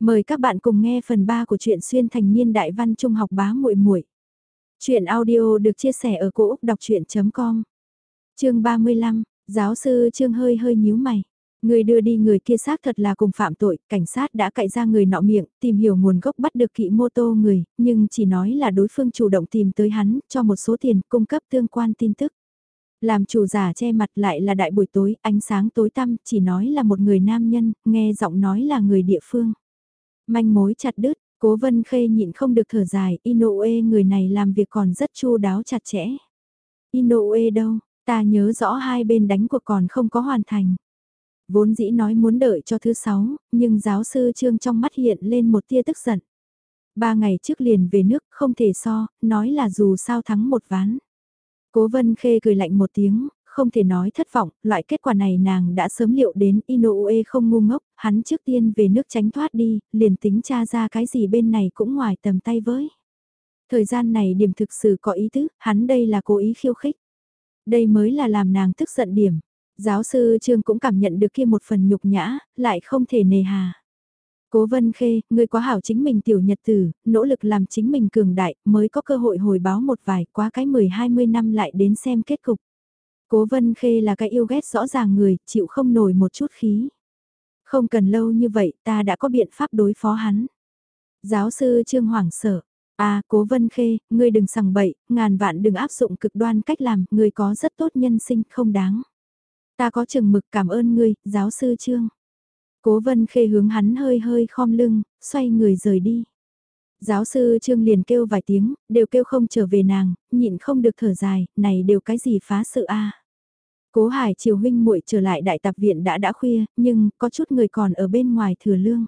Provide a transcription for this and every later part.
Mời các bạn cùng nghe phần 3 của truyện xuyên thành niên đại văn trung học bá muội muội. truyện audio được chia sẻ ở cỗ đọc chuyện.com. Chương 35, giáo sư Trương hơi hơi nhíu mày. Người đưa đi người kia xác thật là cùng phạm tội, cảnh sát đã cậy ra người nọ miệng, tìm hiểu nguồn gốc bắt được kỵ mô tô người, nhưng chỉ nói là đối phương chủ động tìm tới hắn, cho một số tiền, cung cấp tương quan tin tức. Làm chủ giả che mặt lại là đại buổi tối, ánh sáng tối tăm, chỉ nói là một người nam nhân, nghe giọng nói là người địa phương. Manh mối chặt đứt, cố vân khê nhịn không được thở dài, Inoue người này làm việc còn rất chu đáo chặt chẽ. Inoue đâu, ta nhớ rõ hai bên đánh cuộc còn không có hoàn thành. Vốn dĩ nói muốn đợi cho thứ sáu, nhưng giáo sư Trương trong mắt hiện lên một tia tức giận. Ba ngày trước liền về nước không thể so, nói là dù sao thắng một ván. Cố vân khê cười lạnh một tiếng, không thể nói thất vọng, loại kết quả này nàng đã sớm liệu đến Inoue không ngu ngốc, hắn trước tiên về nước tránh thoát đi, liền tính tra ra cái gì bên này cũng ngoài tầm tay với. Thời gian này điểm thực sự có ý tứ, hắn đây là cố ý khiêu khích. Đây mới là làm nàng tức giận điểm. Giáo sư Trương cũng cảm nhận được kia một phần nhục nhã, lại không thể nề hà. Cố Vân Khê, người quá hảo chính mình tiểu nhật tử, nỗ lực làm chính mình cường đại, mới có cơ hội hồi báo một vài quá cái 10-20 năm lại đến xem kết cục. Cố Vân Khê là cái yêu ghét rõ ràng người, chịu không nổi một chút khí. Không cần lâu như vậy, ta đã có biện pháp đối phó hắn. Giáo sư Trương Hoàng sợ. À, Cố Vân Khê, ngươi đừng sằng bậy, ngàn vạn đừng áp dụng cực đoan cách làm, ngươi có rất tốt nhân sinh, không đáng. Ta có chừng mực cảm ơn ngươi, giáo sư Trương. Cố Vân Khê hướng hắn hơi hơi khom lưng, xoay người rời đi. Giáo sư Trương liền kêu vài tiếng, đều kêu không trở về nàng, nhịn không được thở dài, này đều cái gì phá sự a Cố Hải Triều huynh muội trở lại đại tập viện đã đã khuya, nhưng có chút người còn ở bên ngoài thừa lương.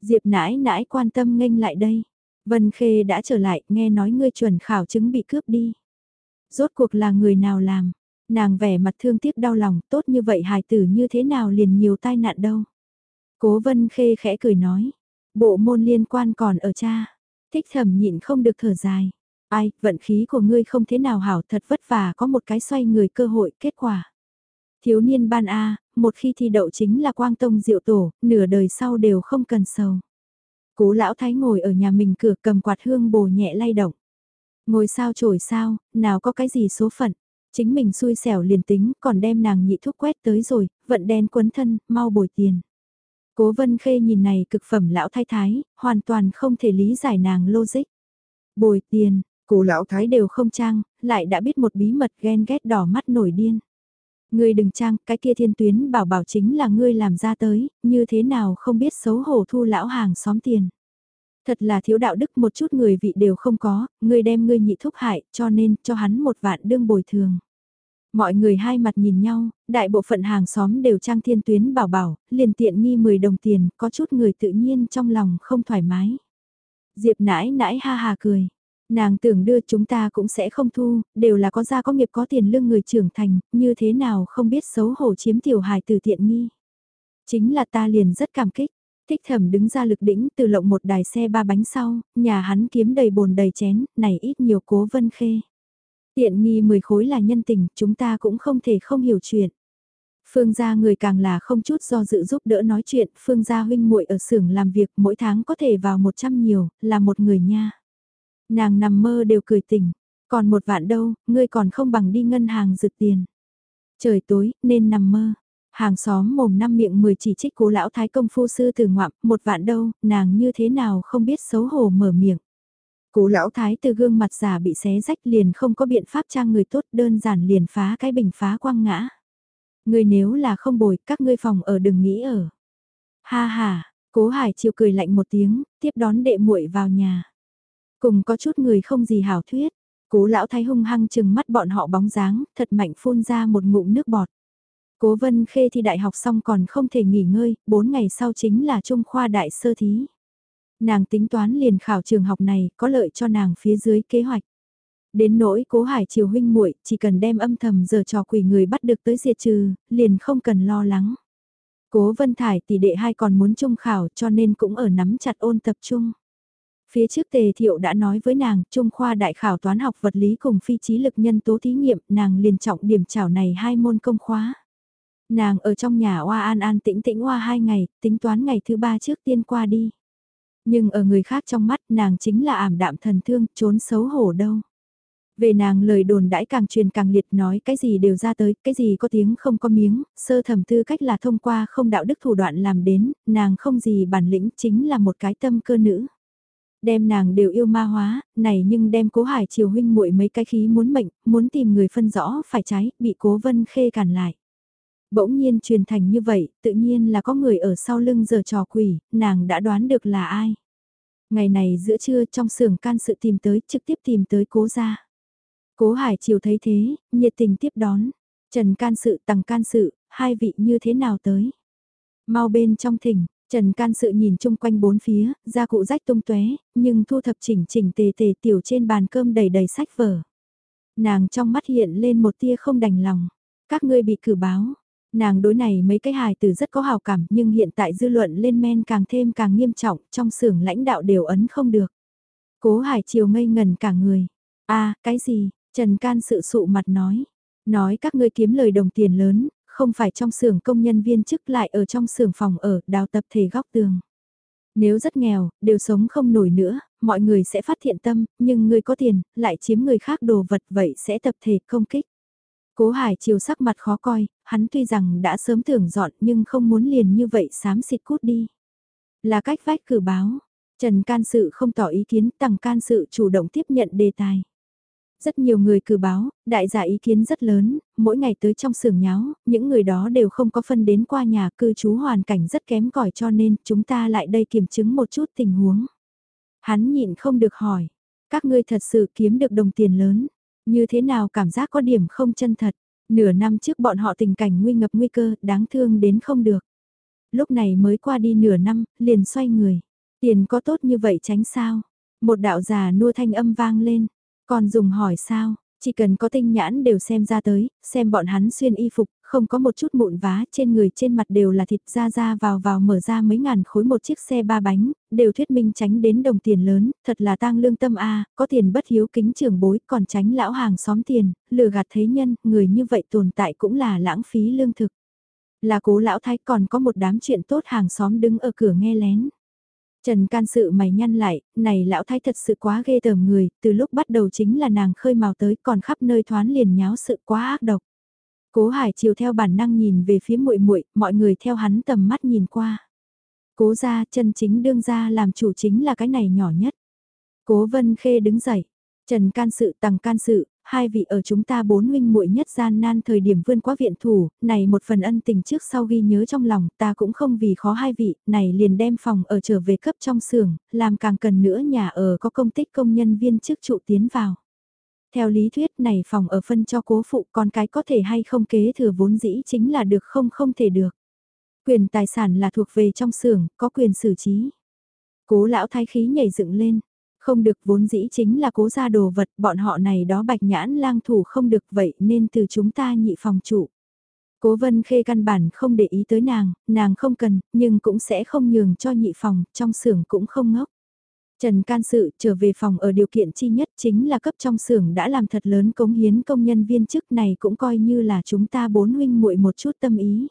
Diệp nãi nãi quan tâm nghênh lại đây. Vân Khê đã trở lại, nghe nói ngươi chuẩn khảo chứng bị cướp đi. Rốt cuộc là người nào làm? Nàng vẻ mặt thương tiếc đau lòng, tốt như vậy hài tử như thế nào liền nhiều tai nạn đâu. Cố Vân Khê khẽ cười nói, bộ môn liên quan còn ở cha. Thích thầm nhịn không được thở dài. Ai, vận khí của ngươi không thế nào hảo thật vất vả có một cái xoay người cơ hội kết quả. Thiếu niên ban A, một khi thi đậu chính là quang tông diệu tổ, nửa đời sau đều không cần sầu. Cố lão thái ngồi ở nhà mình cửa cầm quạt hương bồ nhẹ lay động. Ngồi sao trổi sao, nào có cái gì số phận. Chính mình xui xẻo liền tính, còn đem nàng nhị thuốc quét tới rồi, vận đen quấn thân, mau bồi tiền. Cố vân khê nhìn này cực phẩm lão thái thái, hoàn toàn không thể lý giải nàng logic. Bồi tiền, Cô lão thái đều không trang, lại đã biết một bí mật ghen ghét đỏ mắt nổi điên. Ngươi đừng trang, cái kia thiên tuyến bảo bảo chính là ngươi làm ra tới, như thế nào không biết xấu hổ thu lão hàng xóm tiền. Thật là thiếu đạo đức một chút người vị đều không có, ngươi đem ngươi nhị thúc hại, cho nên cho hắn một vạn đương bồi thường. Mọi người hai mặt nhìn nhau, đại bộ phận hàng xóm đều trang thiên tuyến bảo bảo, liền tiện nghi 10 đồng tiền, có chút người tự nhiên trong lòng không thoải mái. Diệp nãi nãi ha ha cười, Nàng tưởng đưa chúng ta cũng sẽ không thu, đều là có gia có nghiệp có tiền lương người trưởng thành, như thế nào không biết xấu hổ chiếm tiểu hài từ tiện nghi. Chính là ta liền rất cảm kích, thích thẩm đứng ra lực đỉnh từ lộng một đài xe ba bánh sau, nhà hắn kiếm đầy bồn đầy chén, này ít nhiều cố vân khê. Tiện nghi 10 khối là nhân tình, chúng ta cũng không thể không hiểu chuyện. Phương gia người càng là không chút do dự giúp đỡ nói chuyện, Phương gia huynh muội ở xưởng làm việc mỗi tháng có thể vào 100 nhiều, là một người nha. Nàng nằm mơ đều cười tỉnh, còn một vạn đâu, ngươi còn không bằng đi ngân hàng rực tiền. Trời tối, nên nằm mơ. Hàng xóm mồm năm miệng mười chỉ trích cố lão thái công phu sư từ ngoạm, một vạn đâu, nàng như thế nào không biết xấu hổ mở miệng. Cố lão thái từ gương mặt giả bị xé rách liền không có biện pháp trang người tốt đơn giản liền phá cái bình phá quăng ngã. Người nếu là không bồi các ngươi phòng ở đừng nghĩ ở. Ha ha, cố hải chiều cười lạnh một tiếng, tiếp đón đệ muội vào nhà. Cùng có chút người không gì hảo thuyết, cố lão thái hung hăng chừng mắt bọn họ bóng dáng, thật mạnh phun ra một ngụm nước bọt. Cố vân khê thi đại học xong còn không thể nghỉ ngơi, 4 ngày sau chính là trung khoa đại sơ thí. Nàng tính toán liền khảo trường học này có lợi cho nàng phía dưới kế hoạch. Đến nỗi cố hải triều huynh muội chỉ cần đem âm thầm giờ trò quỷ người bắt được tới diệt trừ, liền không cần lo lắng. Cố Vân Thải tỷ đệ hai còn muốn trung khảo cho nên cũng ở nắm chặt ôn tập trung. Phía trước tề thiệu đã nói với nàng, Trung khoa đại khảo toán học vật lý cùng phi trí lực nhân tố thí nghiệm, nàng liền trọng điểm chảo này hai môn công khóa. Nàng ở trong nhà oa an an tĩnh tĩnh oa hai ngày, tính toán ngày thứ ba trước tiên qua đi. Nhưng ở người khác trong mắt nàng chính là ảm đạm thần thương, trốn xấu hổ đâu. Về nàng lời đồn đãi càng truyền càng liệt nói cái gì đều ra tới, cái gì có tiếng không có miếng, sơ thẩm tư cách là thông qua không đạo đức thủ đoạn làm đến, nàng không gì bản lĩnh chính là một cái tâm cơ nữ. Đem nàng đều yêu ma hóa, này nhưng đem cố hải chiều huynh muội mấy cái khí muốn mệnh, muốn tìm người phân rõ phải trái, bị cố vân khê cản lại. Bỗng nhiên truyền thành như vậy, tự nhiên là có người ở sau lưng giờ trò quỷ, nàng đã đoán được là ai. Ngày này giữa trưa trong xưởng can sự tìm tới, trực tiếp tìm tới cố gia. Cố Hải Triều thấy thế, nhiệt tình tiếp đón. Trần can sự tằng can sự, hai vị như thế nào tới? Mau bên trong thỉnh, Trần can sự nhìn chung quanh bốn phía, gia cụ rách tung tóe, nhưng thu thập chỉnh chỉnh tề tề tiểu trên bàn cơm đầy đầy sách vở. Nàng trong mắt hiện lên một tia không đành lòng. Các ngươi bị cử báo. Nàng đối này mấy cái hài từ rất có hào cảm nhưng hiện tại dư luận lên men càng thêm càng nghiêm trọng trong xưởng lãnh đạo đều ấn không được. Cố hải chiều ngây ngần cả người. a cái gì, Trần Can sự sụ mặt nói. Nói các ngươi kiếm lời đồng tiền lớn, không phải trong xưởng công nhân viên chức lại ở trong xưởng phòng ở, đào tập thể góc tường. Nếu rất nghèo, đều sống không nổi nữa, mọi người sẽ phát hiện tâm, nhưng người có tiền, lại chiếm người khác đồ vật vậy sẽ tập thể công kích. Cố Hải chiều sắc mặt khó coi, hắn tuy rằng đã sớm tưởng dọn nhưng không muốn liền như vậy sám xịt cút đi. Là cách vách cử báo, Trần can sự không tỏ ý kiến, tằng can sự chủ động tiếp nhận đề tài. Rất nhiều người cử báo, đại giả ý kiến rất lớn, mỗi ngày tới trong xưởng nháo, những người đó đều không có phân đến qua nhà cư trú hoàn cảnh rất kém cỏi cho nên chúng ta lại đây kiểm chứng một chút tình huống. Hắn nhịn không được hỏi, các ngươi thật sự kiếm được đồng tiền lớn, như thế nào cảm giác có điểm không chân thật, nửa năm trước bọn họ tình cảnh nguy ngập nguy cơ, đáng thương đến không được. Lúc này mới qua đi nửa năm, liền xoay người, tiền có tốt như vậy tránh sao? Một đạo già nua thanh âm vang lên, còn dùng hỏi sao, chỉ cần có tinh nhãn đều xem ra tới, xem bọn hắn xuyên y phục, không có một chút mụn vá, trên người trên mặt đều là thịt ra ra vào vào mở ra mấy ngàn khối một chiếc xe ba bánh, đều thuyết minh tránh đến đồng tiền lớn, thật là tang lương tâm a có tiền bất hiếu kính trưởng bối, còn tránh lão hàng xóm tiền, lừa gạt thế nhân, người như vậy tồn tại cũng là lãng phí lương thực. Là cố lão thái còn có một đám chuyện tốt hàng xóm đứng ở cửa nghe lén. Trần can sự mày nhăn lại, này lão thái thật sự quá ghê tởm người, từ lúc bắt đầu chính là nàng khơi mào tới còn khắp nơi thoán liền nháo sự quá ác độc. Cố Hải chiều theo bản năng nhìn về phía muội muội, mọi người theo hắn tầm mắt nhìn qua. Cố gia chân chính đương gia làm chủ chính là cái này nhỏ nhất. Cố Vân Khê đứng dậy, Trần can sự tằng can sự, hai vị ở chúng ta bốn huynh muội nhất gian nan thời điểm vươn qua viện thủ, này một phần ân tình trước sau ghi nhớ trong lòng, ta cũng không vì khó hai vị, này liền đem phòng ở trở về cấp trong xưởng, làm càng cần nữa nhà ở có công tích công nhân viên chức trụ tiến vào. Theo lý thuyết này phòng ở phân cho cố phụ con cái có thể hay không kế thừa vốn dĩ chính là được không không thể được. Quyền tài sản là thuộc về trong xưởng, có quyền xử trí. Cố lão thái khí nhảy dựng lên, không được vốn dĩ chính là cố gia đồ vật, bọn họ này đó bạch nhãn lang thủ không được vậy nên từ chúng ta nhị phòng chủ. Cố vân khê căn bản không để ý tới nàng, nàng không cần, nhưng cũng sẽ không nhường cho nhị phòng, trong xưởng cũng không ngốc. Trần can sự trở về phòng ở điều kiện chi nhất chính là cấp trong xưởng đã làm thật lớn cống hiến công nhân viên chức này cũng coi như là chúng ta bốn huynh muội một chút tâm ý.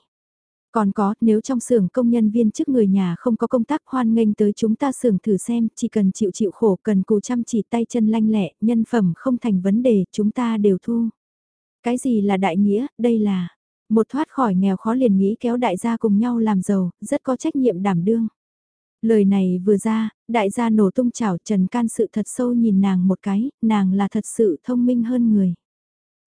Còn có, nếu trong xưởng công nhân viên chức người nhà không có công tác hoan nghênh tới chúng ta xưởng thử xem, chỉ cần chịu chịu khổ cần cù chăm chỉ tay chân lanh lẹ, nhân phẩm không thành vấn đề, chúng ta đều thu. Cái gì là đại nghĩa, đây là, một thoát khỏi nghèo khó liền nghĩ kéo đại gia cùng nhau làm giàu, rất có trách nhiệm đảm đương. Lời này vừa ra, đại gia nổ tung chảo trần can sự thật sâu nhìn nàng một cái, nàng là thật sự thông minh hơn người.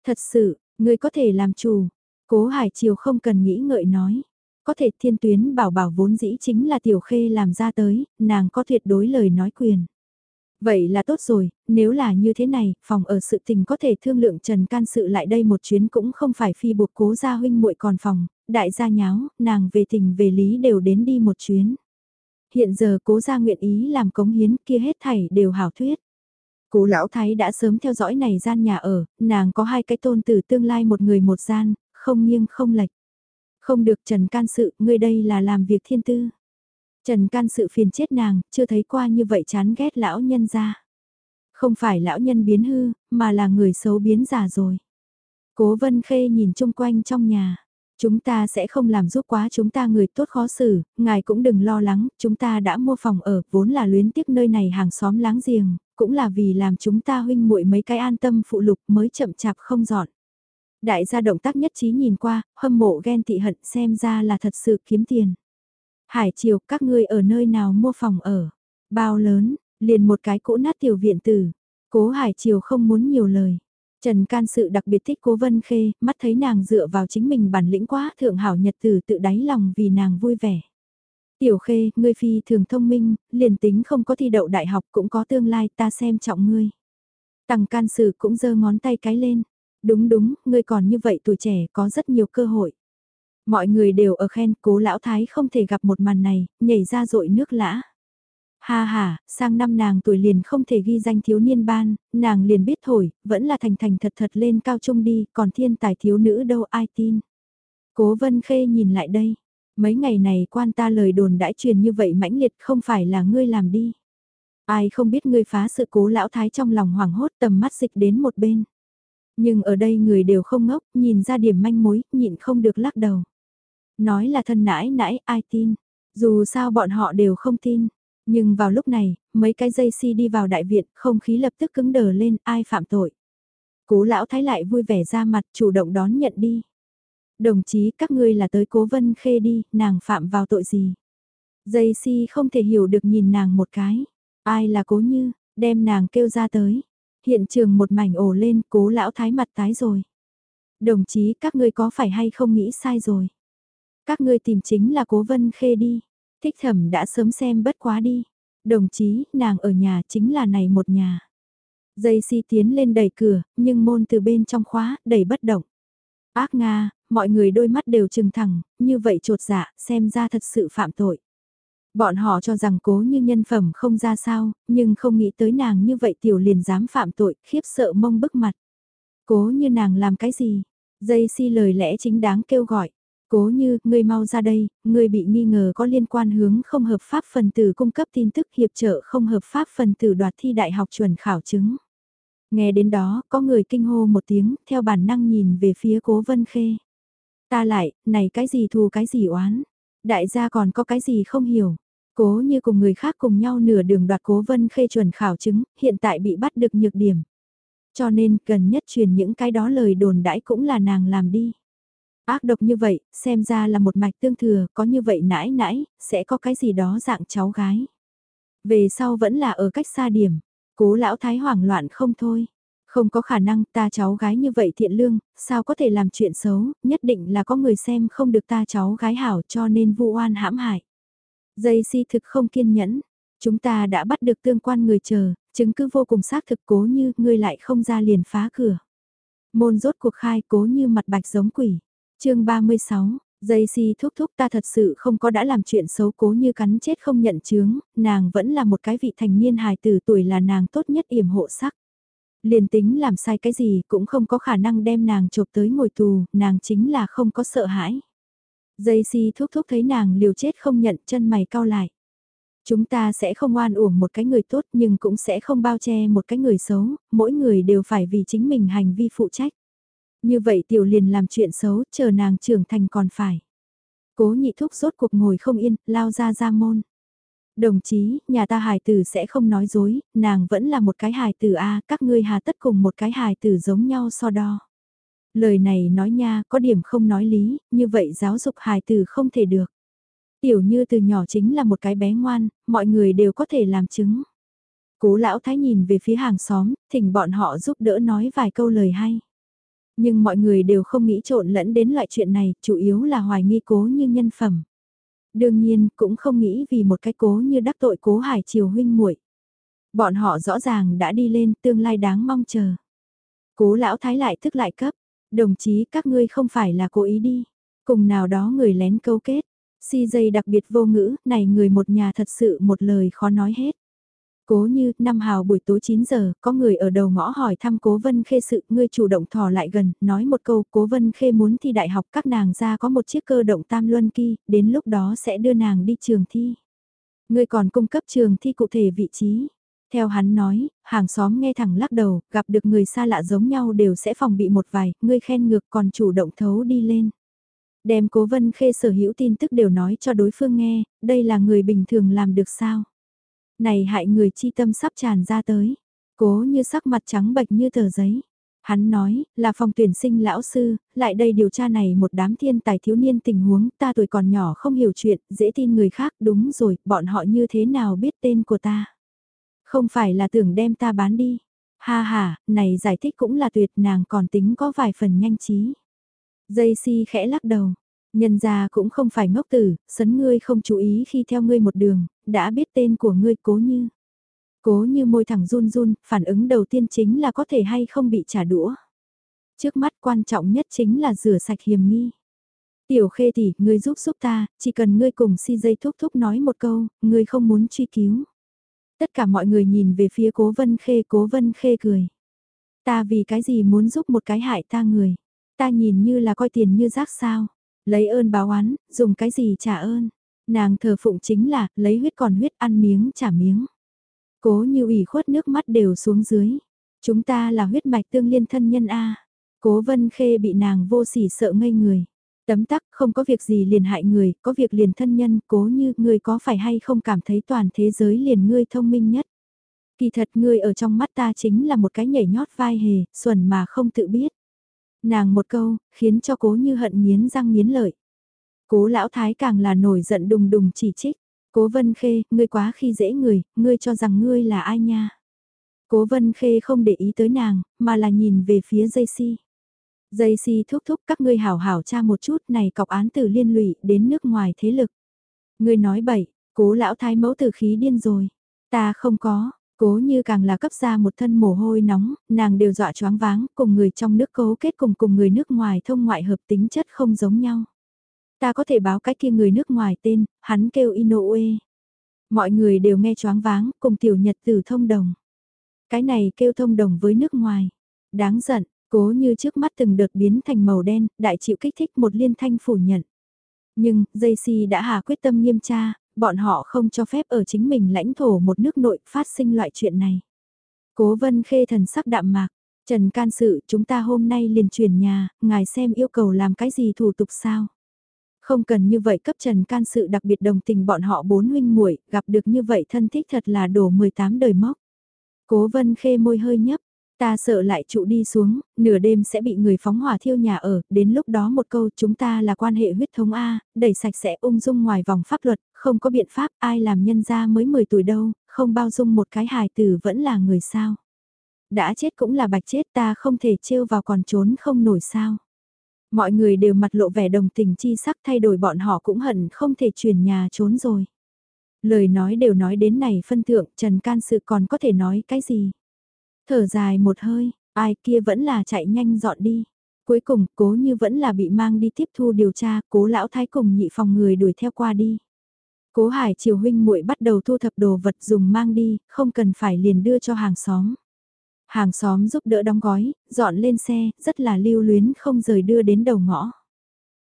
Thật sự, người có thể làm chủ. Cố Hải Triều không cần nghĩ ngợi nói. Có thể thiên tuyến bảo bảo vốn dĩ chính là tiểu khê làm ra tới, nàng có tuyệt đối lời nói quyền. Vậy là tốt rồi, nếu là như thế này, phòng ở sự tình có thể thương lượng Trần can sự lại đây một chuyến cũng không phải phi buộc cố gia huynh muội còn phòng, đại gia nháo, nàng về tình về lý đều đến đi một chuyến. Hiện giờ cố gia nguyện ý làm cống hiến kia hết thảy đều hảo thuyết. Cố lão thái đã sớm theo dõi này gian nhà ở, nàng có hai cái tôn tử tương lai một người một gian, không nghiêng không lệch. Không được Trần can sự, ngươi đây là làm việc thiên tư. Trần can sự phiền chết nàng, chưa thấy qua như vậy chán ghét lão nhân ra. Không phải lão nhân biến hư, mà là người xấu biến già rồi. Cố vân khê nhìn chung quanh trong nhà. Chúng ta sẽ không làm giúp quá chúng ta người tốt khó xử, ngài cũng đừng lo lắng, chúng ta đã mua phòng ở, vốn là luyến tiếc nơi này hàng xóm láng giềng, cũng là vì làm chúng ta huynh muội mấy cái an tâm phụ lục mới chậm chạp không dọn. Đại gia động tác nhất trí nhìn qua, hâm mộ ghen tị hận xem ra là thật sự kiếm tiền. Hải Triều, các ngươi ở nơi nào mua phòng ở? Bao lớn, liền một cái cũ nát tiểu viện tử. Cố Hải Triều không muốn nhiều lời. Trần can sự đặc biệt thích cố vân khê, mắt thấy nàng dựa vào chính mình bản lĩnh quá thượng hảo nhật tử tự đáy lòng vì nàng vui vẻ. Tiểu khê, ngươi phi thường thông minh, liền tính không có thi đậu đại học cũng có tương lai ta xem trọng ngươi. Tằng can sự cũng giơ ngón tay cái lên. Đúng đúng, ngươi còn như vậy tuổi trẻ có rất nhiều cơ hội. Mọi người đều ở khen cố lão thái không thể gặp một màn này, nhảy ra rội nước lã. Ha ha, sang năm nàng tuổi liền không thể ghi danh thiếu niên ban, nàng liền biết thổi, vẫn là thành thành thật thật lên cao trung đi, còn thiên tài thiếu nữ đâu ai tin. Cố vân khê nhìn lại đây, mấy ngày này quan ta lời đồn đãi truyền như vậy mãnh liệt không phải là ngươi làm đi. Ai không biết ngươi phá sự cố lão thái trong lòng hoảng hốt tầm mắt dịch đến một bên. Nhưng ở đây người đều không ngốc, nhìn ra điểm manh mối, nhịn không được lắc đầu. Nói là thân nãi nãi, ai tin. Dù sao bọn họ đều không tin. Nhưng vào lúc này, mấy cái dây si đi vào đại viện, không khí lập tức cứng đờ lên, ai phạm tội. Cố lão thái lại vui vẻ ra mặt, chủ động đón nhận đi. Đồng chí, các ngươi là tới cố vân khê đi, nàng phạm vào tội gì? Dây si không thể hiểu được nhìn nàng một cái. Ai là cố như, đem nàng kêu ra tới. Hiện trường một mảnh ổ lên, cố lão thái mặt tái rồi. Đồng chí, các ngươi có phải hay không nghĩ sai rồi? Các ngươi tìm chính là cố vân khê đi. Thích thẩm đã sớm xem bất quá đi. Đồng chí, nàng ở nhà chính là này một nhà. Dây si tiến lên đẩy cửa, nhưng môn từ bên trong khóa, đẩy bất động. Ác Nga, mọi người đôi mắt đều trừng thẳng, như vậy trột dạ, xem ra thật sự phạm tội. Bọn họ cho rằng cố như nhân phẩm không ra sao, nhưng không nghĩ tới nàng như vậy tiểu liền dám phạm tội, khiếp sợ mông bức mặt. Cố như nàng làm cái gì? Dây si lời lẽ chính đáng kêu gọi. Cố như, ngươi mau ra đây, ngươi bị nghi ngờ có liên quan hướng không hợp pháp phần tử cung cấp tin tức hiệp trợ không hợp pháp phần tử đoạt thi đại học chuẩn khảo chứng. Nghe đến đó, có người kinh hô một tiếng, theo bản năng nhìn về phía cố vân khê. Ta lại, này cái gì thù cái gì oán? Đại gia còn có cái gì không hiểu? Cố như cùng người khác cùng nhau nửa đường đoạt cố vân khê chuẩn khảo chứng, hiện tại bị bắt được nhược điểm. Cho nên, cần nhất truyền những cái đó lời đồn đãi cũng là nàng làm đi. Ác độc như vậy, xem ra là một mạch tương thừa, có như vậy nãi nãi, sẽ có cái gì đó dạng cháu gái. Về sau vẫn là ở cách xa điểm, cố lão thái hoảng loạn không thôi. Không có khả năng ta cháu gái như vậy thiện lương, sao có thể làm chuyện xấu, nhất định là có người xem không được ta cháu gái hảo cho nên vu oan hãm hại. Dây si thực không kiên nhẫn, chúng ta đã bắt được tương quan người chờ, chứng cứ vô cùng xác thực cố như ngươi lại không ra liền phá cửa. Môn rốt cuộc khai cố như mặt bạch giống quỷ chương 36, dây si thúc thúc ta thật sự không có đã làm chuyện xấu cố như cắn chết không nhận chướng, nàng vẫn là một cái vị thành niên hài tử tuổi là nàng tốt nhất yểm hộ sắc. Liền tính làm sai cái gì cũng không có khả năng đem nàng chộp tới ngồi tù, nàng chính là không có sợ hãi. Dây si thúc thúc thấy nàng liều chết không nhận chân mày cao lại. Chúng ta sẽ không oan uổng một cái người tốt nhưng cũng sẽ không bao che một cái người xấu, mỗi người đều phải vì chính mình hành vi phụ trách. Như vậy tiểu liền làm chuyện xấu, chờ nàng trưởng thành còn phải. Cố nhị thúc rốt cuộc ngồi không yên, lao ra ra môn. Đồng chí, nhà ta hài tử sẽ không nói dối, nàng vẫn là một cái hài tử A, các ngươi hà tất cùng một cái hài tử giống nhau so đo. Lời này nói nha, có điểm không nói lý, như vậy giáo dục hài tử không thể được. Tiểu như từ nhỏ chính là một cái bé ngoan, mọi người đều có thể làm chứng. Cố lão thái nhìn về phía hàng xóm, thỉnh bọn họ giúp đỡ nói vài câu lời hay. Nhưng mọi người đều không nghĩ trộn lẫn đến loại chuyện này, chủ yếu là hoài nghi cố như nhân phẩm. Đương nhiên, cũng không nghĩ vì một cái cố như đắc tội cố hải triều huynh muội Bọn họ rõ ràng đã đi lên tương lai đáng mong chờ. Cố lão thái lại thức lại cấp, đồng chí các ngươi không phải là cố ý đi, cùng nào đó người lén câu kết. Si dây đặc biệt vô ngữ, này người một nhà thật sự một lời khó nói hết. Cố như, năm hào buổi tối 9 giờ, có người ở đầu ngõ hỏi thăm cố vân khê sự, ngươi chủ động thò lại gần, nói một câu, cố vân khê muốn thi đại học các nàng ra có một chiếc cơ động tam luân kỳ, đến lúc đó sẽ đưa nàng đi trường thi. Ngươi còn cung cấp trường thi cụ thể vị trí. Theo hắn nói, hàng xóm nghe thẳng lắc đầu, gặp được người xa lạ giống nhau đều sẽ phòng bị một vài, ngươi khen ngược còn chủ động thấu đi lên. Đem cố vân khê sở hữu tin tức đều nói cho đối phương nghe, đây là người bình thường làm được sao. Này hại người chi tâm sắp tràn ra tới, cố như sắc mặt trắng bệch như tờ giấy. Hắn nói, là phòng tuyển sinh lão sư, lại đây điều tra này một đám thiên tài thiếu niên tình huống, ta tuổi còn nhỏ không hiểu chuyện, dễ tin người khác, đúng rồi, bọn họ như thế nào biết tên của ta. Không phải là tưởng đem ta bán đi. Ha ha, này giải thích cũng là tuyệt nàng còn tính có vài phần nhanh trí. Dây si khẽ lắc đầu. Nhân gia cũng không phải ngốc tử, sấn ngươi không chú ý khi theo ngươi một đường, đã biết tên của ngươi cố như. Cố như môi thẳng run run, phản ứng đầu tiên chính là có thể hay không bị trả đũa. Trước mắt quan trọng nhất chính là rửa sạch hiểm nghi. Tiểu khê tỷ, ngươi giúp giúp ta, chỉ cần ngươi cùng si dây thúc thúc nói một câu, ngươi không muốn truy cứu. Tất cả mọi người nhìn về phía cố vân khê, cố vân khê cười. Ta vì cái gì muốn giúp một cái hại ta người. Ta nhìn như là coi tiền như rác sao. Lấy ơn báo oán, dùng cái gì trả ơn. Nàng thờ phụng chính là, lấy huyết còn huyết ăn miếng trả miếng. Cố như ủy khuất nước mắt đều xuống dưới. Chúng ta là huyết mạch tương liên thân nhân A. Cố vân khê bị nàng vô sỉ sợ ngây người. Tấm tắc không có việc gì liền hại người, có việc liền thân nhân, cố như người có phải hay không cảm thấy toàn thế giới liền ngươi thông minh nhất. Kỳ thật ngươi ở trong mắt ta chính là một cái nhảy nhót vai hề, xuẩn mà không tự biết. Nàng một câu, khiến cho cố như hận nghiến răng nghiến lợi. Cố lão thái càng là nổi giận đùng đùng chỉ trích. Cố vân khê, ngươi quá khi dễ người, ngươi cho rằng ngươi là ai nha. Cố vân khê không để ý tới nàng, mà là nhìn về phía dây si. Dây si thúc thúc các ngươi hảo hảo cha một chút này cọc án từ liên lụy đến nước ngoài thế lực. Ngươi nói bậy, cố lão thái mẫu từ khí điên rồi. Ta không có, cố như càng là cấp ra một thân mồ hôi nóng, nàng đều dọa choáng váng, cùng người trong nước cấu kết cùng cùng người nước ngoài thông ngoại hợp tính chất không giống nhau. Ta có thể báo cái kia người nước ngoài tên, hắn kêu Inoue. Mọi người đều nghe choáng váng, cùng tiểu nhật tử thông đồng. Cái này kêu thông đồng với nước ngoài. Đáng giận, cố như trước mắt từng đợt biến thành màu đen, đại chịu kích thích một liên thanh phủ nhận. Nhưng, JC đã hà quyết tâm nghiêm tra, bọn họ không cho phép ở chính mình lãnh thổ một nước nội phát sinh loại chuyện này. Cố vân khê thần sắc đạm mạc, Trần can sự chúng ta hôm nay liền chuyển nhà, ngài xem yêu cầu làm cái gì thủ tục sao. Không cần như vậy cấp Trần can sự đặc biệt đồng tình bọn họ bốn huynh muội gặp được như vậy thân thích thật là đổ 18 đời mốc. Cố vân khê môi hơi nhấp, ta sợ lại trụ đi xuống, nửa đêm sẽ bị người phóng hỏa thiêu nhà ở, đến lúc đó một câu chúng ta là quan hệ huyết thống A, đẩy sạch sẽ ung dung ngoài vòng pháp luật, không có biện pháp ai làm nhân ra mới 10 tuổi đâu, không bao dung một cái hài tử vẫn là người sao. Đã chết cũng là bạch chết ta không thể trêu vào còn trốn không nổi sao. Mọi người đều mặt lộ vẻ đồng tình chi sắc thay đổi bọn họ cũng hận không thể chuyển nhà trốn rồi. Lời nói đều nói đến này phân thượng, Trần Can Sự còn có thể nói cái gì? Thở dài một hơi, ai kia vẫn là chạy nhanh dọn đi. Cuối cùng, cố như vẫn là bị mang đi tiếp thu điều tra, cố lão thái cùng nhị phòng người đuổi theo qua đi. Cố hải triều huynh muội bắt đầu thu thập đồ vật dùng mang đi, không cần phải liền đưa cho hàng xóm. Hàng xóm giúp đỡ đóng gói, dọn lên xe, rất là lưu luyến không rời đưa đến đầu ngõ.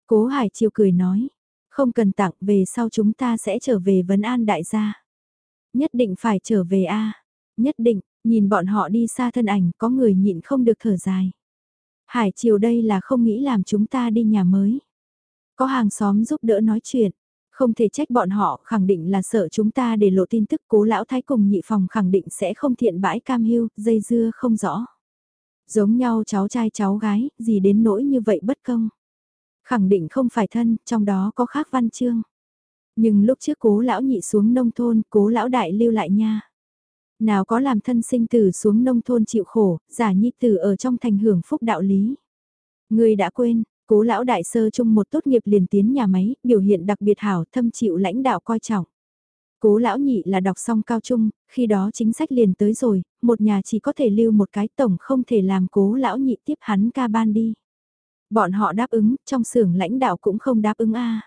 Cố Hải Chiêu cười nói, không cần tặng về sau chúng ta sẽ trở về vấn an đại gia. Nhất định phải trở về a nhất định, nhìn bọn họ đi xa thân ảnh có người nhịn không được thở dài. Hải Chiều đây là không nghĩ làm chúng ta đi nhà mới. Có hàng xóm giúp đỡ nói chuyện, không thể trách bọn họ khẳng định là sợ chúng ta để lộ tin tức cố lão thái cùng nhị phòng khẳng định sẽ không thiện bãi cam hưu, dây dưa không rõ. Giống nhau cháu trai cháu gái, gì đến nỗi như vậy bất công. Khẳng định không phải thân, trong đó có khác văn chương. Nhưng lúc trước cố lão nhị xuống nông thôn, cố lão đại lưu lại nha. Nào có làm thân sinh tử xuống nông thôn chịu khổ, giả nhi tử ở trong thành hưởng phúc đạo lý. Người đã quên, Cố lão đại sơ chung một tốt nghiệp liền tiến nhà máy, biểu hiện đặc biệt hảo thâm chịu lãnh đạo coi trọng. Cố lão nhị là đọc xong cao trung, khi đó chính sách liền tới rồi, một nhà chỉ có thể lưu một cái tổng không thể làm cố lão nhị tiếp hắn ca ban đi. Bọn họ đáp ứng, trong xưởng lãnh đạo cũng không đáp ứng a.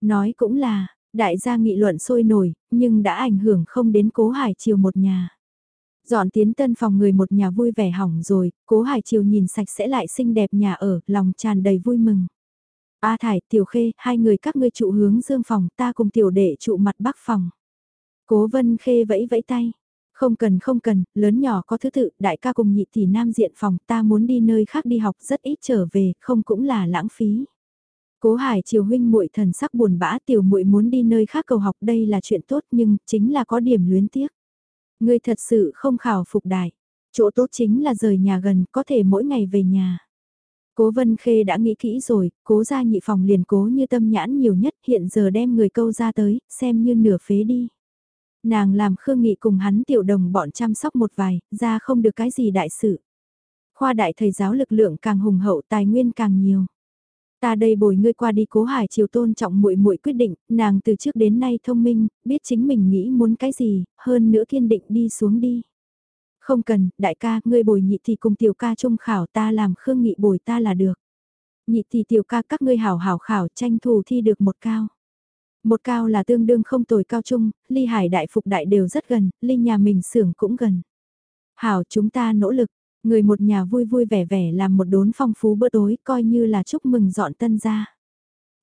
Nói cũng là, đại gia nghị luận sôi nổi, nhưng đã ảnh hưởng không đến cố hải chiều một nhà. Dọn tiến tân phòng người một nhà vui vẻ hỏng rồi, cố hải chiều nhìn sạch sẽ lại xinh đẹp nhà ở, lòng tràn đầy vui mừng. A Thải, Tiểu Khê, hai người các ngươi trụ hướng dương phòng, ta cùng Tiểu Đệ trụ mặt bắc phòng. Cố Vân Khê vẫy vẫy tay. Không cần không cần, lớn nhỏ có thứ tự, đại ca cùng nhị tỷ nam diện phòng, ta muốn đi nơi khác đi học rất ít trở về, không cũng là lãng phí. Cố Hải Triều huynh muội thần sắc buồn bã tiểu muội muốn đi nơi khác cầu học đây là chuyện tốt nhưng chính là có điểm luyến tiếc. Ngươi thật sự không khảo phục đại, chỗ tốt chính là rời nhà gần có thể mỗi ngày về nhà. Cố Vân Khê đã nghĩ kỹ rồi, cố ra nhị phòng liền cố như tâm nhãn nhiều nhất hiện giờ đem người câu ra tới, xem như nửa phế đi. Nàng làm Khương Nghị cùng hắn tiểu đồng bọn chăm sóc một vài, ra không được cái gì đại sự. Khoa đại thầy giáo lực lượng càng hùng hậu tài nguyên càng nhiều. Ta đây bồi ngươi qua đi cố hải chiều tôn trọng muội muội quyết định, nàng từ trước đến nay thông minh, biết chính mình nghĩ muốn cái gì, hơn nữa kiên định đi xuống đi. Không cần, đại ca, ngươi bồi nhị thì cùng tiểu ca trung khảo ta làm khương nghị bồi ta là được. Nhị thì tiểu ca các ngươi hảo hảo khảo tranh thủ thi được một cao. Một cao là tương đương không tồi cao trung, ly hải đại phục đại đều rất gần, ly nhà mình xưởng cũng gần. Hảo chúng ta nỗ lực, người một nhà vui vui vẻ vẻ làm một đốn phong phú bữa tối coi như là chúc mừng dọn tân ra.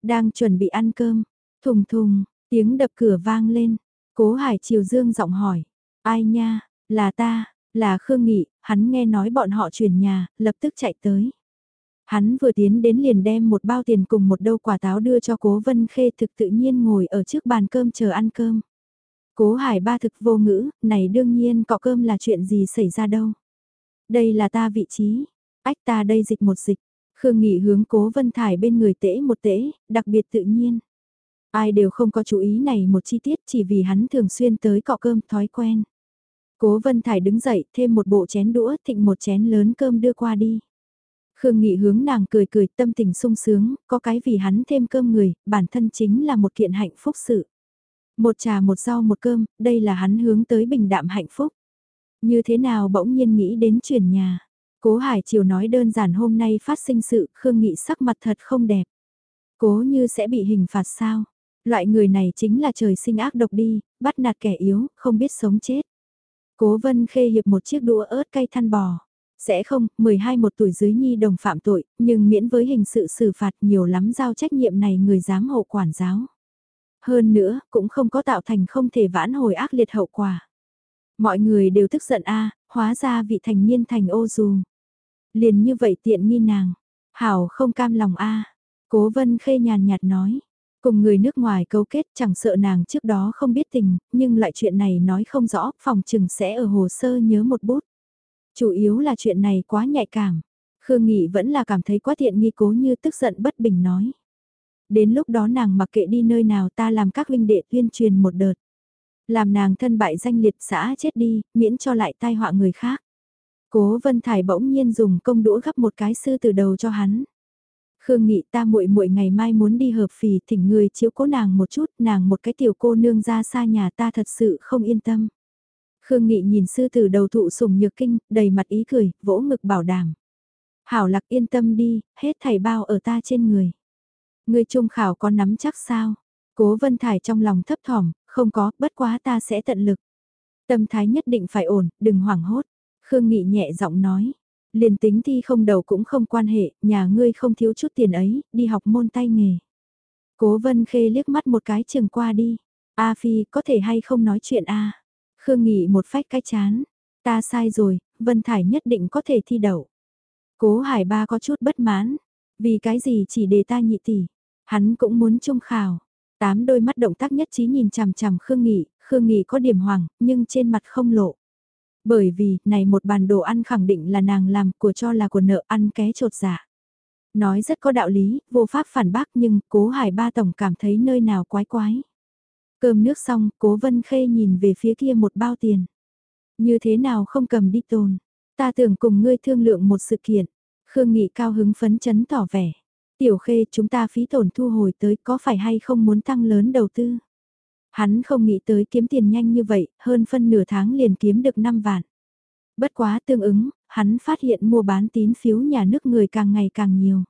Đang chuẩn bị ăn cơm, thùng thùng, tiếng đập cửa vang lên, cố hải chiều dương giọng hỏi, ai nha, là ta, là Khương Nghị, hắn nghe nói bọn họ chuyển nhà, lập tức chạy tới. Hắn vừa tiến đến liền đem một bao tiền cùng một đâu quả táo đưa cho cố Vân Khê thực tự nhiên ngồi ở trước bàn cơm chờ ăn cơm. Cố Hải ba thực vô ngữ, này đương nhiên có cơm là chuyện gì xảy ra đâu. Đây là ta vị trí, ách ta đây dịch một dịch. Khương Nghị hướng cố Vân Thải bên người tễ một tễ, đặc biệt tự nhiên. Ai đều không có chú ý này một chi tiết chỉ vì hắn thường xuyên tới cọ cơm thói quen. Cố Vân Thải đứng dậy, thêm một bộ chén đũa, thịnh một chén lớn cơm đưa qua đi. Khương Nghị hướng nàng cười cười tâm tình sung sướng, có cái vì hắn thêm cơm người, bản thân chính là một kiện hạnh phúc sự. Một trà một rau một cơm, đây là hắn hướng tới bình đạm hạnh phúc. Như thế nào bỗng nhiên nghĩ đến chuyển nhà. Cố Hải Triều nói đơn giản hôm nay phát sinh sự, Khương Nghị sắc mặt thật không đẹp. Cố như sẽ bị hình phạt sao? Loại người này chính là trời sinh ác độc đi, bắt nạt kẻ yếu, không biết sống chết. Cố Vân Khê hiệp một chiếc đũa ớt cay than bò. Sẽ không, 12 một tuổi dưới nhi đồng phạm tội, nhưng miễn với hình sự xử phạt nhiều lắm giao trách nhiệm này người dám hậu quản giáo. Hơn nữa, cũng không có tạo thành không thể vãn hồi ác liệt hậu quả. Mọi người đều tức giận a hóa ra vị thành niên thành ô dù. Liền như vậy tiện nghi nàng. Hảo không cam lòng a Cố vân khê nhàn nhạt nói. Cùng người nước ngoài câu kết chẳng sợ nàng trước đó không biết tình, nhưng loại chuyện này nói không rõ, phòng trừng sẽ ở hồ sơ nhớ một bút. Chủ yếu là chuyện này quá nhạy cảm. Khương Nghị vẫn là cảm thấy quá thiện nghi cố như tức giận bất bình nói. Đến lúc đó nàng mặc kệ đi nơi nào ta làm các huynh đệ tuyên truyền một đợt. Làm nàng thân bại danh liệt xã chết đi, miễn cho lại tai họa người khác. Cố Vân Thải bỗng nhiên dùng công đũa gấp một cái sư từ đầu cho hắn. Khương Nghị ta muội muội ngày mai muốn đi hợp phì thỉnh người chiếu cố nàng một chút, nàng một cái tiểu cô nương ra xa nhà ta thật sự không yên tâm. Khương Nghị nhìn sư tử đầu thụ sùng nhược kinh, đầy mặt ý cười, vỗ ngực bảo đảm. Hảo lạc yên tâm đi, hết thảy bao ở ta trên người. Người trung khảo có nắm chắc sao? Cố Vân Thải trong lòng thấp thỏm, không có, bất quá ta sẽ tận lực. Tâm thái nhất định phải ổn, đừng hoảng hốt. Khương Nghị nhẹ giọng nói. Liền tính thi không đầu cũng không quan hệ, nhà ngươi không thiếu chút tiền ấy, đi học môn tay nghề. Cố Vân Khê liếc mắt một cái chừng qua đi. A Phi, có thể hay không nói chuyện A? Khương Nghị một phách cái chán. Ta sai rồi, Vân Thải nhất định có thể thi đậu. Cố Hải Ba có chút bất mãn. Vì cái gì chỉ để ta nhị tỷ. Hắn cũng muốn trung khảo. Tám đôi mắt động tác nhất trí nhìn chằm chằm Khương Nghị, Khương Nghị có điểm hoàng, nhưng trên mặt không lộ. Bởi vì, này một bàn đồ ăn khẳng định là nàng làm của cho là của nợ ăn ké trột giả. Nói rất có đạo lý, vô pháp phản bác nhưng cố hải ba tổng cảm thấy nơi nào quái quái. Cơm nước xong, cố vân khê nhìn về phía kia một bao tiền. Như thế nào không cầm đi tồn. Ta tưởng cùng ngươi thương lượng một sự kiện. Khương Nghị cao hứng phấn chấn tỏ vẻ. Tiểu khê chúng ta phí tổn thu hồi tới có phải hay không muốn tăng lớn đầu tư. Hắn không nghĩ tới kiếm tiền nhanh như vậy, hơn phân nửa tháng liền kiếm được 5 vạn. Bất quá tương ứng, hắn phát hiện mua bán tín phiếu nhà nước người càng ngày càng nhiều.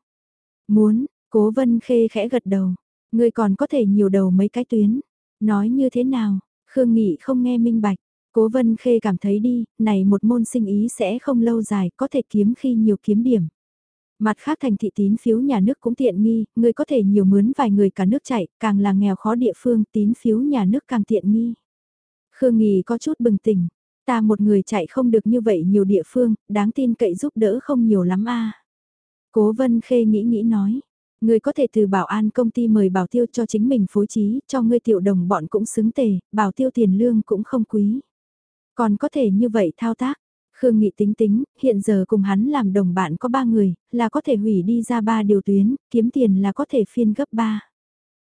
Muốn, cố vân khê khẽ gật đầu, người còn có thể nhiều đầu mấy cái tuyến. Nói như thế nào, Khương Nghị không nghe minh bạch. Cố Vân Khê cảm thấy đi, này một môn sinh ý sẽ không lâu dài, có thể kiếm khi nhiều kiếm điểm. Mặt khác thành thị tín phiếu nhà nước cũng tiện nghi, người có thể nhiều mướn vài người cả nước chạy, càng là nghèo khó địa phương tín phiếu nhà nước càng tiện nghi. Khương Nghì có chút bừng tỉnh, ta một người chạy không được như vậy nhiều địa phương, đáng tin cậy giúp đỡ không nhiều lắm a. Cố Vân Khê nghĩ nghĩ nói, người có thể từ bảo an công ty mời bảo tiêu cho chính mình phối trí, cho ngươi tiểu đồng bọn cũng xứng tề, bảo tiêu tiền lương cũng không quý. Còn có thể như vậy thao tác. Khương Nghị tính tính, hiện giờ cùng hắn làm đồng bạn có ba người, là có thể hủy đi ra ba điều tuyến, kiếm tiền là có thể phiên gấp ba.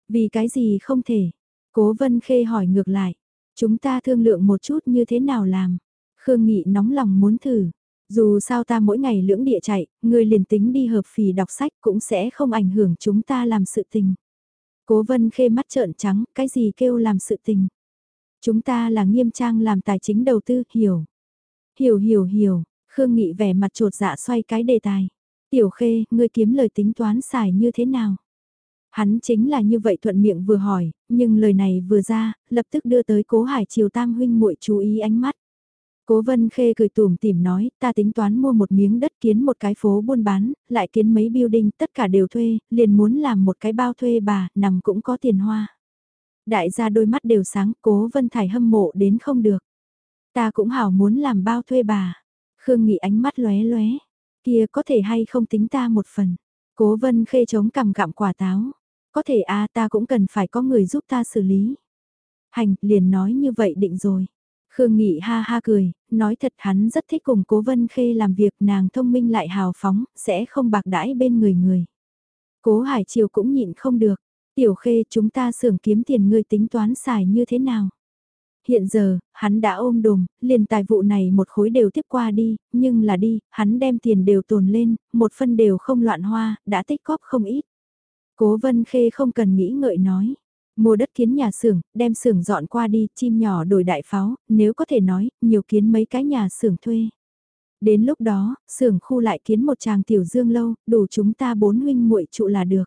Vì cái gì không thể? Cố Vân Khê hỏi ngược lại. Chúng ta thương lượng một chút như thế nào làm? Khương Nghị nóng lòng muốn thử. Dù sao ta mỗi ngày lưỡng địa chạy, người liền tính đi hợp phì đọc sách cũng sẽ không ảnh hưởng chúng ta làm sự tình. Cố vân khê mắt trợn trắng, cái gì kêu làm sự tình. Chúng ta là nghiêm trang làm tài chính đầu tư, hiểu. Hiểu hiểu hiểu, Khương Nghị vẻ mặt trột dạ xoay cái đề tài. Tiểu khê, ngươi kiếm lời tính toán xài như thế nào? Hắn chính là như vậy thuận miệng vừa hỏi, nhưng lời này vừa ra, lập tức đưa tới cố hải triều tam huynh muội chú ý ánh mắt. Cố Vân Khê cười tủm tỉm nói, ta tính toán mua một miếng đất kiến một cái phố buôn bán, lại kiến mấy building, tất cả đều thuê, liền muốn làm một cái bao thuê bà, nằm cũng có tiền hoa. Đại gia đôi mắt đều sáng, Cố Vân Thải hâm mộ đến không được. Ta cũng hảo muốn làm bao thuê bà. Khương Nghị ánh mắt lóe lóe, kia có thể hay không tính ta một phần. Cố Vân Khê chống cằm gặm quả táo. Có thể a ta cũng cần phải có người giúp ta xử lý. Hành, liền nói như vậy định rồi. Khương Nghị ha ha cười, nói thật hắn rất thích cùng Cố Vân Khê làm việc nàng thông minh lại hào phóng, sẽ không bạc đãi bên người người. Cố Hải Triều cũng nhịn không được, tiểu khê chúng ta xưởng kiếm tiền ngươi tính toán xài như thế nào. Hiện giờ, hắn đã ôm đùm liền tài vụ này một khối đều tiếp qua đi, nhưng là đi, hắn đem tiền đều tồn lên, một phân đều không loạn hoa, đã tích góp không ít. Cố Vân Khê không cần nghĩ ngợi nói, Mua đất kiến nhà xưởng, đem xưởng dọn qua đi, chim nhỏ đổi đại pháo, nếu có thể nói, nhiều kiến mấy cái nhà xưởng thuê. Đến lúc đó, xưởng khu lại kiến một tràng tiểu dương lâu, đủ chúng ta bốn huynh muội trụ là được.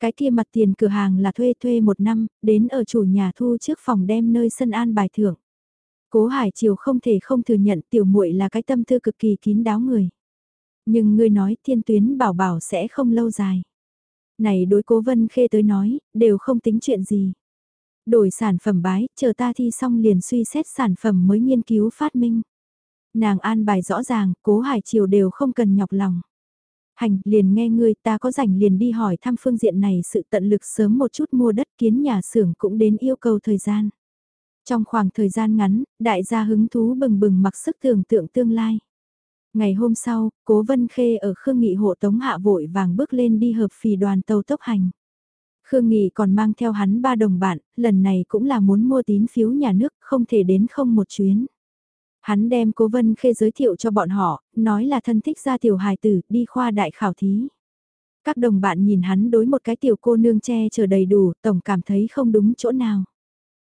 Cái kia mặt tiền cửa hàng là thuê thuê một năm, đến ở chủ nhà thu trước phòng đem nơi sân an bài thưởng. Cố Hải Triều không thể không thừa nhận tiểu muội là cái tâm tư cực kỳ kín đáo người. Nhưng ngươi nói thiên tuyến bảo bảo sẽ không lâu dài này đối cố vân khê tới nói, đều không tính chuyện gì. Đổi sản phẩm bái, chờ ta thi xong liền suy xét sản phẩm mới nghiên cứu phát minh. Nàng an bài rõ ràng, cố hải triều đều không cần nhọc lòng. Hành, liền nghe ngươi ta có rảnh liền đi hỏi thăm phương diện này sự tận lực sớm một chút mua đất kiến nhà xưởng cũng đến yêu cầu thời gian. Trong khoảng thời gian ngắn, đại gia hứng thú bừng bừng mặc sức tưởng tượng tương lai. Ngày hôm sau, Cố Vân Khê ở Khương Nghị hộ tống hạ vội vàng bước lên đi hợp phì đoàn tàu tốc hành. Khương Nghị còn mang theo hắn ba đồng bạn, lần này cũng là muốn mua tín phiếu nhà nước, không thể đến không một chuyến. Hắn đem Cố Vân Khê giới thiệu cho bọn họ, nói là thân thích gia tiểu hài tử, đi khoa đại khảo thí. Các đồng bạn nhìn hắn đối một cái tiểu cô nương che chờ đầy đủ, tổng cảm thấy không đúng chỗ nào.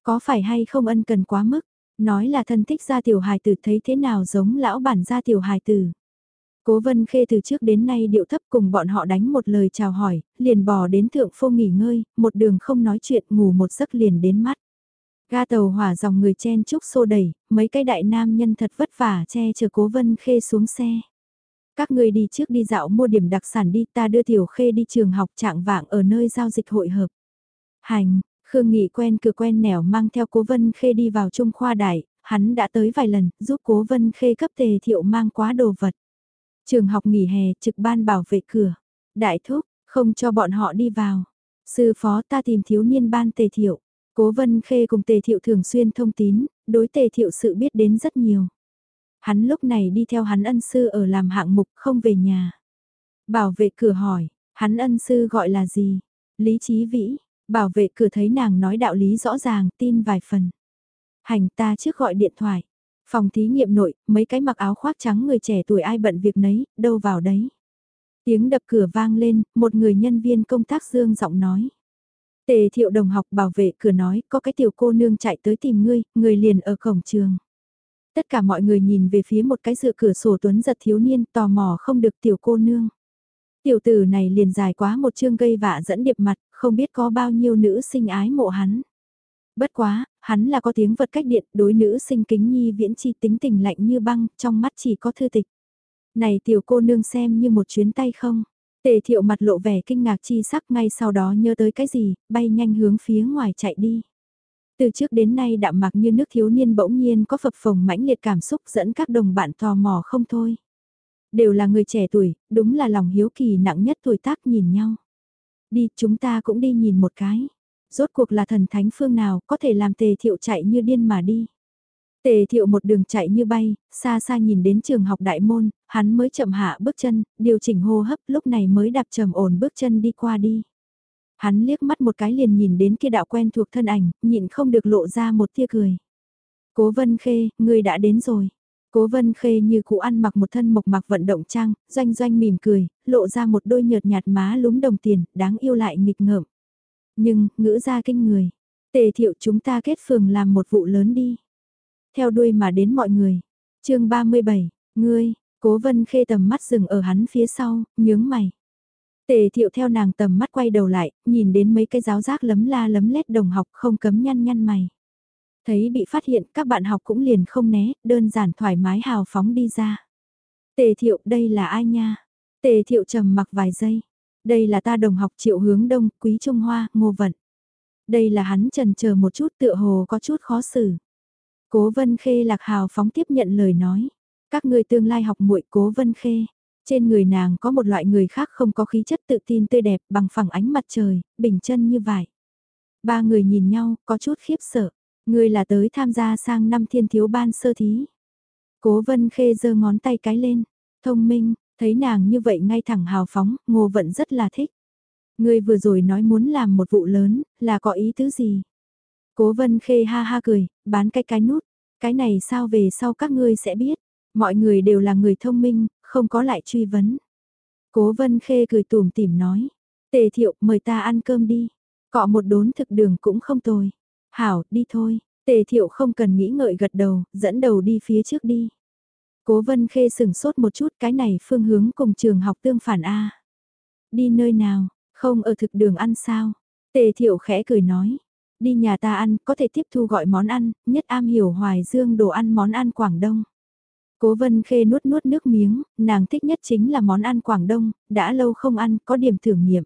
Có phải hay không ân cần quá mức? Nói là thân thích gia tiểu hài tử thấy thế nào giống lão bản gia tiểu hài tử. Cố vân khê từ trước đến nay điệu thấp cùng bọn họ đánh một lời chào hỏi, liền bò đến thượng phô nghỉ ngơi, một đường không nói chuyện ngủ một giấc liền đến mắt. Ga tàu hỏa dòng người chen chúc xô đẩy, mấy cái đại nam nhân thật vất vả che chở cố vân khê xuống xe. Các người đi trước đi dạo mua điểm đặc sản đi ta đưa tiểu khê đi trường học trạng vạng ở nơi giao dịch hội hợp. Hành, Khương Nghị quen cửa quen nẻo mang theo cố vân khê đi vào trung khoa đại, hắn đã tới vài lần, giúp cố vân khê cấp tề thiệu mang quá đồ vật. Trường học nghỉ hè trực ban bảo vệ cửa. Đại thúc, không cho bọn họ đi vào. Sư phó ta tìm thiếu niên ban tề thiệu. Cố vân khê cùng tề thiệu thường xuyên thông tín, đối tề thiệu sự biết đến rất nhiều. Hắn lúc này đi theo hắn ân sư ở làm hạng mục không về nhà. Bảo vệ cửa hỏi, hắn ân sư gọi là gì? Lý Chí Vĩ, Bảo vệ cửa thấy nàng nói đạo lý rõ ràng, tin vài phần. Hành ta trước gọi điện thoại. Phòng thí nghiệm nội, mấy cái mặc áo khoác trắng người trẻ tuổi ai bận việc nấy, đâu vào đấy. Tiếng đập cửa vang lên, một người nhân viên công tác dương giọng nói. Tề thiệu đồng học bảo vệ cửa nói, có cái tiểu cô nương chạy tới tìm ngươi, người liền ở cổng trường. Tất cả mọi người nhìn về phía một cái dựa cửa sổ tuấn giật thiếu niên tò mò không được tiểu cô nương. Tiểu tử này liền dài quá một chương gây vạ dẫn điệp mặt, không biết có bao nhiêu nữ sinh ái mộ hắn. Bất quá, hắn là có tiếng vật cách điện đối nữ sinh kính nhi viễn chi tính tình lạnh như băng, trong mắt chỉ có thư tịch. Này tiểu cô nương xem như một chuyến tay không? Tề thiệu mặt lộ vẻ kinh ngạc chi sắc ngay sau đó nhớ tới cái gì, bay nhanh hướng phía ngoài chạy đi. Từ trước đến nay đạm mặc như nước thiếu niên bỗng nhiên có phập phồng mãnh liệt cảm xúc dẫn các đồng bạn tò mò không thôi. Đều là người trẻ tuổi, đúng là lòng hiếu kỳ nặng nhất tuổi tác nhìn nhau. Đi, chúng ta cũng đi nhìn một cái. Rốt cuộc là thần thánh phương nào có thể làm tề thiệu chạy như điên mà đi. Tề thiệu một đường chạy như bay, xa xa nhìn đến trường học đại môn, hắn mới chậm hạ bước chân, điều chỉnh hô hấp lúc này mới đạp trầm ổn bước chân đi qua đi. Hắn liếc mắt một cái liền nhìn đến kia đạo quen thuộc thân ảnh, nhịn không được lộ ra một tia cười. Cố vân khê, người đã đến rồi. Cố vân khê như cụ ăn mặc một thân mộc mạc vận động trang, doanh doanh mỉm cười, lộ ra một đôi nhợt nhạt má lúm đồng tiền, đáng yêu lại nghịch ngợm. Nhưng, ngữ ra kinh người. Tề thiệu chúng ta kết phường làm một vụ lớn đi. Theo đuôi mà đến mọi người. chương 37, ngươi, cố vân khê tầm mắt dừng ở hắn phía sau, nhướng mày. Tề thiệu theo nàng tầm mắt quay đầu lại, nhìn đến mấy cái giáo giác lấm la lấm lét đồng học không cấm nhăn nhăn mày. Thấy bị phát hiện các bạn học cũng liền không né, đơn giản thoải mái hào phóng đi ra. Tề thiệu đây là ai nha? Tề thiệu trầm mặc vài giây. Đây là ta đồng học triệu hướng đông, quý trung hoa, ngô vận. Đây là hắn trần chờ một chút tựa hồ có chút khó xử. Cố vân khê lạc hào phóng tiếp nhận lời nói. Các người tương lai học muội cố vân khê. Trên người nàng có một loại người khác không có khí chất tự tin tươi đẹp bằng phẳng ánh mặt trời, bình chân như vậy. Ba người nhìn nhau, có chút khiếp sợ. Người là tới tham gia sang năm thiên thiếu ban sơ thí. Cố vân khê giơ ngón tay cái lên. Thông minh, thấy nàng như vậy ngay thẳng hào phóng, ngô vận rất là thích. Người vừa rồi nói muốn làm một vụ lớn, là có ý tứ gì? Cố vân khê ha ha cười, bán cái cái nút. Cái này sao về sau các ngươi sẽ biết. Mọi người đều là người thông minh, không có lại truy vấn. Cố vân khê cười tùm tỉm nói. Tề thiệu mời ta ăn cơm đi. Cọ một đốn thực đường cũng không tồi. Hảo, đi thôi. Tề thiệu không cần nghĩ ngợi gật đầu, dẫn đầu đi phía trước đi. Cố vân khê sừng sốt một chút cái này phương hướng cùng trường học tương phản A. Đi nơi nào, không ở thực đường ăn sao? Tề thiệu khẽ cười nói. Đi nhà ta ăn, có thể tiếp thu gọi món ăn, nhất am hiểu hoài dương đồ ăn món ăn Quảng Đông. Cố vân khê nuốt nuốt nước miếng, nàng thích nhất chính là món ăn Quảng Đông, đã lâu không ăn, có điểm thử nghiệm.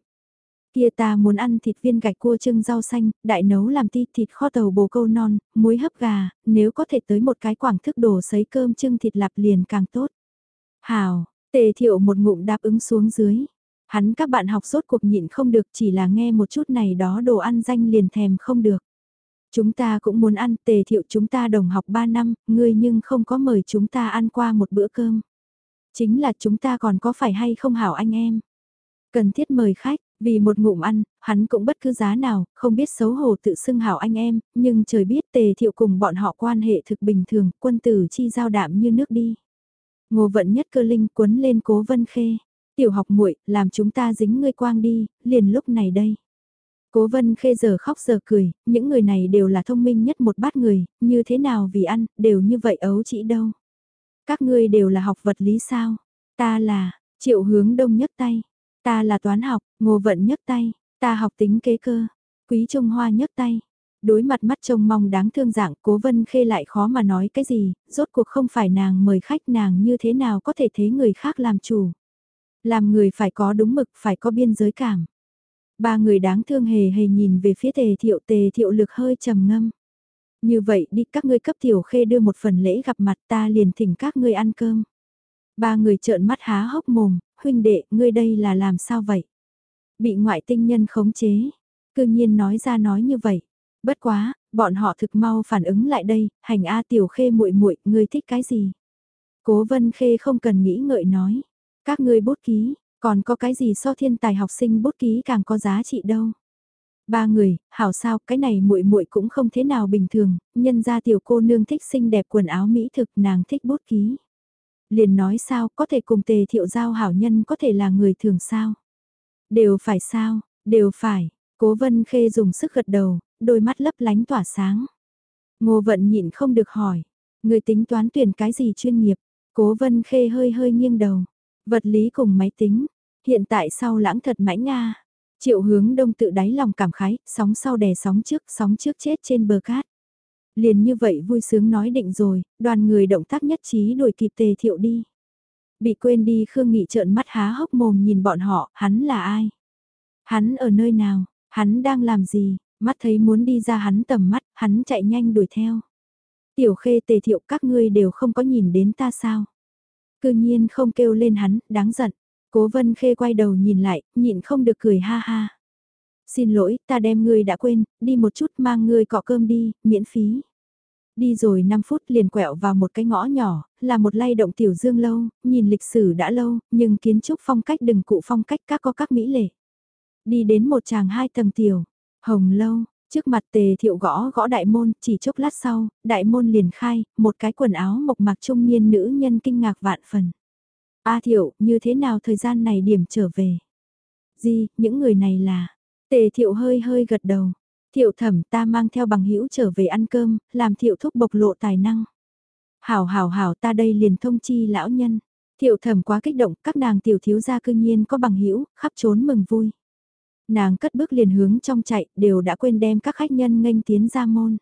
Kia ta muốn ăn thịt viên gạch cua trưng rau xanh, đại nấu làm ti thịt kho tàu bồ câu non, muối hấp gà, nếu có thể tới một cái quảng thức đồ sấy cơm trưng thịt lạp liền càng tốt. Hào, tề thiệu một ngụm đáp ứng xuống dưới. Hắn các bạn học sốt cuộc nhịn không được chỉ là nghe một chút này đó đồ ăn danh liền thèm không được. Chúng ta cũng muốn ăn tề thiệu chúng ta đồng học 3 năm, ngươi nhưng không có mời chúng ta ăn qua một bữa cơm. Chính là chúng ta còn có phải hay không hảo anh em. Cần thiết mời khách, vì một ngụm ăn, hắn cũng bất cứ giá nào, không biết xấu hổ tự xưng hảo anh em, nhưng trời biết tề thiệu cùng bọn họ quan hệ thực bình thường, quân tử chi giao đạm như nước đi. Ngô vận nhất cơ linh quấn lên cố vân khê. Tiểu học muội làm chúng ta dính ngươi quang đi, liền lúc này đây. Cố vân khê giờ khóc giờ cười, những người này đều là thông minh nhất một bát người, như thế nào vì ăn, đều như vậy ấu chỉ đâu. Các ngươi đều là học vật lý sao? Ta là, triệu hướng đông nhất tay. Ta là toán học, ngô vận nhất tay. Ta học tính kế cơ. Quý Trung Hoa nhất tay. Đối mặt mắt trông mong đáng thương dạng cố vân khê lại khó mà nói cái gì, rốt cuộc không phải nàng mời khách nàng như thế nào có thể thế người khác làm chủ. Làm người phải có đúng mực, phải có biên giới cảm. Ba người đáng thương hề hề nhìn về phía tề thiệu tề thiệu lực hơi trầm ngâm. Như vậy đi các ngươi cấp tiểu khê đưa một phần lễ gặp mặt ta liền thỉnh các ngươi ăn cơm. Ba người trợn mắt há hốc mồm, huynh đệ, ngươi đây là làm sao vậy? Bị ngoại tinh nhân khống chế, cư nhiên nói ra nói như vậy. Bất quá, bọn họ thực mau phản ứng lại đây, hành A tiểu khê muội muội, ngươi thích cái gì? Cố vân khê không cần nghĩ ngợi nói. Các ngươi bút ký, còn có cái gì so thiên tài học sinh bút ký càng có giá trị đâu. Ba người, hảo sao, cái này muội muội cũng không thế nào bình thường, nhân ra tiểu cô nương thích xinh đẹp quần áo mỹ thực nàng thích bút ký. Liền nói sao, có thể cùng tề thiệu giao hảo nhân có thể là người thường sao. Đều phải sao, đều phải, cố vân khê dùng sức gật đầu, đôi mắt lấp lánh tỏa sáng. Ngô vận nhịn không được hỏi, người tính toán tuyển cái gì chuyên nghiệp, cố vân khê hơi hơi nghiêng đầu, Vật lý cùng máy tính, hiện tại sau lãng thật mãi Nga. Triệu hướng đông tự đáy lòng cảm khái, sóng sau đè sóng trước, sóng trước chết trên bờ cát. Liền như vậy vui sướng nói định rồi, đoàn người động tác nhất trí đuổi kịp tề thiệu đi. Bị quên đi Khương Nghị trợn mắt há hốc mồm nhìn bọn họ, hắn là ai? Hắn ở nơi nào? Hắn đang làm gì? Mắt thấy muốn đi ra hắn tầm mắt, hắn chạy nhanh đuổi theo. Tiểu khê tề thiệu các ngươi đều không có nhìn đến ta sao? Cư nhiên không kêu lên hắn, đáng giận. Cố vân khê quay đầu nhìn lại, nhịn không được cười ha ha. Xin lỗi, ta đem ngươi đã quên, đi một chút mang ngươi cọ cơm đi, miễn phí. Đi rồi 5 phút liền quẹo vào một cái ngõ nhỏ, là một lay động tiểu dương lâu, nhìn lịch sử đã lâu, nhưng kiến trúc phong cách đừng cụ phong cách các có các mỹ lệ. Đi đến một tràng hai tầng tiểu, hồng lâu, trước mặt tề thiệu gõ gõ đại môn, chỉ chốc lát sau, đại môn liền khai, một cái quần áo mộc mạc trung niên nữ nhân kinh ngạc vạn phần. A thiệu, như thế nào thời gian này điểm trở về? Gì, những người này là... Tề thiệu hơi hơi gật đầu. Thiệu thẩm ta mang theo bằng hữu trở về ăn cơm, làm thiệu thúc bộc lộ tài năng. Hảo hảo hảo ta đây liền thông chi lão nhân. Thiệu thẩm quá kích động, các nàng tiểu thiếu gia cương nhiên có bằng hữu khắp trốn mừng vui. Nàng cất bước liền hướng trong chạy, đều đã quên đem các khách nhân nghênh tiến ra môn.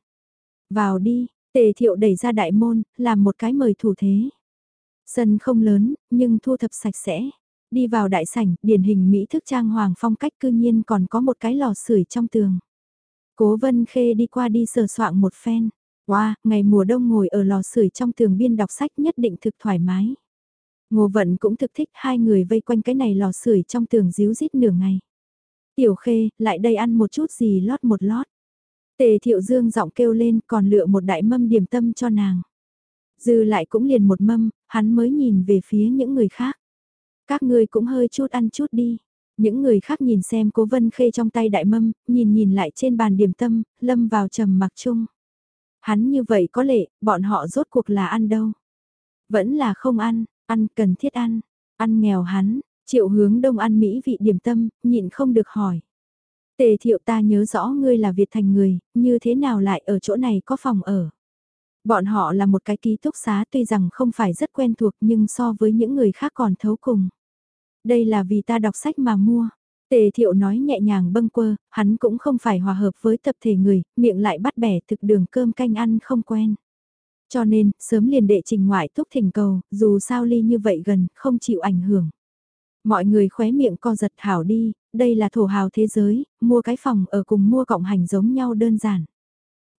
Vào đi, tề thiệu đẩy ra đại môn, làm một cái mời thủ thế. Sân không lớn, nhưng thu thập sạch sẽ. Đi vào đại sảnh, điển hình Mỹ thức trang hoàng phong cách cư nhiên còn có một cái lò sưởi trong tường. Cố vân khê đi qua đi sờ soạn một phen. Wow, ngày mùa đông ngồi ở lò sưởi trong tường biên đọc sách nhất định thực thoải mái. Ngô Vận cũng thực thích hai người vây quanh cái này lò sưởi trong tường díu rít nửa ngày. Tiểu khê, lại đây ăn một chút gì lót một lót. Tề thiệu dương giọng kêu lên còn lựa một đại mâm điểm tâm cho nàng. Dư lại cũng liền một mâm, hắn mới nhìn về phía những người khác. Các ngươi cũng hơi chút ăn chút đi. Những người khác nhìn xem cố vân khê trong tay đại mâm, nhìn nhìn lại trên bàn điểm tâm, lâm vào trầm mặc chung. Hắn như vậy có lệ, bọn họ rốt cuộc là ăn đâu. Vẫn là không ăn, ăn cần thiết ăn, ăn nghèo hắn, triệu hướng đông ăn Mỹ vị điểm tâm, nhịn không được hỏi. Tề thiệu ta nhớ rõ ngươi là Việt thành người, như thế nào lại ở chỗ này có phòng ở. Bọn họ là một cái ký túc xá tuy rằng không phải rất quen thuộc nhưng so với những người khác còn thấu cùng. Đây là vì ta đọc sách mà mua. Tề thiệu nói nhẹ nhàng bâng quơ, hắn cũng không phải hòa hợp với tập thể người, miệng lại bắt bẻ thực đường cơm canh ăn không quen. Cho nên, sớm liền đệ trình ngoại thúc thỉnh cầu, dù sao ly như vậy gần, không chịu ảnh hưởng. Mọi người khóe miệng co giật hảo đi, đây là thổ hào thế giới, mua cái phòng ở cùng mua cộng hành giống nhau đơn giản.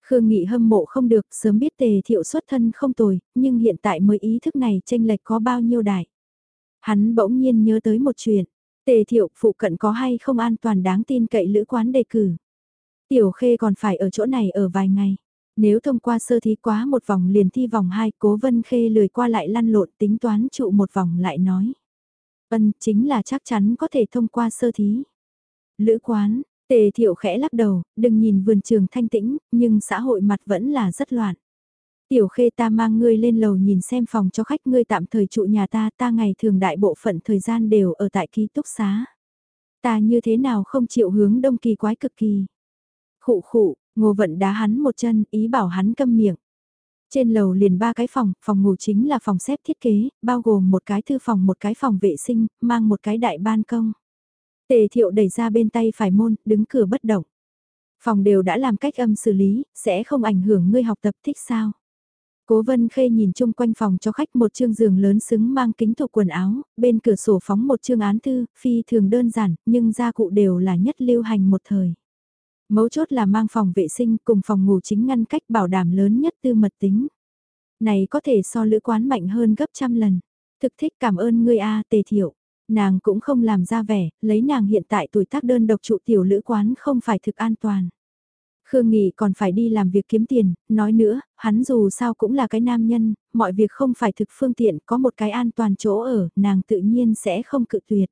Khương Nghị hâm mộ không được, sớm biết tề thiệu xuất thân không tồi, nhưng hiện tại mới ý thức này tranh lệch có bao nhiêu đại. Hắn bỗng nhiên nhớ tới một chuyện, tề thiệu phụ cận có hay không an toàn đáng tin cậy lữ quán đề cử. Tiểu khê còn phải ở chỗ này ở vài ngày. Nếu thông qua sơ thí quá một vòng liền thi vòng 2, cố vân khê lười qua lại lăn lộn tính toán trụ một vòng lại nói vân chính là chắc chắn có thể thông qua sơ thí. Lữ quán, tề thiệu khẽ lắc đầu, đừng nhìn vườn trường thanh tĩnh, nhưng xã hội mặt vẫn là rất loạn. Tiểu khê ta mang ngươi lên lầu nhìn xem phòng cho khách ngươi tạm thời trụ nhà ta, ta ngày thường đại bộ phận thời gian đều ở tại ký túc xá. Ta như thế nào không chịu hướng đông kỳ quái cực kỳ. Khụ khụ, ngô vận đá hắn một chân, ý bảo hắn câm miệng. Trên lầu liền ba cái phòng, phòng ngủ chính là phòng xếp thiết kế, bao gồm một cái thư phòng một cái phòng vệ sinh, mang một cái đại ban công. Tề thiệu đẩy ra bên tay phải môn, đứng cửa bất động. Phòng đều đã làm cách âm xử lý, sẽ không ảnh hưởng ngươi học tập thích sao. Cố Vân Khê nhìn chung quanh phòng cho khách một chương giường lớn xứng mang kính thuộc quần áo, bên cửa sổ phóng một chương án thư, phi thường đơn giản, nhưng gia cụ đều là nhất lưu hành một thời. Mấu chốt là mang phòng vệ sinh cùng phòng ngủ chính ngăn cách bảo đảm lớn nhất tư mật tính. Này có thể so lữ quán mạnh hơn gấp trăm lần. Thực thích cảm ơn ngươi A tề thiệu. Nàng cũng không làm ra vẻ, lấy nàng hiện tại tuổi tác đơn độc trụ tiểu lữ quán không phải thực an toàn. Khương Nghị còn phải đi làm việc kiếm tiền, nói nữa, hắn dù sao cũng là cái nam nhân, mọi việc không phải thực phương tiện, có một cái an toàn chỗ ở, nàng tự nhiên sẽ không cự tuyệt.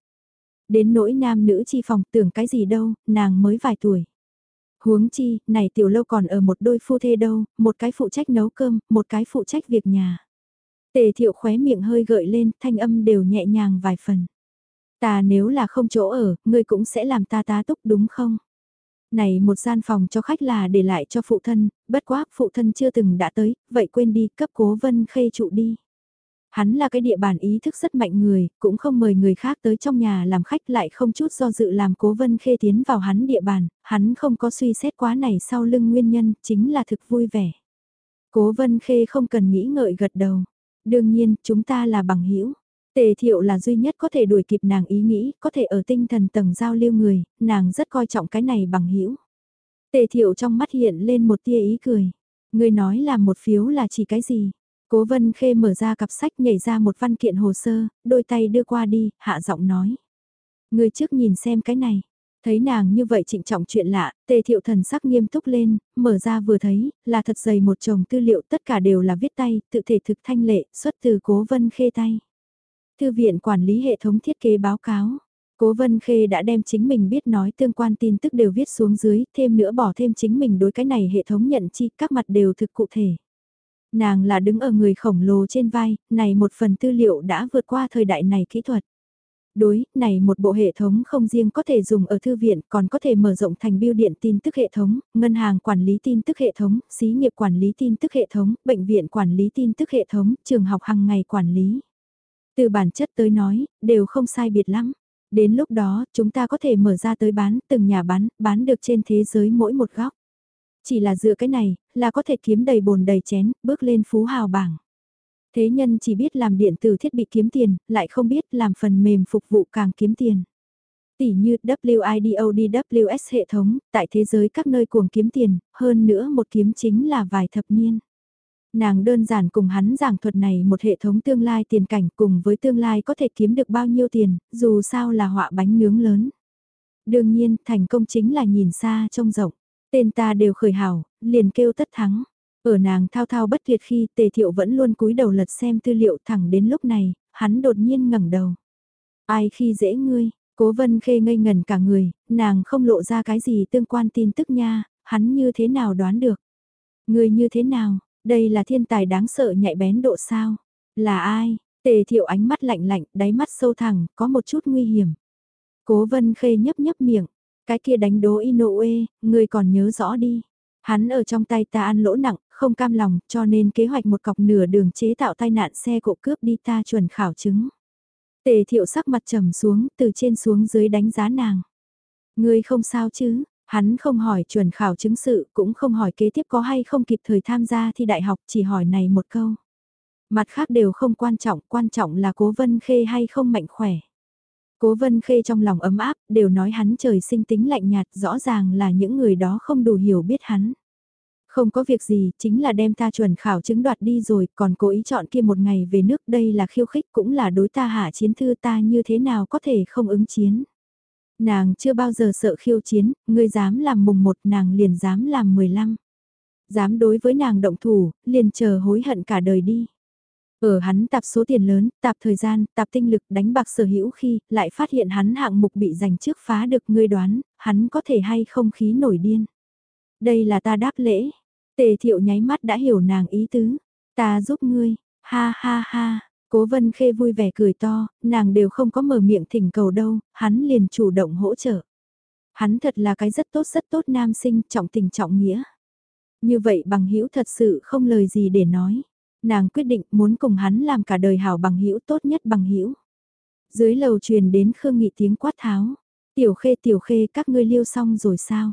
Đến nỗi nam nữ chi phòng tưởng cái gì đâu, nàng mới vài tuổi. Huống chi, này tiểu lâu còn ở một đôi phu thê đâu, một cái phụ trách nấu cơm, một cái phụ trách việc nhà. Tề thiệu khóe miệng hơi gợi lên, thanh âm đều nhẹ nhàng vài phần. Ta nếu là không chỗ ở, ngươi cũng sẽ làm ta tá túc đúng không? Này một gian phòng cho khách là để lại cho phụ thân, bất quá phụ thân chưa từng đã tới, vậy quên đi, cấp cố vân khê trụ đi. Hắn là cái địa bàn ý thức rất mạnh người, cũng không mời người khác tới trong nhà làm khách lại không chút do dự làm cố vân khê tiến vào hắn địa bàn, hắn không có suy xét quá này sau lưng nguyên nhân, chính là thực vui vẻ. Cố vân khê không cần nghĩ ngợi gật đầu. Đương nhiên, chúng ta là bằng hữu Tề thiệu là duy nhất có thể đuổi kịp nàng ý nghĩ, có thể ở tinh thần tầng giao lưu người, nàng rất coi trọng cái này bằng hữu Tề thiệu trong mắt hiện lên một tia ý cười. Người nói là một phiếu là chỉ cái gì? Cố vân khê mở ra cặp sách nhảy ra một văn kiện hồ sơ, đôi tay đưa qua đi, hạ giọng nói. Người trước nhìn xem cái này. Thấy nàng như vậy trịnh trọng chuyện lạ, tề thiệu thần sắc nghiêm túc lên, mở ra vừa thấy, là thật dày một chồng tư liệu tất cả đều là viết tay, tự thể thực thanh lệ, xuất từ cố vân khê tay. Thư viện quản lý hệ thống thiết kế báo cáo. Cố Vân Khê đã đem chính mình biết nói tương quan tin tức đều viết xuống dưới, thêm nữa bỏ thêm chính mình đối cái này hệ thống nhận chi, các mặt đều thực cụ thể. Nàng là đứng ở người khổng lồ trên vai, này một phần tư liệu đã vượt qua thời đại này kỹ thuật. Đối, này một bộ hệ thống không riêng có thể dùng ở thư viện, còn có thể mở rộng thành biêu điện tin tức hệ thống, ngân hàng quản lý tin tức hệ thống, xí nghiệp quản lý tin tức hệ thống, bệnh viện quản lý tin tức hệ thống, trường học hàng ngày quản lý. Từ bản chất tới nói, đều không sai biệt lắm. Đến lúc đó, chúng ta có thể mở ra tới bán, từng nhà bán, bán được trên thế giới mỗi một góc. Chỉ là dựa cái này, là có thể kiếm đầy bồn đầy chén, bước lên phú hào bảng. Thế nhân chỉ biết làm điện tử thiết bị kiếm tiền, lại không biết làm phần mềm phục vụ càng kiếm tiền. Tỷ như WIDODWS hệ thống, tại thế giới các nơi cuồng kiếm tiền, hơn nữa một kiếm chính là vài thập niên. Nàng đơn giản cùng hắn giảng thuật này một hệ thống tương lai tiền cảnh cùng với tương lai có thể kiếm được bao nhiêu tiền, dù sao là họa bánh nướng lớn. Đương nhiên, thành công chính là nhìn xa trông rộng. Tên ta đều khởi hảo, liền kêu tất thắng. Ở nàng thao thao bất tuyệt khi tề thiệu vẫn luôn cúi đầu lật xem tư liệu thẳng đến lúc này, hắn đột nhiên ngẩng đầu. Ai khi dễ ngươi, cố vân khê ngây ngần cả người, nàng không lộ ra cái gì tương quan tin tức nha, hắn như thế nào đoán được. Ngươi như thế nào, đây là thiên tài đáng sợ nhạy bén độ sao? Là ai? Tề thiệu ánh mắt lạnh lạnh, đáy mắt sâu thẳng, có một chút nguy hiểm. Cố vân khê nhấp nhấp miệng, cái kia đánh đố Inoue, người còn nhớ rõ đi. Hắn ở trong tay ta ăn lỗ nặng, không cam lòng, cho nên kế hoạch một cọc nửa đường chế tạo tai nạn xe cộ cướp đi ta chuẩn khảo chứng. Tề thiệu sắc mặt trầm xuống, từ trên xuống dưới đánh giá nàng. Ngươi không sao chứ, Hắn không hỏi chuẩn khảo chứng sự, cũng không hỏi kế tiếp có hay không kịp thời tham gia thi đại học, chỉ hỏi này một câu. Mặt khác đều không quan trọng, quan trọng là cố vân khê hay không mạnh khỏe. Cố vân khê trong lòng ấm áp, đều nói hắn trời sinh tính lạnh nhạt, rõ ràng là những người đó không đủ hiểu biết hắn. Không có việc gì, chính là đem ta chuẩn khảo chứng đoạt đi rồi, còn cố ý chọn kia một ngày về nước đây là khiêu khích cũng là đối ta hạ chiến thư ta như thế nào có thể không ứng chiến. Nàng chưa bao giờ sợ khiêu chiến, ngươi dám làm mùng một nàng liền dám làm mười lăm. Dám đối với nàng động thủ, liền chờ hối hận cả đời đi. Ở hắn tạp số tiền lớn, tạp thời gian, tạp tinh lực đánh bạc sở hữu khi, lại phát hiện hắn hạng mục bị giành trước phá được ngươi đoán, hắn có thể hay không khí nổi điên. Đây là ta đáp lễ. Tề thiệu nháy mắt đã hiểu nàng ý tứ. Ta giúp ngươi, ha ha ha, Cố vân khê vui vẻ cười to, nàng đều không có mở miệng thỉnh cầu đâu, hắn liền chủ động hỗ trợ. Hắn thật là cái rất tốt rất tốt nam sinh, trọng tình trọng nghĩa. Như vậy bằng hữu thật sự không lời gì để nói. Nàng quyết định muốn cùng hắn làm cả đời hảo bằng hữu tốt nhất bằng hữu. Dưới lầu truyền đến Khương Nghị tiếng quát tháo. Tiểu khê tiểu khê các ngươi liêu xong rồi sao?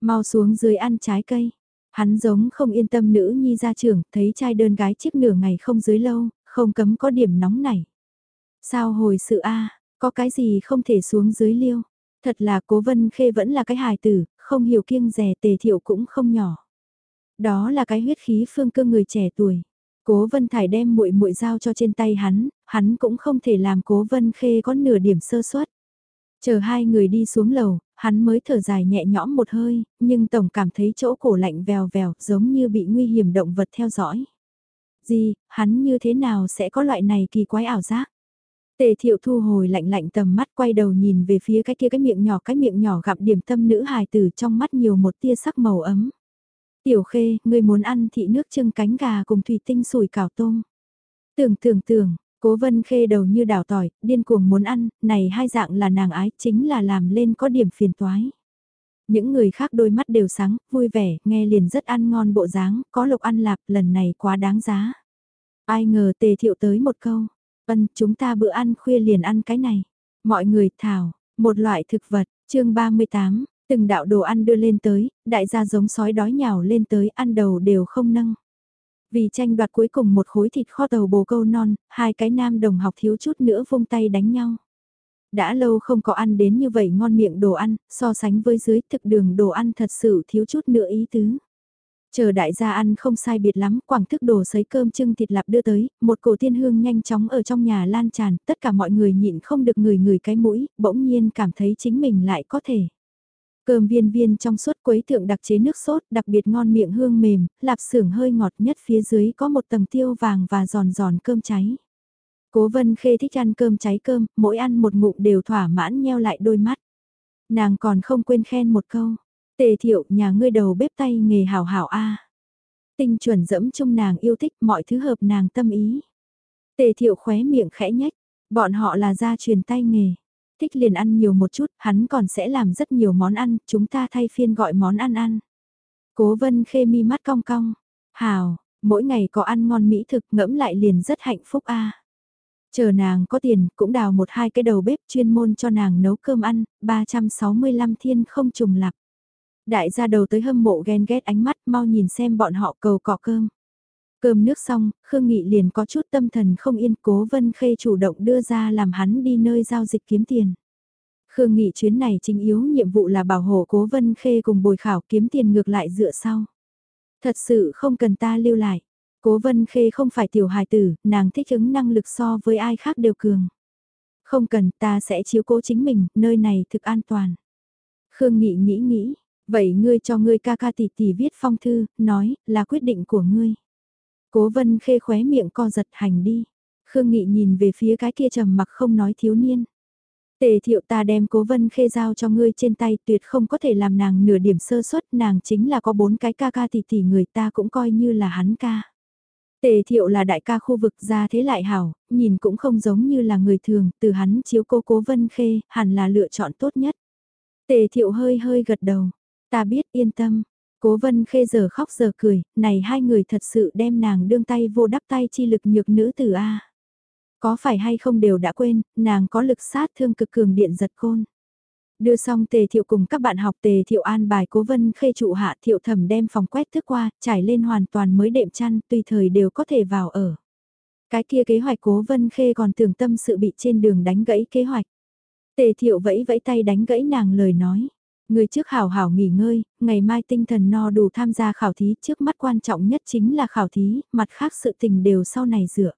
Mau xuống dưới ăn trái cây. Hắn giống không yên tâm nữ nhi ra trưởng thấy trai đơn gái chiếc nửa ngày không dưới lâu, không cấm có điểm nóng này. Sao hồi sự a có cái gì không thể xuống dưới liêu. Thật là cố vân khê vẫn là cái hài tử, không hiểu kiêng dè tề thiệu cũng không nhỏ. Đó là cái huyết khí phương cương người trẻ tuổi. Cố Vân Thải đem muội muội giao cho trên tay hắn, hắn cũng không thể làm Cố Vân Khê có nửa điểm sơ suất. Chờ hai người đi xuống lầu, hắn mới thở dài nhẹ nhõm một hơi, nhưng tổng cảm thấy chỗ cổ lạnh vèo vèo, giống như bị nguy hiểm động vật theo dõi. Gì, hắn như thế nào sẽ có loại này kỳ quái ảo giác? Tề thiệu thu hồi lạnh lạnh tầm mắt quay đầu nhìn về phía cái kia cái miệng nhỏ cái miệng nhỏ gặp điểm tâm nữ hài tử trong mắt nhiều một tia sắc màu ấm. Tiểu khê, ngươi muốn ăn thị nước trưng cánh gà cùng thủy tinh sủi cảo tôm. Tưởng tưởng tưởng, cố vân khê đầu như đảo tỏi, điên cuồng muốn ăn, này hai dạng là nàng ái chính là làm lên có điểm phiền toái. Những người khác đôi mắt đều sáng, vui vẻ, nghe liền rất ăn ngon bộ dáng, có lộc ăn lạp lần này quá đáng giá. Ai ngờ tề thiệu tới một câu, ân chúng ta bữa ăn khuya liền ăn cái này. Mọi người thảo, một loại thực vật, chương 38, từng đạo đồ ăn đưa lên tới, đại gia giống sói đói nhào lên tới ăn đầu đều không nâng. Vì tranh đoạt cuối cùng một khối thịt kho tàu bồ câu non, hai cái nam đồng học thiếu chút nữa vung tay đánh nhau. Đã lâu không có ăn đến như vậy ngon miệng đồ ăn, so sánh với dưới thực đường đồ ăn thật sự thiếu chút nữa ý tứ. Chờ đại gia ăn không sai biệt lắm, quảng thức đồ sấy cơm trưng thịt lạp đưa tới, một cổ tiên hương nhanh chóng ở trong nhà lan tràn, tất cả mọi người nhịn không được người người cái mũi, bỗng nhiên cảm thấy chính mình lại có thể. Cơm viên viên trong suốt quấy thượng đặc chế nước sốt, đặc biệt ngon miệng hương mềm, lạp xưởng hơi ngọt nhất phía dưới có một tầng tiêu vàng và giòn giòn cơm cháy. Cố vân khê thích ăn cơm cháy cơm, mỗi ăn một ngụm đều thỏa mãn nheo lại đôi mắt. Nàng còn không quên khen một câu, tề thiệu nhà ngươi đầu bếp tay nghề hảo hảo a Tinh chuẩn dẫm chung nàng yêu thích mọi thứ hợp nàng tâm ý. Tề thiệu khóe miệng khẽ nhách, bọn họ là gia truyền tay nghề. Thích liền ăn nhiều một chút, hắn còn sẽ làm rất nhiều món ăn, chúng ta thay phiên gọi món ăn ăn. Cố vân khê mi mắt cong cong, hào, mỗi ngày có ăn ngon mỹ thực ngẫm lại liền rất hạnh phúc a. Chờ nàng có tiền, cũng đào một hai cái đầu bếp chuyên môn cho nàng nấu cơm ăn, 365 thiên không trùng lặp. Đại gia đầu tới hâm mộ ghen ghét ánh mắt mau nhìn xem bọn họ cầu cọ cơm. Cơm nước xong, Khương Nghị liền có chút tâm thần không yên cố Vân Khê chủ động đưa ra làm hắn đi nơi giao dịch kiếm tiền. Khương Nghị chuyến này chính yếu nhiệm vụ là bảo hộ cố Vân Khê cùng bồi khảo kiếm tiền ngược lại dựa sau. Thật sự không cần ta lưu lại. Cố Vân Khê không phải tiểu hài tử, nàng thích ứng năng lực so với ai khác đều cường. Không cần, ta sẽ chiếu cố chính mình, nơi này thực an toàn. Khương Nghị nghĩ nghĩ, vậy ngươi cho ngươi ca ca tỷ tỷ viết phong thư, nói, là quyết định của ngươi. Cố Vân Khê khóe miệng co giật hành đi. Khương Nghị nhìn về phía cái kia trầm mặc không nói thiếu niên. Tề thiệu ta đem cố vân khê giao cho ngươi trên tay tuyệt không có thể làm nàng nửa điểm sơ suất nàng chính là có bốn cái ca ca tỷ tỷ người ta cũng coi như là hắn ca. Tề thiệu là đại ca khu vực ra thế lại hảo, nhìn cũng không giống như là người thường, từ hắn chiếu cô cố vân khê, hẳn là lựa chọn tốt nhất. Tề thiệu hơi hơi gật đầu, ta biết yên tâm, cố vân khê giờ khóc giờ cười, này hai người thật sự đem nàng đương tay vô đắp tay chi lực nhược nữ tử A. Có phải hay không đều đã quên, nàng có lực sát thương cực cường điện giật côn. Đưa xong tề thiệu cùng các bạn học tề thiệu an bài cố vân khê trụ hạ thiệu thẩm đem phòng quét thức qua, trải lên hoàn toàn mới đệm chăn, tùy thời đều có thể vào ở. Cái kia kế hoạch cố vân khê còn tưởng tâm sự bị trên đường đánh gãy kế hoạch. Tề thiệu vẫy vẫy tay đánh gãy nàng lời nói. Người trước hảo hảo nghỉ ngơi, ngày mai tinh thần no đủ tham gia khảo thí trước mắt quan trọng nhất chính là khảo thí, mặt khác sự tình đều sau này dựa.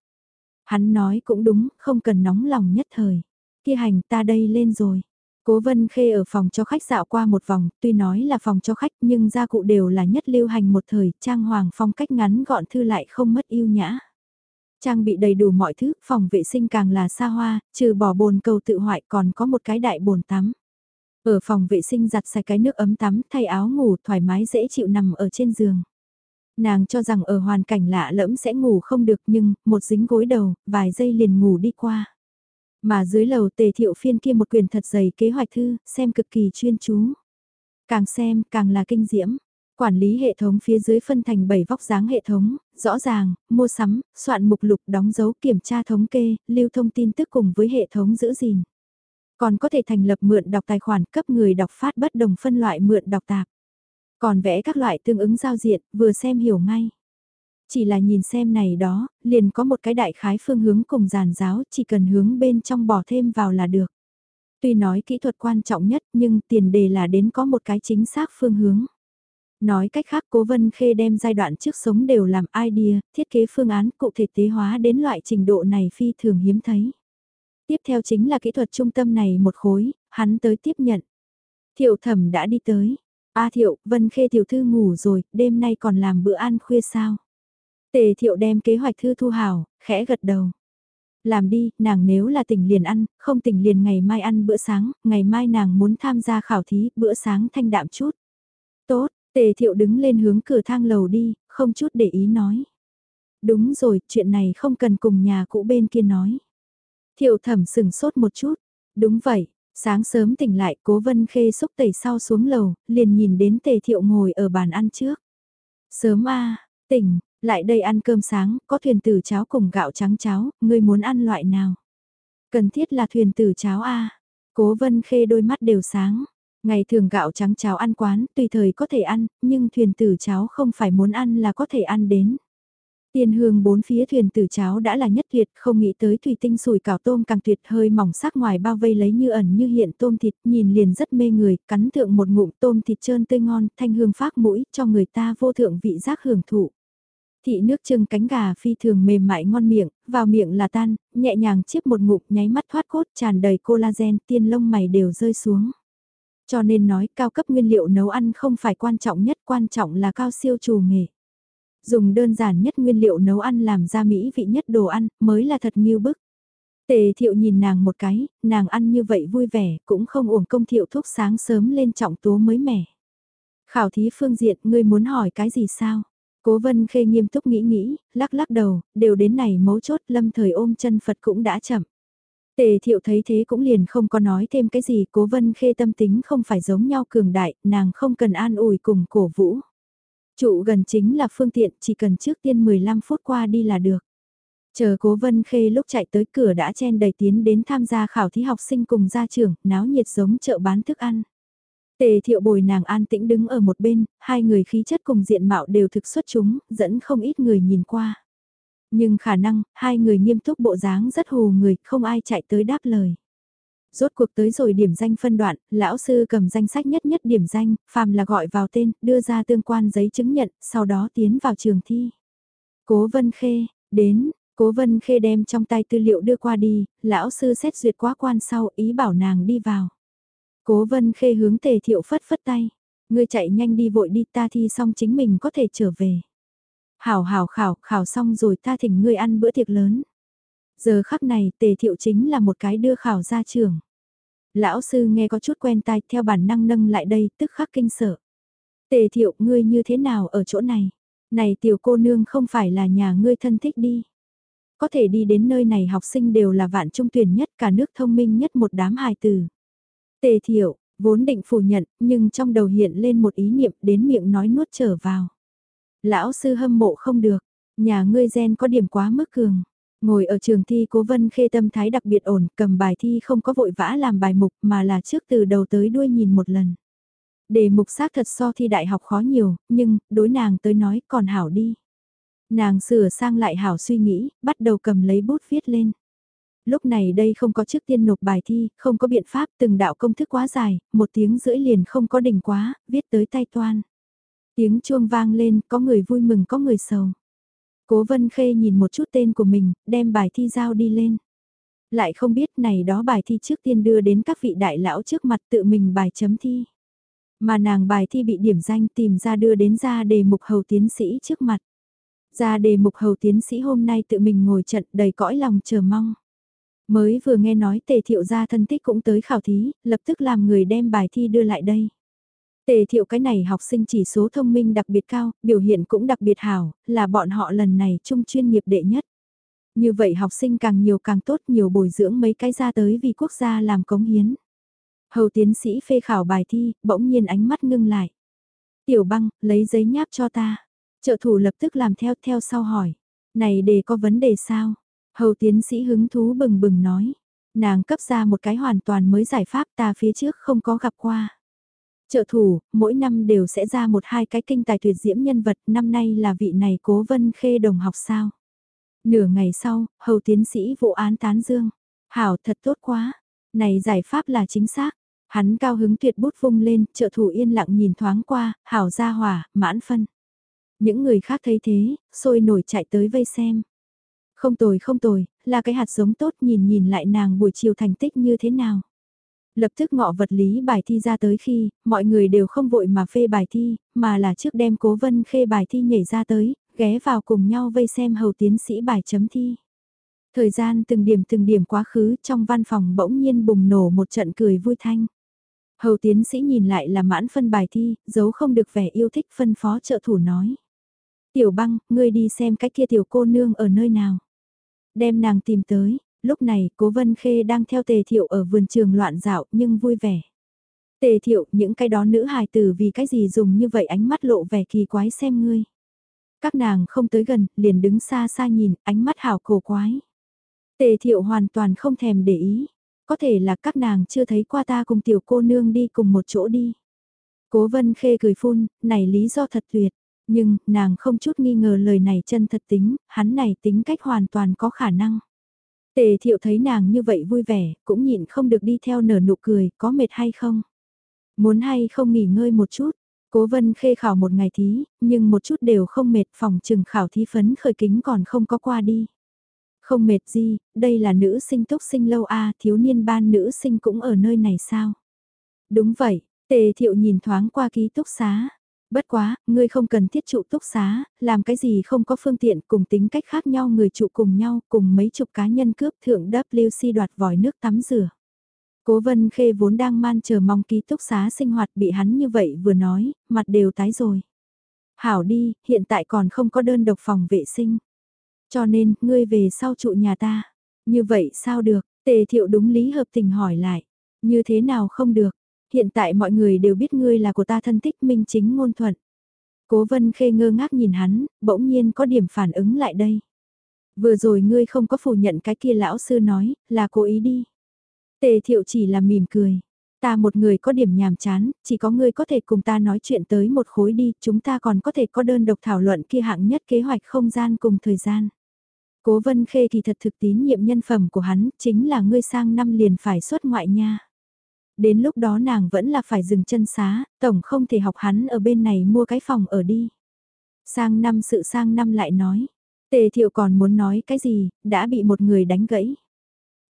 Hắn nói cũng đúng, không cần nóng lòng nhất thời. Kia hành ta đây lên rồi. Cố Vân Khê ở phòng cho khách dạo qua một vòng, tuy nói là phòng cho khách nhưng gia cụ đều là nhất lưu hành một thời, trang hoàng phong cách ngắn gọn thư lại không mất yêu nhã. Trang bị đầy đủ mọi thứ, phòng vệ sinh càng là xa hoa, trừ bỏ bồn cầu tự hoại còn có một cái đại bồn tắm. Ở phòng vệ sinh giặt sạch cái nước ấm tắm thay áo ngủ thoải mái dễ chịu nằm ở trên giường. Nàng cho rằng ở hoàn cảnh lạ lẫm sẽ ngủ không được nhưng, một dính gối đầu, vài giây liền ngủ đi qua. Mà dưới lầu tề thiệu phiên kia một quyền thật dày kế hoạch thư, xem cực kỳ chuyên chú. Càng xem, càng là kinh diễm. Quản lý hệ thống phía dưới phân thành 7 vóc dáng hệ thống, rõ ràng, mua sắm, soạn mục lục đóng dấu kiểm tra thống kê, lưu thông tin tức cùng với hệ thống giữ gìn. Còn có thể thành lập mượn đọc tài khoản cấp người đọc phát bất đồng phân loại mượn đọc tạp. Còn vẽ các loại tương ứng giao diện, vừa xem hiểu ngay. Chỉ là nhìn xem này đó, liền có một cái đại khái phương hướng cùng giàn giáo, chỉ cần hướng bên trong bỏ thêm vào là được. Tuy nói kỹ thuật quan trọng nhất nhưng tiền đề là đến có một cái chính xác phương hướng. Nói cách khác Cố Vân Khê đem giai đoạn trước sống đều làm idea, thiết kế phương án cụ thể tế hóa đến loại trình độ này phi thường hiếm thấy. Tiếp theo chính là kỹ thuật trung tâm này một khối, hắn tới tiếp nhận. Thiệu thẩm đã đi tới. A Thiệu, Vân Khê tiểu thư ngủ rồi, đêm nay còn làm bữa ăn khuya sao? Tề thiệu đem kế hoạch thư thu hào, khẽ gật đầu. Làm đi, nàng nếu là tỉnh liền ăn, không tỉnh liền ngày mai ăn bữa sáng, ngày mai nàng muốn tham gia khảo thí, bữa sáng thanh đạm chút. Tốt, tề thiệu đứng lên hướng cửa thang lầu đi, không chút để ý nói. Đúng rồi, chuyện này không cần cùng nhà cũ bên kia nói. Thiệu thẩm sừng sốt một chút. Đúng vậy, sáng sớm tỉnh lại cố vân khê xúc tẩy sau xuống lầu, liền nhìn đến tề thiệu ngồi ở bàn ăn trước. Sớm a tỉnh, lại đây ăn cơm sáng, có thuyền tử cháo cùng gạo trắng cháo, ngươi muốn ăn loại nào? Cần thiết là thuyền tử cháo A. Cố vân khê đôi mắt đều sáng. Ngày thường gạo trắng cháo ăn quán, tùy thời có thể ăn, nhưng thuyền tử cháo không phải muốn ăn là có thể ăn đến. Tiên hương bốn phía thuyền tử cháo đã là nhất tuyệt, không nghĩ tới thủy tinh sủi cảo tôm càng tuyệt hơi mỏng sắc ngoài bao vây lấy như ẩn như hiện tôm thịt, nhìn liền rất mê người, cắn thượng một ngụm tôm thịt trơn tươi ngon, thanh hương phát mũi, cho người ta vô thượng vị giác hưởng thụ. Thị nước trưng cánh gà phi thường mềm mại ngon miệng, vào miệng là tan, nhẹ nhàng chiếp một ngụm nháy mắt thoát cốt tràn đầy collagen, tiên lông mày đều rơi xuống. Cho nên nói cao cấp nguyên liệu nấu ăn không phải quan trọng nhất, quan trọng là cao siêu trù nghề. Dùng đơn giản nhất nguyên liệu nấu ăn làm ra mỹ vị nhất đồ ăn, mới là thật nghiêu bức. Tề thiệu nhìn nàng một cái, nàng ăn như vậy vui vẻ, cũng không uổng công thiệu thuốc sáng sớm lên trọng tố mới mẻ. Khảo thí phương diện, ngươi muốn hỏi cái gì sao? Cố vân khê nghiêm túc nghĩ nghĩ, lắc lắc đầu, đều đến này mấu chốt lâm thời ôm chân Phật cũng đã chậm. Tề thiệu thấy thế cũng liền không có nói thêm cái gì, cố vân khê tâm tính không phải giống nhau cường đại, nàng không cần an ủi cùng cổ vũ. Trụ gần chính là phương tiện, chỉ cần trước tiên 15 phút qua đi là được. Chờ cố vân khê lúc chạy tới cửa đã chen đầy tiến đến tham gia khảo thí học sinh cùng gia trưởng, náo nhiệt giống chợ bán thức ăn. Tề thiệu bồi nàng an tĩnh đứng ở một bên, hai người khí chất cùng diện mạo đều thực xuất chúng, dẫn không ít người nhìn qua. Nhưng khả năng, hai người nghiêm túc bộ dáng rất hù người, không ai chạy tới đáp lời. Rốt cuộc tới rồi điểm danh phân đoạn, lão sư cầm danh sách nhất nhất điểm danh, phàm là gọi vào tên, đưa ra tương quan giấy chứng nhận, sau đó tiến vào trường thi. Cố Vân Khê, đến, Cố Vân Khê đem trong tay tư liệu đưa qua đi, lão sư xét duyệt quá quan sau ý bảo nàng đi vào. Cố Vân Khê hướng tề thiệu phất phất tay, ngươi chạy nhanh đi vội đi ta thi xong chính mình có thể trở về. Hảo hảo khảo, khảo xong rồi ta thỉnh ngươi ăn bữa tiệc lớn. Giờ khắc này tề thiệu chính là một cái đưa khảo ra trường. Lão sư nghe có chút quen tai theo bản năng nâng lại đây tức khắc kinh sợ. Tề thiệu ngươi như thế nào ở chỗ này? Này tiểu cô nương không phải là nhà ngươi thân thích đi. Có thể đi đến nơi này học sinh đều là vạn trung tuyển nhất cả nước thông minh nhất một đám hài tử. Tề thiệu, vốn định phủ nhận nhưng trong đầu hiện lên một ý niệm đến miệng nói nuốt trở vào. Lão sư hâm mộ không được, nhà ngươi gen có điểm quá mức cường. Ngồi ở trường thi cố vân khê tâm thái đặc biệt ổn, cầm bài thi không có vội vã làm bài mục mà là trước từ đầu tới đuôi nhìn một lần. Đề mục xác thật so thi đại học khó nhiều, nhưng, đối nàng tới nói còn hảo đi. Nàng sửa sang lại hảo suy nghĩ, bắt đầu cầm lấy bút viết lên. Lúc này đây không có trước tiên nộp bài thi, không có biện pháp từng đạo công thức quá dài, một tiếng rưỡi liền không có đỉnh quá, viết tới tay toan. Tiếng chuông vang lên, có người vui mừng có người sầu. Cố Vân Khê nhìn một chút tên của mình, đem bài thi giao đi lên. Lại không biết này đó bài thi trước tiên đưa đến các vị đại lão trước mặt tự mình bài chấm thi. Mà nàng bài thi bị điểm danh tìm ra đưa đến ra đề mục hầu tiến sĩ trước mặt. Ra đề mục hầu tiến sĩ hôm nay tự mình ngồi trận đầy cõi lòng chờ mong. Mới vừa nghe nói tề thiệu gia thân tích cũng tới khảo thí, lập tức làm người đem bài thi đưa lại đây. Tề thiệu cái này học sinh chỉ số thông minh đặc biệt cao, biểu hiện cũng đặc biệt hảo, là bọn họ lần này trung chuyên nghiệp đệ nhất. Như vậy học sinh càng nhiều càng tốt nhiều bồi dưỡng mấy cái ra tới vì quốc gia làm cống hiến. Hầu tiến sĩ phê khảo bài thi, bỗng nhiên ánh mắt ngưng lại. Tiểu băng, lấy giấy nháp cho ta. Trợ thủ lập tức làm theo theo sau hỏi. Này đề có vấn đề sao? Hầu tiến sĩ hứng thú bừng bừng nói. Nàng cấp ra một cái hoàn toàn mới giải pháp ta phía trước không có gặp qua. Trợ thủ, mỗi năm đều sẽ ra một hai cái kinh tài tuyệt diễm nhân vật, năm nay là vị này cố vân khê đồng học sao. Nửa ngày sau, hầu tiến sĩ vụ án tán dương. Hảo thật tốt quá, này giải pháp là chính xác. Hắn cao hứng tuyệt bút vung lên, trợ thủ yên lặng nhìn thoáng qua, hảo ra hỏa, mãn phân. Những người khác thấy thế, sôi nổi chạy tới vây xem. Không tồi không tồi, là cái hạt giống tốt nhìn nhìn lại nàng buổi chiều thành tích như thế nào. Lập tức ngọ vật lý bài thi ra tới khi, mọi người đều không vội mà phê bài thi, mà là trước đem cố vân khê bài thi nhảy ra tới, ghé vào cùng nhau vây xem hầu tiến sĩ bài chấm thi. Thời gian từng điểm từng điểm quá khứ trong văn phòng bỗng nhiên bùng nổ một trận cười vui thanh. Hầu tiến sĩ nhìn lại là mãn phân bài thi, giấu không được vẻ yêu thích phân phó trợ thủ nói. Tiểu băng, ngươi đi xem cái kia tiểu cô nương ở nơi nào. Đem nàng tìm tới, lúc này cố Vân Khê đang theo tề thiệu ở vườn trường loạn dạo nhưng vui vẻ. Tề thiệu những cái đó nữ hài tử vì cái gì dùng như vậy ánh mắt lộ vẻ kỳ quái xem ngươi. Các nàng không tới gần, liền đứng xa xa nhìn, ánh mắt hảo cổ quái. Tề thiệu hoàn toàn không thèm để ý. Có thể là các nàng chưa thấy qua ta cùng tiểu cô nương đi cùng một chỗ đi. Cố vân khê cười phun, này lý do thật tuyệt. Nhưng, nàng không chút nghi ngờ lời này chân thật tính, hắn này tính cách hoàn toàn có khả năng. Tề thiệu thấy nàng như vậy vui vẻ, cũng nhịn không được đi theo nở nụ cười, có mệt hay không? Muốn hay không nghỉ ngơi một chút? Cố vân khê khảo một ngày thí, nhưng một chút đều không mệt phòng trừng khảo thí phấn khởi kính còn không có qua đi. Không mệt gì, đây là nữ sinh tốc sinh lâu a thiếu niên ban nữ sinh cũng ở nơi này sao? Đúng vậy, tề thiệu nhìn thoáng qua ký túc xá. Bất quá, ngươi không cần thiết trụ túc xá, làm cái gì không có phương tiện cùng tính cách khác nhau người trụ cùng nhau cùng mấy chục cá nhân cướp thượng WC đoạt vòi nước tắm rửa. Cố vân khê vốn đang man chờ mong ký túc xá sinh hoạt bị hắn như vậy vừa nói, mặt đều tái rồi. Hảo đi, hiện tại còn không có đơn độc phòng vệ sinh. Cho nên, ngươi về sau trụ nhà ta. Như vậy sao được, tề thiệu đúng lý hợp tình hỏi lại. Như thế nào không được, hiện tại mọi người đều biết ngươi là của ta thân thích minh chính ngôn thuận. Cố vân khê ngơ ngác nhìn hắn, bỗng nhiên có điểm phản ứng lại đây. Vừa rồi ngươi không có phủ nhận cái kia lão sư nói, là cố ý đi. Tề thiệu chỉ là mỉm cười. Ta một người có điểm nhàm chán, chỉ có ngươi có thể cùng ta nói chuyện tới một khối đi, chúng ta còn có thể có đơn độc thảo luận kia hạng nhất kế hoạch không gian cùng thời gian. Cố vân khê thì thật thực tín nhiệm nhân phẩm của hắn, chính là ngươi sang năm liền phải xuất ngoại nha. Đến lúc đó nàng vẫn là phải dừng chân xá, tổng không thể học hắn ở bên này mua cái phòng ở đi. Sang năm sự sang năm lại nói, tề thiệu còn muốn nói cái gì, đã bị một người đánh gãy.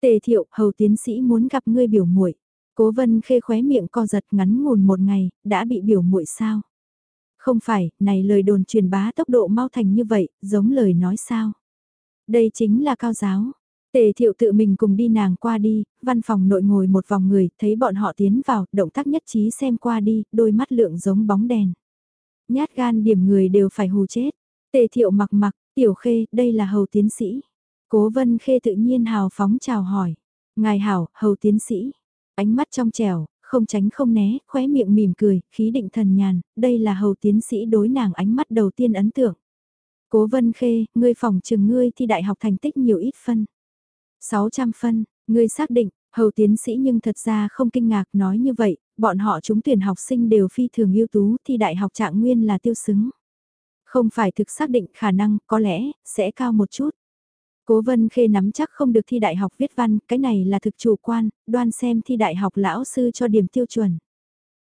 Tề thiệu, hầu tiến sĩ muốn gặp ngươi biểu muội. Cố vân khê khóe miệng co giật ngắn ngủn một ngày, đã bị biểu muội sao? Không phải, này lời đồn truyền bá tốc độ mau thành như vậy, giống lời nói sao? Đây chính là cao giáo. Tề thiệu tự mình cùng đi nàng qua đi, văn phòng nội ngồi một vòng người, thấy bọn họ tiến vào, động tác nhất trí xem qua đi, đôi mắt lượng giống bóng đèn. Nhát gan điểm người đều phải hù chết. Tề thiệu mặc mặc, tiểu khê, đây là hầu tiến sĩ. Cố vân khê tự nhiên hào phóng chào hỏi. Ngài hảo, hầu tiến sĩ. Ánh mắt trong trẻo, không tránh không né, khóe miệng mỉm cười, khí định thần nhàn, đây là hầu tiến sĩ đối nàng ánh mắt đầu tiên ấn tượng. Cố vân khê, ngươi phòng trường ngươi thi đại học thành tích nhiều ít phân. 600 phân, ngươi xác định, hầu tiến sĩ nhưng thật ra không kinh ngạc nói như vậy, bọn họ chúng tuyển học sinh đều phi thường ưu tú thi đại học trạng nguyên là tiêu xứng. Không phải thực xác định khả năng, có lẽ, sẽ cao một chút. Cố Vân Khê nắm chắc không được thi đại học viết văn, cái này là thực chủ quan, đoan xem thi đại học lão sư cho điểm tiêu chuẩn.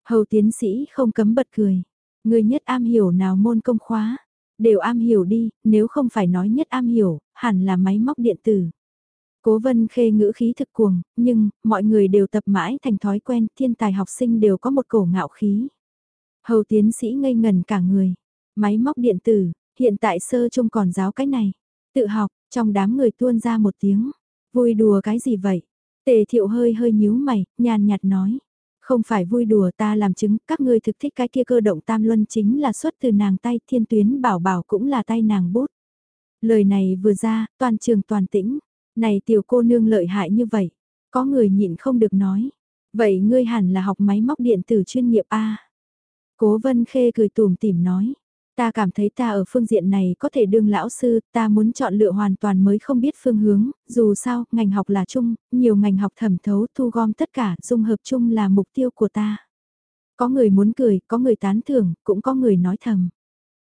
Hầu tiến sĩ không cấm bật cười. Người nhất am hiểu nào môn công khóa, đều am hiểu đi, nếu không phải nói nhất am hiểu, hẳn là máy móc điện tử. Cố vân khê ngữ khí thực cuồng, nhưng, mọi người đều tập mãi thành thói quen, thiên tài học sinh đều có một cổ ngạo khí. Hầu tiến sĩ ngây ngần cả người. Máy móc điện tử, hiện tại sơ trung còn giáo cái này. Tự học, trong đám người tuôn ra một tiếng. Vui đùa cái gì vậy? Tề thiệu hơi hơi nhíu mày, nhàn nhạt nói. Không phải vui đùa ta làm chứng, các ngươi thực thích cái kia cơ động tam luân chính là xuất từ nàng tay, thiên tuyến bảo bảo cũng là tay nàng bút. Lời này vừa ra, toàn trường toàn tĩnh, này tiểu cô nương lợi hại như vậy, có người nhịn không được nói. Vậy ngươi hẳn là học máy móc điện tử chuyên nghiệp A. Cố vân khê cười tùm tìm nói. Ta cảm thấy ta ở phương diện này có thể đương lão sư, ta muốn chọn lựa hoàn toàn mới không biết phương hướng, dù sao, ngành học là chung, nhiều ngành học thẩm thấu thu gom tất cả, dung hợp chung là mục tiêu của ta. Có người muốn cười, có người tán thưởng, cũng có người nói thầm.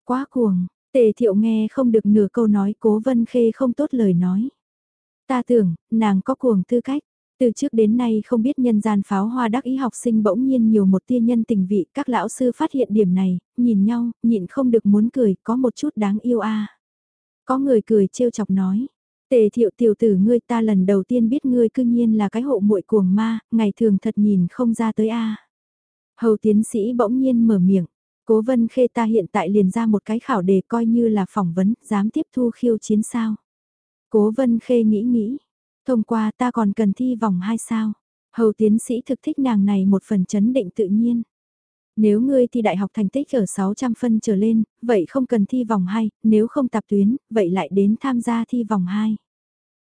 Quá cuồng, tề thiệu nghe không được nửa câu nói cố vân khê không tốt lời nói. Ta tưởng, nàng có cuồng tư cách. Từ trước đến nay không biết nhân gian pháo hoa đắc ý học sinh bỗng nhiên nhiều một tia nhân tình vị, các lão sư phát hiện điểm này, nhìn nhau, nhịn không được muốn cười, có một chút đáng yêu a. Có người cười trêu chọc nói, tề thiệu tiểu tử ngươi ta lần đầu tiên biết ngươi cư nhiên là cái hộ muội cuồng ma, ngày thường thật nhìn không ra tới a. Hầu tiến sĩ bỗng nhiên mở miệng, cố vân khê ta hiện tại liền ra một cái khảo đề coi như là phỏng vấn, dám tiếp thu khiêu chiến sao. Cố vân khê nghĩ nghĩ, thông qua ta còn cần thi vòng hai sao. Hầu tiến sĩ thực thích nàng này một phần chấn định tự nhiên. Nếu ngươi thi đại học thành tích ở 600 phân trở lên, vậy không cần thi vòng 2, nếu không tạp tuyến, vậy lại đến tham gia thi vòng 2.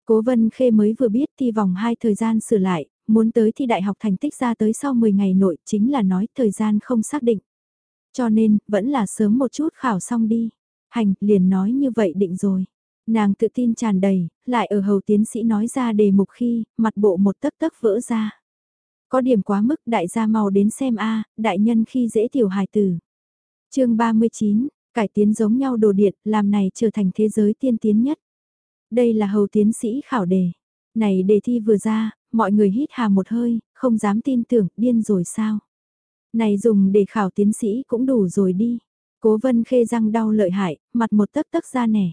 Cố Vân Khê mới vừa biết thi vòng 2 thời gian sửa lại, muốn tới thi đại học thành tích ra tới sau 10 ngày nội chính là nói thời gian không xác định. Cho nên, vẫn là sớm một chút khảo xong đi. Hành, liền nói như vậy định rồi. Nàng tự tin tràn đầy, lại ở hầu tiến sĩ nói ra đề mục khi, mặt bộ một tấc tấc vỡ ra. Có điểm quá mức đại gia mau đến xem a đại nhân khi dễ tiểu hài tử. chương 39, Cải tiến giống nhau đồ điện, làm này trở thành thế giới tiên tiến nhất. Đây là hầu tiến sĩ khảo đề. Này đề thi vừa ra, mọi người hít hà một hơi, không dám tin tưởng, điên rồi sao? Này dùng để khảo tiến sĩ cũng đủ rồi đi. Cố vân khê răng đau lợi hại, mặt một tấc tấc ra nẻ.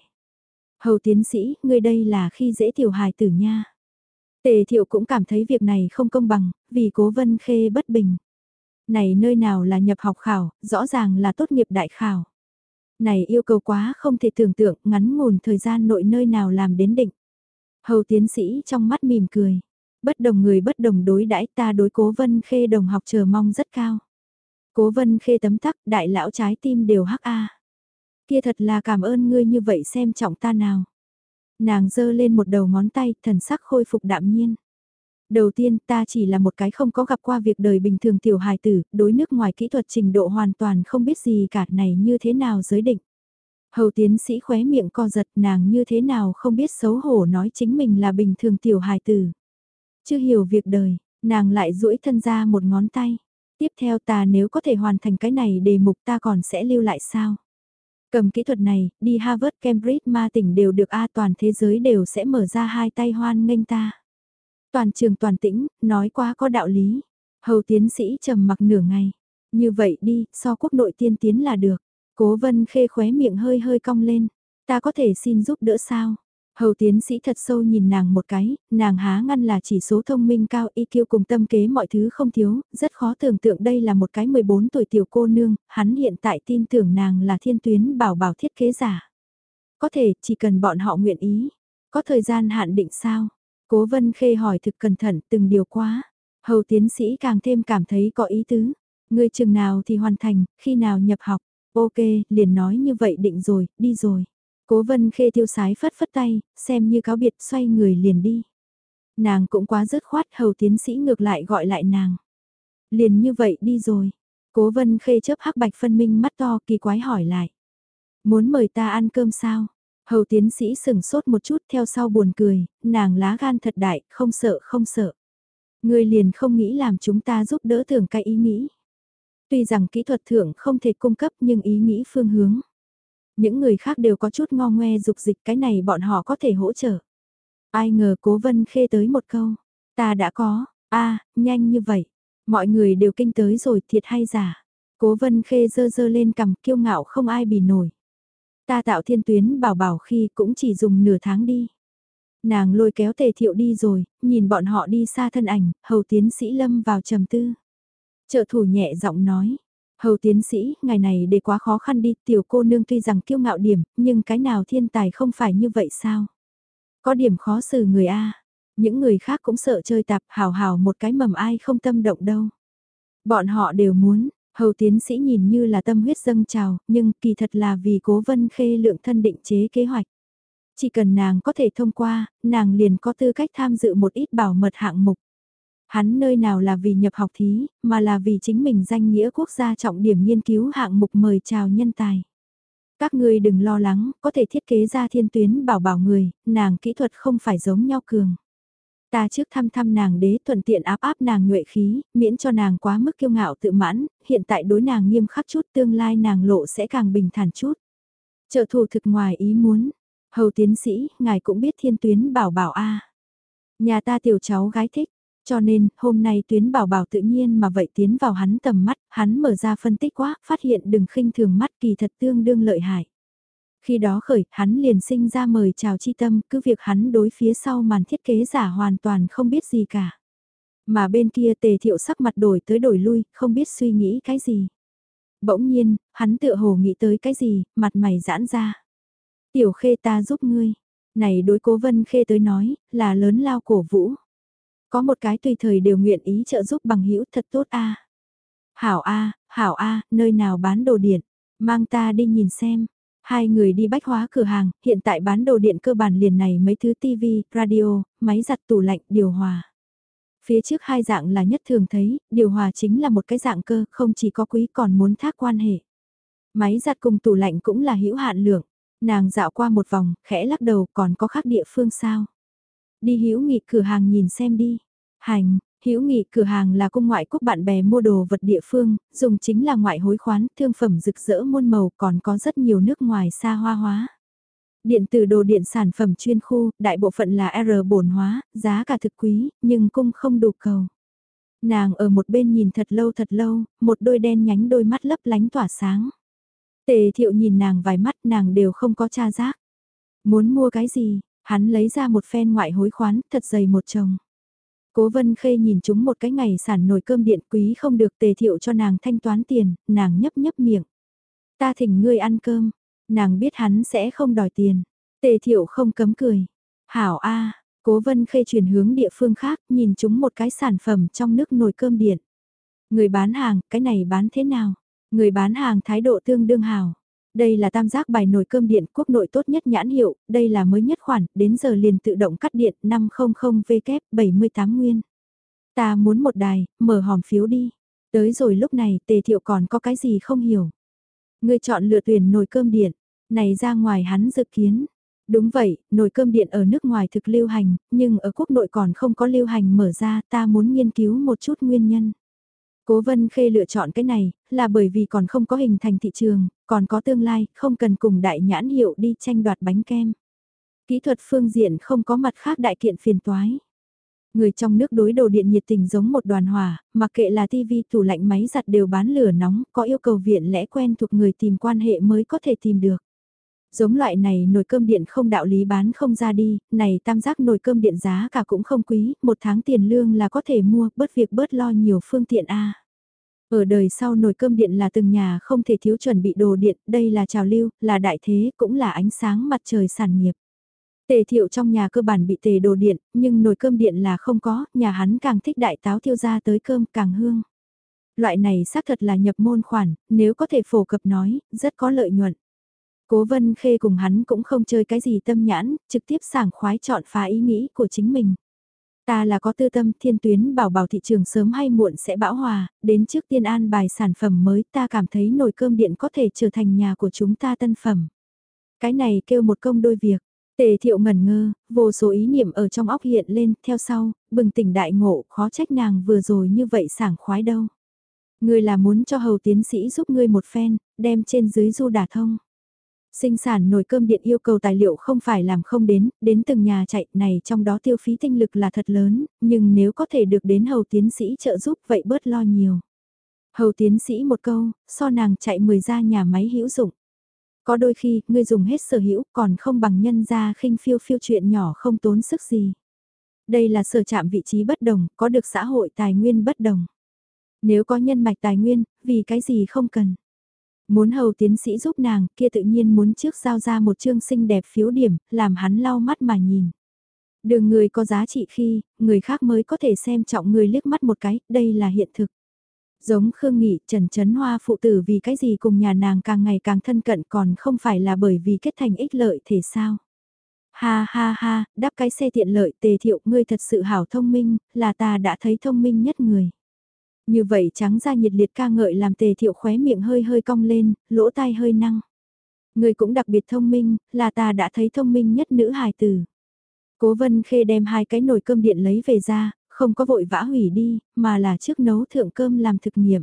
Hầu tiến sĩ, người đây là khi dễ tiểu hài tử nha. Tề thiệu cũng cảm thấy việc này không công bằng, vì cố vân khê bất bình. Này nơi nào là nhập học khảo, rõ ràng là tốt nghiệp đại khảo. Này yêu cầu quá không thể tưởng tượng ngắn ngủn thời gian nội nơi nào làm đến định. Hầu tiến sĩ trong mắt mỉm cười. Bất đồng người bất đồng đối đãi ta đối cố vân khê đồng học chờ mong rất cao. Cố vân khê tấm tắc đại lão trái tim đều hắc a. Kia thật là cảm ơn ngươi như vậy xem trọng ta nào. Nàng giơ lên một đầu ngón tay thần sắc khôi phục đạm nhiên. Đầu tiên ta chỉ là một cái không có gặp qua việc đời bình thường tiểu hài tử, đối nước ngoài kỹ thuật trình độ hoàn toàn không biết gì cả này như thế nào giới định. Hầu tiến sĩ khóe miệng co giật nàng như thế nào không biết xấu hổ nói chính mình là bình thường tiểu hài tử. Chưa hiểu việc đời, nàng lại duỗi thân ra một ngón tay. Tiếp theo ta nếu có thể hoàn thành cái này đề mục ta còn sẽ lưu lại sao? Cầm kỹ thuật này, đi Harvard, Cambridge ma tỉnh đều được A toàn thế giới đều sẽ mở ra hai tay hoan nghênh ta. Toàn trường toàn tĩnh, nói quá có đạo lý. Hầu tiến sĩ trầm mặc nửa ngày. Như vậy đi, so quốc nội tiên tiến là được. Cố vân khê khóe miệng hơi hơi cong lên. Ta có thể xin giúp đỡ sao? Hầu tiến sĩ thật sâu nhìn nàng một cái, nàng há ngăn là chỉ số thông minh cao IQ cùng tâm kế mọi thứ không thiếu, rất khó tưởng tượng đây là một cái 14 tuổi tiểu cô nương, hắn hiện tại tin tưởng nàng là thiên tuyến bảo bảo thiết kế giả. Có thể, chỉ cần bọn họ nguyện ý. Có thời gian hạn định sao? Cố vân khê hỏi thực cẩn thận từng điều quá. Hầu tiến sĩ càng thêm cảm thấy có ý tứ. Người chừng nào thì hoàn thành, khi nào nhập học. Ok, liền nói như vậy định rồi, đi rồi. Cố vân khê tiêu sái phất phất tay, xem như cáo biệt xoay người liền đi. Nàng cũng quá dứt khoát hầu tiến sĩ ngược lại gọi lại nàng. Liền như vậy đi rồi. Cố vân khê chớp hắc bạch phân minh mắt to kỳ quái hỏi lại. Muốn mời ta ăn cơm sao? Hầu tiến sĩ sừng sốt một chút theo sau buồn cười, nàng lá gan thật đại, không sợ không sợ. Người liền không nghĩ làm chúng ta giúp đỡ thưởng cái ý nghĩ. Tuy rằng kỹ thuật thưởng không thể cung cấp nhưng ý nghĩ phương hướng. Những người khác đều có chút ngo ngoe dục dịch cái này bọn họ có thể hỗ trợ. Ai ngờ cố vân khê tới một câu. Ta đã có, a nhanh như vậy. Mọi người đều kinh tới rồi thiệt hay giả. Cố vân khê dơ dơ lên cầm kiêu ngạo không ai bì nổi. Ta tạo thiên tuyến bảo bảo khi cũng chỉ dùng nửa tháng đi. Nàng lôi kéo tề thiệu đi rồi, nhìn bọn họ đi xa thân ảnh, hầu tiến sĩ lâm vào trầm tư. Trợ thủ nhẹ giọng nói, hầu tiến sĩ, ngày này để quá khó khăn đi, tiểu cô nương tuy rằng kiêu ngạo điểm, nhưng cái nào thiên tài không phải như vậy sao? Có điểm khó xử người A, những người khác cũng sợ chơi tạp hào hào một cái mầm ai không tâm động đâu. Bọn họ đều muốn, Hầu tiến sĩ nhìn như là tâm huyết dâng trào, nhưng kỳ thật là vì cố vân khê lượng thân định chế kế hoạch. Chỉ cần nàng có thể thông qua, nàng liền có tư cách tham dự một ít bảo mật hạng mục. Hắn nơi nào là vì nhập học thí, mà là vì chính mình danh nghĩa quốc gia trọng điểm nghiên cứu hạng mục mời chào nhân tài. Các ngươi đừng lo lắng, có thể thiết kế ra thiên tuyến bảo bảo người, nàng kỹ thuật không phải giống nhau cường. Ta trước thăm thăm nàng đế thuận tiện áp áp nàng nhuệ khí, miễn cho nàng quá mức kiêu ngạo tự mãn, hiện tại đối nàng nghiêm khắc chút tương lai nàng lộ sẽ càng bình thản chút. Trợ thủ thực ngoài ý muốn, hầu tiến sĩ, ngài cũng biết thiên tuyến bảo bảo a Nhà ta tiểu cháu gái thích, cho nên hôm nay tuyến bảo bảo tự nhiên mà vậy tiến vào hắn tầm mắt, hắn mở ra phân tích quá, phát hiện đừng khinh thường mắt kỳ thật tương đương lợi hại. Khi đó khởi, hắn liền sinh ra mời chào chi tâm, cứ việc hắn đối phía sau màn thiết kế giả hoàn toàn không biết gì cả. Mà bên kia tề thiệu sắc mặt đổi tới đổi lui, không biết suy nghĩ cái gì. Bỗng nhiên, hắn tựa hồ nghĩ tới cái gì, mặt mày giãn ra. Tiểu khê ta giúp ngươi. Này đối cố vân khê tới nói, là lớn lao cổ vũ. Có một cái tùy thời đều nguyện ý trợ giúp bằng hữu thật tốt a Hảo a hảo a nơi nào bán đồ điện, mang ta đi nhìn xem. Hai người đi bách hóa cửa hàng, hiện tại bán đồ điện cơ bản liền này mấy thứ tivi radio, máy giặt tủ lạnh, điều hòa. Phía trước hai dạng là nhất thường thấy, điều hòa chính là một cái dạng cơ, không chỉ có quý còn muốn thác quan hệ. Máy giặt cùng tủ lạnh cũng là hữu hạn lượng. Nàng dạo qua một vòng, khẽ lắc đầu còn có khác địa phương sao. Đi hữu nghị cửa hàng nhìn xem đi. Hành, Hữu nghị cửa hàng là cung ngoại quốc bạn bè mua đồ vật địa phương, dùng chính là ngoại hối khoán, thương phẩm rực rỡ muôn màu còn có rất nhiều nước ngoài xa hoa hóa. Điện tử đồ điện sản phẩm chuyên khu, đại bộ phận là R bổn hóa, giá cả thực quý, nhưng cung không đủ cầu. Nàng ở một bên nhìn thật lâu thật lâu, một đôi đen nhánh đôi mắt lấp lánh tỏa sáng. Tề thiệu nhìn nàng vài mắt nàng đều không có tra giác. Muốn mua cái gì, hắn lấy ra một phen ngoại hối khoán, thật dày một chồng. Cố vân khê nhìn chúng một cái ngày sản nồi cơm điện quý không được tề thiệu cho nàng thanh toán tiền, nàng nhấp nhấp miệng. Ta thỉnh ngươi ăn cơm, nàng biết hắn sẽ không đòi tiền. Tề thiệu không cấm cười. Hảo A, cố vân khê chuyển hướng địa phương khác, nhìn chúng một cái sản phẩm trong nước nồi cơm điện. Người bán hàng, cái này bán thế nào? Người bán hàng thái độ tương đương hảo. Đây là tam giác bài nồi cơm điện quốc nội tốt nhất nhãn hiệu, đây là mới nhất khoản, đến giờ liền tự động cắt điện 500W 78 nguyên. Ta muốn một đài, mở hòm phiếu đi. Tới rồi lúc này tề thiệu còn có cái gì không hiểu. Người chọn lựa tuyển nồi cơm điện, này ra ngoài hắn dự kiến. Đúng vậy, nồi cơm điện ở nước ngoài thực lưu hành, nhưng ở quốc nội còn không có lưu hành mở ra ta muốn nghiên cứu một chút nguyên nhân. Cố Vân Khê lựa chọn cái này, là bởi vì còn không có hình thành thị trường, còn có tương lai, không cần cùng đại nhãn hiệu đi tranh đoạt bánh kem. Kỹ thuật phương diện không có mặt khác đại kiện phiền toái. Người trong nước đối đồ điện nhiệt tình giống một đoàn hòa, mặc kệ là tivi, tủ lạnh máy giặt đều bán lửa nóng, có yêu cầu viện lẽ quen thuộc người tìm quan hệ mới có thể tìm được. Giống loại này nồi cơm điện không đạo lý bán không ra đi, này tam giác nồi cơm điện giá cả cũng không quý, một tháng tiền lương là có thể mua, bớt việc bớt lo nhiều phương tiện A. Ở đời sau nồi cơm điện là từng nhà không thể thiếu chuẩn bị đồ điện, đây là trào lưu, là đại thế, cũng là ánh sáng mặt trời sản nghiệp. Tề thiệu trong nhà cơ bản bị tề đồ điện, nhưng nồi cơm điện là không có, nhà hắn càng thích đại táo thiêu ra tới cơm càng hương. Loại này xác thật là nhập môn khoản, nếu có thể phổ cập nói, rất có lợi nhuận. Cố vân khê cùng hắn cũng không chơi cái gì tâm nhãn, trực tiếp sảng khoái chọn phá ý nghĩ của chính mình. Ta là có tư tâm thiên tuyến bảo bảo thị trường sớm hay muộn sẽ bão hòa, đến trước tiên an bài sản phẩm mới ta cảm thấy nồi cơm điện có thể trở thành nhà của chúng ta tân phẩm. Cái này kêu một công đôi việc. Tề thiệu ngẩn ngơ, vô số ý niệm ở trong óc hiện lên, theo sau, bừng tỉnh đại ngộ, khó trách nàng vừa rồi như vậy sảng khoái đâu. Ngươi là muốn cho hầu tiến sĩ giúp ngươi một phen, đem trên dưới du đả thông. Sinh sản nồi cơm điện yêu cầu tài liệu không phải làm không đến, đến từng nhà chạy này trong đó tiêu phí tinh lực là thật lớn, nhưng nếu có thể được đến hầu tiến sĩ trợ giúp vậy bớt lo nhiều. Hầu tiến sĩ một câu, so nàng chạy 10 ra nhà máy hữu dụng. Có đôi khi, ngươi dùng hết sở hữu còn không bằng nhân ra khinh phiêu phiêu chuyện nhỏ không tốn sức gì. Đây là sở chạm vị trí bất đồng, có được xã hội tài nguyên bất đồng. Nếu có nhân mạch tài nguyên, vì cái gì không cần. Muốn hầu tiến sĩ giúp nàng, kia tự nhiên muốn trước giao ra một chương xinh đẹp phiếu điểm, làm hắn lau mắt mà nhìn. Đường người có giá trị khi, người khác mới có thể xem trọng người liếc mắt một cái, đây là hiện thực. Giống Khương Nghị, Trần Trấn Hoa phụ tử vì cái gì cùng nhà nàng càng ngày càng thân cận còn không phải là bởi vì kết thành ích lợi thể sao. Ha ha ha, đáp cái xe tiện lợi tề thiệu ngươi thật sự hảo thông minh, là ta đã thấy thông minh nhất người. Như vậy trắng ra nhiệt liệt ca ngợi làm tề thiệu khóe miệng hơi hơi cong lên, lỗ tai hơi năng. Người cũng đặc biệt thông minh, là ta đã thấy thông minh nhất nữ hài tử. Cố vân khê đem hai cái nồi cơm điện lấy về ra, không có vội vã hủy đi, mà là trước nấu thượng cơm làm thực nghiệm.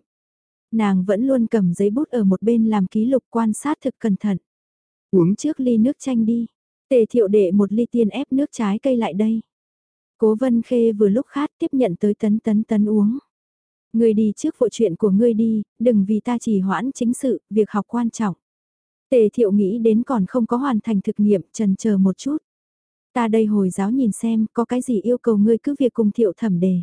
Nàng vẫn luôn cầm giấy bút ở một bên làm ký lục quan sát thực cẩn thận. Uống trước ly nước chanh đi. Tề thiệu đệ một ly tiên ép nước trái cây lại đây. Cố vân khê vừa lúc khát tiếp nhận tới tấn tấn tấn uống. Ngươi đi trước vội chuyện của ngươi đi, đừng vì ta chỉ hoãn chính sự, việc học quan trọng. Tề thiệu nghĩ đến còn không có hoàn thành thực nghiệm, trần chờ một chút. Ta đây hồi giáo nhìn xem, có cái gì yêu cầu ngươi cứ việc cùng thiệu thẩm đề.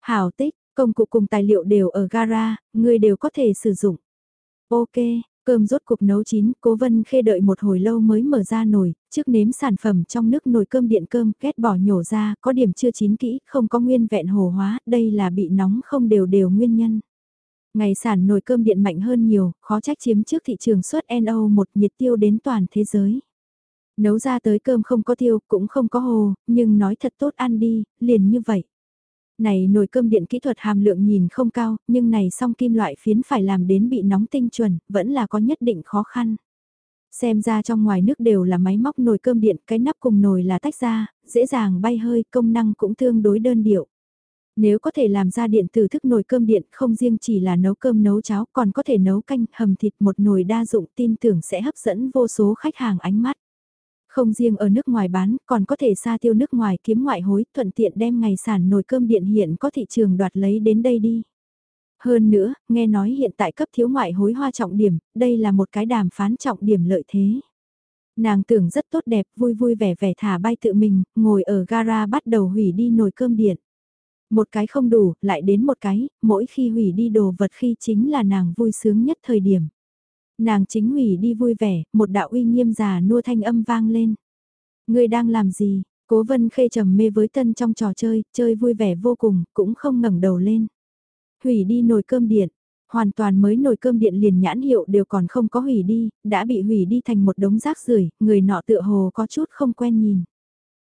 Hảo tích, công cụ cùng tài liệu đều ở gara, ngươi đều có thể sử dụng. Ok, Cơm rốt cục nấu chín, cố vân khê đợi một hồi lâu mới mở ra nồi, trước nếm sản phẩm trong nước nồi cơm điện cơm, kết bỏ nhổ ra, có điểm chưa chín kỹ, không có nguyên vẹn hồ hóa, đây là bị nóng không đều đều nguyên nhân. Ngày sản nồi cơm điện mạnh hơn nhiều, khó trách chiếm trước thị trường xuất NO một nhiệt tiêu đến toàn thế giới. Nấu ra tới cơm không có tiêu, cũng không có hồ, nhưng nói thật tốt ăn đi, liền như vậy. Này nồi cơm điện kỹ thuật hàm lượng nhìn không cao, nhưng này song kim loại phiến phải làm đến bị nóng tinh chuẩn, vẫn là có nhất định khó khăn. Xem ra trong ngoài nước đều là máy móc nồi cơm điện, cái nắp cùng nồi là tách ra, dễ dàng bay hơi, công năng cũng tương đối đơn điệu. Nếu có thể làm ra điện tử thức nồi cơm điện không riêng chỉ là nấu cơm nấu cháo còn có thể nấu canh hầm thịt một nồi đa dụng tin tưởng sẽ hấp dẫn vô số khách hàng ánh mắt. Không riêng ở nước ngoài bán còn có thể xa tiêu nước ngoài kiếm ngoại hối thuận tiện đem ngày sản nồi cơm điện hiện có thị trường đoạt lấy đến đây đi. Hơn nữa, nghe nói hiện tại cấp thiếu ngoại hối hoa trọng điểm, đây là một cái đàm phán trọng điểm lợi thế. Nàng tưởng rất tốt đẹp, vui vui vẻ vẻ thả bay tự mình, ngồi ở gara bắt đầu hủy đi nồi cơm điện. Một cái không đủ, lại đến một cái, mỗi khi hủy đi đồ vật khi chính là nàng vui sướng nhất thời điểm. Nàng chính hủy đi vui vẻ, một đạo uy nghiêm già nua thanh âm vang lên. Người đang làm gì? Cố vân khê trầm mê với tân trong trò chơi, chơi vui vẻ vô cùng, cũng không ngẩng đầu lên. Hủy đi nồi cơm điện, hoàn toàn mới nồi cơm điện liền nhãn hiệu đều còn không có hủy đi, đã bị hủy đi thành một đống rác rưởi người nọ tựa hồ có chút không quen nhìn.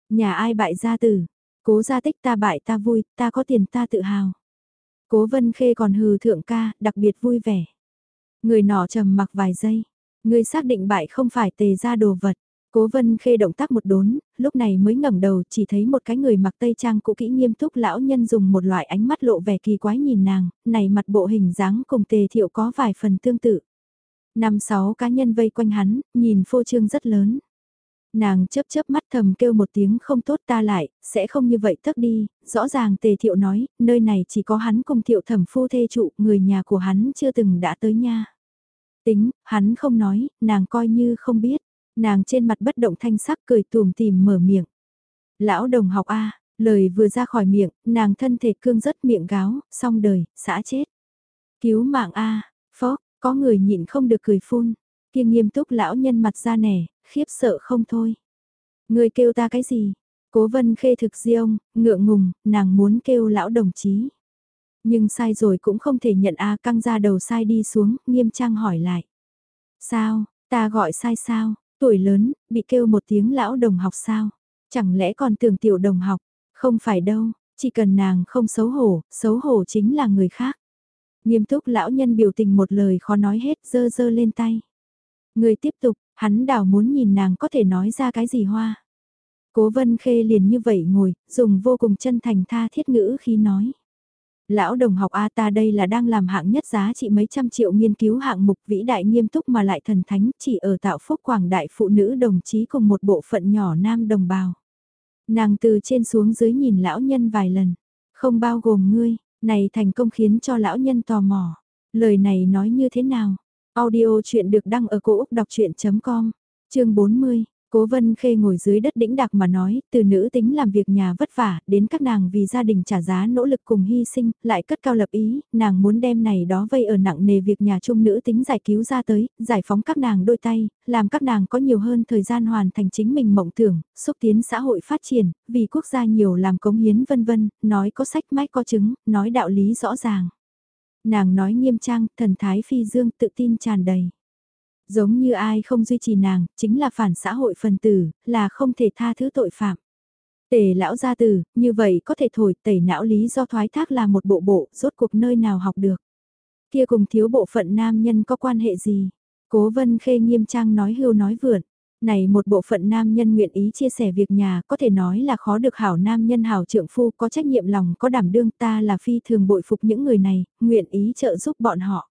Nhà ai bại gia tử, cố gia tích ta bại ta vui, ta có tiền ta tự hào. Cố vân khê còn hừ thượng ca, đặc biệt vui vẻ. Người nọ trầm mặc vài giây, người xác định bại không phải tề ra đồ vật. Cố vân khê động tác một đốn, lúc này mới ngẩng đầu chỉ thấy một cái người mặc tây trang cũ kỹ nghiêm túc lão nhân dùng một loại ánh mắt lộ vẻ kỳ quái nhìn nàng, này mặt bộ hình dáng cùng tề thiệu có vài phần tương tự. Năm sáu cá nhân vây quanh hắn, nhìn phô trương rất lớn. Nàng chớp chớp mắt thầm kêu một tiếng không tốt ta lại, sẽ không như vậy tức đi, rõ ràng tề thiệu nói, nơi này chỉ có hắn cùng thiệu thẩm phu thê trụ, người nhà của hắn chưa từng đã tới nha. Tính, hắn không nói, nàng coi như không biết. Nàng trên mặt bất động thanh sắc cười tùm tìm mở miệng. Lão đồng học A, lời vừa ra khỏi miệng, nàng thân thể cương rất miệng gáo, xong đời, xã chết. Cứu mạng A, phó, có người nhịn không được cười phun. Kia nghiêm túc lão nhân mặt ra nẻ, khiếp sợ không thôi. Người kêu ta cái gì? Cố vân khê thực di ông, ngượng ngùng, nàng muốn kêu lão đồng chí. Nhưng sai rồi cũng không thể nhận A căng ra đầu sai đi xuống, nghiêm trang hỏi lại. Sao, ta gọi sai sao, Tuổi lớn, bị kêu một tiếng lão đồng học sao? Chẳng lẽ còn tưởng tiểu đồng học? Không phải đâu, chỉ cần nàng không xấu hổ, xấu hổ chính là người khác. Nghiêm túc lão nhân biểu tình một lời khó nói hết dơ dơ lên tay. Người tiếp tục, hắn đảo muốn nhìn nàng có thể nói ra cái gì hoa. Cố vân khê liền như vậy ngồi, dùng vô cùng chân thành tha thiết ngữ khi nói. Lão đồng học A ta đây là đang làm hạng nhất giá trị mấy trăm triệu nghiên cứu hạng mục vĩ đại nghiêm túc mà lại thần thánh chỉ ở tạo phúc quảng đại phụ nữ đồng chí cùng một bộ phận nhỏ nam đồng bào. Nàng từ trên xuống dưới nhìn lão nhân vài lần, không bao gồm ngươi, này thành công khiến cho lão nhân tò mò. Lời này nói như thế nào? Audio chuyện được đăng ở cổ Úc đọc chuyện.com, chương 40. Cố Vân Khê ngồi dưới đất đĩnh đạc mà nói, từ nữ tính làm việc nhà vất vả, đến các nàng vì gia đình trả giá nỗ lực cùng hy sinh, lại cất cao lập ý, nàng muốn đem này đó vây ở nặng nề việc nhà chung nữ tính giải cứu ra tới, giải phóng các nàng đôi tay, làm các nàng có nhiều hơn thời gian hoàn thành chính mình mộng tưởng, xúc tiến xã hội phát triển, vì quốc gia nhiều làm cống hiến vân vân, nói có sách mách có chứng, nói đạo lý rõ ràng. Nàng nói nghiêm trang, thần thái phi dương tự tin tràn đầy. Giống như ai không duy trì nàng, chính là phản xã hội phần tử, là không thể tha thứ tội phạm. Tề lão gia tử, như vậy có thể thổi tẩy não lý do thoái thác là một bộ bộ, rốt cuộc nơi nào học được. Kia cùng thiếu bộ phận nam nhân có quan hệ gì? Cố vân khê nghiêm trang nói hưu nói vượn. Này một bộ phận nam nhân nguyện ý chia sẻ việc nhà có thể nói là khó được hảo nam nhân hảo trượng phu có trách nhiệm lòng có đảm đương ta là phi thường bội phục những người này, nguyện ý trợ giúp bọn họ.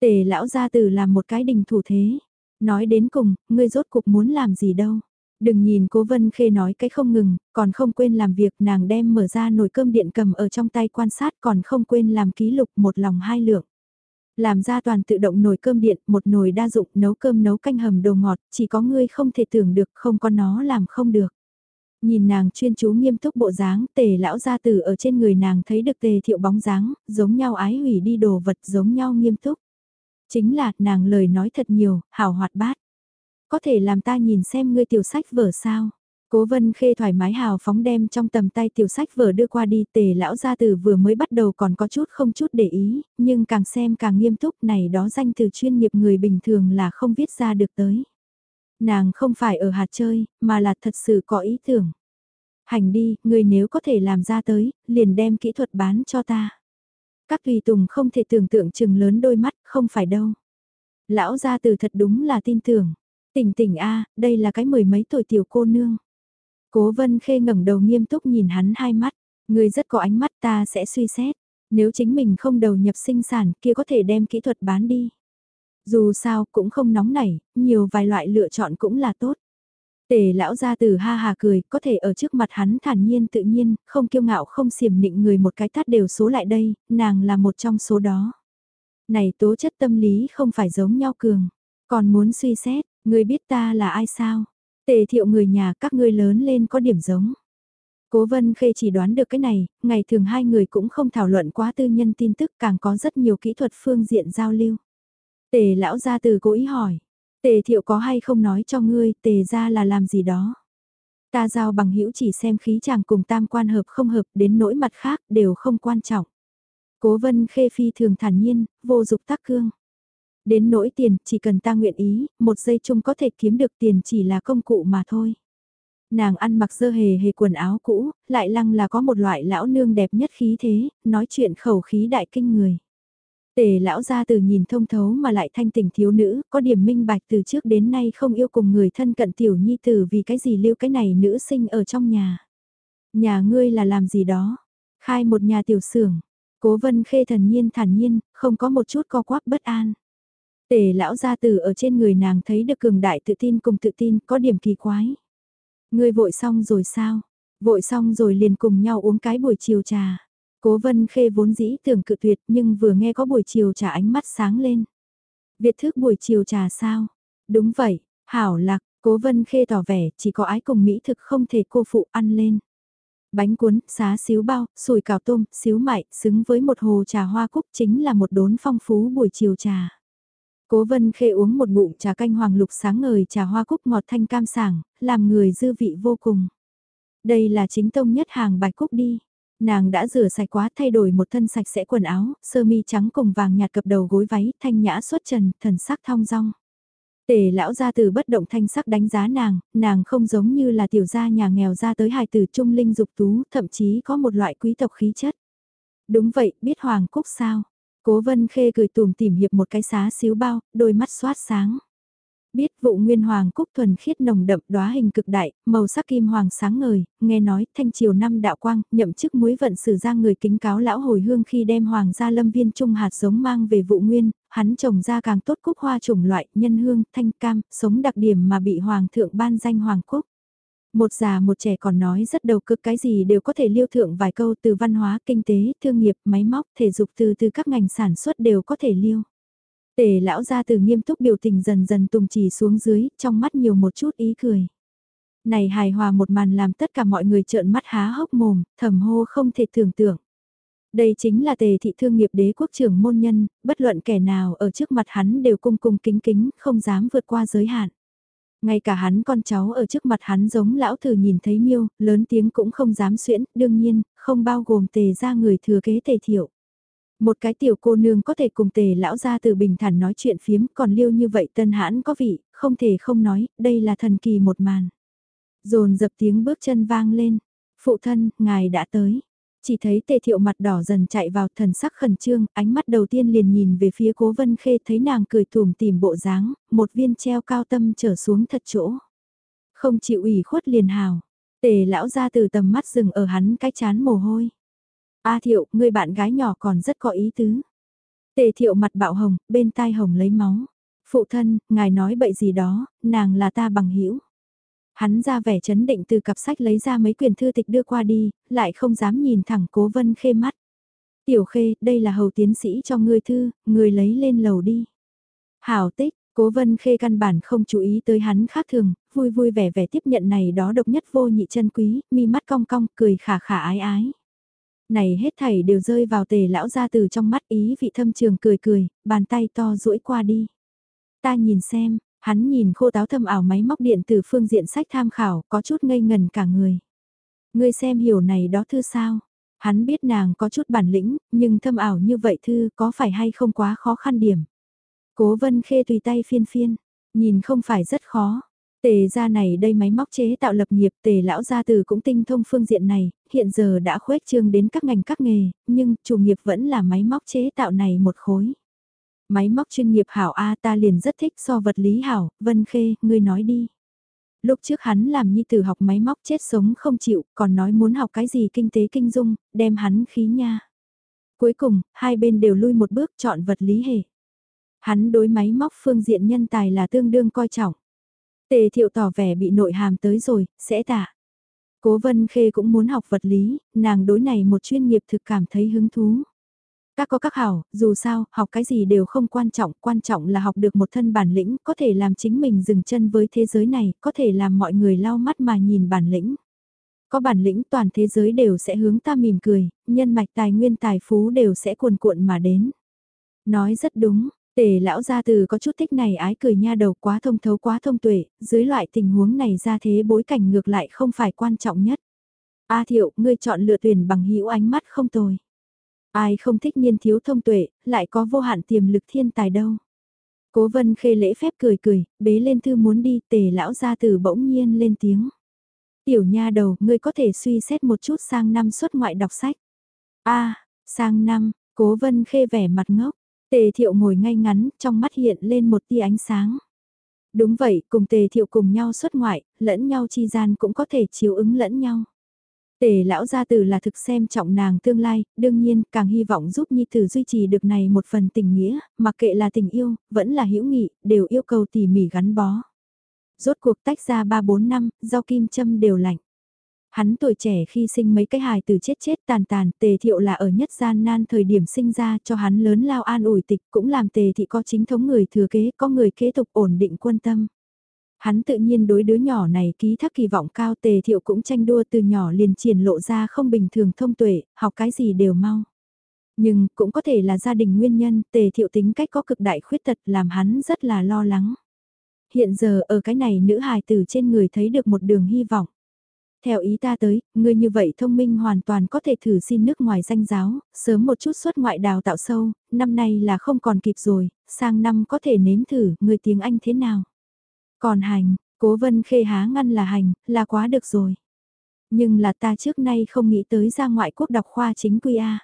Tề lão gia tử làm một cái đình thủ thế. Nói đến cùng, ngươi rốt cuộc muốn làm gì đâu. Đừng nhìn cố vân khê nói cái không ngừng, còn không quên làm việc nàng đem mở ra nồi cơm điện cầm ở trong tay quan sát còn không quên làm ký lục một lòng hai lượng. Làm ra toàn tự động nồi cơm điện, một nồi đa dụng nấu cơm nấu canh hầm đồ ngọt, chỉ có ngươi không thể tưởng được không có nó làm không được. Nhìn nàng chuyên chú nghiêm túc bộ dáng, tề lão gia tử ở trên người nàng thấy được tề thiệu bóng dáng, giống nhau ái hủy đi đồ vật giống nhau nghiêm túc. Chính là, nàng lời nói thật nhiều, hào hoạt bát. Có thể làm ta nhìn xem ngươi tiểu sách vở sao. Cố vân khê thoải mái hào phóng đem trong tầm tay tiểu sách vở đưa qua đi tề lão gia tử vừa mới bắt đầu còn có chút không chút để ý, nhưng càng xem càng nghiêm túc này đó danh từ chuyên nghiệp người bình thường là không viết ra được tới. Nàng không phải ở hạt chơi, mà là thật sự có ý tưởng. Hành đi, người nếu có thể làm ra tới, liền đem kỹ thuật bán cho ta. Các tùy tùng không thể tưởng tượng chừng lớn đôi mắt, không phải đâu. Lão gia từ thật đúng là tin tưởng. Tỉnh tỉnh a đây là cái mười mấy tuổi tiểu cô nương. Cố vân khê ngẩng đầu nghiêm túc nhìn hắn hai mắt. Người rất có ánh mắt ta sẽ suy xét. Nếu chính mình không đầu nhập sinh sản kia có thể đem kỹ thuật bán đi. Dù sao cũng không nóng nảy, nhiều vài loại lựa chọn cũng là tốt. Tề lão ra từ ha hà cười, có thể ở trước mặt hắn thản nhiên tự nhiên, không kiêu ngạo không xiểm nịnh người một cái tát đều số lại đây, nàng là một trong số đó. Này tố chất tâm lý không phải giống nhau cường, còn muốn suy xét, người biết ta là ai sao? Tề thiệu người nhà các ngươi lớn lên có điểm giống. Cố Vân Khê chỉ đoán được cái này, ngày thường hai người cũng không thảo luận quá tư nhân tin tức càng có rất nhiều kỹ thuật phương diện giao lưu. Tề lão gia từ cố ý hỏi, tề thiệu có hay không nói cho ngươi tề ra là làm gì đó. Ta giao bằng hữu chỉ xem khí chàng cùng tam quan hợp không hợp đến nỗi mặt khác đều không quan trọng. Cố vân khê phi thường thản nhiên, vô dục tác cương. Đến nỗi tiền, chỉ cần ta nguyện ý, một giây chung có thể kiếm được tiền chỉ là công cụ mà thôi. Nàng ăn mặc dơ hề hề quần áo cũ, lại lăng là có một loại lão nương đẹp nhất khí thế, nói chuyện khẩu khí đại kinh người. Tề lão ra từ nhìn thông thấu mà lại thanh tỉnh thiếu nữ, có điểm minh bạch từ trước đến nay không yêu cùng người thân cận tiểu nhi tử vì cái gì lưu cái này nữ sinh ở trong nhà. Nhà ngươi là làm gì đó? Khai một nhà tiểu xưởng Cố vân khê thần nhiên thản nhiên, không có một chút co quắp bất an. Tề lão gia tử ở trên người nàng thấy được cường đại tự tin cùng tự tin có điểm kỳ quái. Ngươi vội xong rồi sao? Vội xong rồi liền cùng nhau uống cái buổi chiều trà. Cố vân khê vốn dĩ tưởng cự tuyệt nhưng vừa nghe có buổi chiều trà ánh mắt sáng lên. Việt thức buổi chiều trà sao? Đúng vậy, hảo lạc, cố vân khê tỏ vẻ chỉ có ái cùng Mỹ thực không thể cô phụ ăn lên. Bánh cuốn, xá xíu bao, sùi cào tôm, xíu mại, xứng với một hồ trà hoa cúc chính là một đốn phong phú buổi chiều trà. Cố vân khê uống một ngụm trà canh hoàng lục sáng ngời trà hoa cúc ngọt thanh cam sảng, làm người dư vị vô cùng. Đây là chính tông nhất hàng bạch cúc đi. Nàng đã rửa sạch quá thay đổi một thân sạch sẽ quần áo, sơ mi trắng cùng vàng nhạt cập đầu gối váy, thanh nhã xuất trần, thần sắc thong dong. Tề lão gia từ bất động thanh sắc đánh giá nàng, nàng không giống như là tiểu gia nhà nghèo ra tới hài tử trung linh dục tú, thậm chí có một loại quý tộc khí chất. Đúng vậy, biết hoàng cúc sao? Cố vân khê cười tùm tìm hiệp một cái xá xíu bao, đôi mắt xoát sáng. Biết vụ nguyên hoàng cúc thuần khiết nồng đậm đóa hình cực đại, màu sắc kim hoàng sáng ngời, nghe nói thanh triều năm đạo quang, nhậm chức muối vận sử ra người kính cáo lão hồi hương khi đem hoàng gia lâm viên trung hạt giống mang về vụ nguyên, hắn trồng ra càng tốt cúc hoa chủng loại, nhân hương, thanh cam, sống đặc điểm mà bị hoàng thượng ban danh hoàng cúc. Một già một trẻ còn nói rất đầu cực cái gì đều có thể liêu thượng vài câu từ văn hóa, kinh tế, thương nghiệp, máy móc, thể dục từ từ các ngành sản xuất đều có thể liêu. Tề lão ra từ nghiêm túc biểu tình dần dần tùng chỉ xuống dưới, trong mắt nhiều một chút ý cười. Này hài hòa một màn làm tất cả mọi người trợn mắt há hốc mồm, thầm hô không thể tưởng tượng. Đây chính là tề thị thương nghiệp đế quốc trưởng môn nhân, bất luận kẻ nào ở trước mặt hắn đều cung cung kính kính, không dám vượt qua giới hạn. Ngay cả hắn con cháu ở trước mặt hắn giống lão thử nhìn thấy miêu, lớn tiếng cũng không dám xuyễn, đương nhiên, không bao gồm tề ra người thừa kế tề thiệu. Một cái tiểu cô nương có thể cùng tề lão ra từ bình thản nói chuyện phiếm còn liêu như vậy tân hãn có vị, không thể không nói, đây là thần kỳ một màn. Dồn dập tiếng bước chân vang lên, phụ thân, ngài đã tới. Chỉ thấy tề thiệu mặt đỏ dần chạy vào thần sắc khẩn trương, ánh mắt đầu tiên liền nhìn về phía cố vân khê thấy nàng cười thùm tìm bộ dáng, một viên treo cao tâm trở xuống thật chỗ. Không chịu ủy khuất liền hào, tề lão ra từ tầm mắt dừng ở hắn cái chán mồ hôi. A thiệu, người bạn gái nhỏ còn rất có ý tứ. Tề thiệu mặt bạo hồng, bên tai hồng lấy máu. Phụ thân, ngài nói bậy gì đó, nàng là ta bằng hữu Hắn ra vẻ chấn định từ cặp sách lấy ra mấy quyển thư tịch đưa qua đi, lại không dám nhìn thẳng cố vân khê mắt. Tiểu khê, đây là hầu tiến sĩ cho ngươi thư, ngươi lấy lên lầu đi. Hảo tích, cố vân khê căn bản không chú ý tới hắn khác thường, vui vui vẻ vẻ tiếp nhận này đó độc nhất vô nhị chân quý, mi mắt cong cong, cười khả khả ái ái. Này hết thảy đều rơi vào tề lão ra từ trong mắt ý vị thâm trường cười cười, bàn tay to duỗi qua đi. Ta nhìn xem, Hắn nhìn khô táo thâm ảo máy móc điện từ phương diện sách tham khảo, có chút ngây ngần cả người. Ngươi xem hiểu này đó thư sao? Hắn biết nàng có chút bản lĩnh, nhưng thâm ảo như vậy thư có phải hay không quá khó khăn điểm. Cố vân khê tùy tay phiên phiên, nhìn không phải rất khó. Tề gia này đây máy móc chế tạo lập nghiệp tề lão gia từ cũng tinh thông phương diện này, hiện giờ đã khuếch trương đến các ngành các nghề, nhưng chủ nghiệp vẫn là máy móc chế tạo này một khối. Máy móc chuyên nghiệp hảo A ta liền rất thích so vật lý hảo, Vân Khê, ngươi nói đi. Lúc trước hắn làm nhi tử học máy móc chết sống không chịu, còn nói muốn học cái gì kinh tế kinh dung, đem hắn khí nha. Cuối cùng, hai bên đều lui một bước chọn vật lý hệ. Hắn đối máy móc phương diện nhân tài là tương đương coi trọng. Tề thiệu tỏ vẻ bị nội hàm tới rồi, sẽ tả Cố Vân Khê cũng muốn học vật lý, nàng đối này một chuyên nghiệp thực cảm thấy hứng thú. Các có các hảo, dù sao, học cái gì đều không quan trọng, quan trọng là học được một thân bản lĩnh, có thể làm chính mình dừng chân với thế giới này, có thể làm mọi người lau mắt mà nhìn bản lĩnh. Có bản lĩnh toàn thế giới đều sẽ hướng ta mỉm cười, nhân mạch tài nguyên tài phú đều sẽ cuồn cuộn mà đến. Nói rất đúng, tề lão gia từ có chút thích này ái cười nha đầu quá thông thấu quá thông tuệ, dưới loại tình huống này ra thế bối cảnh ngược lại không phải quan trọng nhất. A thiệu, ngươi chọn lựa tuyển bằng hữu ánh mắt không tồi. Ai không thích niên thiếu thông tuệ, lại có vô hạn tiềm lực thiên tài đâu. Cố vân khê lễ phép cười cười, bế lên thư muốn đi, tề lão gia từ bỗng nhiên lên tiếng. Tiểu nha đầu, ngươi có thể suy xét một chút sang năm xuất ngoại đọc sách. a sang năm, cố vân khê vẻ mặt ngốc, tề thiệu ngồi ngay ngắn, trong mắt hiện lên một tia ánh sáng. Đúng vậy, cùng tề thiệu cùng nhau xuất ngoại, lẫn nhau chi gian cũng có thể chiếu ứng lẫn nhau. Tề lão gia tử là thực xem trọng nàng tương lai, đương nhiên càng hy vọng giúp Nhi Tử duy trì được này một phần tình nghĩa, mặc kệ là tình yêu, vẫn là hữu nghị, đều yêu cầu tỉ mỉ gắn bó. Rốt cuộc tách ra 3-4 năm, do kim châm đều lạnh. Hắn tuổi trẻ khi sinh mấy cái hài từ chết chết tàn tàn, tề thiệu là ở nhất gian nan thời điểm sinh ra cho hắn lớn lao an ủi tịch cũng làm tề thị có chính thống người thừa kế, có người kế tục ổn định quân tâm. Hắn tự nhiên đối đứa nhỏ này ký thác kỳ vọng cao tề thiệu cũng tranh đua từ nhỏ liền triển lộ ra không bình thường thông tuệ, học cái gì đều mau. Nhưng cũng có thể là gia đình nguyên nhân tề thiệu tính cách có cực đại khuyết tật làm hắn rất là lo lắng. Hiện giờ ở cái này nữ hài tử trên người thấy được một đường hy vọng. Theo ý ta tới, người như vậy thông minh hoàn toàn có thể thử xin nước ngoài danh giáo, sớm một chút xuất ngoại đào tạo sâu, năm nay là không còn kịp rồi, sang năm có thể nếm thử, người tiếng Anh thế nào. Còn hành, cố vân khê há ngăn là hành, là quá được rồi. Nhưng là ta trước nay không nghĩ tới ra ngoại quốc đọc khoa chính quy A.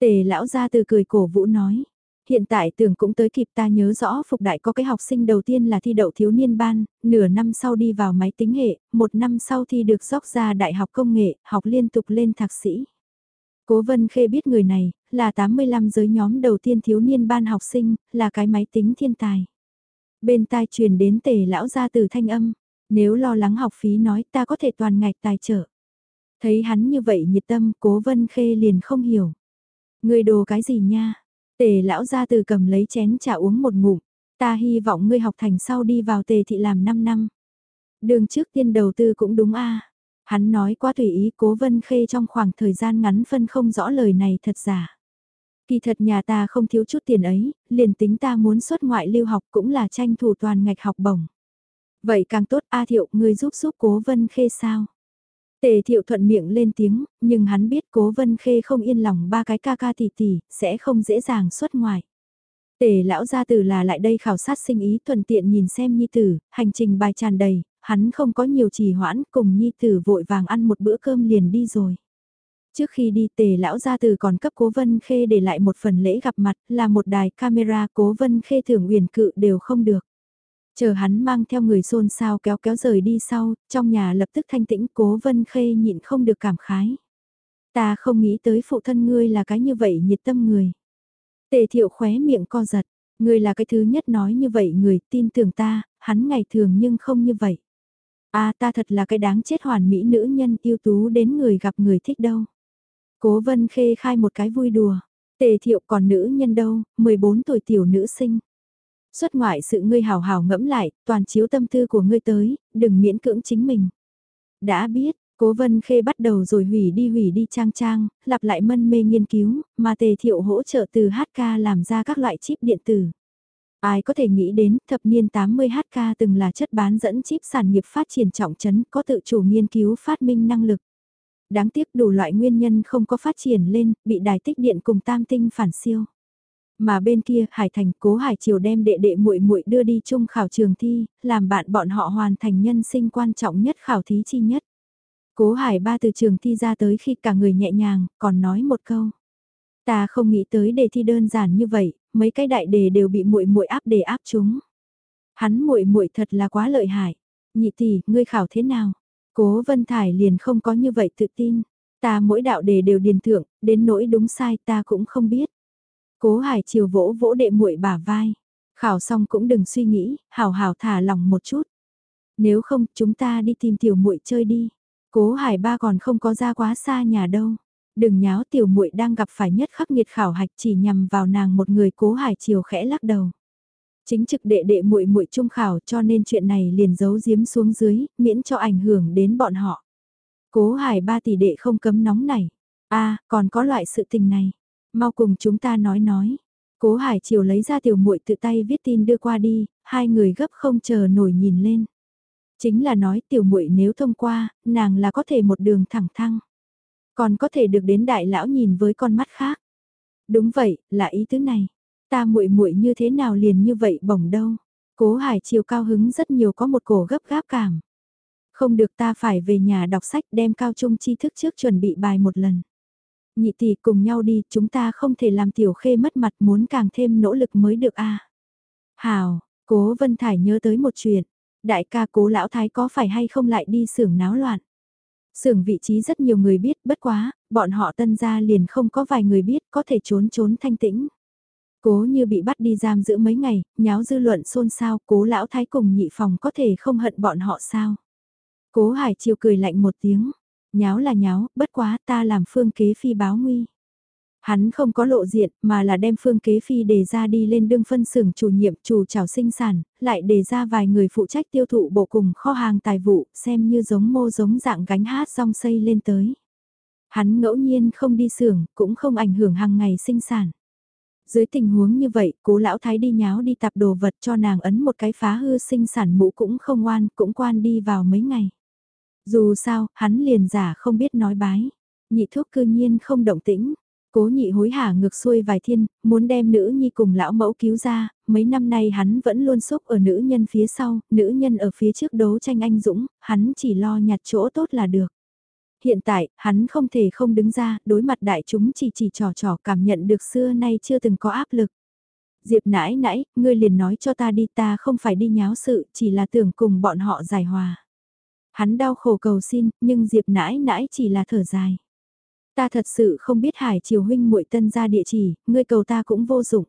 Tề lão ra từ cười cổ vũ nói. Hiện tại tưởng cũng tới kịp ta nhớ rõ Phục Đại có cái học sinh đầu tiên là thi đậu thiếu niên ban, nửa năm sau đi vào máy tính hệ, một năm sau thi được dốc ra đại học công nghệ, học liên tục lên thạc sĩ. Cố Vân Khê biết người này, là 85 giới nhóm đầu tiên thiếu niên ban học sinh, là cái máy tính thiên tài. Bên tai truyền đến tề lão ra từ thanh âm, nếu lo lắng học phí nói ta có thể toàn ngạch tài trợ. Thấy hắn như vậy nhiệt tâm, cố vân khê liền không hiểu. Người đồ cái gì nha? Tề lão ra từ cầm lấy chén trà uống một ngụm. Ta hy vọng ngươi học thành sau đi vào tề thị làm 5 năm. Đường trước tiên đầu tư cũng đúng a Hắn nói quá tùy ý cố vân khê trong khoảng thời gian ngắn phân không rõ lời này thật giả. Kỳ thật nhà ta không thiếu chút tiền ấy, liền tính ta muốn xuất ngoại lưu học cũng là tranh thủ toàn ngạch học bổng. Vậy càng tốt A Thiệu, người giúp giúp cố vân khê sao? Tề Thiệu thuận miệng lên tiếng, nhưng hắn biết cố vân khê không yên lòng ba cái ca ca tỷ tỷ, sẽ không dễ dàng xuất ngoại. Tề lão gia tử là lại đây khảo sát sinh ý thuận tiện nhìn xem nhi tử, hành trình bài tràn đầy, hắn không có nhiều trì hoãn cùng nhi tử vội vàng ăn một bữa cơm liền đi rồi. Trước khi đi tề lão gia từ còn cấp cố vân khê để lại một phần lễ gặp mặt là một đài camera cố vân khê thưởng uyển cự đều không được. Chờ hắn mang theo người xôn xao kéo kéo rời đi sau, trong nhà lập tức thanh tĩnh cố vân khê nhịn không được cảm khái. Ta không nghĩ tới phụ thân ngươi là cái như vậy nhiệt tâm người. Tề thiệu khóe miệng co giật, ngươi là cái thứ nhất nói như vậy người tin tưởng ta, hắn ngày thường nhưng không như vậy. a à, ta thật là cái đáng chết hoàn mỹ nữ nhân yêu tú đến người gặp người thích đâu. Cố vân khê khai một cái vui đùa. Tề thiệu còn nữ nhân đâu, 14 tuổi tiểu nữ sinh. Xuất ngoại sự ngươi hào hào ngẫm lại, toàn chiếu tâm tư của ngươi tới, đừng miễn cưỡng chính mình. Đã biết, cố vân khê bắt đầu rồi hủy đi hủy đi trang trang, lặp lại mân mê nghiên cứu, mà tề thiệu hỗ trợ từ HK làm ra các loại chip điện tử. Ai có thể nghĩ đến thập niên 80 HK từng là chất bán dẫn chip sản nghiệp phát triển trọng trấn có tự chủ nghiên cứu phát minh năng lực. Đáng tiếc đủ loại nguyên nhân không có phát triển lên, bị đài tích điện cùng tam tinh phản siêu. Mà bên kia, Hải Thành cố Hải Triều đem đệ đệ muội muội đưa đi chung khảo trường thi, làm bạn bọn họ hoàn thành nhân sinh quan trọng nhất khảo thí chi nhất. Cố Hải ba từ trường thi ra tới khi cả người nhẹ nhàng, còn nói một câu. Ta không nghĩ tới đề thi đơn giản như vậy, mấy cái đại đề đều bị muội muội áp đề áp chúng. Hắn muội muội thật là quá lợi hại. Nhị tỷ, ngươi khảo thế nào? Cố Vân Thải liền không có như vậy tự tin. Ta mỗi đạo đề đều điền thượng, đến nỗi đúng sai ta cũng không biết. Cố Hải chiều vỗ vỗ đệ muội bả vai. Khảo xong cũng đừng suy nghĩ, hào hào thả lòng một chút. Nếu không, chúng ta đi tìm tiểu muội chơi đi. Cố Hải ba còn không có ra quá xa nhà đâu. Đừng nháo tiểu muội đang gặp phải nhất khắc nghiệt khảo hạch chỉ nhằm vào nàng một người Cố Hải chiều khẽ lắc đầu. Chính trực đệ đệ muội muội trung khảo cho nên chuyện này liền giấu giếm xuống dưới, miễn cho ảnh hưởng đến bọn họ. Cố Hải ba tỷ đệ không cấm nóng này. A, à, còn có loại sự tình này. Mau cùng chúng ta nói nói. Cố Hải chiều lấy ra tiểu muội tự tay viết tin đưa qua đi, hai người gấp không chờ nổi nhìn lên. Chính là nói tiểu muội nếu thông qua, nàng là có thể một đường thẳng thăng. Còn có thể được đến đại lão nhìn với con mắt khác. Đúng vậy, là ý tứ này. Ta muội muội như thế nào liền như vậy bổng đâu. Cố Hải chiều cao hứng rất nhiều có một cổ gấp gáp cảm. Không được ta phải về nhà đọc sách đem cao trung tri thức trước chuẩn bị bài một lần. Nhị tỷ cùng nhau đi, chúng ta không thể làm tiểu khê mất mặt muốn càng thêm nỗ lực mới được a. À. Hào, cố Vân Thải nhớ tới một chuyện, đại ca cố lão thái có phải hay không lại đi xưởng náo loạn. Xưởng vị trí rất nhiều người biết, bất quá, bọn họ tân gia liền không có vài người biết có thể trốn trốn thanh tĩnh. Cố như bị bắt đi giam giữ mấy ngày, nháo dư luận xôn xao, cố lão thái cùng nhị phòng có thể không hận bọn họ sao. Cố hải chiều cười lạnh một tiếng, nháo là nháo, bất quá ta làm phương kế phi báo nguy. Hắn không có lộ diện mà là đem phương kế phi đề ra đi lên đương phân xưởng chủ nhiệm chủ trào sinh sản, lại đề ra vài người phụ trách tiêu thụ bộ cùng kho hàng tài vụ xem như giống mô giống dạng gánh hát song xây lên tới. Hắn ngẫu nhiên không đi xưởng cũng không ảnh hưởng hàng ngày sinh sản. Dưới tình huống như vậy, cố lão thái đi nháo đi tạp đồ vật cho nàng ấn một cái phá hư sinh sản mũ cũng không ngoan, cũng quan đi vào mấy ngày. Dù sao, hắn liền giả không biết nói bái. Nhị thuốc cư nhiên không động tĩnh. Cố nhị hối hả ngược xuôi vài thiên, muốn đem nữ nhi cùng lão mẫu cứu ra, mấy năm nay hắn vẫn luôn xúc ở nữ nhân phía sau, nữ nhân ở phía trước đấu tranh anh dũng, hắn chỉ lo nhặt chỗ tốt là được. Hiện tại, hắn không thể không đứng ra, đối mặt đại chúng chỉ chỉ trò trò cảm nhận được xưa nay chưa từng có áp lực. Diệp nãi nãi, ngươi liền nói cho ta đi ta không phải đi nháo sự, chỉ là tưởng cùng bọn họ giải hòa. Hắn đau khổ cầu xin, nhưng Diệp nãi nãi chỉ là thở dài. Ta thật sự không biết Hải Triều huynh muội tân ra địa chỉ, ngươi cầu ta cũng vô dụng.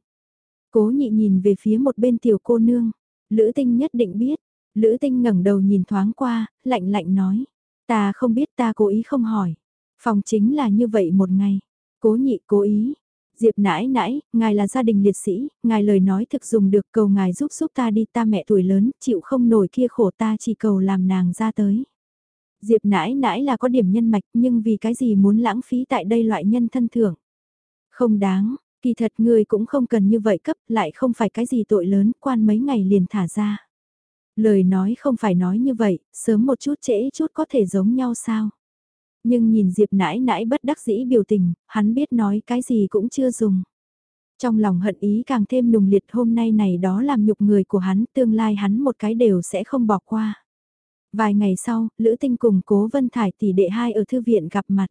Cố nhị nhìn về phía một bên tiểu cô nương, Lữ Tinh nhất định biết. Lữ Tinh ngẩng đầu nhìn thoáng qua, lạnh lạnh nói, ta không biết ta cố ý không hỏi. Phòng chính là như vậy một ngày. Cố nhị cố ý, Diệp nãi nãi, ngài là gia đình liệt sĩ, ngài lời nói thực dùng được cầu ngài giúp giúp ta đi ta mẹ tuổi lớn, chịu không nổi kia khổ ta chỉ cầu làm nàng ra tới. Diệp nãi nãi là có điểm nhân mạch nhưng vì cái gì muốn lãng phí tại đây loại nhân thân thưởng. Không đáng, kỳ thật người cũng không cần như vậy cấp lại không phải cái gì tội lớn quan mấy ngày liền thả ra. Lời nói không phải nói như vậy, sớm một chút trễ chút có thể giống nhau sao. Nhưng nhìn Diệp nãi nãi bất đắc dĩ biểu tình, hắn biết nói cái gì cũng chưa dùng. Trong lòng hận ý càng thêm nùng liệt hôm nay này đó làm nhục người của hắn, tương lai hắn một cái đều sẽ không bỏ qua. Vài ngày sau, Lữ Tinh cùng Cố Vân Thải tỷ đệ hai ở thư viện gặp mặt.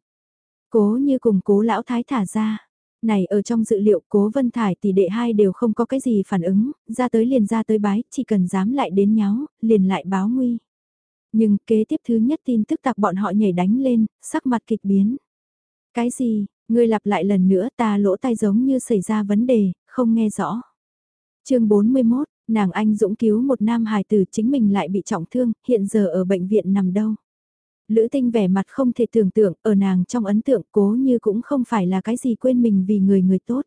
Cố như cùng Cố Lão Thái thả ra. Này ở trong dự liệu Cố Vân Thải tỷ đệ hai đều không có cái gì phản ứng, ra tới liền ra tới bái, chỉ cần dám lại đến nháo, liền lại báo nguy. Nhưng kế tiếp thứ nhất tin tức tạc bọn họ nhảy đánh lên, sắc mặt kịch biến. Cái gì, ngươi lặp lại lần nữa ta lỗ tai giống như xảy ra vấn đề, không nghe rõ. chương 41, nàng anh dũng cứu một nam hài tử chính mình lại bị trọng thương, hiện giờ ở bệnh viện nằm đâu. Lữ tinh vẻ mặt không thể tưởng tượng, ở nàng trong ấn tượng cố như cũng không phải là cái gì quên mình vì người người tốt.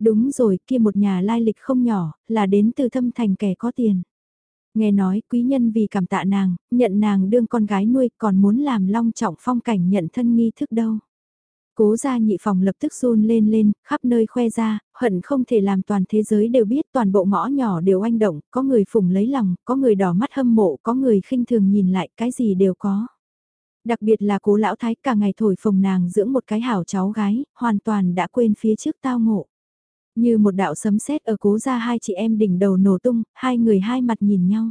Đúng rồi, kia một nhà lai lịch không nhỏ, là đến từ thâm thành kẻ có tiền. Nghe nói quý nhân vì cảm tạ nàng, nhận nàng đương con gái nuôi còn muốn làm long trọng phong cảnh nhận thân nghi thức đâu. Cố gia nhị phòng lập tức run lên lên, khắp nơi khoe ra, hận không thể làm toàn thế giới đều biết toàn bộ ngõ nhỏ đều oanh động, có người phùng lấy lòng, có người đỏ mắt hâm mộ, có người khinh thường nhìn lại, cái gì đều có. Đặc biệt là cố lão thái cả ngày thổi phồng nàng dưỡng một cái hảo cháu gái, hoàn toàn đã quên phía trước tao ngộ. Như một đạo sấm sét ở cố ra hai chị em đỉnh đầu nổ tung, hai người hai mặt nhìn nhau.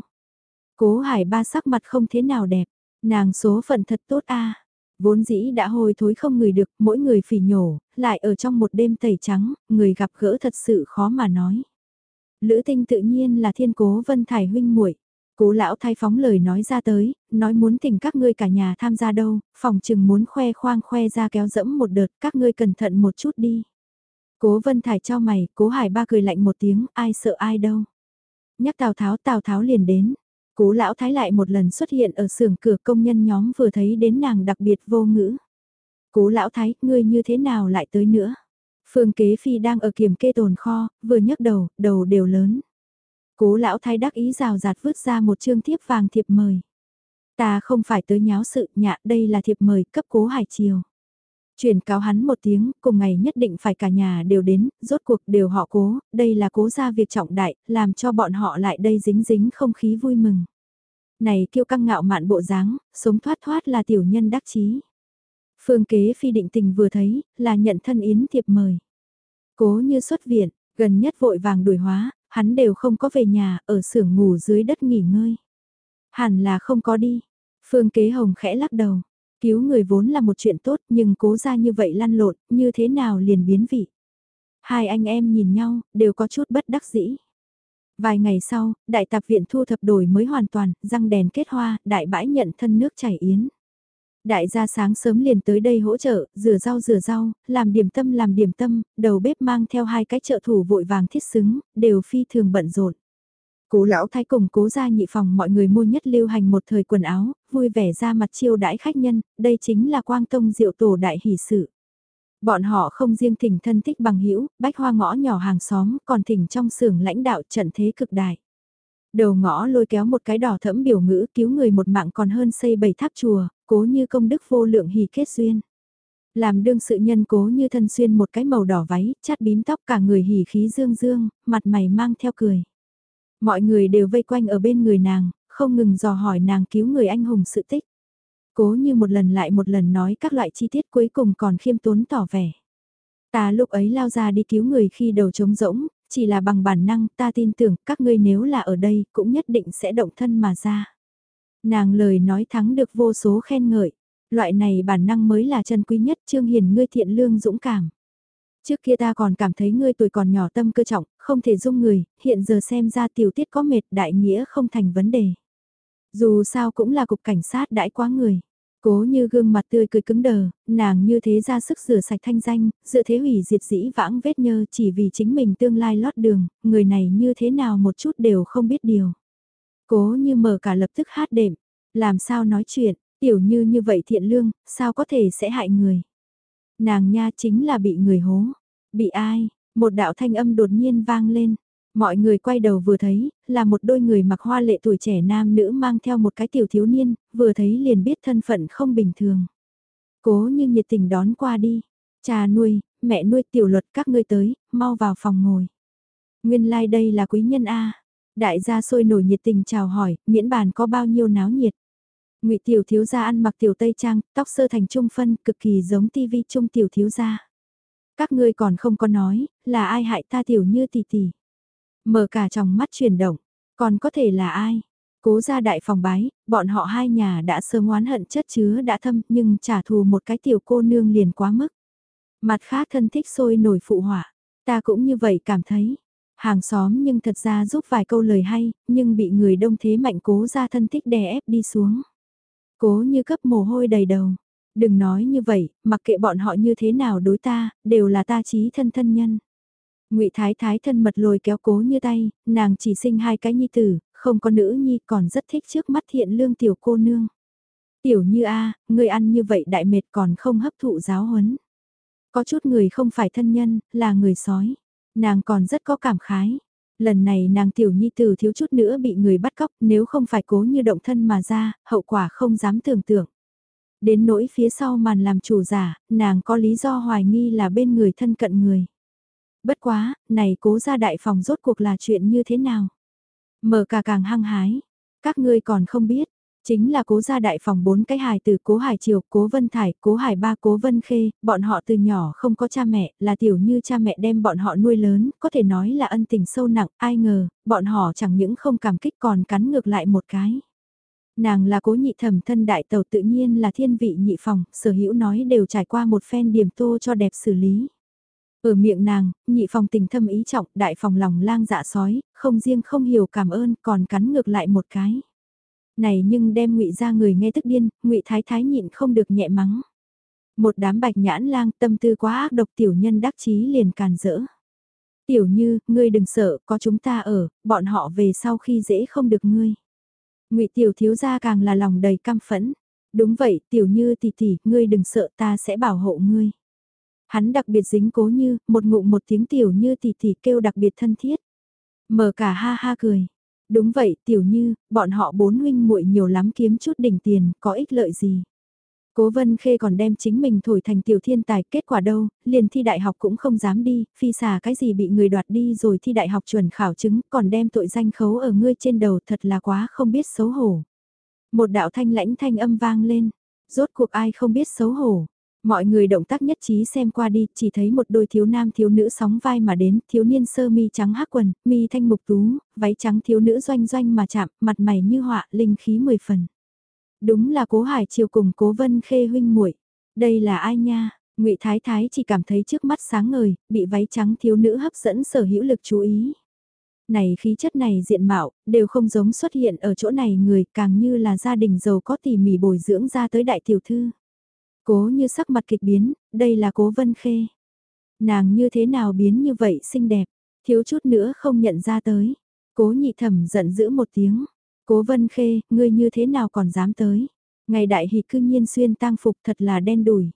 Cố hải ba sắc mặt không thế nào đẹp, nàng số phận thật tốt a Vốn dĩ đã hồi thối không người được, mỗi người phỉ nhổ, lại ở trong một đêm tẩy trắng, người gặp gỡ thật sự khó mà nói. Lữ tinh tự nhiên là thiên cố vân thải huynh muội Cố lão thay phóng lời nói ra tới, nói muốn tình các ngươi cả nhà tham gia đâu, phòng chừng muốn khoe khoang khoe ra kéo dẫm một đợt, các ngươi cẩn thận một chút đi. Cố Vân Thải cho mày, cố Hải ba cười lạnh một tiếng, ai sợ ai đâu. Nhắc Tào Tháo, Tào Tháo liền đến. Cố lão thái lại một lần xuất hiện ở xưởng cửa công nhân nhóm vừa thấy đến nàng đặc biệt vô ngữ. Cố lão thái, ngươi như thế nào lại tới nữa? Phương kế phi đang ở kiểm kê tồn kho, vừa nhấc đầu, đầu đều lớn. Cố lão thái đắc ý rào rạt vứt ra một chương thiếp vàng thiệp mời. Ta không phải tới nháo sự nhạ, đây là thiệp mời cấp cố hải chiều. chuyển cáo hắn một tiếng, cùng ngày nhất định phải cả nhà đều đến, rốt cuộc đều họ cố, đây là cố ra việc trọng đại, làm cho bọn họ lại đây dính dính không khí vui mừng. Này kiêu căng ngạo mạn bộ dáng, sống thoát thoát là tiểu nhân đắc chí. Phương kế phi định tình vừa thấy, là nhận thân yến thiệp mời. Cố như xuất viện, gần nhất vội vàng đuổi hóa, hắn đều không có về nhà, ở xưởng ngủ dưới đất nghỉ ngơi. Hẳn là không có đi. Phương kế hồng khẽ lắc đầu. Cứu người vốn là một chuyện tốt nhưng cố ra như vậy lăn lộn, như thế nào liền biến vị. Hai anh em nhìn nhau, đều có chút bất đắc dĩ. Vài ngày sau, đại tạp viện thu thập đổi mới hoàn toàn, răng đèn kết hoa, đại bãi nhận thân nước chảy yến. Đại gia sáng sớm liền tới đây hỗ trợ, rửa rau rửa rau, làm điểm tâm làm điểm tâm, đầu bếp mang theo hai cái trợ thủ vội vàng thiết xứng, đều phi thường bận rộn. Cố lão thái cùng cố ra nhị phòng mọi người mua nhất lưu hành một thời quần áo, vui vẻ ra mặt chiêu đãi khách nhân, đây chính là quang tông diệu tổ đại hỷ sự. Bọn họ không riêng thỉnh thân thích bằng hữu bách hoa ngõ nhỏ hàng xóm, còn thỉnh trong xưởng lãnh đạo trận thế cực đại. Đầu ngõ lôi kéo một cái đỏ thẫm biểu ngữ cứu người một mạng còn hơn xây bảy tháp chùa, cố như công đức vô lượng hỷ kết duyên. Làm đương sự nhân cố như thân xuyên một cái màu đỏ váy, chát bím tóc cả người hỉ khí dương dương, mặt mày mang theo cười. Mọi người đều vây quanh ở bên người nàng, không ngừng dò hỏi nàng cứu người anh hùng sự tích. Cố như một lần lại một lần nói các loại chi tiết cuối cùng còn khiêm tốn tỏ vẻ. Ta lúc ấy lao ra đi cứu người khi đầu trống rỗng, chỉ là bằng bản năng ta tin tưởng các ngươi nếu là ở đây cũng nhất định sẽ động thân mà ra. Nàng lời nói thắng được vô số khen ngợi, loại này bản năng mới là chân quý nhất trương hiền ngươi thiện lương dũng cảm. Trước kia ta còn cảm thấy ngươi tuổi còn nhỏ tâm cơ trọng, không thể dung người, hiện giờ xem ra tiểu tiết có mệt đại nghĩa không thành vấn đề. Dù sao cũng là cục cảnh sát đãi quá người. Cố như gương mặt tươi cười cứng đờ, nàng như thế ra sức rửa sạch thanh danh, dựa thế hủy diệt dĩ vãng vết nhơ chỉ vì chính mình tương lai lót đường, người này như thế nào một chút đều không biết điều. Cố như mở cả lập tức hát đệm, làm sao nói chuyện, tiểu như như vậy thiện lương, sao có thể sẽ hại người. Nàng nha chính là bị người hố. Bị ai? Một đạo thanh âm đột nhiên vang lên. Mọi người quay đầu vừa thấy, là một đôi người mặc hoa lệ tuổi trẻ nam nữ mang theo một cái tiểu thiếu niên, vừa thấy liền biết thân phận không bình thường. Cố như nhiệt tình đón qua đi. Cha nuôi, mẹ nuôi tiểu luật các ngươi tới, mau vào phòng ngồi. Nguyên lai like đây là quý nhân A. Đại gia sôi nổi nhiệt tình chào hỏi, miễn bàn có bao nhiêu náo nhiệt. Ngụy tiểu thiếu gia ăn mặc tiểu tây trang, tóc sơ thành trung phân, cực kỳ giống tivi trung tiểu thiếu gia. Các ngươi còn không có nói, là ai hại ta tiểu như tỷ tỷ. Mở cả trong mắt chuyển động, còn có thể là ai? Cố gia đại phòng bái, bọn họ hai nhà đã sớm oán hận chất chứa đã thâm nhưng trả thù một cái tiểu cô nương liền quá mức. Mặt khác thân thích sôi nổi phụ họa, ta cũng như vậy cảm thấy. Hàng xóm nhưng thật ra giúp vài câu lời hay, nhưng bị người đông thế mạnh cố ra thân thích đè ép đi xuống. Cố như cấp mồ hôi đầy đầu. Đừng nói như vậy, mặc kệ bọn họ như thế nào đối ta, đều là ta chí thân thân nhân. ngụy Thái Thái thân mật lôi kéo cố như tay, nàng chỉ sinh hai cái nhi tử, không có nữ nhi còn rất thích trước mắt thiện lương tiểu cô nương. Tiểu như a người ăn như vậy đại mệt còn không hấp thụ giáo huấn. Có chút người không phải thân nhân, là người sói. Nàng còn rất có cảm khái. Lần này nàng tiểu nhi tử thiếu chút nữa bị người bắt cóc nếu không phải cố như động thân mà ra, hậu quả không dám tưởng tượng. Đến nỗi phía sau màn làm chủ giả, nàng có lý do hoài nghi là bên người thân cận người. Bất quá, này cố ra đại phòng rốt cuộc là chuyện như thế nào? Mở cả càng hăng hái. Các ngươi còn không biết, chính là cố gia đại phòng bốn cái hài từ cố hải triều, cố vân thải, cố hải ba, cố vân khê, bọn họ từ nhỏ không có cha mẹ, là tiểu như cha mẹ đem bọn họ nuôi lớn, có thể nói là ân tình sâu nặng, ai ngờ, bọn họ chẳng những không cảm kích còn cắn ngược lại một cái. Nàng là cố nhị thẩm thân đại tàu tự nhiên là thiên vị nhị phòng, sở hữu nói đều trải qua một phen điểm tô cho đẹp xử lý. Ở miệng nàng, nhị phòng tình thâm ý trọng, đại phòng lòng lang dạ sói, không riêng không hiểu cảm ơn còn cắn ngược lại một cái. Này nhưng đem ngụy ra người nghe tức điên, ngụy thái thái nhịn không được nhẹ mắng. Một đám bạch nhãn lang tâm tư quá ác độc tiểu nhân đắc chí liền càn rỡ. Tiểu như, ngươi đừng sợ, có chúng ta ở, bọn họ về sau khi dễ không được ngươi. ngụy tiểu thiếu gia càng là lòng đầy cam phẫn. Đúng vậy, tiểu như tỷ tỷ, ngươi đừng sợ ta sẽ bảo hộ ngươi. Hắn đặc biệt dính cố như, một ngụm một tiếng tiểu như tỷ tỷ kêu đặc biệt thân thiết. Mở cả ha ha cười. Đúng vậy, tiểu như, bọn họ bốn huynh muội nhiều lắm kiếm chút đỉnh tiền, có ích lợi gì. Cố Vân Khê còn đem chính mình thổi thành tiểu thiên tài, kết quả đâu, liền thi đại học cũng không dám đi, phi xà cái gì bị người đoạt đi rồi thi đại học chuẩn khảo chứng, còn đem tội danh khấu ở ngươi trên đầu thật là quá không biết xấu hổ. Một đạo thanh lãnh thanh âm vang lên, rốt cuộc ai không biết xấu hổ. Mọi người động tác nhất trí xem qua đi, chỉ thấy một đôi thiếu nam thiếu nữ sóng vai mà đến, thiếu niên sơ mi trắng hắc quần, mi thanh mục tú, váy trắng thiếu nữ doanh doanh mà chạm, mặt mày như họa, linh khí mười phần. Đúng là cố hải chiều cùng cố vân khê huynh muội Đây là ai nha? ngụy Thái Thái chỉ cảm thấy trước mắt sáng ngời, bị váy trắng thiếu nữ hấp dẫn sở hữu lực chú ý. Này khí chất này diện mạo, đều không giống xuất hiện ở chỗ này người càng như là gia đình giàu có tỉ mỉ bồi dưỡng ra tới đại tiểu thư. Cố như sắc mặt kịch biến, đây là cố vân khê. Nàng như thế nào biến như vậy xinh đẹp, thiếu chút nữa không nhận ra tới. Cố nhị thẩm giận dữ một tiếng. Cố vân khê, ngươi như thế nào còn dám tới. Ngày đại hỷ cư nhiên xuyên tang phục thật là đen đủi.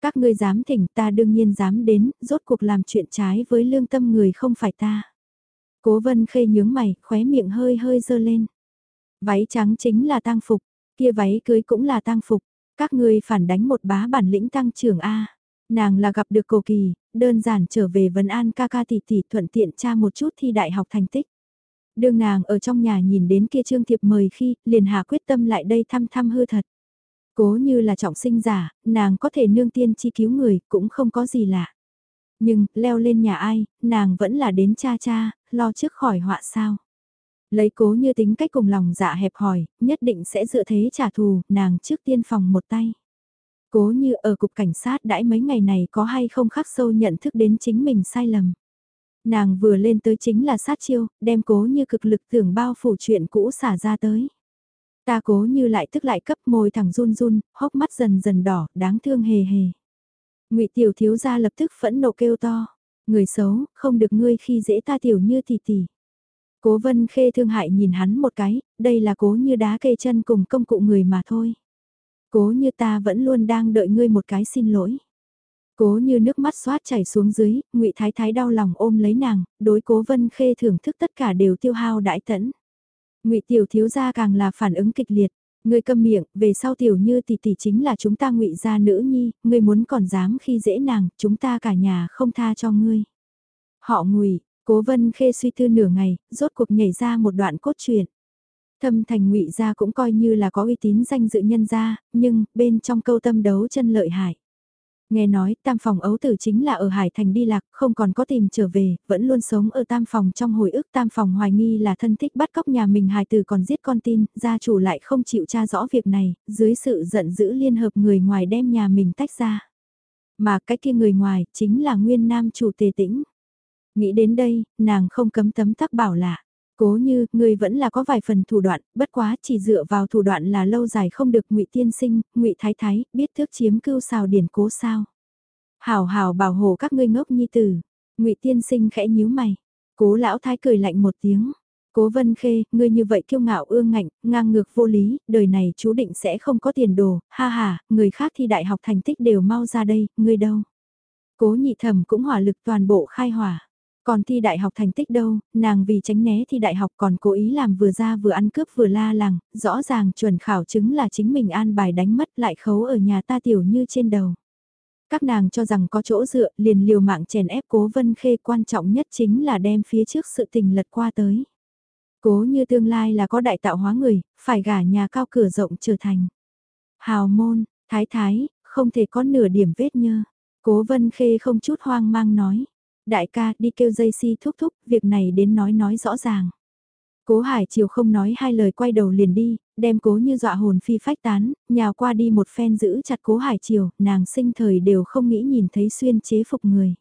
Các ngươi dám thỉnh ta đương nhiên dám đến, rốt cuộc làm chuyện trái với lương tâm người không phải ta. Cố vân khê nhướng mày, khóe miệng hơi hơi dơ lên. Váy trắng chính là tang phục, kia váy cưới cũng là tang phục. Các ngươi phản đánh một bá bản lĩnh tăng trưởng A. Nàng là gặp được cổ kỳ, đơn giản trở về vấn an ca ca tỷ tỷ thuận tiện tra một chút thi đại học thành tích. Đương nàng ở trong nhà nhìn đến kia trương thiệp mời khi, liền hà quyết tâm lại đây thăm thăm hư thật. Cố như là trọng sinh giả, nàng có thể nương tiên chi cứu người, cũng không có gì lạ. Nhưng, leo lên nhà ai, nàng vẫn là đến cha cha, lo trước khỏi họa sao. Lấy cố như tính cách cùng lòng dạ hẹp hòi, nhất định sẽ dựa thế trả thù, nàng trước tiên phòng một tay. Cố như ở cục cảnh sát đãi mấy ngày này có hay không khắc sâu nhận thức đến chính mình sai lầm. Nàng vừa lên tới chính là sát chiêu, đem cố như cực lực tưởng bao phủ chuyện cũ xả ra tới. Ta cố như lại tức lại cấp môi thẳng run run, hốc mắt dần dần đỏ, đáng thương hề hề. ngụy tiểu thiếu gia lập tức phẫn nộ kêu to. Người xấu, không được ngươi khi dễ ta tiểu như tỷ tỷ. Cố vân khê thương hại nhìn hắn một cái, đây là cố như đá kê chân cùng công cụ người mà thôi. Cố như ta vẫn luôn đang đợi ngươi một cái xin lỗi. Cố như nước mắt xoát chảy xuống dưới, ngụy Thái Thái đau lòng ôm lấy nàng, đối cố vân khê thưởng thức tất cả đều tiêu hao đãi tẫn. ngụy Tiểu thiếu gia càng là phản ứng kịch liệt. Ngươi câm miệng, về sau tiểu như tỷ tỷ chính là chúng ta ngụy gia nữ nhi, ngươi muốn còn dám khi dễ nàng, chúng ta cả nhà không tha cho ngươi. Họ ngụy, Cố Vân Khê suy tư nửa ngày, rốt cuộc nhảy ra một đoạn cốt truyện. Thâm thành ngụy gia cũng coi như là có uy tín danh dự nhân gia, nhưng bên trong câu tâm đấu chân lợi hại. Nghe nói tam phòng ấu tử chính là ở Hải Thành đi lạc, không còn có tìm trở về, vẫn luôn sống ở tam phòng trong hồi ức tam phòng hoài nghi là thân thích bắt cóc nhà mình hài tử còn giết con tin, gia chủ lại không chịu tra rõ việc này, dưới sự giận dữ liên hợp người ngoài đem nhà mình tách ra. Mà cái kia người ngoài chính là nguyên nam chủ tề tĩnh. Nghĩ đến đây, nàng không cấm tấm tắc bảo là, cố như, ngươi vẫn là có vài phần thủ đoạn, bất quá chỉ dựa vào thủ đoạn là lâu dài không được ngụy tiên sinh, ngụy thái thái, biết thước chiếm cưu xào điển cố sao. Hảo hảo bảo hộ các ngươi ngốc nhi tử, ngụy tiên sinh khẽ nhíu mày, cố lão thái cười lạnh một tiếng. Cố Vân Khê, ngươi như vậy kiêu ngạo ương ngạnh, ngang ngược vô lý, đời này chú định sẽ không có tiền đồ, ha ha, người khác thi đại học thành tích đều mau ra đây, ngươi đâu. Cố nhị thẩm cũng hỏa lực toàn bộ khai hỏa. Còn thi đại học thành tích đâu, nàng vì tránh né thi đại học còn cố ý làm vừa ra vừa ăn cướp vừa la làng, rõ ràng chuẩn khảo chứng là chính mình an bài đánh mất lại khấu ở nhà ta tiểu như trên đầu. Các nàng cho rằng có chỗ dựa liền liều mạng chèn ép cố vân khê quan trọng nhất chính là đem phía trước sự tình lật qua tới. Cố như tương lai là có đại tạo hóa người, phải gả nhà cao cửa rộng trở thành. Hào môn, thái thái, không thể có nửa điểm vết nhơ. Cố vân khê không chút hoang mang nói. Đại ca đi kêu dây si thúc thúc, việc này đến nói nói rõ ràng. Cố Hải Triều không nói hai lời quay đầu liền đi, đem cố như dọa hồn phi phách tán, nhào qua đi một phen giữ chặt cố Hải Triều, nàng sinh thời đều không nghĩ nhìn thấy xuyên chế phục người.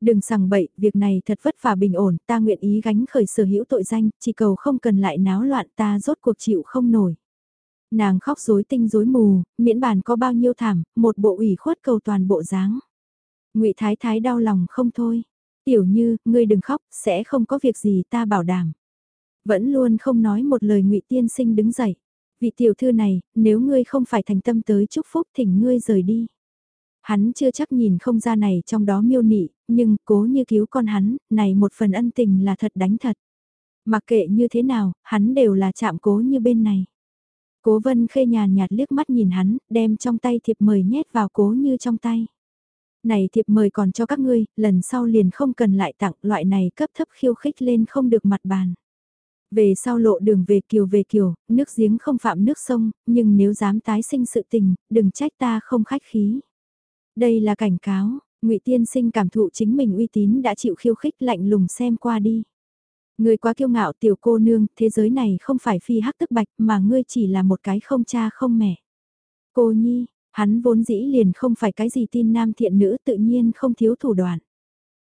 Đừng sằng bậy, việc này thật vất vả bình ổn, ta nguyện ý gánh khởi sở hữu tội danh, chỉ cầu không cần lại náo loạn ta rốt cuộc chịu không nổi. Nàng khóc rối tinh rối mù, miễn bàn có bao nhiêu thảm, một bộ ủy khuất cầu toàn bộ dáng ngụy Thái Thái đau lòng không thôi. Tiểu như, ngươi đừng khóc, sẽ không có việc gì ta bảo đảm. Vẫn luôn không nói một lời ngụy Tiên Sinh đứng dậy. Vị tiểu thư này, nếu ngươi không phải thành tâm tới chúc phúc thỉnh ngươi rời đi. Hắn chưa chắc nhìn không ra này trong đó miêu nị, nhưng cố như cứu con hắn, này một phần ân tình là thật đánh thật. Mặc kệ như thế nào, hắn đều là chạm cố như bên này. Cố vân khê nhàn nhạt liếc mắt nhìn hắn, đem trong tay thiệp mời nhét vào cố như trong tay. Này thiệp mời còn cho các ngươi, lần sau liền không cần lại tặng loại này cấp thấp khiêu khích lên không được mặt bàn. Về sau lộ đường về kiều về kiều, nước giếng không phạm nước sông, nhưng nếu dám tái sinh sự tình, đừng trách ta không khách khí. Đây là cảnh cáo, ngụy Tiên Sinh cảm thụ chính mình uy tín đã chịu khiêu khích lạnh lùng xem qua đi. Người quá kiêu ngạo tiểu cô nương, thế giới này không phải phi hắc tức bạch mà ngươi chỉ là một cái không cha không mẹ. Cô Nhi, hắn vốn dĩ liền không phải cái gì tin nam thiện nữ tự nhiên không thiếu thủ đoạn.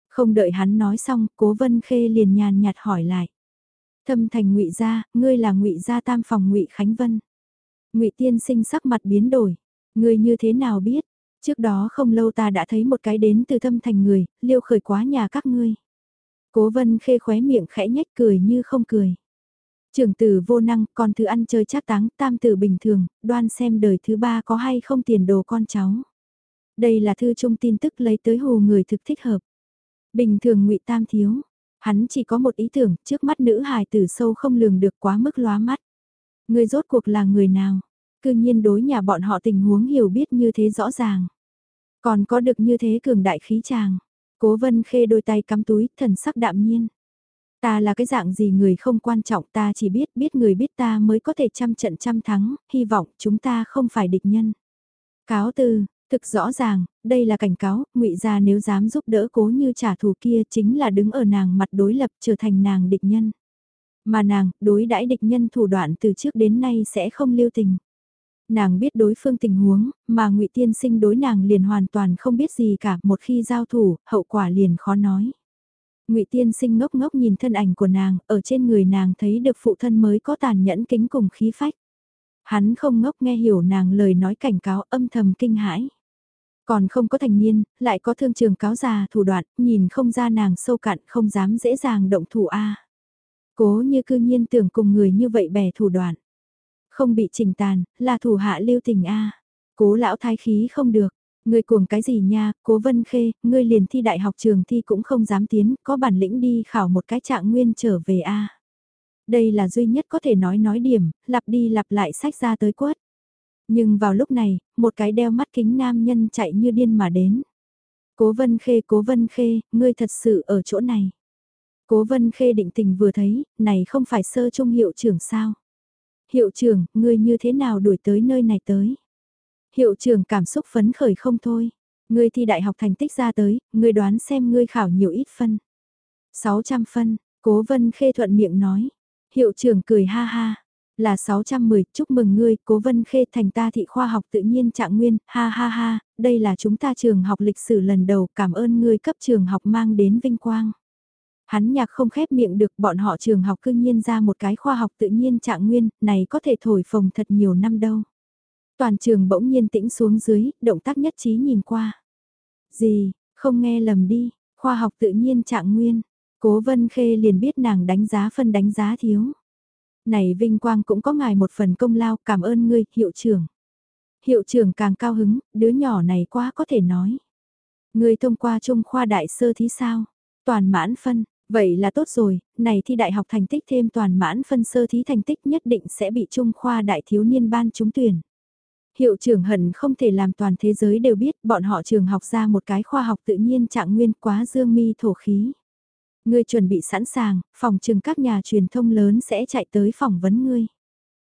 Không đợi hắn nói xong, cố vân khê liền nhàn nhạt hỏi lại. Thâm thành ngụy gia, ngươi là ngụy gia tam phòng ngụy Khánh Vân. ngụy tiên sinh sắc mặt biến đổi. Ngươi như thế nào biết? Trước đó không lâu ta đã thấy một cái đến từ thâm thành người, liêu khởi quá nhà các ngươi. Cố vân khê khóe miệng khẽ nhếch cười như không cười trường tử vô năng, con thứ ăn chơi chắc táng, tam tử bình thường, đoan xem đời thứ ba có hay không tiền đồ con cháu. Đây là thư trung tin tức lấy tới hồ người thực thích hợp. Bình thường ngụy tam thiếu, hắn chỉ có một ý tưởng, trước mắt nữ hài tử sâu không lường được quá mức lóa mắt. Người rốt cuộc là người nào? Cư nhiên đối nhà bọn họ tình huống hiểu biết như thế rõ ràng. Còn có được như thế cường đại khí chàng. Cố vân khê đôi tay cắm túi, thần sắc đạm nhiên. Ta là cái dạng gì người không quan trọng ta chỉ biết biết người biết ta mới có thể trăm trận trăm thắng, hy vọng chúng ta không phải địch nhân. Cáo từ, thực rõ ràng, đây là cảnh cáo, ngụy gia nếu dám giúp đỡ cố như trả thù kia chính là đứng ở nàng mặt đối lập trở thành nàng địch nhân. Mà nàng, đối đãi địch nhân thủ đoạn từ trước đến nay sẽ không lưu tình nàng biết đối phương tình huống, mà ngụy Tiên Sinh đối nàng liền hoàn toàn không biết gì cả, một khi giao thủ, hậu quả liền khó nói ngụy Tiên Sinh ngốc ngốc nhìn thân ảnh của nàng, ở trên người nàng thấy được phụ thân mới có tàn nhẫn kính cùng khí phách. Hắn không ngốc nghe hiểu nàng lời nói cảnh cáo âm thầm kinh hãi. Còn không có thành niên, lại có thương trường cáo già thủ đoạn, nhìn không ra nàng sâu cạn không dám dễ dàng động thủ A. Cố như cư nhiên tưởng cùng người như vậy bè thủ đoạn. Không bị trình tàn, là thủ hạ lưu tình a Cố lão thái khí không được. Ngươi cuồng cái gì nha, cố vân khê, ngươi liền thi đại học trường thi cũng không dám tiến, có bản lĩnh đi khảo một cái trạng nguyên trở về a Đây là duy nhất có thể nói nói điểm, lặp đi lặp lại sách ra tới quất. Nhưng vào lúc này, một cái đeo mắt kính nam nhân chạy như điên mà đến. Cố vân khê, cố vân khê, ngươi thật sự ở chỗ này. Cố vân khê định tình vừa thấy, này không phải sơ trung hiệu trưởng sao. Hiệu trưởng, ngươi như thế nào đuổi tới nơi này tới? Hiệu trưởng cảm xúc phấn khởi không thôi. Ngươi thi đại học thành tích ra tới, ngươi đoán xem ngươi khảo nhiều ít phân. 600 phân, cố vân khê thuận miệng nói. Hiệu trưởng cười ha ha. Là 610, chúc mừng ngươi, cố vân khê thành ta thị khoa học tự nhiên trạng nguyên, ha ha ha, đây là chúng ta trường học lịch sử lần đầu, cảm ơn ngươi cấp trường học mang đến vinh quang. Hắn nhạc không khép miệng được bọn họ trường học cương nhiên ra một cái khoa học tự nhiên trạng nguyên, này có thể thổi phồng thật nhiều năm đâu. Toàn trường bỗng nhiên tĩnh xuống dưới, động tác nhất trí nhìn qua. Gì, không nghe lầm đi, khoa học tự nhiên trạng nguyên. Cố vân khê liền biết nàng đánh giá phân đánh giá thiếu. Này vinh quang cũng có ngài một phần công lao, cảm ơn ngươi, hiệu trưởng. Hiệu trưởng càng cao hứng, đứa nhỏ này quá có thể nói. Ngươi thông qua trung khoa đại sơ thí sao? Toàn mãn phân, Vậy là tốt rồi, này thi đại học thành tích thêm toàn mãn phân sơ thí thành tích nhất định sẽ bị Trung khoa đại thiếu niên ban trúng tuyển. Hiệu trưởng hận không thể làm toàn thế giới đều biết bọn họ trường học ra một cái khoa học tự nhiên trạng nguyên quá dương mi thổ khí. Ngươi chuẩn bị sẵn sàng, phòng trường các nhà truyền thông lớn sẽ chạy tới phỏng vấn ngươi.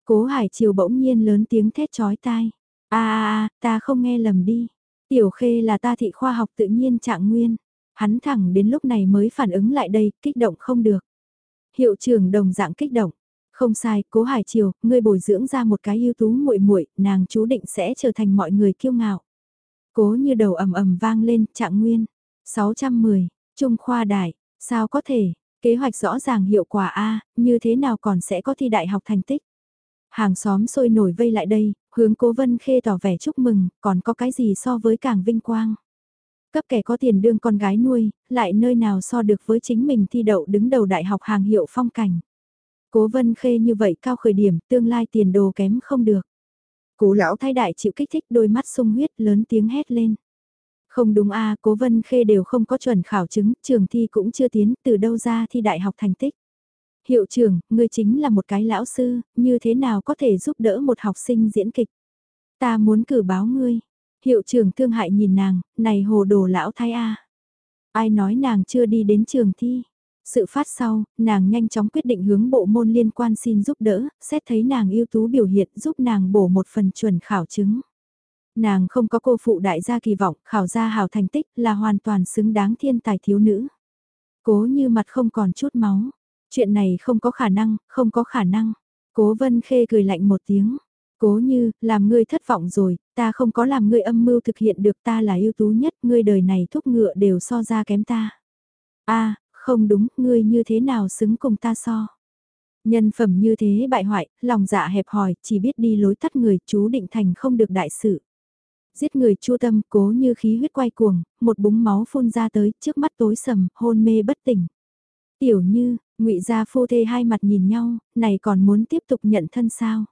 Cố Hải Triều bỗng nhiên lớn tiếng thét chói tai. a a ta không nghe lầm đi. Tiểu Khê là ta thị khoa học tự nhiên trạng nguyên. Hắn thẳng đến lúc này mới phản ứng lại đây, kích động không được. Hiệu trưởng đồng dạng kích động. Không sai, Cố Hải Triều, ngươi bồi dưỡng ra một cái ưu tú muội muội, nàng chú định sẽ trở thành mọi người kiêu ngạo. Cố như đầu ầm ầm vang lên, trạng nguyên. 610, Trung khoa đại, sao có thể, kế hoạch rõ ràng hiệu quả A, như thế nào còn sẽ có thi đại học thành tích. Hàng xóm sôi nổi vây lại đây, hướng cố vân khê tỏ vẻ chúc mừng, còn có cái gì so với càng vinh quang. Cấp kẻ có tiền đương con gái nuôi, lại nơi nào so được với chính mình thi đậu đứng đầu đại học hàng hiệu phong cảnh. Cố vân khê như vậy cao khởi điểm, tương lai tiền đồ kém không được. Cố lão thái đại chịu kích thích đôi mắt sung huyết lớn tiếng hét lên. Không đúng a cố vân khê đều không có chuẩn khảo chứng, trường thi cũng chưa tiến, từ đâu ra thi đại học thành tích. Hiệu trưởng, ngươi chính là một cái lão sư, như thế nào có thể giúp đỡ một học sinh diễn kịch? Ta muốn cử báo ngươi. Hiệu trưởng thương hại nhìn nàng, này hồ đồ lão thái a. Ai nói nàng chưa đi đến trường thi? Sự phát sau, nàng nhanh chóng quyết định hướng bộ môn liên quan xin giúp đỡ, xét thấy nàng ưu tú biểu hiện giúp nàng bổ một phần chuẩn khảo chứng. Nàng không có cô phụ đại gia kỳ vọng, khảo gia hào thành tích là hoàn toàn xứng đáng thiên tài thiếu nữ. Cố như mặt không còn chút máu. Chuyện này không có khả năng, không có khả năng. Cố vân khê cười lạnh một tiếng. Cố như, làm ngươi thất vọng rồi, ta không có làm ngươi âm mưu thực hiện được ta là ưu tú nhất, ngươi đời này thúc ngựa đều so ra kém ta. a không đúng, ngươi như thế nào xứng cùng ta so. Nhân phẩm như thế bại hoại, lòng dạ hẹp hòi, chỉ biết đi lối tắt người, chú định thành không được đại sự. Giết người chu tâm, cố như khí huyết quay cuồng, một búng máu phun ra tới, trước mắt tối sầm, hôn mê bất tỉnh. Tiểu như, ngụy gia phu thê hai mặt nhìn nhau, này còn muốn tiếp tục nhận thân sao?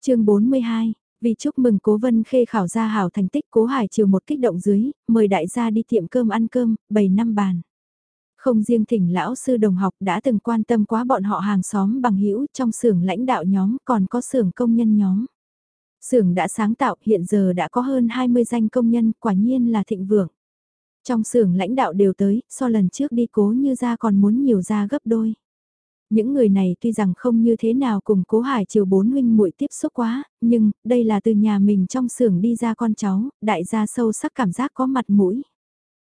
chương 42, vì chúc mừng cố vân khê khảo gia hảo thành tích cố hải chiều một kích động dưới, mời đại gia đi tiệm cơm ăn cơm, bày năm bàn. Không riêng thỉnh lão sư đồng học đã từng quan tâm quá bọn họ hàng xóm bằng hữu trong xưởng lãnh đạo nhóm còn có xưởng công nhân nhóm. Xưởng đã sáng tạo hiện giờ đã có hơn 20 danh công nhân quả nhiên là thịnh vượng. Trong xưởng lãnh đạo đều tới, so lần trước đi cố như ra còn muốn nhiều ra gấp đôi. Những người này tuy rằng không như thế nào cùng cố hải chiều bốn huynh muội tiếp xúc quá, nhưng đây là từ nhà mình trong xưởng đi ra con cháu, đại gia sâu sắc cảm giác có mặt mũi.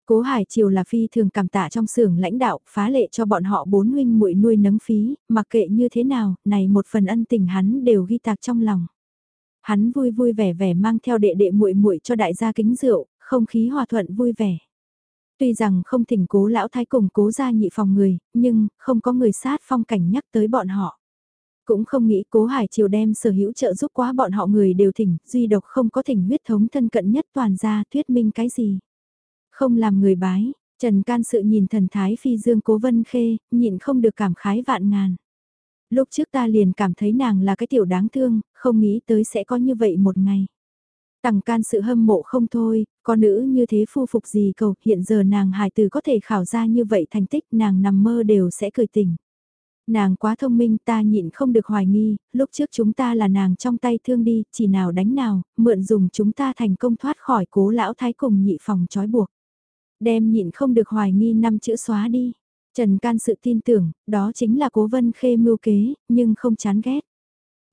Cố Hải Triều là phi thường cảm tạ trong xưởng lãnh đạo, phá lệ cho bọn họ bốn huynh muội nuôi nấng phí, mặc kệ như thế nào, này một phần ân tình hắn đều ghi tạc trong lòng. Hắn vui vui vẻ vẻ mang theo đệ đệ muội muội cho đại gia kính rượu, không khí hòa thuận vui vẻ. Tuy rằng không thỉnh cố lão thái cùng cố gia nhị phòng người, nhưng không có người sát phong cảnh nhắc tới bọn họ. Cũng không nghĩ cố hải triều đem sở hữu trợ giúp quá bọn họ người đều thỉnh, duy độc không có thỉnh huyết thống thân cận nhất toàn gia thuyết minh cái gì. Không làm người bái, Trần can sự nhìn thần thái phi dương cố vân khê, nhịn không được cảm khái vạn ngàn. Lúc trước ta liền cảm thấy nàng là cái tiểu đáng thương, không nghĩ tới sẽ có như vậy một ngày. Tằng can sự hâm mộ không thôi, có nữ như thế phu phục gì cầu, hiện giờ nàng hài từ có thể khảo ra như vậy thành tích nàng nằm mơ đều sẽ cười tỉnh. Nàng quá thông minh ta nhịn không được hoài nghi, lúc trước chúng ta là nàng trong tay thương đi, chỉ nào đánh nào, mượn dùng chúng ta thành công thoát khỏi cố lão thái cùng nhị phòng trói buộc. Đem nhịn không được hoài nghi năm chữ xóa đi. Trần can sự tin tưởng, đó chính là cố vân khê mưu kế, nhưng không chán ghét.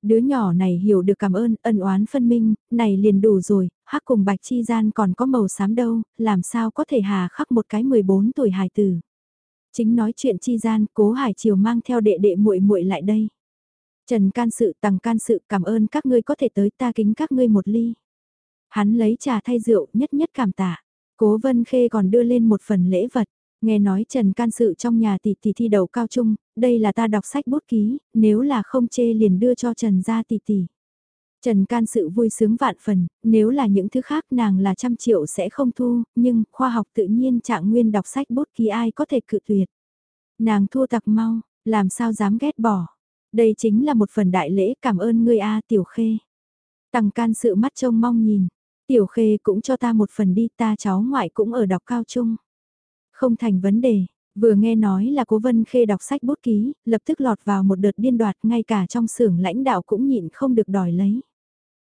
Đứa nhỏ này hiểu được cảm ơn, ân oán phân minh, này liền đủ rồi, hắc cùng bạch chi gian còn có màu xám đâu, làm sao có thể hà khắc một cái 14 tuổi hài tử. Chính nói chuyện chi gian, cố hải chiều mang theo đệ đệ muội muội lại đây. Trần can sự tằng can sự cảm ơn các ngươi có thể tới ta kính các ngươi một ly. Hắn lấy trà thay rượu nhất nhất cảm tạ. Cố Vân Khê còn đưa lên một phần lễ vật. Nghe nói Trần can sự trong nhà tỷ tỷ thi đầu cao trung, đây là ta đọc sách bút ký, nếu là không chê liền đưa cho Trần gia tỷ tỷ. Trần can sự vui sướng vạn phần, nếu là những thứ khác nàng là trăm triệu sẽ không thu, nhưng khoa học tự nhiên trạng nguyên đọc sách bút ký ai có thể cự tuyệt. Nàng thua tặc mau, làm sao dám ghét bỏ. Đây chính là một phần đại lễ cảm ơn ngươi A tiểu khê. Tằng can sự mắt trông mong nhìn, tiểu khê cũng cho ta một phần đi ta cháu ngoại cũng ở đọc cao trung. Không thành vấn đề, vừa nghe nói là cố vân khê đọc sách bút ký, lập tức lọt vào một đợt điên đoạt ngay cả trong xưởng lãnh đạo cũng nhịn không được đòi lấy.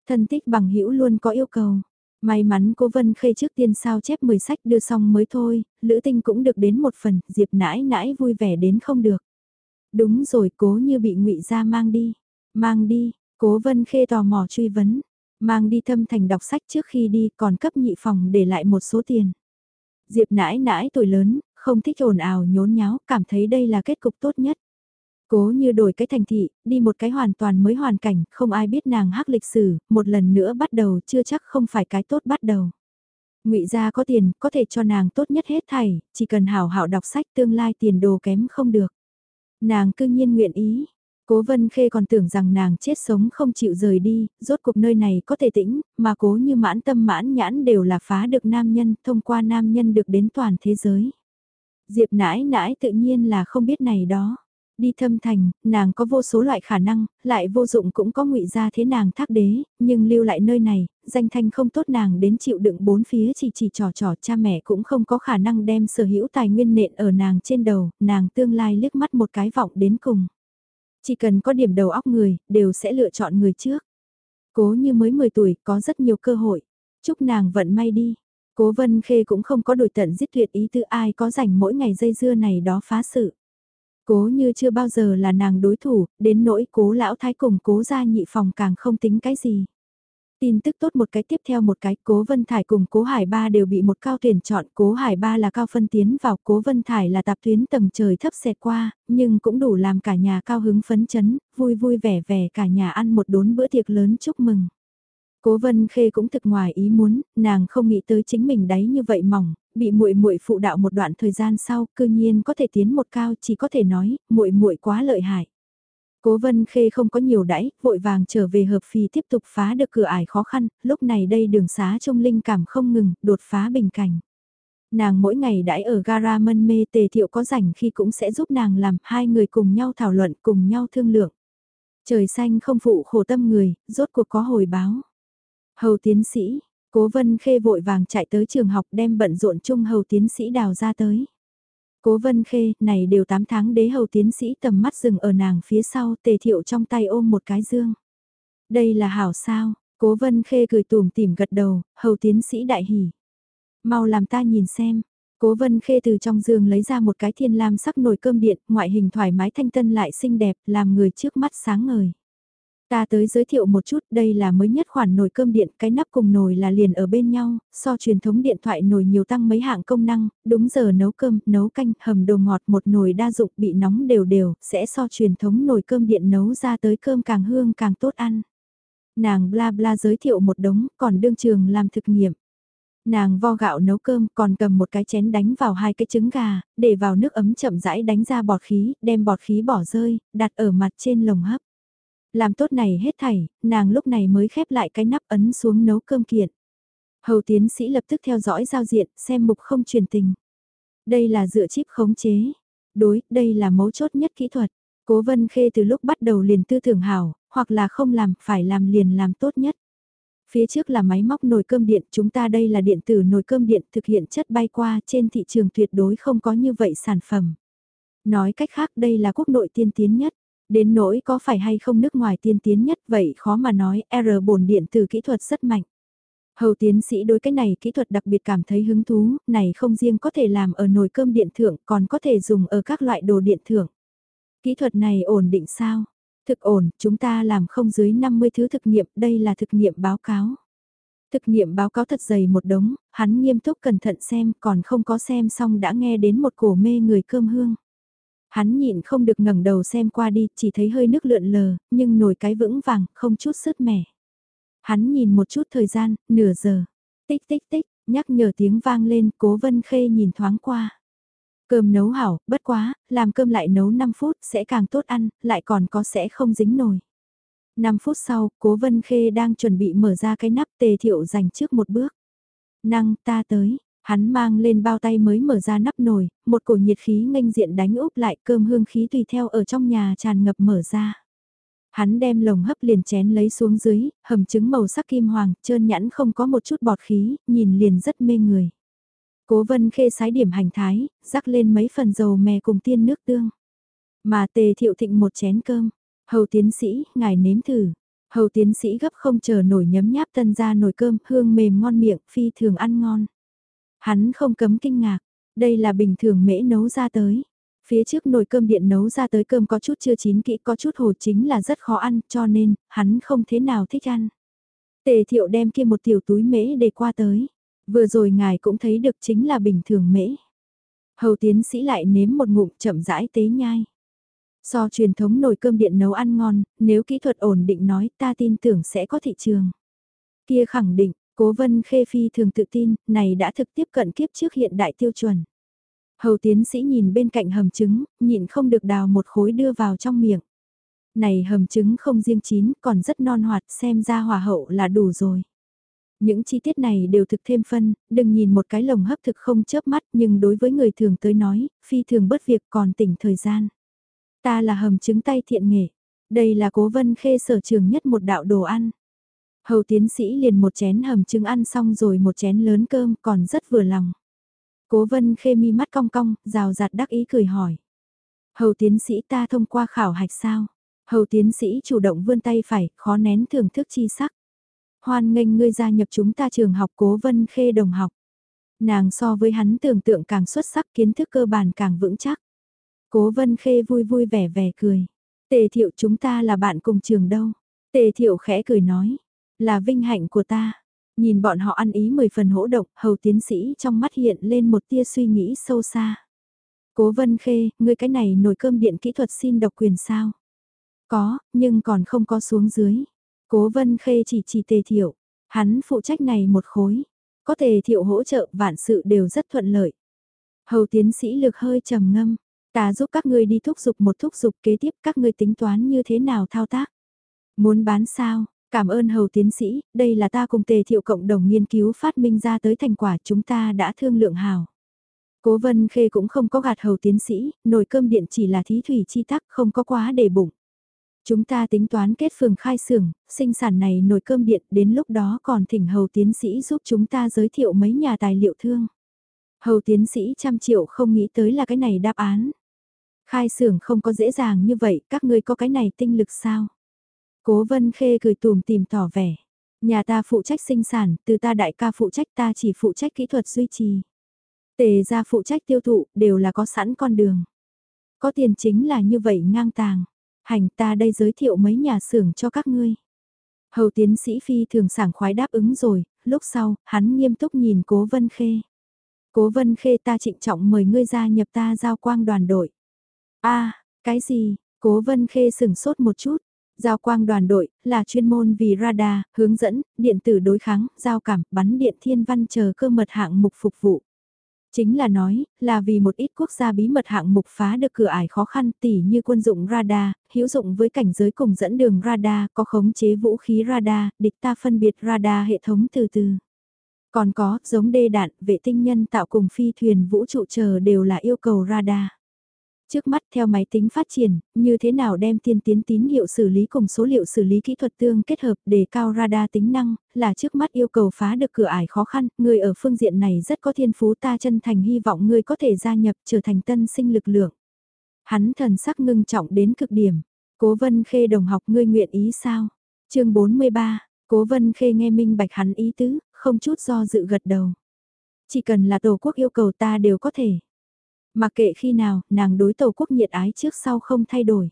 Thân tích bằng hữu luôn có yêu cầu. May mắn cố vân khê trước tiên sao chép 10 sách đưa xong mới thôi, lữ tinh cũng được đến một phần, diệp nãi nãi vui vẻ đến không được. Đúng rồi cố như bị ngụy ra mang đi. Mang đi, cố vân khê tò mò truy vấn. Mang đi thâm thành đọc sách trước khi đi còn cấp nhị phòng để lại một số tiền. Diệp nãi nãi tuổi lớn, không thích ồn ào nhốn nháo, cảm thấy đây là kết cục tốt nhất. Cố như đổi cái thành thị, đi một cái hoàn toàn mới hoàn cảnh, không ai biết nàng hắc lịch sử, một lần nữa bắt đầu chưa chắc không phải cái tốt bắt đầu. Ngụy gia có tiền, có thể cho nàng tốt nhất hết thảy, chỉ cần hảo hảo đọc sách tương lai tiền đồ kém không được. Nàng cư nhiên nguyện ý. Cố Vân Khê còn tưởng rằng nàng chết sống không chịu rời đi, rốt cuộc nơi này có thể tĩnh, mà cố như mãn tâm mãn nhãn đều là phá được nam nhân, thông qua nam nhân được đến toàn thế giới. Diệp nãi nãi tự nhiên là không biết này đó. Đi thâm thành, nàng có vô số loại khả năng, lại vô dụng cũng có ngụy ra thế nàng thác đế, nhưng lưu lại nơi này, danh thanh không tốt nàng đến chịu đựng bốn phía chỉ chỉ trò trò cha mẹ cũng không có khả năng đem sở hữu tài nguyên nện ở nàng trên đầu, nàng tương lai liếc mắt một cái vọng đến cùng. Chỉ cần có điểm đầu óc người, đều sẽ lựa chọn người trước. Cố như mới 10 tuổi, có rất nhiều cơ hội. Chúc nàng vận may đi. Cố Vân Khê cũng không có đổi tận giết tuyệt ý tư ai có rảnh mỗi ngày dây dưa này đó phá sự. Cố như chưa bao giờ là nàng đối thủ, đến nỗi cố lão thái cùng cố gia nhị phòng càng không tính cái gì. Tin tức tốt một cái tiếp theo một cái, Cố Vân Thải cùng Cố Hải Ba đều bị một cao tuyển chọn, Cố Hải Ba là cao phân tiến vào, Cố Vân Thải là tạp tuyến tầng trời thấp xẹt qua, nhưng cũng đủ làm cả nhà cao hứng phấn chấn, vui vui vẻ vẻ cả nhà ăn một đốn bữa tiệc lớn chúc mừng. Cố Vân Khê cũng thực ngoài ý muốn, nàng không nghĩ tới chính mình đấy như vậy mỏng, bị muội muội phụ đạo một đoạn thời gian sau, cư nhiên có thể tiến một cao, chỉ có thể nói, muội muội quá lợi hại. Cố Vân Khê không có nhiều đãi, vội vàng trở về hợp phì tiếp tục phá được cửa ải khó khăn, lúc này đây đường xá trông linh cảm không ngừng, đột phá bình cảnh. Nàng mỗi ngày đãi ở gara mân mê tề thiệu có rảnh khi cũng sẽ giúp nàng làm hai người cùng nhau thảo luận cùng nhau thương lượng. Trời xanh không phụ khổ tâm người, rốt cuộc có hồi báo. Hầu tiến sĩ, cố vân khê vội vàng chạy tới trường học đem bận rộn chung hầu tiến sĩ đào ra tới. Cố vân khê, này đều 8 tháng đế hầu tiến sĩ tầm mắt dừng ở nàng phía sau tề thiệu trong tay ôm một cái dương. Đây là hảo sao, cố vân khê cười tùm tìm gật đầu, hầu tiến sĩ đại hỉ. Mau làm ta nhìn xem, Cố vân khê từ trong giường lấy ra một cái thiên lam sắc nồi cơm điện, ngoại hình thoải mái thanh tân lại xinh đẹp, làm người trước mắt sáng ngời. Ta tới giới thiệu một chút, đây là mới nhất khoản nồi cơm điện, cái nắp cùng nồi là liền ở bên nhau, so truyền thống điện thoại nồi nhiều tăng mấy hạng công năng, đúng giờ nấu cơm, nấu canh, hầm đồ ngọt một nồi đa dụng bị nóng đều đều, sẽ so truyền thống nồi cơm điện nấu ra tới cơm càng hương càng tốt ăn. Nàng bla bla giới thiệu một đống, còn đương trường làm thực nghiệm. Nàng vo gạo nấu cơm còn cầm một cái chén đánh vào hai cái trứng gà, để vào nước ấm chậm rãi đánh ra bọt khí, đem bọt khí bỏ rơi, đặt ở mặt trên lồng hấp. Làm tốt này hết thảy, nàng lúc này mới khép lại cái nắp ấn xuống nấu cơm kiện. Hầu tiến sĩ lập tức theo dõi giao diện, xem mục không truyền tình. Đây là dựa chip khống chế. Đối, đây là mấu chốt nhất kỹ thuật. Cố vân khê từ lúc bắt đầu liền tư tưởng hảo, hoặc là không làm, phải làm liền làm tốt nhất. Phía trước là máy móc nồi cơm điện, chúng ta đây là điện tử nồi cơm điện thực hiện chất bay qua trên thị trường tuyệt đối không có như vậy sản phẩm. Nói cách khác đây là quốc nội tiên tiến nhất. Đến nỗi có phải hay không nước ngoài tiên tiến nhất vậy khó mà nói, R bồn điện từ kỹ thuật rất mạnh. Hầu tiến sĩ đối cái này kỹ thuật đặc biệt cảm thấy hứng thú, này không riêng có thể làm ở nồi cơm điện thượng còn có thể dùng ở các loại đồ điện thượng. Kỹ thuật này ổn định sao? Thực ổn, chúng ta làm không dưới 50 thứ thực nghiệm, đây là thực nghiệm báo cáo. Thực nghiệm báo cáo thật dày một đống, hắn nghiêm túc cẩn thận xem, còn không có xem xong đã nghe đến một cổ mê người cơm hương. Hắn nhịn không được ngẩng đầu xem qua đi, chỉ thấy hơi nước lượn lờ, nhưng nổi cái vững vàng, không chút sứt mẻ. Hắn nhìn một chút thời gian, nửa giờ. Tích tích tích, nhắc nhở tiếng vang lên, cố vân khê nhìn thoáng qua. Cơm nấu hảo, bất quá, làm cơm lại nấu 5 phút, sẽ càng tốt ăn, lại còn có sẽ không dính nồi. 5 phút sau, cố vân khê đang chuẩn bị mở ra cái nắp tề thiệu dành trước một bước. Năng, ta tới, Hắn mang lên bao tay mới mở ra nắp nồi, một cổ nhiệt khí nghênh diện đánh úp lại cơm hương khí tùy theo ở trong nhà tràn ngập mở ra. Hắn đem lồng hấp liền chén lấy xuống dưới, hầm trứng màu sắc kim hoàng, trơn nhẵn không có một chút bọt khí, nhìn liền rất mê người. Cố vân khê sái điểm hành thái, rắc lên mấy phần dầu mè cùng tiên nước tương. Mà tề thiệu thịnh một chén cơm. Hầu tiến sĩ, ngài nếm thử. Hầu tiến sĩ gấp không chờ nổi nhấm nháp tân ra nồi cơm, hương mềm ngon miệng, phi thường ăn ngon. Hắn không cấm kinh ngạc, đây là bình thường mễ nấu ra tới. Phía trước nồi cơm điện nấu ra tới cơm có chút chưa chín kỹ có chút hồ chính là rất khó ăn cho nên hắn không thế nào thích ăn. Tề thiệu đem kia một tiểu túi mễ để qua tới. Vừa rồi ngài cũng thấy được chính là bình thường mễ. Hầu tiến sĩ lại nếm một ngụm chậm rãi tế nhai. So truyền thống nồi cơm điện nấu ăn ngon, nếu kỹ thuật ổn định nói ta tin tưởng sẽ có thị trường. Kia khẳng định, Cố vân khê phi thường tự tin, này đã thực tiếp cận kiếp trước hiện đại tiêu chuẩn. Hầu tiến sĩ nhìn bên cạnh hầm trứng, nhịn không được đào một khối đưa vào trong miệng. Này hầm trứng không riêng chín, còn rất non hoạt, xem ra hòa hậu là đủ rồi. Những chi tiết này đều thực thêm phân, đừng nhìn một cái lồng hấp thực không chớp mắt nhưng đối với người thường tới nói, phi thường bất việc còn tỉnh thời gian. Ta là hầm trứng tay thiện nghệ, đây là cố vân khê sở trường nhất một đạo đồ ăn. Hầu tiến sĩ liền một chén hầm trứng ăn xong rồi một chén lớn cơm còn rất vừa lòng. Cố vân khê mi mắt cong cong, rào rạt đắc ý cười hỏi. Hầu tiến sĩ ta thông qua khảo hạch sao? Hầu tiến sĩ chủ động vươn tay phải, khó nén thưởng thức chi sắc. Hoan nghênh ngươi gia nhập chúng ta trường học cố vân khê đồng học. Nàng so với hắn tưởng tượng càng xuất sắc kiến thức cơ bản càng vững chắc. Cố vân khê vui vui vẻ vẻ cười. Tề thiệu chúng ta là bạn cùng trường đâu. Tề thiệu khẽ cười nói. Là vinh hạnh của ta. Nhìn bọn họ ăn ý mười phần hỗ động, hầu tiến sĩ trong mắt hiện lên một tia suy nghĩ sâu xa. Cố vân khê, ngươi cái này nồi cơm điện kỹ thuật xin độc quyền sao? Có, nhưng còn không có xuống dưới. Cố vân khê chỉ chỉ tề thiệu. Hắn phụ trách này một khối. Có tề thiệu hỗ trợ vạn sự đều rất thuận lợi. Hầu tiến sĩ lực hơi trầm ngâm. Ta giúp các ngươi đi thúc giục một thúc giục kế tiếp các ngươi tính toán như thế nào thao tác. Muốn bán sao, Cảm ơn hầu tiến sĩ, đây là ta cùng tề thiệu cộng đồng nghiên cứu phát minh ra tới thành quả chúng ta đã thương lượng hào. Cố vân khê cũng không có gạt hầu tiến sĩ, nồi cơm điện chỉ là thí thủy chi tắc không có quá để bụng. Chúng ta tính toán kết phường khai xưởng, sinh sản này nồi cơm điện đến lúc đó còn thỉnh hầu tiến sĩ giúp chúng ta giới thiệu mấy nhà tài liệu thương. Hầu tiến sĩ trăm triệu không nghĩ tới là cái này đáp án. Khai xưởng không có dễ dàng như vậy, các ngươi có cái này tinh lực sao? Cố vân khê cười tùm tìm tỏ vẻ. Nhà ta phụ trách sinh sản, từ ta đại ca phụ trách ta chỉ phụ trách kỹ thuật duy trì. Tề ra phụ trách tiêu thụ, đều là có sẵn con đường. Có tiền chính là như vậy ngang tàng. Hành ta đây giới thiệu mấy nhà xưởng cho các ngươi. Hầu tiến sĩ phi thường sảng khoái đáp ứng rồi, lúc sau, hắn nghiêm túc nhìn cố vân khê. Cố vân khê ta trịnh trọng mời ngươi gia nhập ta giao quang đoàn đội. a cái gì, cố vân khê sừng sốt một chút, Giao quang đoàn đội là chuyên môn vì radar, hướng dẫn, điện tử đối kháng, giao cảm, bắn điện thiên văn chờ cơ mật hạng mục phục vụ. Chính là nói, là vì một ít quốc gia bí mật hạng mục phá được cửa ải khó khăn tỉ như quân dụng radar, hữu dụng với cảnh giới cùng dẫn đường radar, có khống chế vũ khí radar, địch ta phân biệt radar hệ thống từ từ. Còn có, giống đê đạn, vệ tinh nhân tạo cùng phi thuyền vũ trụ chờ đều là yêu cầu radar. Trước mắt theo máy tính phát triển, như thế nào đem tiên tiến tín hiệu xử lý cùng số liệu xử lý kỹ thuật tương kết hợp để cao radar tính năng, là trước mắt yêu cầu phá được cửa ải khó khăn, người ở phương diện này rất có thiên phú ta chân thành hy vọng người có thể gia nhập trở thành tân sinh lực lượng. Hắn thần sắc ngưng trọng đến cực điểm, cố vân khê đồng học ngươi nguyện ý sao? chương 43, cố vân khê nghe minh bạch hắn ý tứ, không chút do dự gật đầu. Chỉ cần là tổ quốc yêu cầu ta đều có thể. Mà kệ khi nào, nàng đối tổ quốc nhiệt ái trước sau không thay đổi.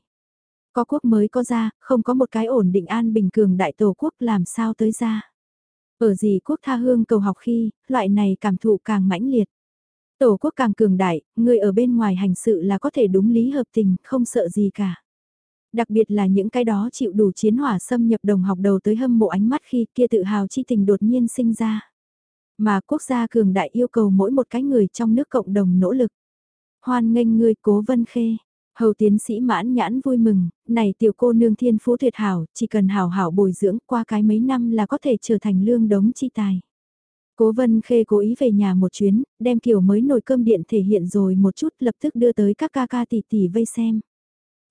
Có quốc mới có ra, không có một cái ổn định an bình cường đại tổ quốc làm sao tới ra. Ở gì quốc tha hương cầu học khi, loại này cảm thụ càng mãnh liệt. Tổ quốc càng cường đại, người ở bên ngoài hành sự là có thể đúng lý hợp tình, không sợ gì cả. Đặc biệt là những cái đó chịu đủ chiến hỏa xâm nhập đồng học đầu tới hâm mộ ánh mắt khi kia tự hào chi tình đột nhiên sinh ra. Mà quốc gia cường đại yêu cầu mỗi một cái người trong nước cộng đồng nỗ lực. Hoan nghênh ngươi cố vân khê. Hầu tiến sĩ mãn nhãn vui mừng, này tiểu cô nương thiên phú tuyệt hảo, chỉ cần hảo hảo bồi dưỡng qua cái mấy năm là có thể trở thành lương đống chi tài. Cố vân khê cố ý về nhà một chuyến, đem kiểu mới nồi cơm điện thể hiện rồi một chút lập tức đưa tới các ca ca tỷ tỷ vây xem.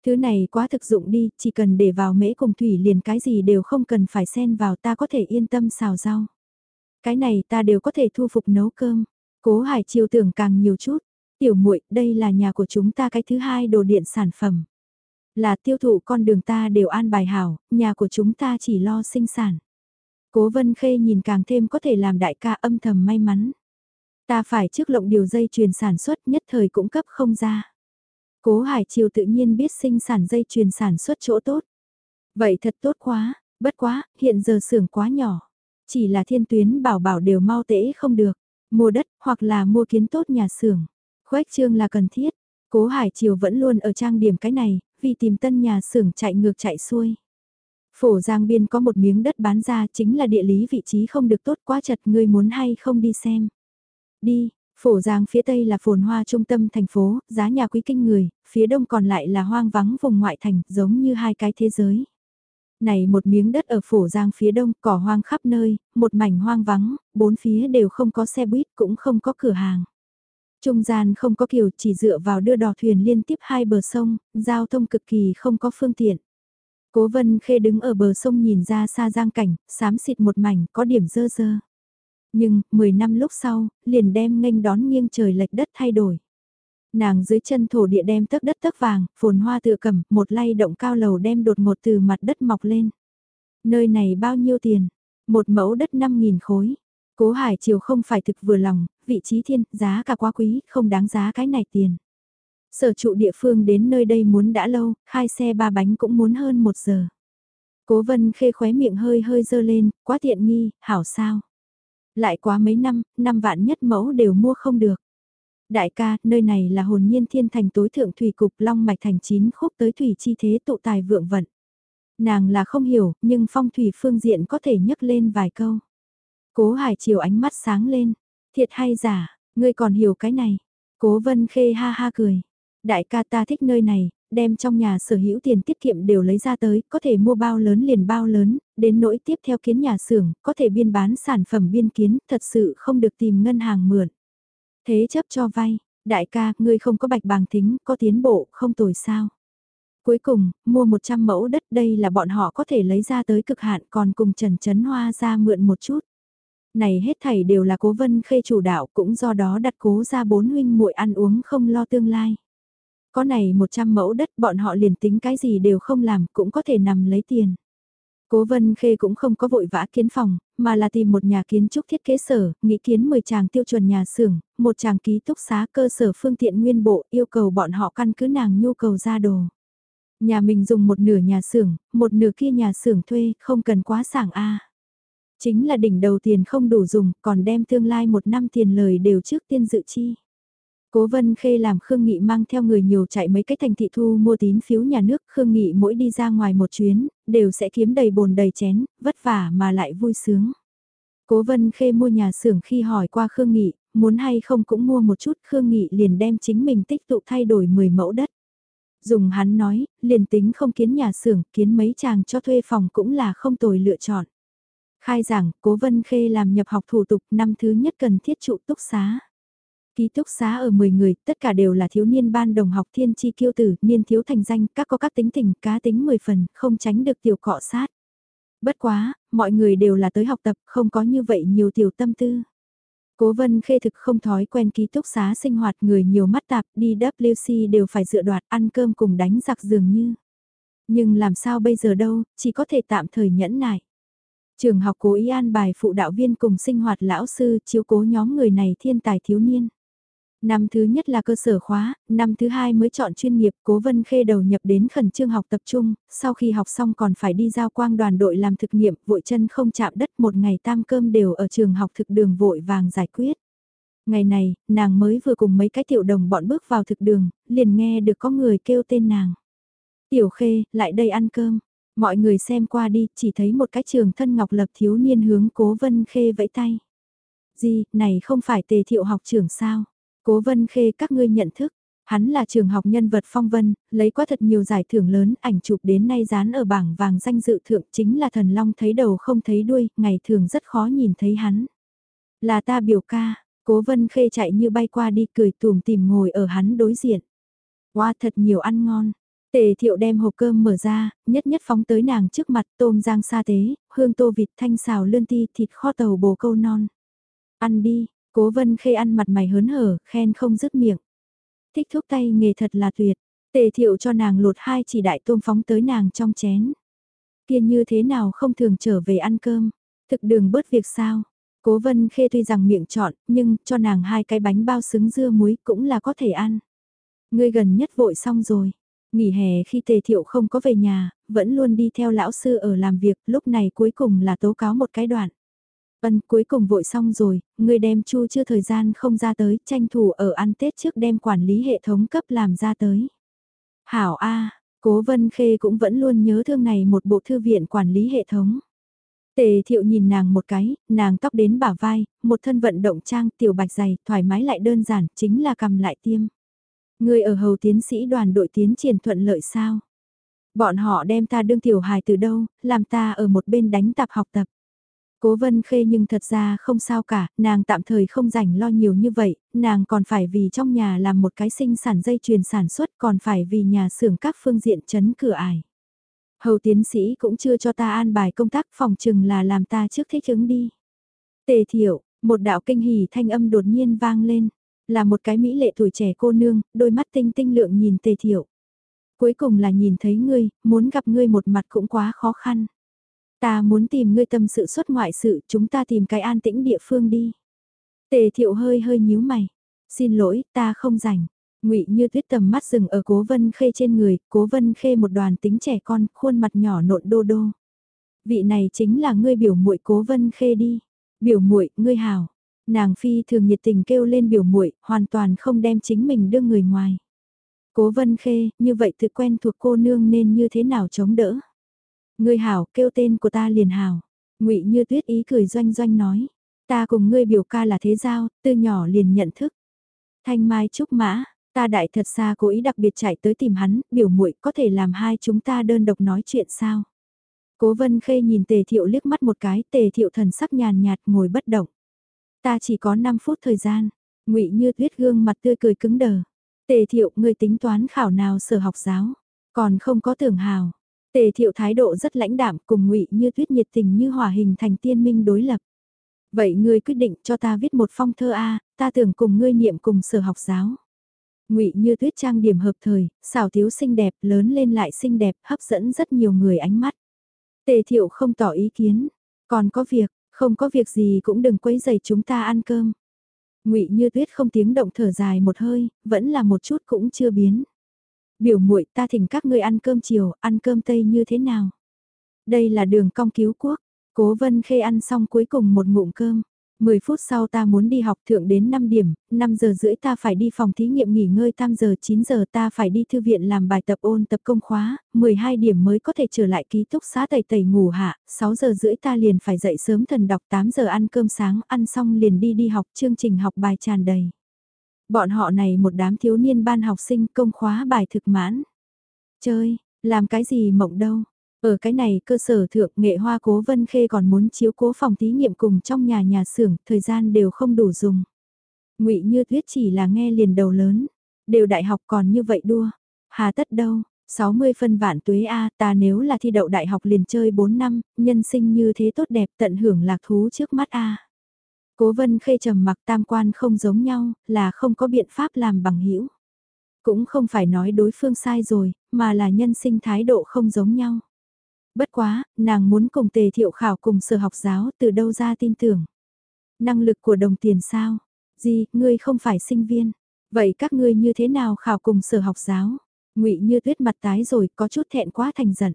Thứ này quá thực dụng đi, chỉ cần để vào mễ cùng thủy liền cái gì đều không cần phải xen vào ta có thể yên tâm xào rau. Cái này ta đều có thể thu phục nấu cơm. Cố hải chiều tưởng càng nhiều chút, Tiểu muội, đây là nhà của chúng ta cái thứ hai đồ điện sản phẩm. Là tiêu thụ con đường ta đều an bài hảo, nhà của chúng ta chỉ lo sinh sản. Cố Vân Khê nhìn càng thêm có thể làm đại ca âm thầm may mắn. Ta phải trước lộng điều dây chuyền sản xuất nhất thời cũng cấp không ra. Cố Hải Triều tự nhiên biết sinh sản dây chuyền sản xuất chỗ tốt. Vậy thật tốt quá, bất quá, hiện giờ xưởng quá nhỏ. Chỉ là thiên tuyến bảo bảo đều mau tễ không được, mua đất hoặc là mua kiến tốt nhà xưởng. Khuếch trương là cần thiết, cố Hải Triều vẫn luôn ở trang điểm cái này, vì tìm tân nhà xưởng chạy ngược chạy xuôi. Phổ Giang Biên có một miếng đất bán ra chính là địa lý vị trí không được tốt quá chật ngươi muốn hay không đi xem. Đi, Phổ Giang phía tây là phồn hoa trung tâm thành phố, giá nhà quý kinh người, phía đông còn lại là hoang vắng vùng ngoại thành, giống như hai cái thế giới. Này một miếng đất ở Phổ Giang phía đông, cỏ hoang khắp nơi, một mảnh hoang vắng, bốn phía đều không có xe buýt cũng không có cửa hàng. Trung gian không có kiều chỉ dựa vào đưa đò thuyền liên tiếp hai bờ sông, giao thông cực kỳ không có phương tiện. Cố vân khê đứng ở bờ sông nhìn ra xa giang cảnh, xám xịt một mảnh có điểm dơ dơ. Nhưng, 10 năm lúc sau, liền đem nghênh đón nghiêng trời lệch đất thay đổi. Nàng dưới chân thổ địa đem tấc đất tấc vàng, phồn hoa tựa cầm, một lay động cao lầu đem đột ngột từ mặt đất mọc lên. Nơi này bao nhiêu tiền? Một mẫu đất 5.000 khối. Cố Hải Triều không phải thực vừa lòng, vị trí thiên, giá cả quá quý, không đáng giá cái này tiền. Sở trụ địa phương đến nơi đây muốn đã lâu, khai xe ba bánh cũng muốn hơn một giờ. Cố vân khê khóe miệng hơi hơi dơ lên, quá tiện nghi, hảo sao. Lại quá mấy năm, năm vạn nhất mẫu đều mua không được. Đại ca, nơi này là hồn nhiên thiên thành tối thượng thủy cục long mạch thành chín khúc tới thủy chi thế tụ tài vượng vận. Nàng là không hiểu, nhưng phong thủy phương diện có thể nhấc lên vài câu. Cố hải chiều ánh mắt sáng lên. Thiệt hay giả, ngươi còn hiểu cái này. Cố vân khê ha ha cười. Đại ca ta thích nơi này, đem trong nhà sở hữu tiền tiết kiệm đều lấy ra tới, có thể mua bao lớn liền bao lớn, đến nỗi tiếp theo kiến nhà xưởng, có thể biên bán sản phẩm biên kiến, thật sự không được tìm ngân hàng mượn. Thế chấp cho vay, đại ca, ngươi không có bạch bàng tính, có tiến bộ, không tồi sao. Cuối cùng, mua 100 mẫu đất đây là bọn họ có thể lấy ra tới cực hạn còn cùng Trần Trấn Hoa ra mượn một chút. Này hết thảy đều là cố vân khê chủ đạo cũng do đó đặt cố ra bốn huynh muội ăn uống không lo tương lai. Có này 100 mẫu đất bọn họ liền tính cái gì đều không làm cũng có thể nằm lấy tiền. Cố Vân Khê cũng không có vội vã kiến phòng, mà là tìm một nhà kiến trúc thiết kế sở, nghĩ kiến 10 chàng tiêu chuẩn nhà xưởng, một chàng ký túc xá cơ sở phương tiện nguyên bộ yêu cầu bọn họ căn cứ nàng nhu cầu ra đồ. Nhà mình dùng một nửa nhà xưởng, một nửa kia nhà xưởng thuê, không cần quá sảng A. Chính là đỉnh đầu tiền không đủ dùng, còn đem tương lai một năm tiền lời đều trước tiên dự chi. Cố Vân Khê làm Khương Nghị mang theo người nhiều chạy mấy cái thành thị thu mua tín phiếu nhà nước, Khương Nghị mỗi đi ra ngoài một chuyến, đều sẽ kiếm đầy bồn đầy chén, vất vả mà lại vui sướng. Cố Vân Khê mua nhà xưởng khi hỏi qua Khương Nghị, muốn hay không cũng mua một chút, Khương Nghị liền đem chính mình tích tụ thay đổi 10 mẫu đất. Dùng hắn nói, liền tính không kiến nhà xưởng, kiến mấy chàng cho thuê phòng cũng là không tồi lựa chọn. Khai giảng, Cố Vân Khê làm nhập học thủ tục năm thứ nhất cần thiết trụ túc xá. Ký túc xá ở 10 người, tất cả đều là thiếu niên ban đồng học thiên chi kiêu tử, niên thiếu thành danh, các có các tính tình, cá tính 10 phần, không tránh được tiểu cọ sát. Bất quá, mọi người đều là tới học tập, không có như vậy nhiều tiểu tâm tư. Cố vân khê thực không thói quen ký túc xá sinh hoạt người nhiều mắt tạp, đi WC đều phải dựa đoạt ăn cơm cùng đánh giặc dường như. Nhưng làm sao bây giờ đâu, chỉ có thể tạm thời nhẫn nại. Trường học cố ý an bài phụ đạo viên cùng sinh hoạt lão sư chiếu cố nhóm người này thiên tài thiếu niên. Năm thứ nhất là cơ sở khóa, năm thứ hai mới chọn chuyên nghiệp, Cố Vân Khê đầu nhập đến khẩn trương học tập trung, sau khi học xong còn phải đi giao quang đoàn đội làm thực nghiệm, vội chân không chạm đất một ngày tam cơm đều ở trường học thực đường vội vàng giải quyết. Ngày này, nàng mới vừa cùng mấy cái tiểu đồng bọn bước vào thực đường, liền nghe được có người kêu tên nàng. Tiểu Khê, lại đây ăn cơm. Mọi người xem qua đi, chỉ thấy một cái trường thân ngọc lập thiếu niên hướng Cố Vân Khê vẫy tay. Gì, này không phải tề thiệu học trưởng sao? Cố vân khê các ngươi nhận thức, hắn là trường học nhân vật phong vân, lấy quá thật nhiều giải thưởng lớn, ảnh chụp đến nay dán ở bảng vàng danh dự thượng chính là thần long thấy đầu không thấy đuôi, ngày thường rất khó nhìn thấy hắn. Là ta biểu ca, cố vân khê chạy như bay qua đi cười tùm tìm ngồi ở hắn đối diện. Wow thật nhiều ăn ngon. Tề thiệu đem hộp cơm mở ra, nhất nhất phóng tới nàng trước mặt tôm rang sa tế, hương tô vịt thanh xào lươn ti thịt kho tàu bồ câu non. Ăn đi, Cố vân khê ăn mặt mày hớn hở, khen không dứt miệng. Thích thúc tay nghề thật là tuyệt. Tề thiệu cho nàng lột hai chỉ đại tôm phóng tới nàng trong chén. Kiên như thế nào không thường trở về ăn cơm. Thực đường bớt việc sao. Cố vân khê tuy rằng miệng chọn, nhưng cho nàng hai cái bánh bao xứng dưa muối cũng là có thể ăn. Ngươi gần nhất vội xong rồi. Nghỉ hè khi tề thiệu không có về nhà, vẫn luôn đi theo lão sư ở làm việc, lúc này cuối cùng là tố cáo một cái đoạn. Ân cuối cùng vội xong rồi, người đem chu chưa thời gian không ra tới, tranh thủ ở ăn Tết trước đem quản lý hệ thống cấp làm ra tới. Hảo A, Cố Vân Khê cũng vẫn luôn nhớ thương này một bộ thư viện quản lý hệ thống. Tề thiệu nhìn nàng một cái, nàng tóc đến bả vai, một thân vận động trang tiểu bạch dày, thoải mái lại đơn giản, chính là cầm lại tiêm. Người ở hầu tiến sĩ đoàn đội tiến triển thuận lợi sao? Bọn họ đem ta đương tiểu hài từ đâu, làm ta ở một bên đánh tạp học tập. Cố vân khê nhưng thật ra không sao cả, nàng tạm thời không rảnh lo nhiều như vậy, nàng còn phải vì trong nhà làm một cái sinh sản dây chuyền sản xuất còn phải vì nhà xưởng các phương diện chấn cửa ải. Hầu tiến sĩ cũng chưa cho ta an bài công tác phòng chừng là làm ta trước thích ứng đi. Tề thiểu một đạo kinh hỉ thanh âm đột nhiên vang lên, là một cái mỹ lệ tuổi trẻ cô nương, đôi mắt tinh tinh lượng nhìn tề thiệu. Cuối cùng là nhìn thấy ngươi, muốn gặp ngươi một mặt cũng quá khó khăn. Ta muốn tìm ngươi tâm sự xuất ngoại sự, chúng ta tìm cái an tĩnh địa phương đi. Tề thiệu hơi hơi nhíu mày. Xin lỗi, ta không rảnh. ngụy như tuyết tầm mắt dừng ở cố vân khê trên người, cố vân khê một đoàn tính trẻ con, khuôn mặt nhỏ nộn đô đô. Vị này chính là ngươi biểu muội cố vân khê đi. Biểu muội ngươi hào. Nàng phi thường nhiệt tình kêu lên biểu muội hoàn toàn không đem chính mình đưa người ngoài. Cố vân khê, như vậy tự quen thuộc cô nương nên như thế nào chống đỡ. Ngươi hảo, kêu tên của ta liền hảo. Ngụy Như Tuyết ý cười doanh doanh nói, ta cùng ngươi biểu ca là thế giao, từ nhỏ liền nhận thức. Thanh Mai Trúc Mã, ta đại thật xa cố ý đặc biệt chạy tới tìm hắn, biểu muội có thể làm hai chúng ta đơn độc nói chuyện sao? Cố Vân Khê nhìn Tề Thiệu liếc mắt một cái, Tề Thiệu thần sắc nhàn nhạt ngồi bất động. Ta chỉ có 5 phút thời gian. Ngụy Như Tuyết gương mặt tươi cười cứng đờ. Tề Thiệu, ngươi tính toán khảo nào sở học giáo? Còn không có tưởng hào. Tề thiệu thái độ rất lãnh đạm cùng ngụy như tuyết nhiệt tình như hòa hình thành tiên minh đối lập. Vậy ngươi quyết định cho ta viết một phong thơ A, ta tưởng cùng ngươi niệm cùng sở học giáo. ngụy như tuyết trang điểm hợp thời, xảo thiếu xinh đẹp, lớn lên lại xinh đẹp, hấp dẫn rất nhiều người ánh mắt. Tề thiệu không tỏ ý kiến, còn có việc, không có việc gì cũng đừng quấy dày chúng ta ăn cơm. ngụy như tuyết không tiếng động thở dài một hơi, vẫn là một chút cũng chưa biến biểu muội ta thỉnh các ngươi ăn cơm chiều, ăn cơm tây như thế nào? Đây là đường cong cứu quốc, cố vân khê ăn xong cuối cùng một ngụm cơm. 10 phút sau ta muốn đi học thượng đến 5 điểm, 5 giờ rưỡi ta phải đi phòng thí nghiệm nghỉ ngơi 8 giờ 9 giờ ta phải đi thư viện làm bài tập ôn tập công khóa, 12 điểm mới có thể trở lại ký túc xá tẩy tẩy ngủ hạ, 6 giờ rưỡi ta liền phải dậy sớm thần đọc 8 giờ ăn cơm sáng, ăn xong liền đi đi học chương trình học bài tràn đầy. Bọn họ này một đám thiếu niên ban học sinh công khóa bài thực mãn. Chơi, làm cái gì mộng đâu. Ở cái này cơ sở thượng nghệ hoa cố vân khê còn muốn chiếu cố phòng thí nghiệm cùng trong nhà nhà xưởng, thời gian đều không đủ dùng. ngụy như tuyết chỉ là nghe liền đầu lớn, đều đại học còn như vậy đua. Hà tất đâu, 60 phân vạn tuế A ta nếu là thi đậu đại học liền chơi 4 năm, nhân sinh như thế tốt đẹp tận hưởng lạc thú trước mắt A. Cố vân khê trầm mặc tam quan không giống nhau, là không có biện pháp làm bằng hữu Cũng không phải nói đối phương sai rồi, mà là nhân sinh thái độ không giống nhau. Bất quá, nàng muốn cùng tề thiệu khảo cùng sở học giáo từ đâu ra tin tưởng. Năng lực của đồng tiền sao? Gì, ngươi không phải sinh viên. Vậy các ngươi như thế nào khảo cùng sở học giáo? ngụy như tuyết mặt tái rồi có chút thẹn quá thành giận.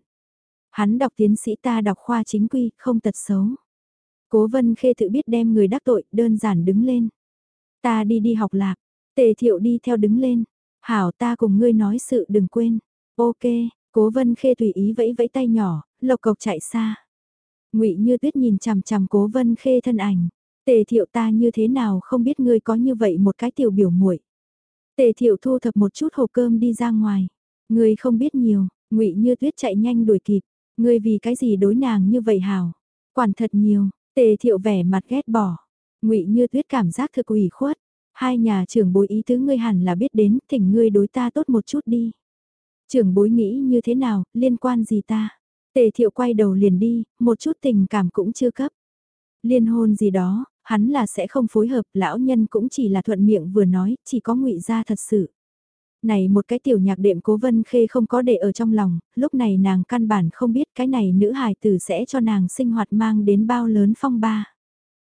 Hắn đọc tiến sĩ ta đọc khoa chính quy, không tật xấu. Cố vân khê tự biết đem người đắc tội, đơn giản đứng lên. Ta đi đi học lạc, tề thiệu đi theo đứng lên. Hảo ta cùng ngươi nói sự đừng quên. Ok, cố vân khê tùy ý vẫy vẫy tay nhỏ, lộc cộc chạy xa. ngụy như tuyết nhìn chằm chằm cố vân khê thân ảnh. Tề thiệu ta như thế nào không biết ngươi có như vậy một cái tiểu biểu muội. Tề thiệu thu thập một chút hộp cơm đi ra ngoài. Ngươi không biết nhiều, ngụy như tuyết chạy nhanh đuổi kịp. Ngươi vì cái gì đối nàng như vậy hảo. Quản thật nhiều, Tề thiệu vẻ mặt ghét bỏ. ngụy như tuyết cảm giác thực ủy khuất. Hai nhà trưởng bối ý tứ ngươi hẳn là biết đến, thỉnh ngươi đối ta tốt một chút đi. Trưởng bối nghĩ như thế nào, liên quan gì ta? Tề thiệu quay đầu liền đi, một chút tình cảm cũng chưa cấp. Liên hôn gì đó, hắn là sẽ không phối hợp, lão nhân cũng chỉ là thuận miệng vừa nói, chỉ có ngụy ra thật sự. Này một cái tiểu nhạc đệm cố vân khê không có để ở trong lòng, lúc này nàng căn bản không biết cái này nữ hài tử sẽ cho nàng sinh hoạt mang đến bao lớn phong ba.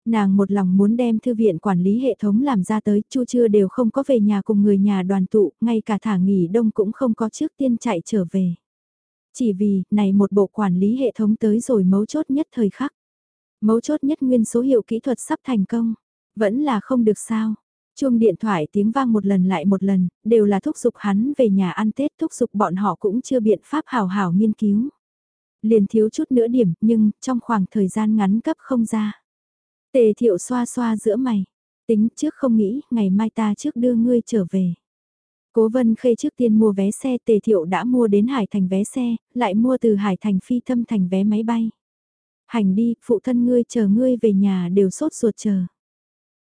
Nàng một lòng muốn đem thư viện quản lý hệ thống làm ra tới, chu chưa đều không có về nhà cùng người nhà đoàn tụ, ngay cả thả nghỉ đông cũng không có trước tiên chạy trở về. Chỉ vì, này một bộ quản lý hệ thống tới rồi mấu chốt nhất thời khắc. Mấu chốt nhất nguyên số hiệu kỹ thuật sắp thành công. Vẫn là không được sao. Chuông điện thoại tiếng vang một lần lại một lần, đều là thúc giục hắn về nhà ăn Tết, thúc giục bọn họ cũng chưa biện pháp hào hào nghiên cứu. Liền thiếu chút nữa điểm, nhưng trong khoảng thời gian ngắn cấp không ra. Tề thiệu xoa xoa giữa mày, tính trước không nghĩ, ngày mai ta trước đưa ngươi trở về. Cố Vân Khê trước tiên mua vé xe Tề Thiệu đã mua đến Hải Thành vé xe, lại mua từ Hải Thành phi thâm thành vé máy bay. Hành đi, phụ thân ngươi chờ ngươi về nhà đều sốt ruột chờ.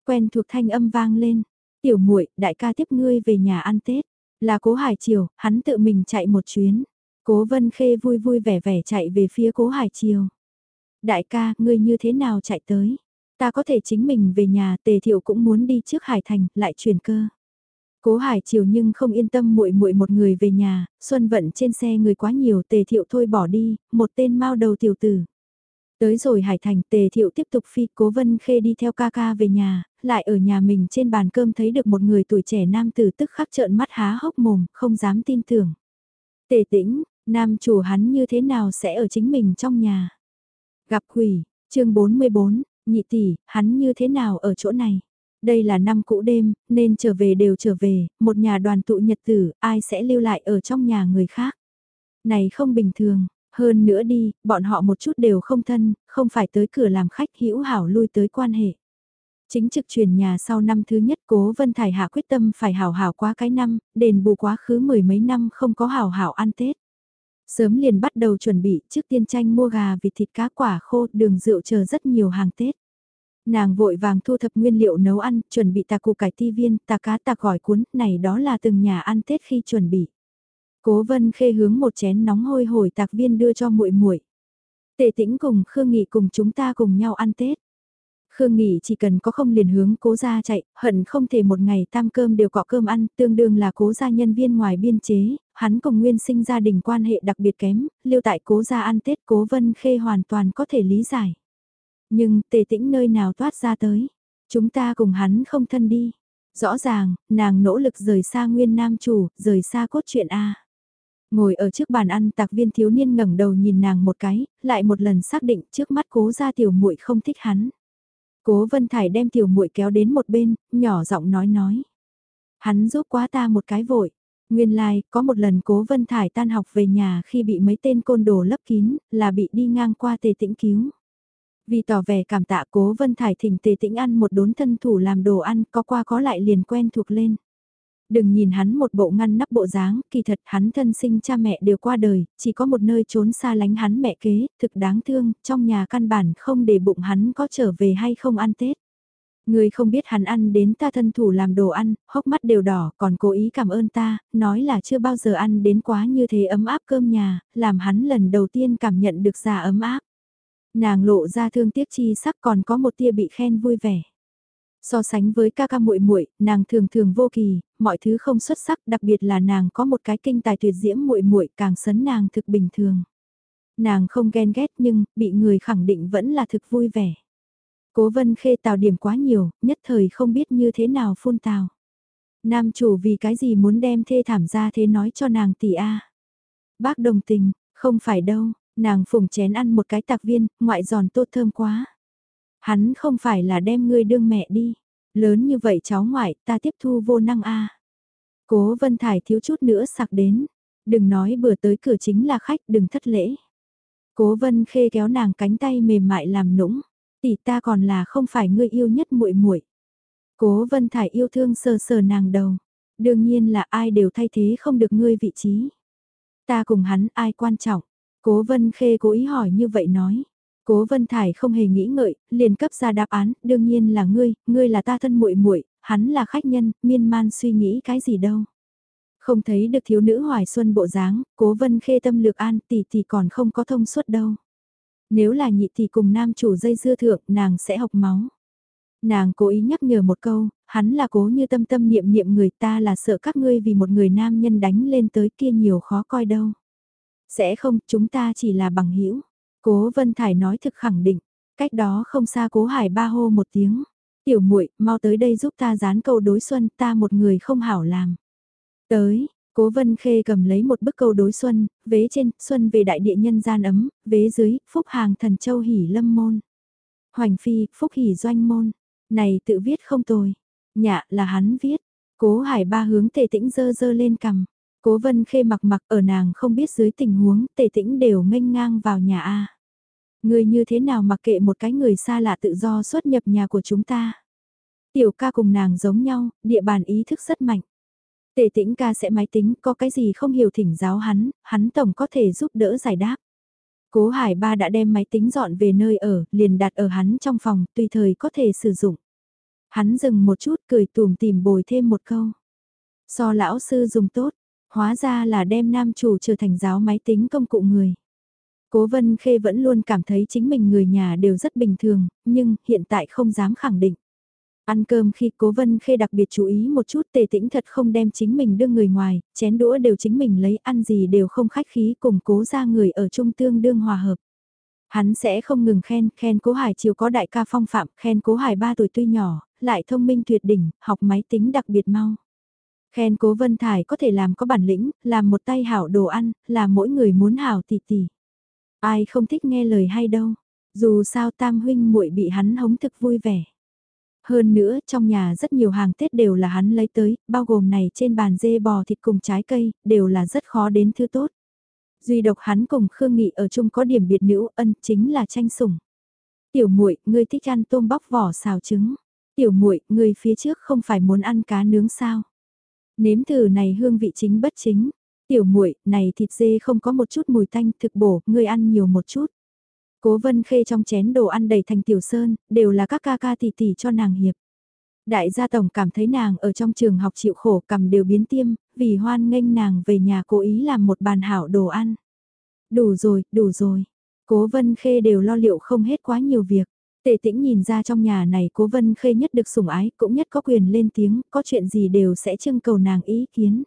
Quen thuộc thanh âm vang lên, tiểu muội đại ca tiếp ngươi về nhà ăn Tết. Là cố Hải Triều, hắn tự mình chạy một chuyến. Cố Vân Khê vui vui vẻ vẻ chạy về phía cố Hải Triều. Đại ca, ngươi như thế nào chạy tới? Ta có thể chính mình về nhà, Tề Thiệu cũng muốn đi trước Hải Thành, lại chuyển cơ. Cố Hải Triều nhưng không yên tâm muội muội một người về nhà, Xuân vận trên xe người quá nhiều, Tề Thiệu thôi bỏ đi, một tên mau đầu tiểu tử. Tới rồi Hải Thành, Tề Thiệu tiếp tục phi, Cố Vân Khê đi theo ca ca về nhà, lại ở nhà mình trên bàn cơm thấy được một người tuổi trẻ nam tử tức khắc trợn mắt há hốc mồm, không dám tin tưởng. Tề tĩnh, nam chủ hắn như thế nào sẽ ở chính mình trong nhà? Gặp quỷ, chương 44, nhị tỷ, hắn như thế nào ở chỗ này? Đây là năm cũ đêm, nên trở về đều trở về, một nhà đoàn tụ nhật tử, ai sẽ lưu lại ở trong nhà người khác. Này không bình thường, hơn nữa đi, bọn họ một chút đều không thân, không phải tới cửa làm khách hữu hảo lui tới quan hệ. Chính trực chuyển nhà sau năm thứ nhất cố Vân Thải Hạ quyết tâm phải hảo hảo quá cái năm, đền bù quá khứ mười mấy năm không có hảo hảo ăn Tết. Sớm liền bắt đầu chuẩn bị trước tiên tranh mua gà vịt thịt cá quả khô đường rượu chờ rất nhiều hàng Tết. Nàng vội vàng thu thập nguyên liệu nấu ăn, chuẩn bị tạc củ cải ti viên, tạc cá tạc gỏi cuốn, này đó là từng nhà ăn Tết khi chuẩn bị. Cố Vân Khê hướng một chén nóng hôi hổi tạc viên đưa cho muội muội. Tề Tĩnh cùng Khương Nghị cùng chúng ta cùng nhau ăn Tết. Khương Nghị chỉ cần có không liền hướng cố gia chạy, hận không thể một ngày tam cơm đều có cơm ăn, tương đương là cố gia nhân viên ngoài biên chế, hắn cùng nguyên sinh gia đình quan hệ đặc biệt kém, lưu tại cố gia ăn Tết cố Vân Khê hoàn toàn có thể lý giải. Nhưng tề tĩnh nơi nào toát ra tới. Chúng ta cùng hắn không thân đi. Rõ ràng, nàng nỗ lực rời xa nguyên nam chủ, rời xa cốt truyện A. Ngồi ở trước bàn ăn tạc viên thiếu niên ngẩng đầu nhìn nàng một cái, lại một lần xác định trước mắt cố ra tiểu muội không thích hắn. Cố Vân Thải đem tiểu muội kéo đến một bên, nhỏ giọng nói nói. Hắn giúp quá ta một cái vội. Nguyên lai, like, có một lần cố Vân Thải tan học về nhà khi bị mấy tên côn đồ lấp kín, là bị đi ngang qua tề tĩnh cứu. Vì tỏ vẻ cảm tạ cố Vân Thải thỉnh tề tĩnh ăn một đốn thân thủ làm đồ ăn có qua có lại liền quen thuộc lên. Đừng nhìn hắn một bộ ngăn nắp bộ dáng, kỳ thật hắn thân sinh cha mẹ đều qua đời, chỉ có một nơi trốn xa lánh hắn mẹ kế, thực đáng thương, trong nhà căn bản không để bụng hắn có trở về hay không ăn Tết. Người không biết hắn ăn đến ta thân thủ làm đồ ăn, hốc mắt đều đỏ, còn cố ý cảm ơn ta, nói là chưa bao giờ ăn đến quá như thế ấm áp cơm nhà, làm hắn lần đầu tiên cảm nhận được già ấm áp. Nàng lộ ra thương tiếc chi sắc còn có một tia bị khen vui vẻ. So sánh với ca ca muội muội, nàng thường thường vô kỳ, mọi thứ không xuất sắc, đặc biệt là nàng có một cái kinh tài tuyệt diễm muội muội, càng sấn nàng thực bình thường. Nàng không ghen ghét nhưng bị người khẳng định vẫn là thực vui vẻ. Cố Vân Khê tào điểm quá nhiều, nhất thời không biết như thế nào phun tào. Nam chủ vì cái gì muốn đem thê thảm ra thế nói cho nàng tỷ a. Bác đồng tình, không phải đâu, Nàng phùng chén ăn một cái tạc viên, ngoại giòn tốt thơm quá. Hắn không phải là đem ngươi đương mẹ đi. Lớn như vậy cháu ngoại, ta tiếp thu vô năng a. Cố Vân Thải thiếu chút nữa sặc đến. Đừng nói bữa tới cửa chính là khách, đừng thất lễ. Cố Vân Khê kéo nàng cánh tay mềm mại làm nũng, tỷ ta còn là không phải ngươi yêu nhất muội muội. Cố Vân Thải yêu thương sờ sờ nàng đầu, đương nhiên là ai đều thay thế không được ngươi vị trí. Ta cùng hắn ai quan trọng, Cố Vân Khê cố ý hỏi như vậy nói. Cố Vân Thải không hề nghĩ ngợi, liền cấp ra đáp án, đương nhiên là ngươi, ngươi là ta thân muội muội, hắn là khách nhân, miên man suy nghĩ cái gì đâu. Không thấy được thiếu nữ hoài xuân bộ dáng, Cố Vân Khê tâm lược an, tỷ tỷ còn không có thông suốt đâu. Nếu là nhị tỷ cùng nam chủ dây dưa thượng, nàng sẽ học máu. Nàng cố ý nhắc nhở một câu, hắn là cố như tâm tâm niệm niệm người ta là sợ các ngươi vì một người nam nhân đánh lên tới kia nhiều khó coi đâu. Sẽ không, chúng ta chỉ là bằng hữu Cố Vân Thải nói thực khẳng định. Cách đó không xa cố Hải ba hô một tiếng. Tiểu muội mau tới đây giúp ta dán câu đối xuân, ta một người không hảo làm. Tới, Cố Vân Khê cầm lấy một bức câu đối xuân, vế trên, xuân về đại địa nhân gian ấm, vế dưới, phúc hàng thần châu hỉ lâm môn. Hoành phi, phúc hỉ doanh môn. Này tự viết không tồi. Nhạ là hắn viết. Cố hải ba hướng tề tĩnh dơ dơ lên cầm. Cố vân khê mặc mặc ở nàng không biết dưới tình huống tề tĩnh đều nghênh ngang vào nhà A. Người như thế nào mặc kệ một cái người xa lạ tự do xuất nhập nhà của chúng ta. Tiểu ca cùng nàng giống nhau, địa bàn ý thức rất mạnh. Tề tĩnh ca sẽ máy tính, có cái gì không hiểu thỉnh giáo hắn, hắn tổng có thể giúp đỡ giải đáp. Cố Hải Ba đã đem máy tính dọn về nơi ở, liền đặt ở hắn trong phòng, tùy thời có thể sử dụng. Hắn dừng một chút cười tùm tìm bồi thêm một câu. So lão sư dùng tốt, hóa ra là đem nam chủ trở thành giáo máy tính công cụ người. Cố Vân Khê vẫn luôn cảm thấy chính mình người nhà đều rất bình thường, nhưng hiện tại không dám khẳng định. Ăn cơm khi Cố Vân Khê đặc biệt chú ý một chút tề tĩnh thật không đem chính mình đưa người ngoài, chén đũa đều chính mình lấy ăn gì đều không khách khí cùng cố ra người ở trung tương đương hòa hợp. Hắn sẽ không ngừng khen, khen Cố Hải chiều có đại ca phong phạm, khen Cố Hải 3 tuổi tuy nhỏ, lại thông minh tuyệt đỉnh, học máy tính đặc biệt mau. Khen Cố Vân Thải có thể làm có bản lĩnh, làm một tay hảo đồ ăn, là mỗi người muốn hảo tỷ tỷ. Ai không thích nghe lời hay đâu, dù sao tam huynh muội bị hắn hống thực vui vẻ. Hơn nữa, trong nhà rất nhiều hàng Tết đều là hắn lấy tới, bao gồm này trên bàn dê bò thịt cùng trái cây, đều là rất khó đến thứ tốt. Duy độc hắn cùng Khương Nghị ở chung có điểm biệt nữ ân chính là tranh sủng. Tiểu muội, ngươi thích ăn tôm bóc vỏ xào trứng. Tiểu muội, ngươi phía trước không phải muốn ăn cá nướng sao? Nếm thử này hương vị chính bất chính. Tiểu muội, này thịt dê không có một chút mùi tanh, thực bổ, ngươi ăn nhiều một chút. Cố vân khê trong chén đồ ăn đầy thành tiểu sơn, đều là các ca ca tỷ tỷ cho nàng hiệp. Đại gia tổng cảm thấy nàng ở trong trường học chịu khổ cầm đều biến tiêm, vì hoan nghênh nàng về nhà cố ý làm một bàn hảo đồ ăn. Đủ rồi, đủ rồi. Cố vân khê đều lo liệu không hết quá nhiều việc. Tề tĩnh nhìn ra trong nhà này cố vân khê nhất được sủng ái, cũng nhất có quyền lên tiếng, có chuyện gì đều sẽ trưng cầu nàng ý kiến.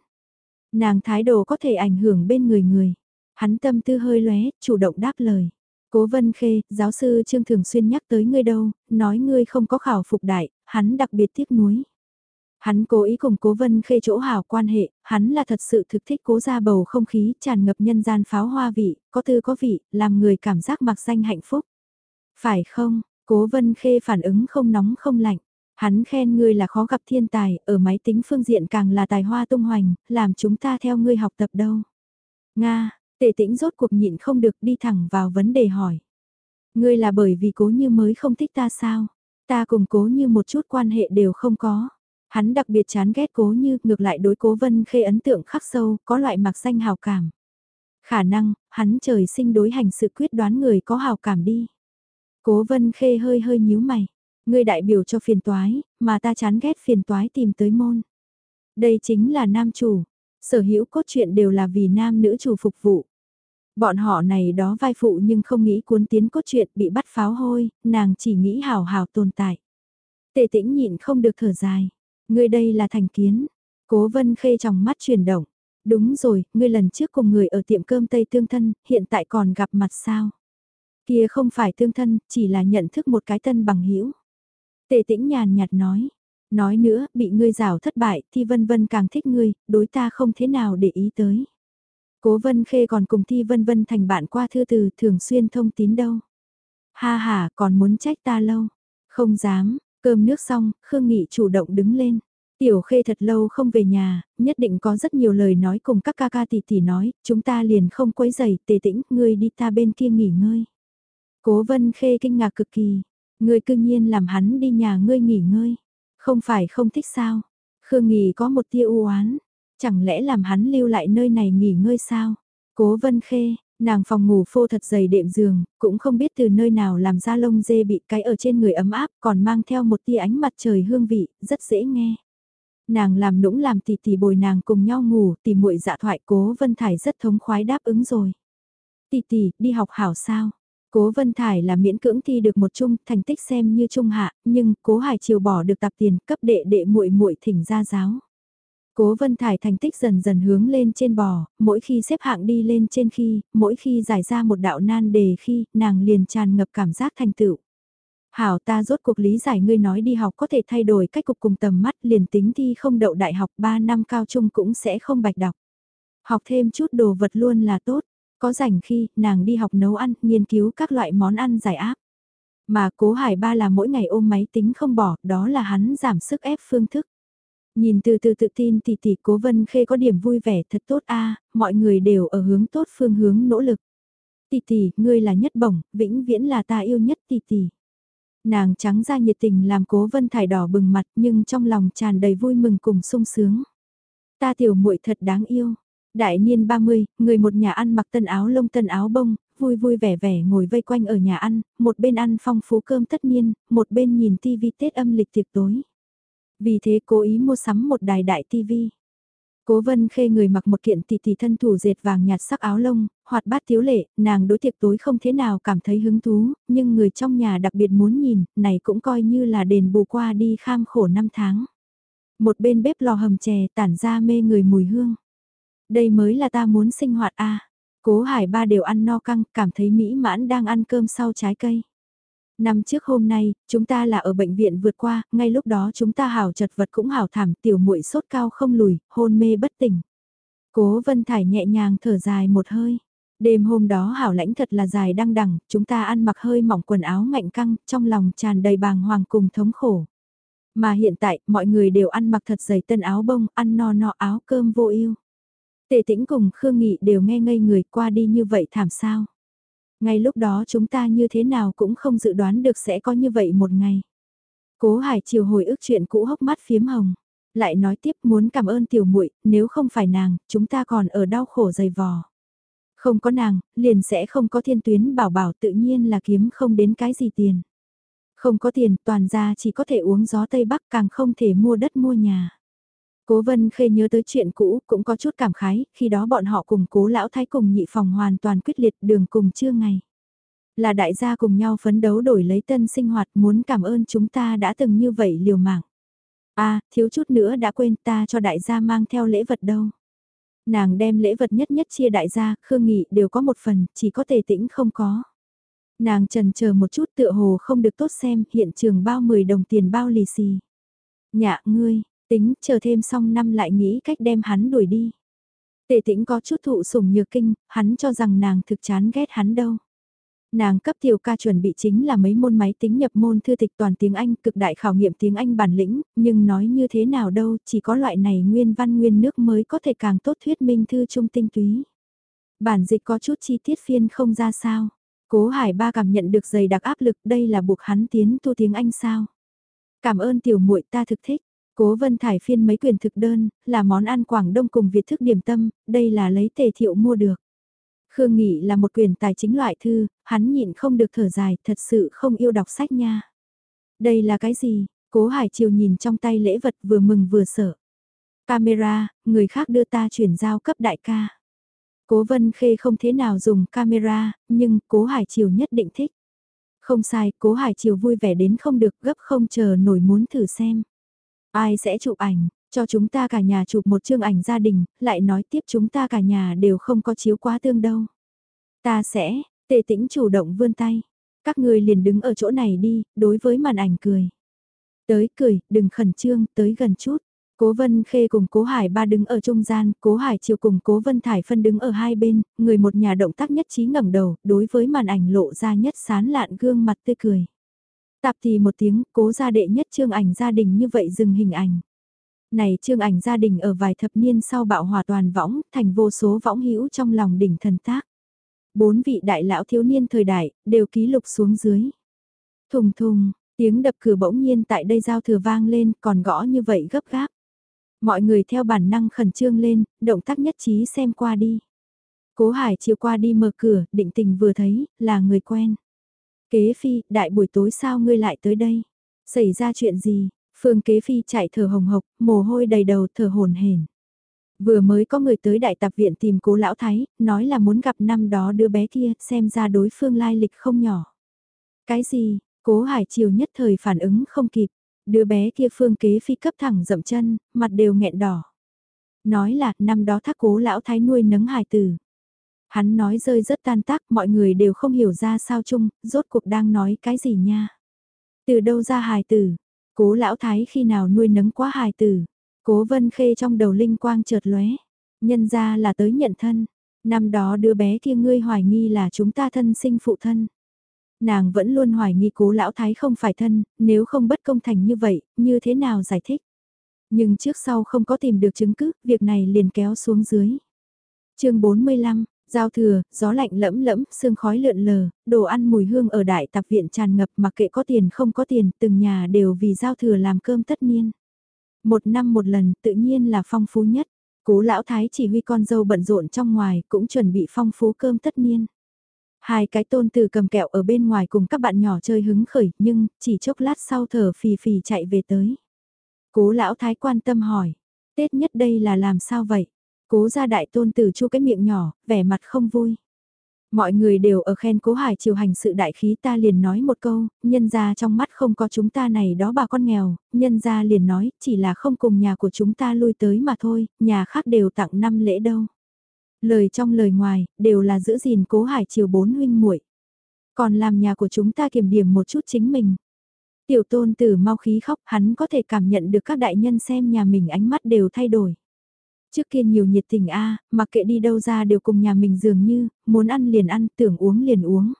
Nàng thái độ có thể ảnh hưởng bên người người. Hắn tâm tư hơi lóe, chủ động đáp lời. Cố Vân Khê, giáo sư Trương thường xuyên nhắc tới ngươi đâu, nói ngươi không có khảo phục đại, hắn đặc biệt tiếc nuối. Hắn cố ý cùng Cố Vân Khê chỗ hảo quan hệ, hắn là thật sự thực thích cố ra bầu không khí tràn ngập nhân gian pháo hoa vị, có tư có vị, làm người cảm giác mặc danh hạnh phúc. Phải không, Cố Vân Khê phản ứng không nóng không lạnh. Hắn khen ngươi là khó gặp thiên tài, ở máy tính phương diện càng là tài hoa tung hoành, làm chúng ta theo ngươi học tập đâu. Nga, Tề tĩnh rốt cuộc nhịn không được đi thẳng vào vấn đề hỏi. Ngươi là bởi vì cố như mới không thích ta sao? Ta cùng cố như một chút quan hệ đều không có. Hắn đặc biệt chán ghét cố như ngược lại đối cố vân khê ấn tượng khắc sâu, có loại mặc danh hào cảm. Khả năng, hắn trời sinh đối hành sự quyết đoán người có hào cảm đi. Cố vân khê hơi hơi nhíu mày. Ngươi đại biểu cho phiền toái, mà ta chán ghét phiền toái tìm tới môn. Đây chính là nam chủ, sở hữu cốt truyện đều là vì nam nữ chủ phục vụ. Bọn họ này đó vai phụ nhưng không nghĩ cuốn tiến cốt truyện bị bắt pháo hôi, nàng chỉ nghĩ hào hào tồn tại. Tề tĩnh nhịn không được thở dài. Ngươi đây là thành kiến. Cố vân khê trong mắt chuyển động. Đúng rồi, ngươi lần trước cùng người ở tiệm cơm Tây Tương Thân, hiện tại còn gặp mặt sao? Kia không phải tương thân, chỉ là nhận thức một cái tân bằng hữu Tề tĩnh nhàn nhạt nói, Nói nữa, bị ngươi rào thất bại, Thi Vân Vân càng thích ngươi, đối ta không thế nào để ý tới. Cố Vân Khê còn cùng Thi Vân Vân thành bạn qua thư từ thường xuyên thông tín đâu. Ha ha, còn muốn trách ta lâu. Không dám, cơm nước xong, Khương Nghị chủ động đứng lên. Tiểu Khê thật lâu không về nhà, nhất định có rất nhiều lời nói cùng các ca ca tỷ tỷ nói, chúng ta liền không quấy giày, tề tĩnh, ngươi đi ta bên kia nghỉ ngơi. Cố Vân Khê kinh ngạc cực kỳ, ngươi cư nhiên làm hắn đi nhà ngươi nghỉ ngơi. Không phải không thích sao? Khương Nghì có một tia u oán chẳng lẽ làm hắn lưu lại nơi này nghỉ ngơi sao? Cố Vân Khê, nàng phòng ngủ phô thật dày đệm giường, cũng không biết từ nơi nào làm ra lông dê bị cái ở trên người ấm áp, còn mang theo một tia ánh mặt trời hương vị, rất dễ nghe. Nàng làm nũng làm tỷ tỷ bồi nàng cùng nhau ngủ, tỷ muội dạ thoại Cố Vân Thải rất thống khoái đáp ứng rồi. Tỷ tỷ, đi học hảo sao? Cố Vân Thải là miễn cưỡng thi được một chung, thành tích xem như trung hạ, nhưng Cố Hải Triều bỏ được tập tiền, cấp đệ đệ muội muội thỉnh ra giáo. Cố Vân Thải thành tích dần dần hướng lên trên bò, mỗi khi xếp hạng đi lên trên khi, mỗi khi giải ra một đạo nan đề khi, nàng liền tràn ngập cảm giác thành tựu. Hảo ta rốt cuộc lý giải ngươi nói đi học có thể thay đổi cách cục cùng tầm mắt liền tính thi không đậu đại học 3 năm cao trung cũng sẽ không bạch đọc. Học thêm chút đồ vật luôn là tốt, có rảnh khi, nàng đi học nấu ăn, nghiên cứu các loại món ăn giải áp. Mà cố hải ba là mỗi ngày ôm máy tính không bỏ, đó là hắn giảm sức ép phương thức. Nhìn từ từ tự tin tỷ tỷ cố vân khê có điểm vui vẻ thật tốt a mọi người đều ở hướng tốt phương hướng nỗ lực. Tỷ tỷ, ngươi là nhất bổng, vĩnh viễn là ta yêu nhất tỷ tỷ. Nàng trắng ra nhiệt tình làm cố vân thải đỏ bừng mặt nhưng trong lòng tràn đầy vui mừng cùng sung sướng. Ta tiểu muội thật đáng yêu. Đại niên 30, người một nhà ăn mặc tân áo lông tân áo bông, vui vui vẻ vẻ ngồi vây quanh ở nhà ăn, một bên ăn phong phú cơm tất niên, một bên nhìn tivi Tết âm lịch tiệc tối. Vì thế cố ý mua sắm một đài đại tivi. Cố vân khê người mặc một kiện tỷ tỷ thân thủ dệt vàng nhạt sắc áo lông, hoạt bát thiếu lệ, nàng đối tiệc tối không thế nào cảm thấy hứng thú, nhưng người trong nhà đặc biệt muốn nhìn, này cũng coi như là đền bù qua đi kham khổ năm tháng. Một bên bếp lò hầm chè tản ra mê người mùi hương. Đây mới là ta muốn sinh hoạt a Cố hải ba đều ăn no căng, cảm thấy mỹ mãn đang ăn cơm sau trái cây. Năm trước hôm nay, chúng ta là ở bệnh viện vượt qua, ngay lúc đó chúng ta hảo chật vật cũng hảo thảm, tiểu muội sốt cao không lùi, hôn mê bất tỉnh. Cố Vân Thải nhẹ nhàng thở dài một hơi. Đêm hôm đó hảo lãnh thật là dài đăng đẳng, chúng ta ăn mặc hơi mỏng quần áo ngạnh căng, trong lòng tràn đầy bàng hoàng cùng thống khổ. Mà hiện tại, mọi người đều ăn mặc thật dày tân áo bông, ăn no no áo cơm vô ưu. Tề tĩnh cùng Khương Nghị đều nghe ngây người qua đi như vậy thảm sao. Ngay lúc đó chúng ta như thế nào cũng không dự đoán được sẽ có như vậy một ngày. Cố Hải chiều hồi ức chuyện cũ hốc mắt phiếm hồng. Lại nói tiếp muốn cảm ơn tiểu muội nếu không phải nàng, chúng ta còn ở đau khổ dày vò. Không có nàng, liền sẽ không có thiên tuyến bảo bảo tự nhiên là kiếm không đến cái gì tiền. Không có tiền, toàn ra chỉ có thể uống gió Tây Bắc càng không thể mua đất mua nhà. Cố Vân Khê nhớ tới chuyện cũ, cũng có chút cảm khái, khi đó bọn họ cùng cố lão thái cùng nhị phòng hoàn toàn quyết liệt đường cùng chưa ngày. Là đại gia cùng nhau phấn đấu đổi lấy tân sinh hoạt muốn cảm ơn chúng ta đã từng như vậy liều mạng. a thiếu chút nữa đã quên ta cho đại gia mang theo lễ vật đâu. Nàng đem lễ vật nhất nhất chia đại gia, Khương Nghị đều có một phần, chỉ có tề tĩnh không có. Nàng trần chờ một chút tựa hồ không được tốt xem, hiện trường bao 10 đồng tiền bao lì xì. Nhạ ngươi, Tính, chờ thêm xong năm lại nghĩ cách đem hắn đuổi đi. tề tĩnh có chút thụ sủng nhược kinh, hắn cho rằng nàng thực chán ghét hắn đâu. Nàng cấp tiểu ca chuẩn bị chính là mấy môn máy tính nhập môn thư tịch toàn tiếng Anh cực đại khảo nghiệm tiếng Anh bản lĩnh, nhưng nói như thế nào đâu, chỉ có loại này nguyên văn nguyên nước mới có thể càng tốt thuyết minh thư trung tinh túy. Bản dịch có chút chi tiết phiên không ra sao. Cố Hải Ba cảm nhận được dày đặc áp lực đây là buộc hắn tiến tu tiếng Anh sao. Cảm ơn tiểu muội ta thực thích. Cố Vân Thải phiên mấy quyền thực đơn, là món ăn Quảng Đông cùng Việt thức điểm tâm, đây là lấy tề thiệu mua được. Khương Nghị là một quyền tài chính loại thư, hắn nhịn không được thở dài, thật sự không yêu đọc sách nha. Đây là cái gì? Cố Hải Triều nhìn trong tay lễ vật vừa mừng vừa sợ. Camera, người khác đưa ta chuyển giao cấp đại ca. Cố Vân Khê không thế nào dùng camera, nhưng Cố Hải Triều nhất định thích. Không sai, Cố Hải Triều vui vẻ đến không được gấp không chờ nổi muốn thử xem. Ai sẽ chụp ảnh, cho chúng ta cả nhà chụp một chương ảnh gia đình, lại nói tiếp chúng ta cả nhà đều không có chiếu quá tương đâu. Ta sẽ, tề tĩnh chủ động vươn tay. Các người liền đứng ở chỗ này đi, đối với màn ảnh cười. Tới cười, đừng khẩn trương, tới gần chút. Cố Vân Khê cùng Cố Hải ba đứng ở trung gian, Cố Hải chiều cùng Cố Vân Thải phân đứng ở hai bên, người một nhà động tác nhất trí ngẩng đầu, đối với màn ảnh lộ ra nhất sán lạn gương mặt tươi cười. Tạp thì một tiếng, cố gia đệ nhất chương ảnh gia đình như vậy dừng hình ảnh. Này chương ảnh gia đình ở vài thập niên sau bạo hòa toàn võng, thành vô số võng hữu trong lòng đỉnh thần tác. Bốn vị đại lão thiếu niên thời đại, đều ký lục xuống dưới. Thùng thùng, tiếng đập cửa bỗng nhiên tại đây giao thừa vang lên, còn gõ như vậy gấp gáp. Mọi người theo bản năng khẩn trương lên, động tác nhất trí xem qua đi. Cố Hải chiều qua đi mở cửa, định tình vừa thấy, là người quen. Kế phi, đại buổi tối sao ngươi lại tới đây? Xảy ra chuyện gì? Phương kế phi chạy thở hồng hộc, mồ hôi đầy đầu thở hồn hển. Vừa mới có người tới đại tập viện tìm cố lão thái, nói là muốn gặp năm đó đứa bé kia, xem ra đối phương lai lịch không nhỏ. Cái gì, cố hải chiều nhất thời phản ứng không kịp, đứa bé kia phương kế phi cấp thẳng dậm chân, mặt đều nghẹn đỏ. Nói là năm đó thác cố lão thái nuôi nấng hài tử. Hắn nói rơi rất tan tác, mọi người đều không hiểu ra sao chung, rốt cuộc đang nói cái gì nha. Từ đâu ra hài tử, cố lão thái khi nào nuôi nấng quá hài tử, cố vân khê trong đầu linh quang chợt lóe nhân ra là tới nhận thân, năm đó đứa bé kia ngươi hoài nghi là chúng ta thân sinh phụ thân. Nàng vẫn luôn hoài nghi cố lão thái không phải thân, nếu không bất công thành như vậy, như thế nào giải thích. Nhưng trước sau không có tìm được chứng cứ, việc này liền kéo xuống dưới. chương 45, Giao thừa, gió lạnh lẫm lẫm, sương khói lượn lờ, đồ ăn mùi hương ở đại tạp viện tràn ngập mặc kệ có tiền không có tiền, từng nhà đều vì giao thừa làm cơm tất niên. Một năm một lần, tự nhiên là phong phú nhất. Cố lão thái chỉ huy con dâu bận rộn trong ngoài, cũng chuẩn bị phong phú cơm tất niên. Hai cái tôn từ cầm kẹo ở bên ngoài cùng các bạn nhỏ chơi hứng khởi, nhưng, chỉ chốc lát sau thở phì phì chạy về tới. Cố lão thái quan tâm hỏi, Tết nhất đây là làm sao vậy? Cố gia đại tôn tử chu cái miệng nhỏ, vẻ mặt không vui. Mọi người đều ở khen cố hải chiều hành sự đại khí ta liền nói một câu, nhân ra trong mắt không có chúng ta này đó bà con nghèo, nhân ra liền nói, chỉ là không cùng nhà của chúng ta lui tới mà thôi, nhà khác đều tặng năm lễ đâu. Lời trong lời ngoài, đều là giữ gìn cố hải chiều bốn huynh muội Còn làm nhà của chúng ta kiểm điểm một chút chính mình. Tiểu tôn tử mau khí khóc, hắn có thể cảm nhận được các đại nhân xem nhà mình ánh mắt đều thay đổi. Trước kia nhiều nhiệt tình a à, mặc kệ đi đâu ra đều cùng nhà mình dường như, muốn ăn liền ăn, tưởng uống liền uống.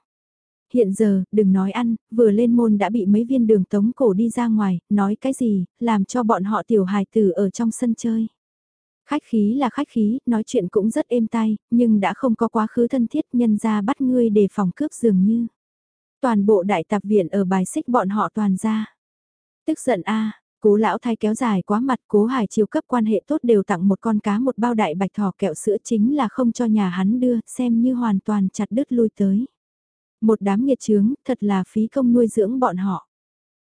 Hiện giờ, đừng nói ăn, vừa lên môn đã bị mấy viên đường tống cổ đi ra ngoài, nói cái gì, làm cho bọn họ tiểu hài tử ở trong sân chơi. Khách khí là khách khí, nói chuyện cũng rất êm tai, nhưng đã không có quá khứ thân thiết nhân ra bắt ngươi để phòng cướp dường như. Toàn bộ đại tạp viện ở bài xích bọn họ toàn ra. Tức giận a Cố lão thái kéo dài quá mặt cố hải chiều cấp quan hệ tốt đều tặng một con cá một bao đại bạch thỏ kẹo sữa chính là không cho nhà hắn đưa xem như hoàn toàn chặt đứt lui tới. Một đám nghiệt chướng thật là phí công nuôi dưỡng bọn họ.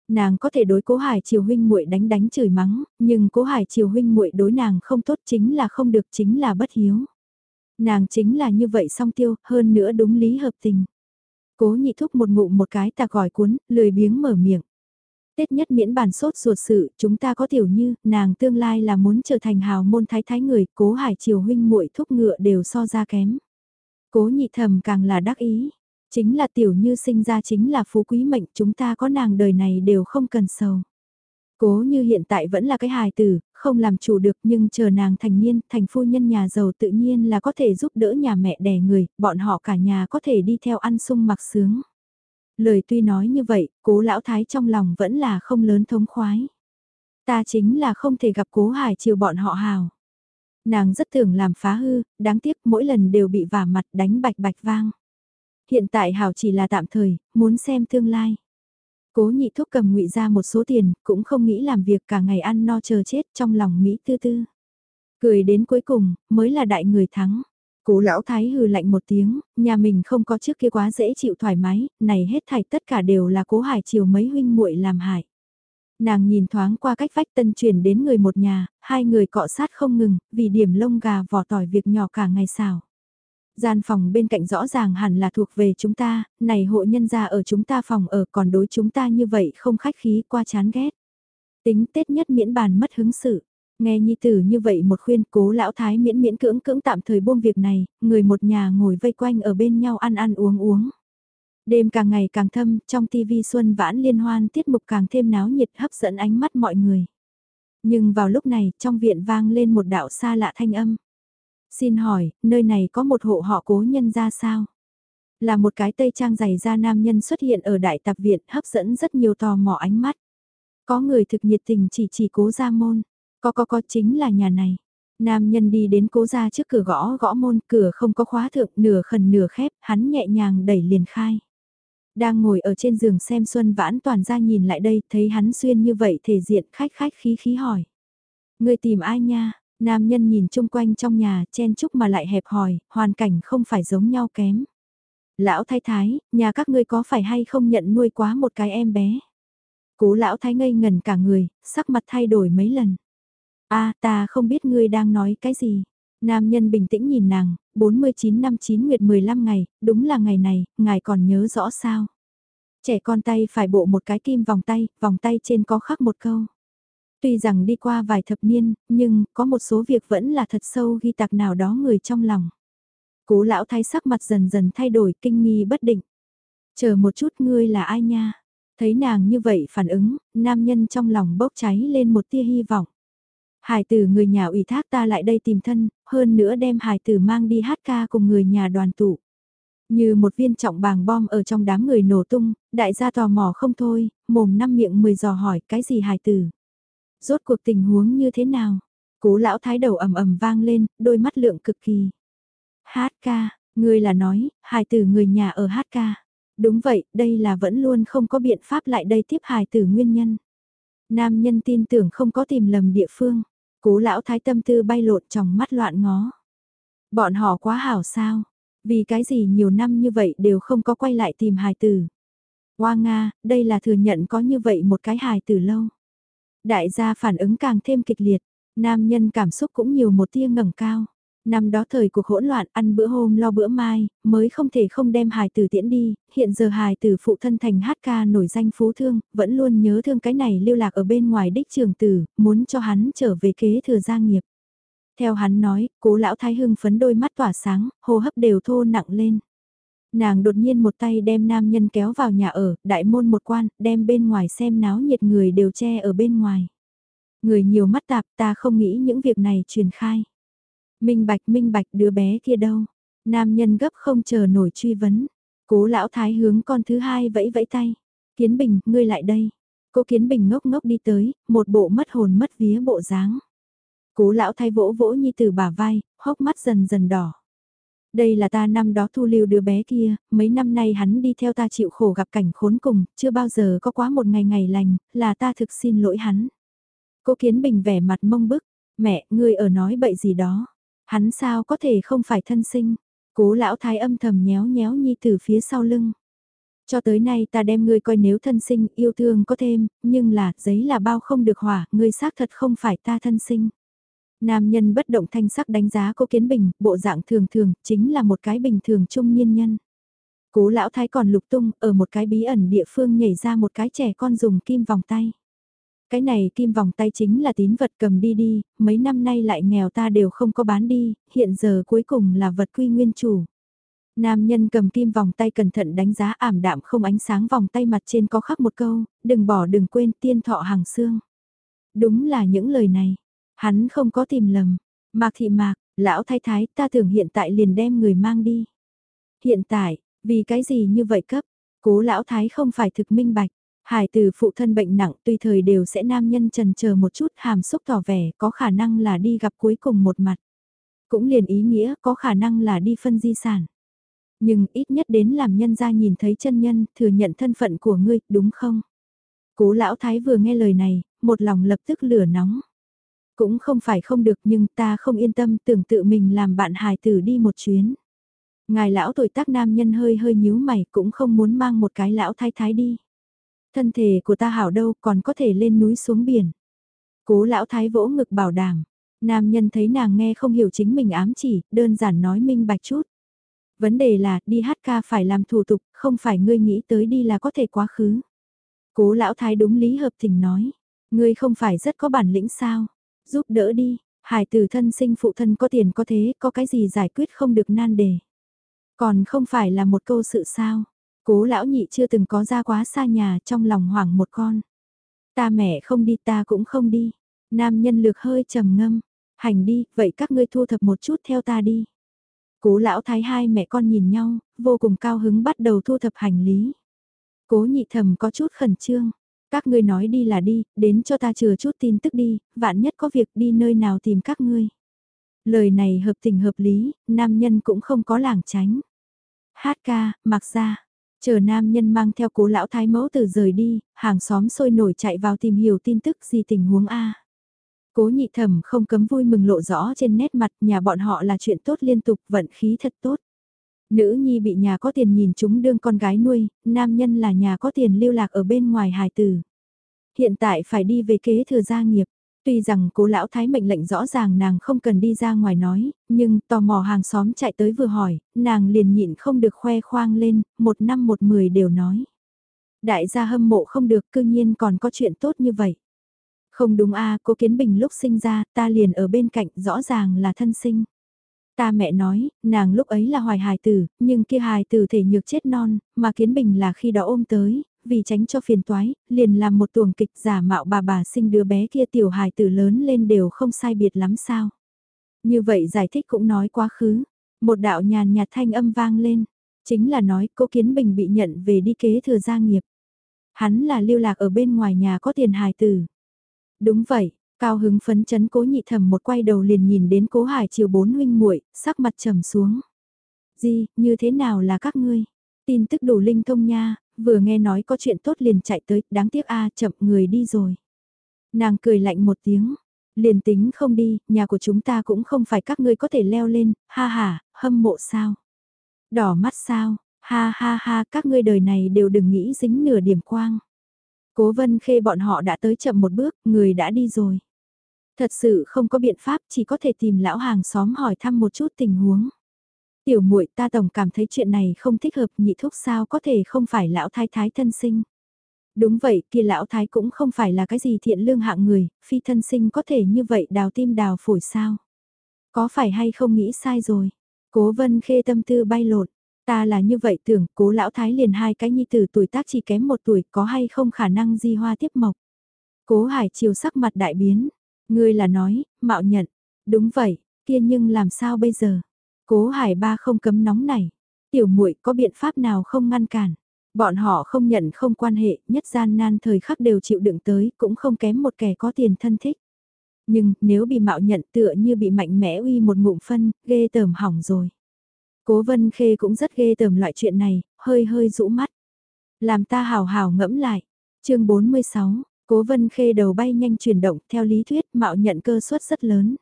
Nàng có thể đối cố hải chiều huynh muội đánh đánh chửi mắng, nhưng cố hải chiều huynh muội đối nàng không tốt chính là không được chính là bất hiếu. Nàng chính là như vậy song tiêu, hơn nữa đúng lý hợp tình. Cố nhị thúc một ngụ một cái tạc gỏi cuốn, lười biếng mở miệng. Tết nhất miễn bản sốt ruột sự, chúng ta có tiểu như, nàng tương lai là muốn trở thành hào môn thái thái người, cố hải triều huynh muội thúc ngựa đều so ra kém. Cố nhị thầm càng là đắc ý, chính là tiểu như sinh ra chính là phú quý mệnh, chúng ta có nàng đời này đều không cần sầu. Cố như hiện tại vẫn là cái hài tử, không làm chủ được nhưng chờ nàng thành niên, thành phu nhân nhà giàu tự nhiên là có thể giúp đỡ nhà mẹ đẻ người, bọn họ cả nhà có thể đi theo ăn sung mặc sướng. Lời tuy nói như vậy, cố lão thái trong lòng vẫn là không lớn thống khoái. Ta chính là không thể gặp cố hải chiều bọn họ hào. Nàng rất thường làm phá hư, đáng tiếc mỗi lần đều bị vả mặt đánh bạch bạch vang. Hiện tại hào chỉ là tạm thời, muốn xem tương lai. Cố nhị thúc cầm ngụy ra một số tiền, cũng không nghĩ làm việc cả ngày ăn no chờ chết trong lòng Mỹ tư tư. Cười đến cuối cùng, mới là đại người thắng. Cố lão thái hừ lạnh một tiếng, nhà mình không có trước kia quá dễ chịu thoải mái, này hết thảy tất cả đều là cố hải chiều mấy huynh muội làm hại. Nàng nhìn thoáng qua cách vách tân truyền đến người một nhà, hai người cọ sát không ngừng, vì điểm lông gà vỏ tỏi việc nhỏ cả ngày xào. Gian phòng bên cạnh rõ ràng hẳn là thuộc về chúng ta, này hộ nhân gia ở chúng ta phòng ở còn đối chúng ta như vậy không khách khí qua chán ghét. Tính Tết nhất miễn bàn mất hứng sự. Nghe nhi tử như vậy một khuyên cố lão thái miễn miễn cưỡng cưỡng tạm thời buông việc này, người một nhà ngồi vây quanh ở bên nhau ăn ăn uống uống. Đêm càng ngày càng thâm, trong tivi xuân vãn liên hoan tiết mục càng thêm náo nhiệt hấp dẫn ánh mắt mọi người. Nhưng vào lúc này, trong viện vang lên một đạo xa lạ thanh âm. Xin hỏi, nơi này có một hộ họ cố nhân ra sao? Là một cái tây trang dày da nam nhân xuất hiện ở đại tập viện hấp dẫn rất nhiều tò mò ánh mắt. Có người thực nhiệt tình chỉ chỉ cố ra môn. Có có có chính là nhà này. Nam nhân đi đến cố ra trước cửa gõ gõ môn, cửa không có khóa thượng, nửa khẩn nửa khép, hắn nhẹ nhàng đẩy liền khai. Đang ngồi ở trên giường xem Xuân Vãn toàn ra nhìn lại đây, thấy hắn xuyên như vậy thể diện khách khách khí khí hỏi. Người tìm ai nha? Nam nhân nhìn chung quanh trong nhà, chen chúc mà lại hẹp hòi, hoàn cảnh không phải giống nhau kém. Lão thái thái, nhà các ngươi có phải hay không nhận nuôi quá một cái em bé? Cố lão thái ngây ngần cả người, sắc mặt thay đổi mấy lần a ta không biết ngươi đang nói cái gì. Nam nhân bình tĩnh nhìn nàng, 49 năm 9 nguyệt 15 ngày, đúng là ngày này, ngài còn nhớ rõ sao. Trẻ con tay phải bộ một cái kim vòng tay, vòng tay trên có khắc một câu. Tuy rằng đi qua vài thập niên, nhưng có một số việc vẫn là thật sâu ghi tạc nào đó người trong lòng. Cố lão thái sắc mặt dần dần thay đổi kinh nghi bất định. Chờ một chút ngươi là ai nha? Thấy nàng như vậy phản ứng, nam nhân trong lòng bốc cháy lên một tia hy vọng. Hải tử người nhà ủy thác ta lại đây tìm thân, hơn nữa đem hải tử mang đi hát ca cùng người nhà đoàn tụ. Như một viên trọng bàng bom ở trong đám người nổ tung, đại gia tò mò không thôi, mồm năm miệng mười dò hỏi cái gì hải tử. Rốt cuộc tình huống như thế nào? Cố lão thái đầu ầm ầm vang lên, đôi mắt lượng cực kỳ. Hát ca, người là nói, hải tử người nhà ở hát ca. Đúng vậy, đây là vẫn luôn không có biện pháp lại đây tiếp hài tử nguyên nhân. Nam nhân tin tưởng không có tìm lầm địa phương. Cố lão thái tâm tư bay lộn trong mắt loạn ngó. Bọn họ quá hảo sao? Vì cái gì nhiều năm như vậy đều không có quay lại tìm hài tử. Hoa Nga, đây là thừa nhận có như vậy một cái hài tử lâu. Đại gia phản ứng càng thêm kịch liệt, nam nhân cảm xúc cũng nhiều một tia ngẩng cao. Năm đó thời cuộc hỗn loạn ăn bữa hôm lo bữa mai, mới không thể không đem hài tử tiễn đi, hiện giờ hài tử phụ thân thành hát ca nổi danh phú thương, vẫn luôn nhớ thương cái này lưu lạc ở bên ngoài đích trường tử, muốn cho hắn trở về kế thừa gia nghiệp. Theo hắn nói, cố lão thái hưng phấn đôi mắt tỏa sáng, hô hấp đều thô nặng lên. Nàng đột nhiên một tay đem nam nhân kéo vào nhà ở, đại môn một quan, đem bên ngoài xem náo nhiệt người đều che ở bên ngoài. Người nhiều mắt tạp ta không nghĩ những việc này truyền khai. Minh bạch minh bạch đứa bé kia đâu? Nam nhân gấp không chờ nổi truy vấn. Cố lão thái hướng con thứ hai vẫy vẫy tay. Kiến Bình, ngươi lại đây. Cô Kiến Bình ngốc ngốc đi tới, một bộ mất hồn mất vía bộ dáng. Cố lão thái vỗ vỗ nhi từ bả vai, hốc mắt dần dần đỏ. Đây là ta năm đó thu lưu đứa bé kia, mấy năm nay hắn đi theo ta chịu khổ gặp cảnh khốn cùng, chưa bao giờ có quá một ngày ngày lành, là ta thực xin lỗi hắn. Cô Kiến Bình vẻ mặt mông bức, mẹ, ngươi ở nói bậy gì đó. Hắn sao có thể không phải thân sinh. Cố lão thái âm thầm nhéo nhéo nhi từ phía sau lưng. Cho tới nay ta đem ngươi coi nếu thân sinh yêu thương có thêm, nhưng là giấy là bao không được hỏa, ngươi xác thật không phải ta thân sinh. Nam nhân bất động thanh sắc đánh giá cô Kiến Bình, bộ dạng thường thường, chính là một cái bình thường trung niên nhân. Cố lão thái còn lục tung, ở một cái bí ẩn địa phương nhảy ra một cái trẻ con dùng kim vòng tay. Cái này kim vòng tay chính là tín vật cầm đi đi, mấy năm nay lại nghèo ta đều không có bán đi, hiện giờ cuối cùng là vật quy nguyên chủ. Nam nhân cầm kim vòng tay cẩn thận đánh giá ảm đạm không ánh sáng vòng tay mặt trên có khắc một câu, đừng bỏ đừng quên tiên thọ hàng xương. Đúng là những lời này, hắn không có tìm lầm. Mạc thị mạc, lão thái thái ta tưởng hiện tại liền đem người mang đi. Hiện tại, vì cái gì như vậy cấp, cố lão thái không phải thực minh bạch. Hải từ phụ thân bệnh nặng tùy thời đều sẽ nam nhân trần chờ một chút hàm xúc tỏ vẻ có khả năng là đi gặp cuối cùng một mặt. Cũng liền ý nghĩa có khả năng là đi phân di sản. Nhưng ít nhất đến làm nhân ra nhìn thấy chân nhân thừa nhận thân phận của ngươi đúng không? Cố lão thái vừa nghe lời này, một lòng lập tức lửa nóng. Cũng không phải không được nhưng ta không yên tâm tưởng tự mình làm bạn hài tử đi một chuyến. Ngài lão tuổi tác nam nhân hơi hơi nhíu mày cũng không muốn mang một cái lão thái thái đi. Thân thể của ta hảo đâu còn có thể lên núi xuống biển. Cố lão thái vỗ ngực bảo đảm. Nam nhân thấy nàng nghe không hiểu chính mình ám chỉ, đơn giản nói minh bạch chút. Vấn đề là đi hát ca phải làm thủ tục, không phải ngươi nghĩ tới đi là có thể quá khứ. Cố lão thái đúng lý hợp tình nói. Ngươi không phải rất có bản lĩnh sao? Giúp đỡ đi, hải tử thân sinh phụ thân có tiền có thế, có cái gì giải quyết không được nan đề. Còn không phải là một câu sự sao? Cố lão nhị chưa từng có ra quá xa nhà trong lòng hoảng một con. Ta mẹ không đi ta cũng không đi. Nam nhân lược hơi trầm ngâm. Hành đi, vậy các ngươi thu thập một chút theo ta đi. Cố lão thái hai mẹ con nhìn nhau, vô cùng cao hứng bắt đầu thu thập hành lý. Cố nhị thầm có chút khẩn trương. Các ngươi nói đi là đi, đến cho ta chừa chút tin tức đi, vạn nhất có việc đi nơi nào tìm các ngươi. Lời này hợp tình hợp lý, nam nhân cũng không có làng tránh. Hát ca, mặc ra, Chờ nam nhân mang theo cố lão thái mẫu từ rời đi, hàng xóm sôi nổi chạy vào tìm hiểu tin tức gì tình huống A. Cố nhị thẩm không cấm vui mừng lộ rõ trên nét mặt nhà bọn họ là chuyện tốt liên tục, vận khí thật tốt. Nữ nhi bị nhà có tiền nhìn chúng đương con gái nuôi, nam nhân là nhà có tiền lưu lạc ở bên ngoài hài tử. Hiện tại phải đi về kế thừa gia nghiệp, Tuy rằng cố lão thái mệnh lệnh rõ ràng nàng không cần đi ra ngoài nói, nhưng tò mò hàng xóm chạy tới vừa hỏi, nàng liền nhịn không được khoe khoang lên, một năm một mười đều nói. Đại gia hâm mộ không được cư nhiên còn có chuyện tốt như vậy. Không đúng a cô Kiến Bình lúc sinh ra, ta liền ở bên cạnh rõ ràng là thân sinh. Ta mẹ nói, nàng lúc ấy là hoài hài tử, nhưng kia hài tử thể nhược chết non, mà Kiến Bình là khi đó ôm tới, vì tránh cho phiền toái, liền làm một tuồng kịch giả mạo bà bà sinh đứa bé kia tiểu hài tử lớn lên đều không sai biệt lắm sao. Như vậy giải thích cũng nói quá khứ, một đạo nhàn nhạt thanh âm vang lên, Chính là nói cố Kiến Bình bị nhận về đi kế thừa gia nghiệp. Hắn là lưu lạc ở bên ngoài nhà có tiền hài tử. Đúng vậy, cao hứng phấn chấn cố nhị thầm một quay đầu liền nhìn đến cố hải chiều bốn huynh muội sắc mặt trầm xuống. Gì, như thế nào là các ngươi? Tin tức đủ linh thông nha, vừa nghe nói có chuyện tốt liền chạy tới, đáng tiếc a chậm người đi rồi. Nàng cười lạnh một tiếng, liền tính không đi, nhà của chúng ta cũng không phải các ngươi có thể leo lên, ha ha, hâm mộ sao? Đỏ mắt sao? Ha ha ha, các ngươi đời này đều đừng nghĩ dính nửa điểm quang. Cố vân khê bọn họ đã tới chậm một bước, người đã đi rồi. Thật sự không có biện pháp, chỉ có thể tìm lão hàng xóm hỏi thăm một chút tình huống. Tiểu muội ta tổng cảm thấy chuyện này không thích hợp nhị thúc sao có thể không phải lão thái thái thân sinh. Đúng vậy, kia lão thái cũng không phải là cái gì thiện lương hạng người, phi thân sinh có thể như vậy đào tim đào phổi sao. Có phải hay không nghĩ sai rồi. Cố vân khê tâm tư bay lột. Ta là như vậy tưởng, cố lão thái liền hai cái nhi tử tuổi tác chỉ kém một tuổi, có hay không khả năng di hoa tiếp mộc. Cố hải chiều sắc mặt đại biến. Ngươi là nói, mạo nhận. Đúng vậy, kia nhưng làm sao bây giờ? Cố hải ba không cấm nóng này. Tiểu muội có biện pháp nào không ngăn cản? Bọn họ không nhận không quan hệ, nhất gian nan thời khắc đều chịu đựng tới, cũng không kém một kẻ có tiền thân thích. Nhưng, nếu bị mạo nhận tựa như bị mạnh mẽ uy một ngụm phân, ghê tởm hỏng rồi. Cố vân khê cũng rất ghê tởm loại chuyện này, hơi hơi rũ mắt. Làm ta hào hào ngẫm lại. chương 46, cố vân khê đầu bay nhanh chuyển động, theo lý thuyết mạo nhận cơ suất rất lớn.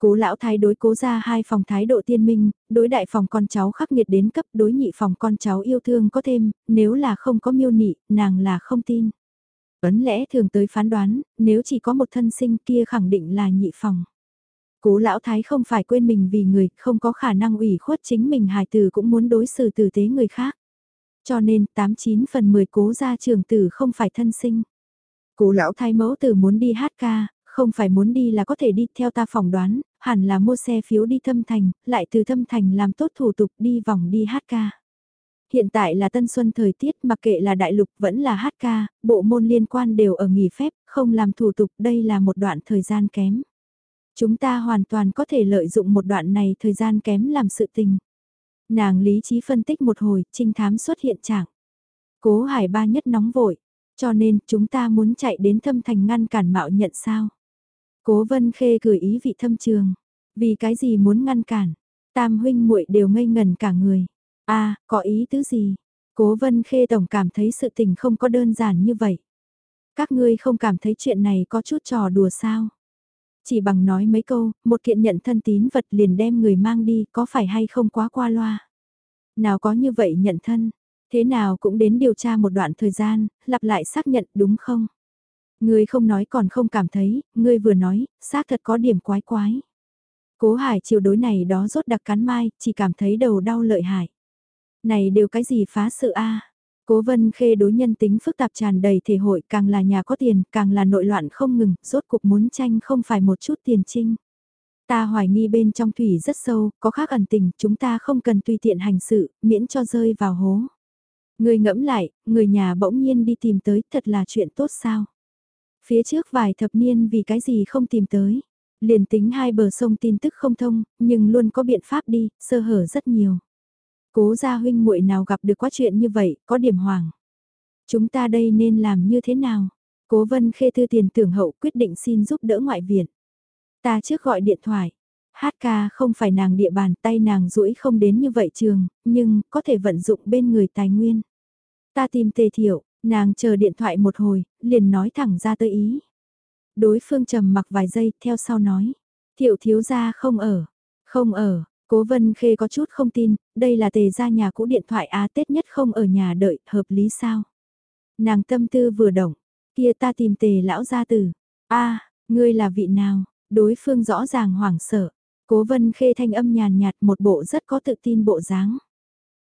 Cố lão thái đối cố ra hai phòng thái độ tiên minh, đối đại phòng con cháu khắc nghiệt đến cấp đối nhị phòng con cháu yêu thương có thêm, nếu là không có miêu nị, nàng là không tin. Ấn lẽ thường tới phán đoán, nếu chỉ có một thân sinh kia khẳng định là nhị phòng. Cố lão thái không phải quên mình vì người, không có khả năng ủy khuất chính mình hài tử cũng muốn đối xử tử tế người khác. Cho nên 89 phần 10 cố gia trường tử không phải thân sinh. Cố lão thái mẫu tử muốn đi hát ca, không phải muốn đi là có thể đi theo ta phỏng đoán, hẳn là mua xe phiếu đi thâm thành, lại từ thâm thành làm tốt thủ tục đi vòng đi hát ca. Hiện tại là tân xuân thời tiết mặc kệ là đại lục vẫn là hát ca, bộ môn liên quan đều ở nghỉ phép, không làm thủ tục đây là một đoạn thời gian kém. Chúng ta hoàn toàn có thể lợi dụng một đoạn này thời gian kém làm sự tình. Nàng lý trí phân tích một hồi, trinh thám xuất hiện trạng. Cố hải ba nhất nóng vội, cho nên chúng ta muốn chạy đến thâm thành ngăn cản mạo nhận sao. Cố vân khê cười ý vị thâm trường, vì cái gì muốn ngăn cản, tam huynh muội đều ngây ngần cả người. a à, có ý tứ gì? Cố vân khê tổng cảm thấy sự tình không có đơn giản như vậy. Các ngươi không cảm thấy chuyện này có chút trò đùa sao? Chỉ bằng nói mấy câu, một kiện nhận thân tín vật liền đem người mang đi, có phải hay không quá qua loa? Nào có như vậy nhận thân, thế nào cũng đến điều tra một đoạn thời gian, lặp lại xác nhận đúng không? Ngươi không nói còn không cảm thấy, ngươi vừa nói, xác thật có điểm quái quái. Cố hải chiều đối này đó rốt đặc cắn mai, chỉ cảm thấy đầu đau lợi hại. Này đều cái gì phá sự a Cố vân khê đối nhân tính phức tạp tràn đầy thể hội càng là nhà có tiền, càng là nội loạn không ngừng, rốt cục muốn tranh không phải một chút tiền trinh. Ta hoài nghi bên trong thủy rất sâu, có khác ẩn tình, chúng ta không cần tùy tiện hành sự, miễn cho rơi vào hố. Người ngẫm lại, người nhà bỗng nhiên đi tìm tới, thật là chuyện tốt sao? Phía trước vài thập niên vì cái gì không tìm tới. Liền tính hai bờ sông tin tức không thông, nhưng luôn có biện pháp đi, sơ hở rất nhiều. Cố gia huynh muội nào gặp được quá chuyện như vậy, có điểm hoàng. Chúng ta đây nên làm như thế nào? Cố vân khê thư tiền tưởng hậu quyết định xin giúp đỡ ngoại viện. Ta trước gọi điện thoại. Hát ca không phải nàng địa bàn tay nàng rũi không đến như vậy trường, nhưng có thể vận dụng bên người tài nguyên. Ta tìm tề thiệu, nàng chờ điện thoại một hồi, liền nói thẳng ra tới ý. Đối phương trầm mặc vài giây, theo sau nói. Thiệu thiếu gia không ở, không ở, Cố Vân Khê có chút không tin, đây là tề ra nhà cũ điện thoại á Tết nhất không ở nhà đợi, hợp lý sao? Nàng tâm tư vừa động, kia ta tìm tề lão gia tử. a ngươi là vị nào? Đối phương rõ ràng hoảng sợ. Cố Vân Khê thanh âm nhàn nhạt một bộ rất có tự tin bộ dáng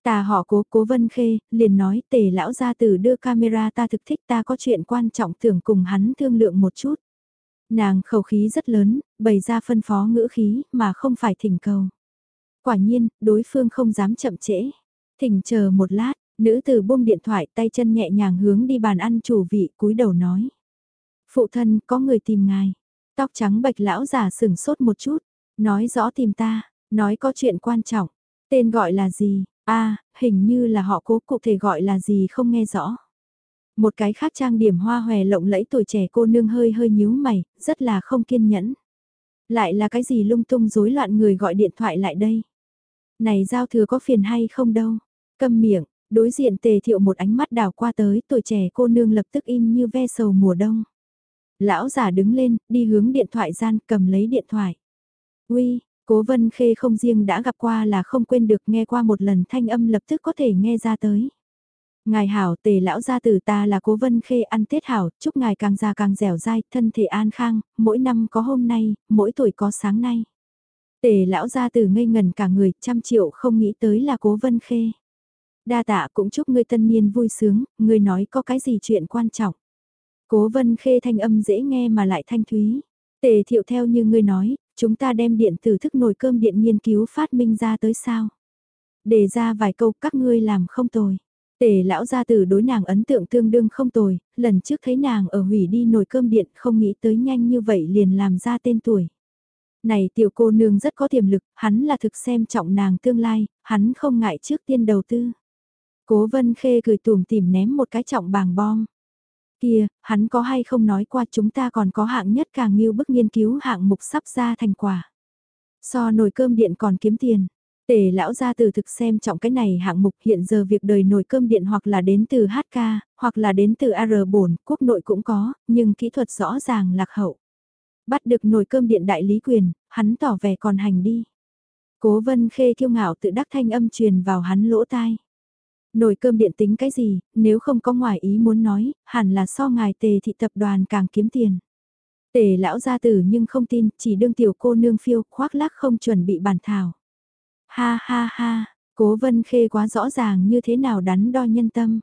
tà họ cố cố Vân Khê, liền nói tề lão gia tử đưa camera ta thực thích ta có chuyện quan trọng tưởng cùng hắn thương lượng một chút. Nàng khẩu khí rất lớn, bày ra phân phó ngữ khí mà không phải thỉnh cầu. Quả nhiên, đối phương không dám chậm trễ. Thỉnh chờ một lát, nữ tử buông điện thoại tay chân nhẹ nhàng hướng đi bàn ăn chủ vị cúi đầu nói. Phụ thân có người tìm ngài. Tóc trắng bạch lão già sừng sốt một chút. Nói rõ tìm ta, nói có chuyện quan trọng. Tên gọi là gì, a hình như là họ cố cụ thể gọi là gì không nghe rõ. Một cái khác trang điểm hoa hòe lộng lẫy tuổi trẻ cô nương hơi hơi nhíu mày, rất là không kiên nhẫn. Lại là cái gì lung tung rối loạn người gọi điện thoại lại đây. Này giao thừa có phiền hay không đâu. Câm miệng, đối diện tề thiệu một ánh mắt đào qua tới tuổi trẻ cô nương lập tức im như ve sầu mùa đông. Lão già đứng lên, đi hướng điện thoại gian cầm lấy điện thoại. Uy, cố vân khê không riêng đã gặp qua là không quên được nghe qua một lần thanh âm lập tức có thể nghe ra tới. Ngài hảo tề lão gia tử ta là cố vân khê ăn tết hảo, chúc ngài càng già càng dẻo dai, thân thể an khang, mỗi năm có hôm nay, mỗi tuổi có sáng nay. Tề lão gia tử ngây ngần cả người, trăm triệu không nghĩ tới là cố vân khê. Đa tạ cũng chúc ngươi tân niên vui sướng, ngươi nói có cái gì chuyện quan trọng. Cố vân khê thanh âm dễ nghe mà lại thanh thúy. Tề thiệu theo như ngươi nói, chúng ta đem điện tử thức nồi cơm điện nghiên cứu phát minh ra tới sao. Để ra vài câu các ngươi làm không tồi. Tề lão gia tử đối nàng ấn tượng tương đương không tồi, lần trước thấy nàng ở hủy đi nồi cơm điện không nghĩ tới nhanh như vậy liền làm ra tên tuổi. Này tiểu cô nương rất có tiềm lực, hắn là thực xem trọng nàng tương lai, hắn không ngại trước tiên đầu tư. Cố vân khê cười tùm tìm ném một cái trọng bàng bom. Kia, hắn có hay không nói qua chúng ta còn có hạng nhất càng nghiêu bức nghiên cứu hạng mục sắp ra thành quả. So nồi cơm điện còn kiếm tiền. Tề lão gia từ thực xem trọng cái này hạng mục hiện giờ việc đời nồi cơm điện hoặc là đến từ HK, hoặc là đến từ AR bổn, quốc nội cũng có, nhưng kỹ thuật rõ ràng lạc hậu. Bắt được nồi cơm điện đại lý quyền, hắn tỏ vẻ còn hành đi. Cố vân khê kiêu ngạo tự đắc thanh âm truyền vào hắn lỗ tai. Nồi cơm điện tính cái gì, nếu không có ngoài ý muốn nói, hẳn là so ngài tề thị tập đoàn càng kiếm tiền. Tề lão gia tử nhưng không tin, chỉ đương tiểu cô nương phiêu khoác lác không chuẩn bị bàn thảo. Ha ha ha, cố vân khê quá rõ ràng như thế nào đắn đo nhân tâm.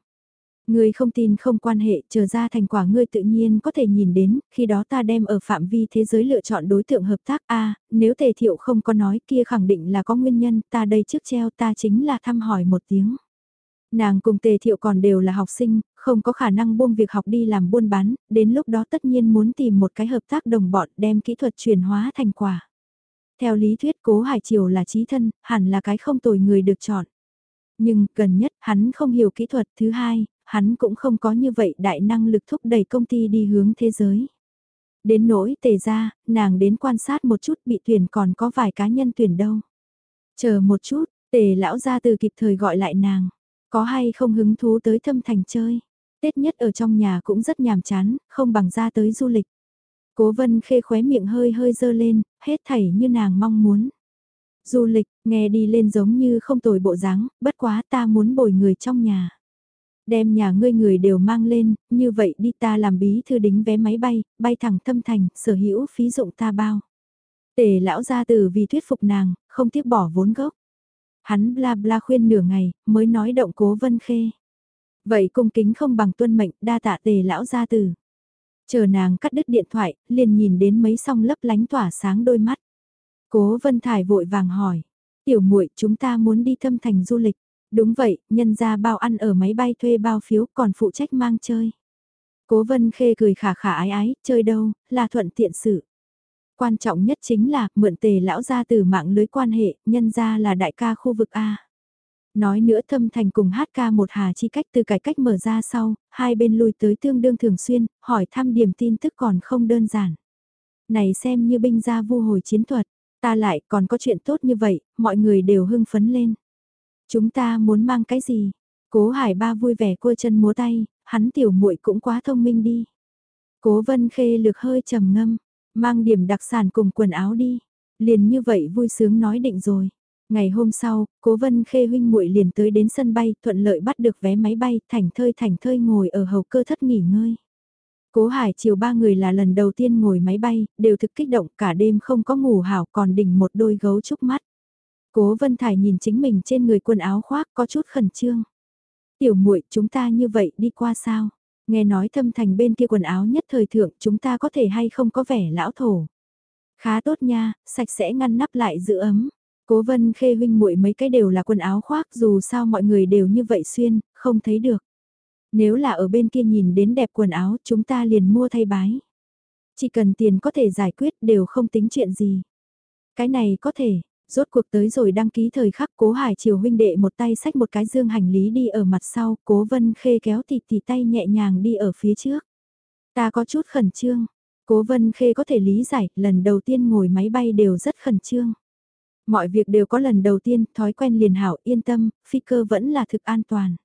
Ngươi không tin không quan hệ, chờ ra thành quả ngươi tự nhiên có thể nhìn đến, khi đó ta đem ở phạm vi thế giới lựa chọn đối tượng hợp tác A, nếu tề thiệu không có nói kia khẳng định là có nguyên nhân, ta đây trước treo ta chính là thăm hỏi một tiếng. Nàng cùng tề thiệu còn đều là học sinh, không có khả năng buông việc học đi làm buôn bán, đến lúc đó tất nhiên muốn tìm một cái hợp tác đồng bọn đem kỹ thuật truyền hóa thành quả. Theo lý thuyết cố Hải Triều là trí thân, hẳn là cái không tồi người được chọn. Nhưng, gần nhất, hắn không hiểu kỹ thuật. Thứ hai, hắn cũng không có như vậy đại năng lực thúc đẩy công ty đi hướng thế giới. Đến nỗi tề ra, nàng đến quan sát một chút bị tuyển còn có vài cá nhân tuyển đâu. Chờ một chút, tề lão ra từ kịp thời gọi lại nàng. Có hay không hứng thú tới thâm thành chơi. Tết nhất ở trong nhà cũng rất nhàm chán, không bằng ra tới du lịch. Cố vân khê khóe miệng hơi hơi dơ lên, hết thảy như nàng mong muốn. Du lịch, nghe đi lên giống như không tồi bộ dáng, bất quá ta muốn bồi người trong nhà. Đem nhà ngươi người đều mang lên, như vậy đi ta làm bí thư đính vé máy bay, bay thẳng thâm thành, sở hữu phí dụng ta bao. Tề lão gia tử vì thuyết phục nàng, không tiếc bỏ vốn gốc. Hắn bla bla khuyên nửa ngày, mới nói động cố vân khê. Vậy cung kính không bằng tuân mệnh, đa tạ tề lão gia tử. Chờ nàng cắt đứt điện thoại, liền nhìn đến mấy song lấp lánh tỏa sáng đôi mắt. Cố Vân Thải vội vàng hỏi, tiểu muội chúng ta muốn đi thâm thành du lịch. Đúng vậy, nhân ra bao ăn ở máy bay thuê bao phiếu còn phụ trách mang chơi. Cố Vân Khê cười khả khả ái ái, chơi đâu, là thuận tiện sự. Quan trọng nhất chính là, mượn tề lão ra từ mạng lưới quan hệ, nhân ra là đại ca khu vực A. Nói nữa thâm thành cùng hát ca một hà chi cách từ cải cách mở ra sau, hai bên lui tới tương đương thường xuyên, hỏi thăm điểm tin tức còn không đơn giản. Này xem như binh gia vu hồi chiến thuật, ta lại còn có chuyện tốt như vậy, mọi người đều hưng phấn lên. Chúng ta muốn mang cái gì? Cố hải ba vui vẻ cua chân múa tay, hắn tiểu muội cũng quá thông minh đi. Cố vân khê lược hơi trầm ngâm, mang điểm đặc sản cùng quần áo đi. Liền như vậy vui sướng nói định rồi. Ngày hôm sau, Cố Vân Khê huynh muội liền tới đến sân bay, thuận lợi bắt được vé máy bay, thành thơi thành thơi ngồi ở hầu cơ thất nghỉ ngơi. Cố Hải chiều ba người là lần đầu tiên ngồi máy bay, đều thực kích động cả đêm không có ngủ hảo còn đỉnh một đôi gấu trúc mắt. Cố Vân Thải nhìn chính mình trên người quần áo khoác có chút khẩn trương. Tiểu muội chúng ta như vậy đi qua sao? Nghe nói thâm thành bên kia quần áo nhất thời thượng chúng ta có thể hay không có vẻ lão thổ. Khá tốt nha, sạch sẽ ngăn nắp lại giữ ấm. Cố vân khê huynh muội mấy cái đều là quần áo khoác dù sao mọi người đều như vậy xuyên, không thấy được. Nếu là ở bên kia nhìn đến đẹp quần áo chúng ta liền mua thay bái. Chỉ cần tiền có thể giải quyết đều không tính chuyện gì. Cái này có thể, Rốt cuộc tới rồi đăng ký thời khắc cố hải chiều huynh đệ một tay xách một cái dương hành lý đi ở mặt sau, cố vân khê kéo thịt thì tay nhẹ nhàng đi ở phía trước. Ta có chút khẩn trương, cố vân khê có thể lý giải, lần đầu tiên ngồi máy bay đều rất khẩn trương. Mọi việc đều có lần đầu tiên, thói quen liền hảo, yên tâm, phi cơ vẫn là thực an toàn.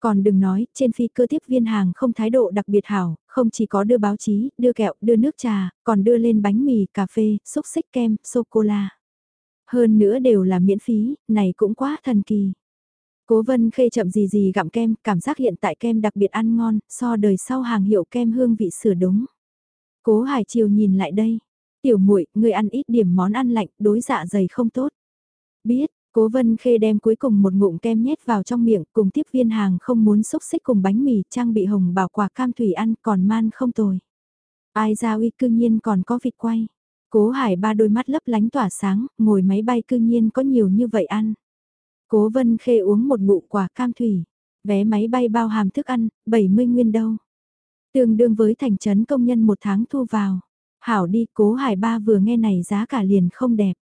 Còn đừng nói, trên phi cơ tiếp viên hàng không thái độ đặc biệt hảo, không chỉ có đưa báo chí, đưa kẹo, đưa nước trà, còn đưa lên bánh mì, cà phê, xúc xích kem, sô-cô-la. Hơn nữa đều là miễn phí, này cũng quá thần kỳ. Cố vân khê chậm gì gì gặm kem, cảm giác hiện tại kem đặc biệt ăn ngon, so đời sau hàng hiệu kem hương vị sửa đúng. Cố hải chiều nhìn lại đây. Tiểu muội người ăn ít điểm món ăn lạnh, đối dạ dày không tốt. Biết, Cố Vân Khê đem cuối cùng một ngụm kem nhét vào trong miệng cùng tiếp viên hàng không muốn xúc xích cùng bánh mì trang bị hồng bảo quả cam thủy ăn còn man không tồi. Ai ra uy cương nhiên còn có vịt quay. Cố Hải ba đôi mắt lấp lánh tỏa sáng, ngồi máy bay cư nhiên có nhiều như vậy ăn. Cố Vân Khê uống một ngụ quả cam thủy, vé máy bay bao hàm thức ăn, 70 nguyên đâu. Tương đương với thành trấn công nhân một tháng thu vào. Hảo đi, Cố Hải ba vừa nghe này giá cả liền không đẹp.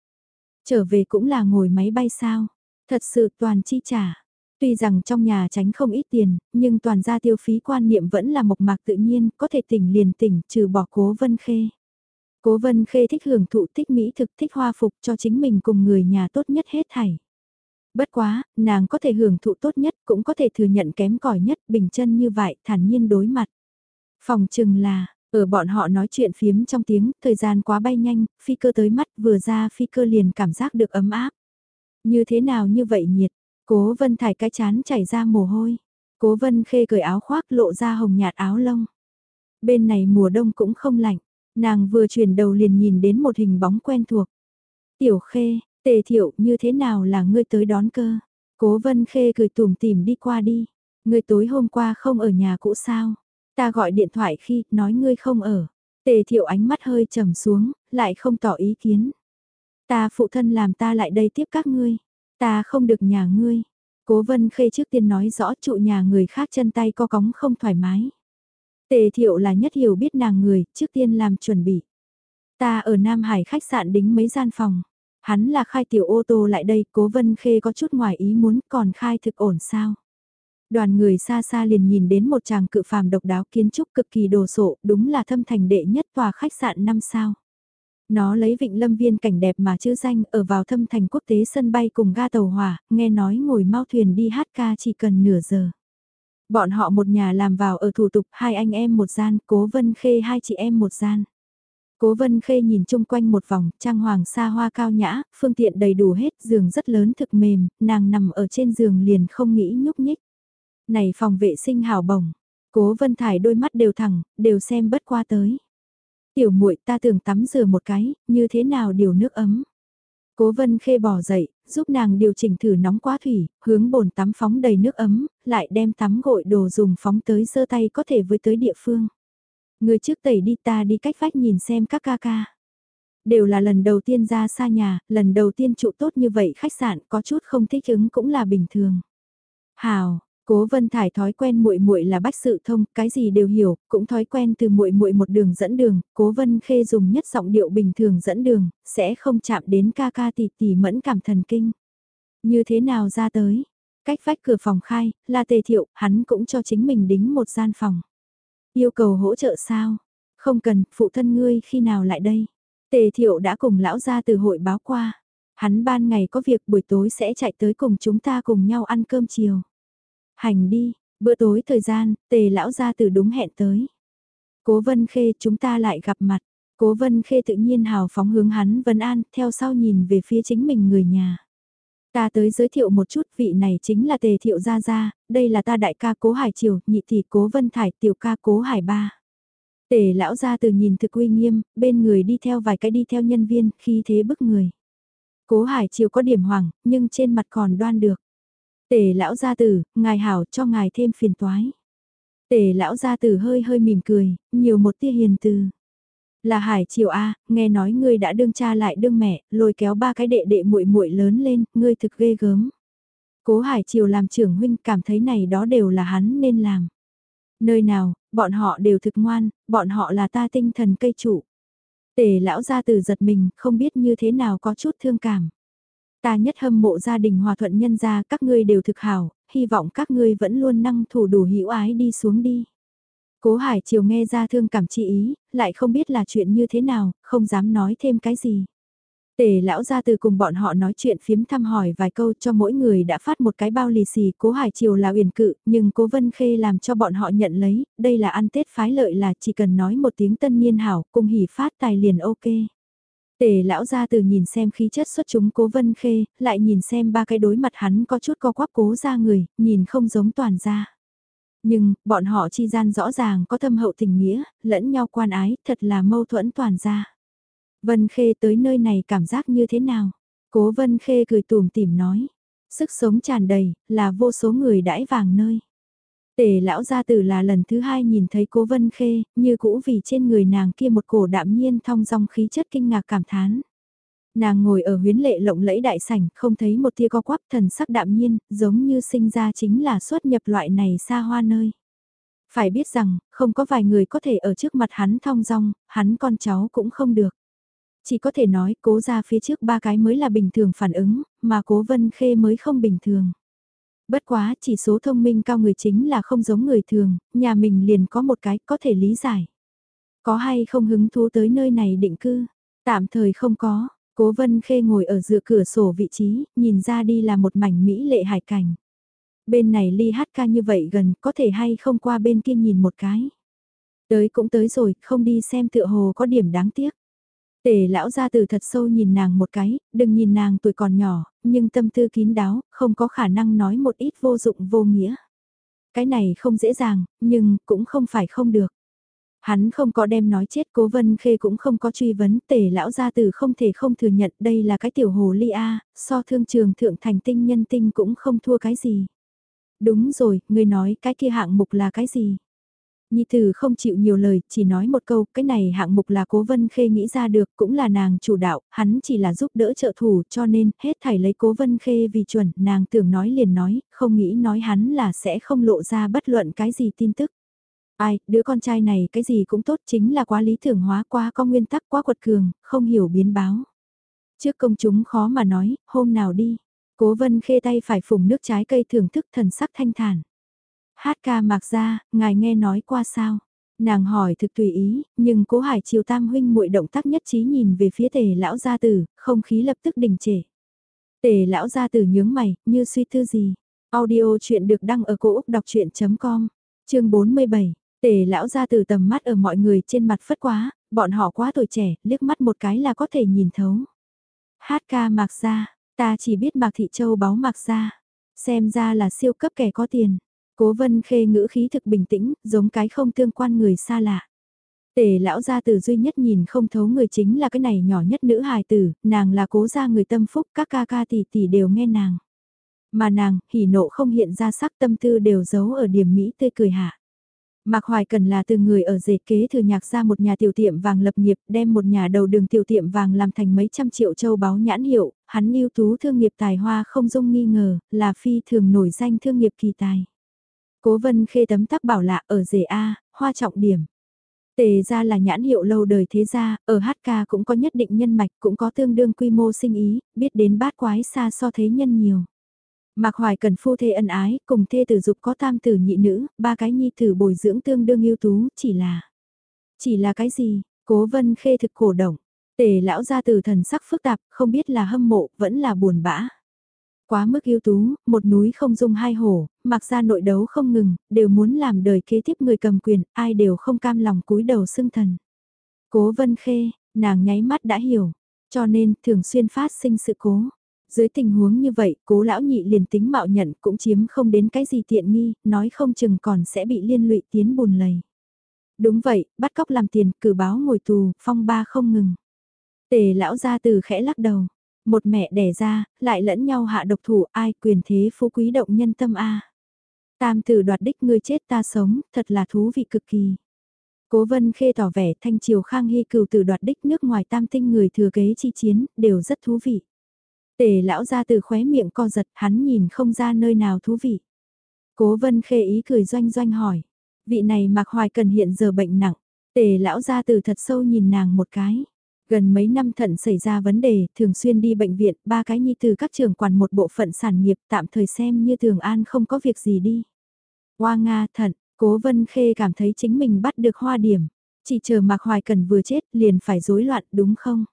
Trở về cũng là ngồi máy bay sao? Thật sự toàn chi trả. Tuy rằng trong nhà tránh không ít tiền, nhưng toàn gia tiêu phí quan niệm vẫn là mộc mạc tự nhiên, có thể tỉnh liền tỉnh trừ bỏ cố vân khê. Cố vân khê thích hưởng thụ thích mỹ thực thích hoa phục cho chính mình cùng người nhà tốt nhất hết thảy. Bất quá, nàng có thể hưởng thụ tốt nhất cũng có thể thừa nhận kém cỏi nhất bình chân như vậy thản nhiên đối mặt. Phòng chừng là, ở bọn họ nói chuyện phiếm trong tiếng, thời gian quá bay nhanh, phi cơ tới mắt vừa ra phi cơ liền cảm giác được ấm áp. Như thế nào như vậy nhiệt, cố vân thải cái chán chảy ra mồ hôi. Cố vân khê cởi áo khoác lộ ra hồng nhạt áo lông. Bên này mùa đông cũng không lạnh, nàng vừa chuyển đầu liền nhìn đến một hình bóng quen thuộc. Tiểu khê, tề thiệu như thế nào là ngươi tới đón cơ? Cố vân khê cười tủm tìm đi qua đi. Ngươi tối hôm qua không ở nhà cũ sao? Ta gọi điện thoại khi, nói ngươi không ở. Tề thiệu ánh mắt hơi trầm xuống, lại không tỏ ý kiến. Ta phụ thân làm ta lại đây tiếp các ngươi. Ta không được nhà ngươi. Cố vân khê trước tiên nói rõ trụ nhà người khác chân tay co cóng không thoải mái. Tề thiệu là nhất hiểu biết nàng người, trước tiên làm chuẩn bị. Ta ở Nam Hải khách sạn đính mấy gian phòng. Hắn là khai tiểu ô tô lại đây, cố vân khê có chút ngoài ý muốn còn khai thực ổn sao. Đoàn người xa xa liền nhìn đến một chàng cự phàm độc đáo kiến trúc cực kỳ đồ sộ, đúng là thâm thành đệ nhất tòa khách sạn 5 sao. Nó lấy vịnh lâm viên cảnh đẹp mà chữ danh ở vào thâm thành quốc tế sân bay cùng ga tàu hỏa, nghe nói ngồi mau thuyền đi hát ca chỉ cần nửa giờ. Bọn họ một nhà làm vào ở thủ tục hai anh em một gian, cố vân khê hai chị em một gian. Cố vân khê nhìn chung quanh một vòng, trang hoàng xa hoa cao nhã, phương tiện đầy đủ hết, giường rất lớn thực mềm, nàng nằm ở trên giường liền không nghĩ nhúc nhích. Này phòng vệ sinh hào bổng. Cố Vân Thải đôi mắt đều thẳng, đều xem bất qua tới. Tiểu muội ta tưởng tắm rửa một cái, như thế nào điều nước ấm. Cố Vân Khê bỏ dậy, giúp nàng điều chỉnh thử nóng quá thủy, hướng bồn tắm phóng đầy nước ấm, lại đem tắm gội đồ dùng phóng tới sơ tay có thể với tới địa phương. Người trước tẩy đi ta đi cách vách nhìn xem các ca ca. Đều là lần đầu tiên ra xa nhà, lần đầu tiên trụ tốt như vậy khách sạn có chút không thích ứng cũng là bình thường. Hào, Cố Vân Thải thói quen muội muội là bách sự thông, cái gì đều hiểu, cũng thói quen từ muội muội một đường dẫn đường, Cố Vân Khê dùng nhất giọng điệu bình thường dẫn đường, sẽ không chạm đến ca ca tỷ tỷ mẫn cảm thần kinh. Như thế nào ra tới? Cách vách cửa phòng khai, là Tề Thiệu, hắn cũng cho chính mình đính một gian phòng. Yêu cầu hỗ trợ sao? Không cần, phụ thân ngươi khi nào lại đây? Tề Thiệu đã cùng lão gia từ hội báo qua. Hắn ban ngày có việc buổi tối sẽ chạy tới cùng chúng ta cùng nhau ăn cơm chiều. Hành đi, bữa tối thời gian, tề lão ra từ đúng hẹn tới. Cố vân khê chúng ta lại gặp mặt. Cố vân khê tự nhiên hào phóng hướng hắn vân an, theo sau nhìn về phía chính mình người nhà. Ta tới giới thiệu một chút vị này chính là tề thiệu gia gia, đây là ta đại ca cố hải triều, nhị tỷ cố vân thải tiểu ca cố hải ba. Tề lão gia từ nhìn thực uy nghiêm, bên người đi theo vài cái đi theo nhân viên, khi thế bức người. Cố hải triều có điểm hoảng nhưng trên mặt còn đoan được. Tề lão gia tử, ngài hảo cho ngài thêm phiền toái. Tề lão gia tử hơi hơi mỉm cười, nhiều một tia hiền từ. Là Hải Triều a, nghe nói ngươi đã đương cha lại đương mẹ, lôi kéo ba cái đệ đệ muội muội lớn lên, ngươi thực ghê gớm. Cố Hải Triều làm trưởng huynh cảm thấy này đó đều là hắn nên làm. Nơi nào, bọn họ đều thực ngoan, bọn họ là ta tinh thần cây trụ. Tề lão gia tử giật mình, không biết như thế nào có chút thương cảm. Ta nhất hâm mộ gia đình hòa thuận nhân gia các ngươi đều thực hảo, hy vọng các ngươi vẫn luôn năng thủ đủ hữu ái đi xuống đi. Cố Hải Triều nghe ra thương cảm chi ý, lại không biết là chuyện như thế nào, không dám nói thêm cái gì. Tề lão ra từ cùng bọn họ nói chuyện phiếm thăm hỏi vài câu cho mỗi người đã phát một cái bao lì xì cố hải triều là uyển cự, nhưng cố vân khê làm cho bọn họ nhận lấy, đây là ăn Tết phái lợi là chỉ cần nói một tiếng tân niên hảo, cùng hỉ phát tài liền ok. Tề lão ra từ nhìn xem khí chất xuất chúng cố vân khê, lại nhìn xem ba cái đối mặt hắn có chút co quắp cố ra người, nhìn không giống toàn ra. Nhưng, bọn họ chi gian rõ ràng có thâm hậu tình nghĩa, lẫn nhau quan ái, thật là mâu thuẫn toàn ra. Vân Khê tới nơi này cảm giác như thế nào? Cố Vân Khê cười tùm tìm nói. Sức sống tràn đầy, là vô số người đãi vàng nơi. Tề lão gia tử là lần thứ hai nhìn thấy cố Vân Khê, như cũ vì trên người nàng kia một cổ đạm nhiên thong dong khí chất kinh ngạc cảm thán. Nàng ngồi ở huyến lệ lộng lẫy đại sảnh, không thấy một tia co quắp thần sắc đạm nhiên, giống như sinh ra chính là xuất nhập loại này xa hoa nơi. Phải biết rằng, không có vài người có thể ở trước mặt hắn thong dong, hắn con cháu cũng không được. Chỉ có thể nói cố ra phía trước ba cái mới là bình thường phản ứng, mà cố vân khê mới không bình thường. Bất quá chỉ số thông minh cao người chính là không giống người thường, nhà mình liền có một cái có thể lý giải. Có hay không hứng thú tới nơi này định cư? Tạm thời không có, cố vân khê ngồi ở giữa cửa sổ vị trí, nhìn ra đi là một mảnh mỹ lệ hải cảnh. Bên này ly hát ca như vậy gần, có thể hay không qua bên kia nhìn một cái. Tới cũng tới rồi, không đi xem tựa hồ có điểm đáng tiếc. Tề lão ra từ thật sâu nhìn nàng một cái, đừng nhìn nàng tuổi còn nhỏ, nhưng tâm tư kín đáo, không có khả năng nói một ít vô dụng vô nghĩa. Cái này không dễ dàng, nhưng cũng không phải không được. Hắn không có đem nói chết cố vân khê cũng không có truy vấn tề lão gia từ không thể không thừa nhận đây là cái tiểu hồ ly A, so thương trường thượng thành tinh nhân tinh cũng không thua cái gì. Đúng rồi, người nói cái kia hạng mục là cái gì? Nhi Tử không chịu nhiều lời, chỉ nói một câu, cái này hạng mục là cố vân khê nghĩ ra được, cũng là nàng chủ đạo, hắn chỉ là giúp đỡ trợ thủ, cho nên, hết thảy lấy cố vân khê vì chuẩn, nàng tưởng nói liền nói, không nghĩ nói hắn là sẽ không lộ ra bất luận cái gì tin tức. Ai, đứa con trai này cái gì cũng tốt chính là quá lý tưởng hóa quá có nguyên tắc quá quật cường, không hiểu biến báo. Trước công chúng khó mà nói, hôm nào đi. Cố vân khê tay phải phùng nước trái cây thưởng thức thần sắc thanh thản. Hát ca mạc ra, ngài nghe nói qua sao? Nàng hỏi thực tùy ý, nhưng cố hải chiều tam huynh muội động tác nhất trí nhìn về phía tề lão gia tử, không khí lập tức đình trệ. Tề lão gia tử nhướng mày, như suy tư gì. Audio chuyện được đăng ở cổ Úc đọc chuyện.com, chương 47. Tề lão gia tử tầm mắt ở mọi người trên mặt phất quá, bọn họ quá tuổi trẻ, liếc mắt một cái là có thể nhìn thấu. Hát ca mạc ra, ta chỉ biết mạc thị châu báo mạc ra, xem ra là siêu cấp kẻ có tiền. Cố vân khê ngữ khí thực bình tĩnh, giống cái không tương quan người xa lạ. Tề lão gia tử duy nhất nhìn không thấu người chính là cái này nhỏ nhất nữ hài tử, nàng là cố gia người tâm phúc, các ca ca tỷ tỷ đều nghe nàng. Mà nàng, hỉ nộ không hiện ra sắc tâm tư đều giấu ở điểm Mỹ tươi cười hạ. Mạc Hoài Cần là từ người ở dệt kế thừa nhạc ra một nhà tiểu tiệm vàng lập nghiệp đem một nhà đầu đường tiểu tiệm vàng làm thành mấy trăm triệu châu báu nhãn hiệu, hắn ưu tú thương nghiệp tài hoa không dung nghi ngờ, là phi thường nổi danh thương nghiệp kỳ tài. Cố vân khê tấm tắc bảo lạ ở rể A, hoa trọng điểm. Tề ra là nhãn hiệu lâu đời thế gia, ở HK cũng có nhất định nhân mạch, cũng có tương đương quy mô sinh ý, biết đến bát quái xa so thế nhân nhiều. Mạc Hoài cần phu thê ân ái, cùng thê tử dục có tam tử nhị nữ, ba cái nhi tử bồi dưỡng tương đương ưu tú, chỉ là... Chỉ là cái gì? Cố vân khê thực cổ động. Tề lão gia từ thần sắc phức tạp, không biết là hâm mộ, vẫn là buồn bã. Quá mức ưu tú, một núi không dung hai hổ, mặc ra nội đấu không ngừng, đều muốn làm đời kế tiếp người cầm quyền, ai đều không cam lòng cúi đầu xưng thần. Cố vân khê, nàng nháy mắt đã hiểu, cho nên thường xuyên phát sinh sự cố. Dưới tình huống như vậy, cố lão nhị liền tính mạo nhận cũng chiếm không đến cái gì tiện nghi, nói không chừng còn sẽ bị liên lụy tiến bùn lầy. Đúng vậy, bắt cóc làm tiền, cử báo ngồi tù, phong ba không ngừng. Tề lão ra từ khẽ lắc đầu, một mẹ đẻ ra, lại lẫn nhau hạ độc thủ ai quyền thế phú quý động nhân tâm a. Tam tử đoạt đích ngươi chết ta sống, thật là thú vị cực kỳ. Cố vân khê tỏ vẻ thanh triều khang hy cừu tử đoạt đích nước ngoài tam tinh người thừa kế chi chiến, đều rất thú vị. Tề lão ra từ khóe miệng co giật, hắn nhìn không ra nơi nào thú vị. Cố vân khê ý cười doanh doanh hỏi. Vị này mặc hoài cần hiện giờ bệnh nặng. Tề lão ra từ thật sâu nhìn nàng một cái. Gần mấy năm thận xảy ra vấn đề, thường xuyên đi bệnh viện, ba cái nhi từ các trường quản một bộ phận sản nghiệp tạm thời xem như thường an không có việc gì đi. Hoa Nga thận, cố vân khê cảm thấy chính mình bắt được hoa điểm. Chỉ chờ Mạc Hoài Cần vừa chết liền phải rối loạn đúng không?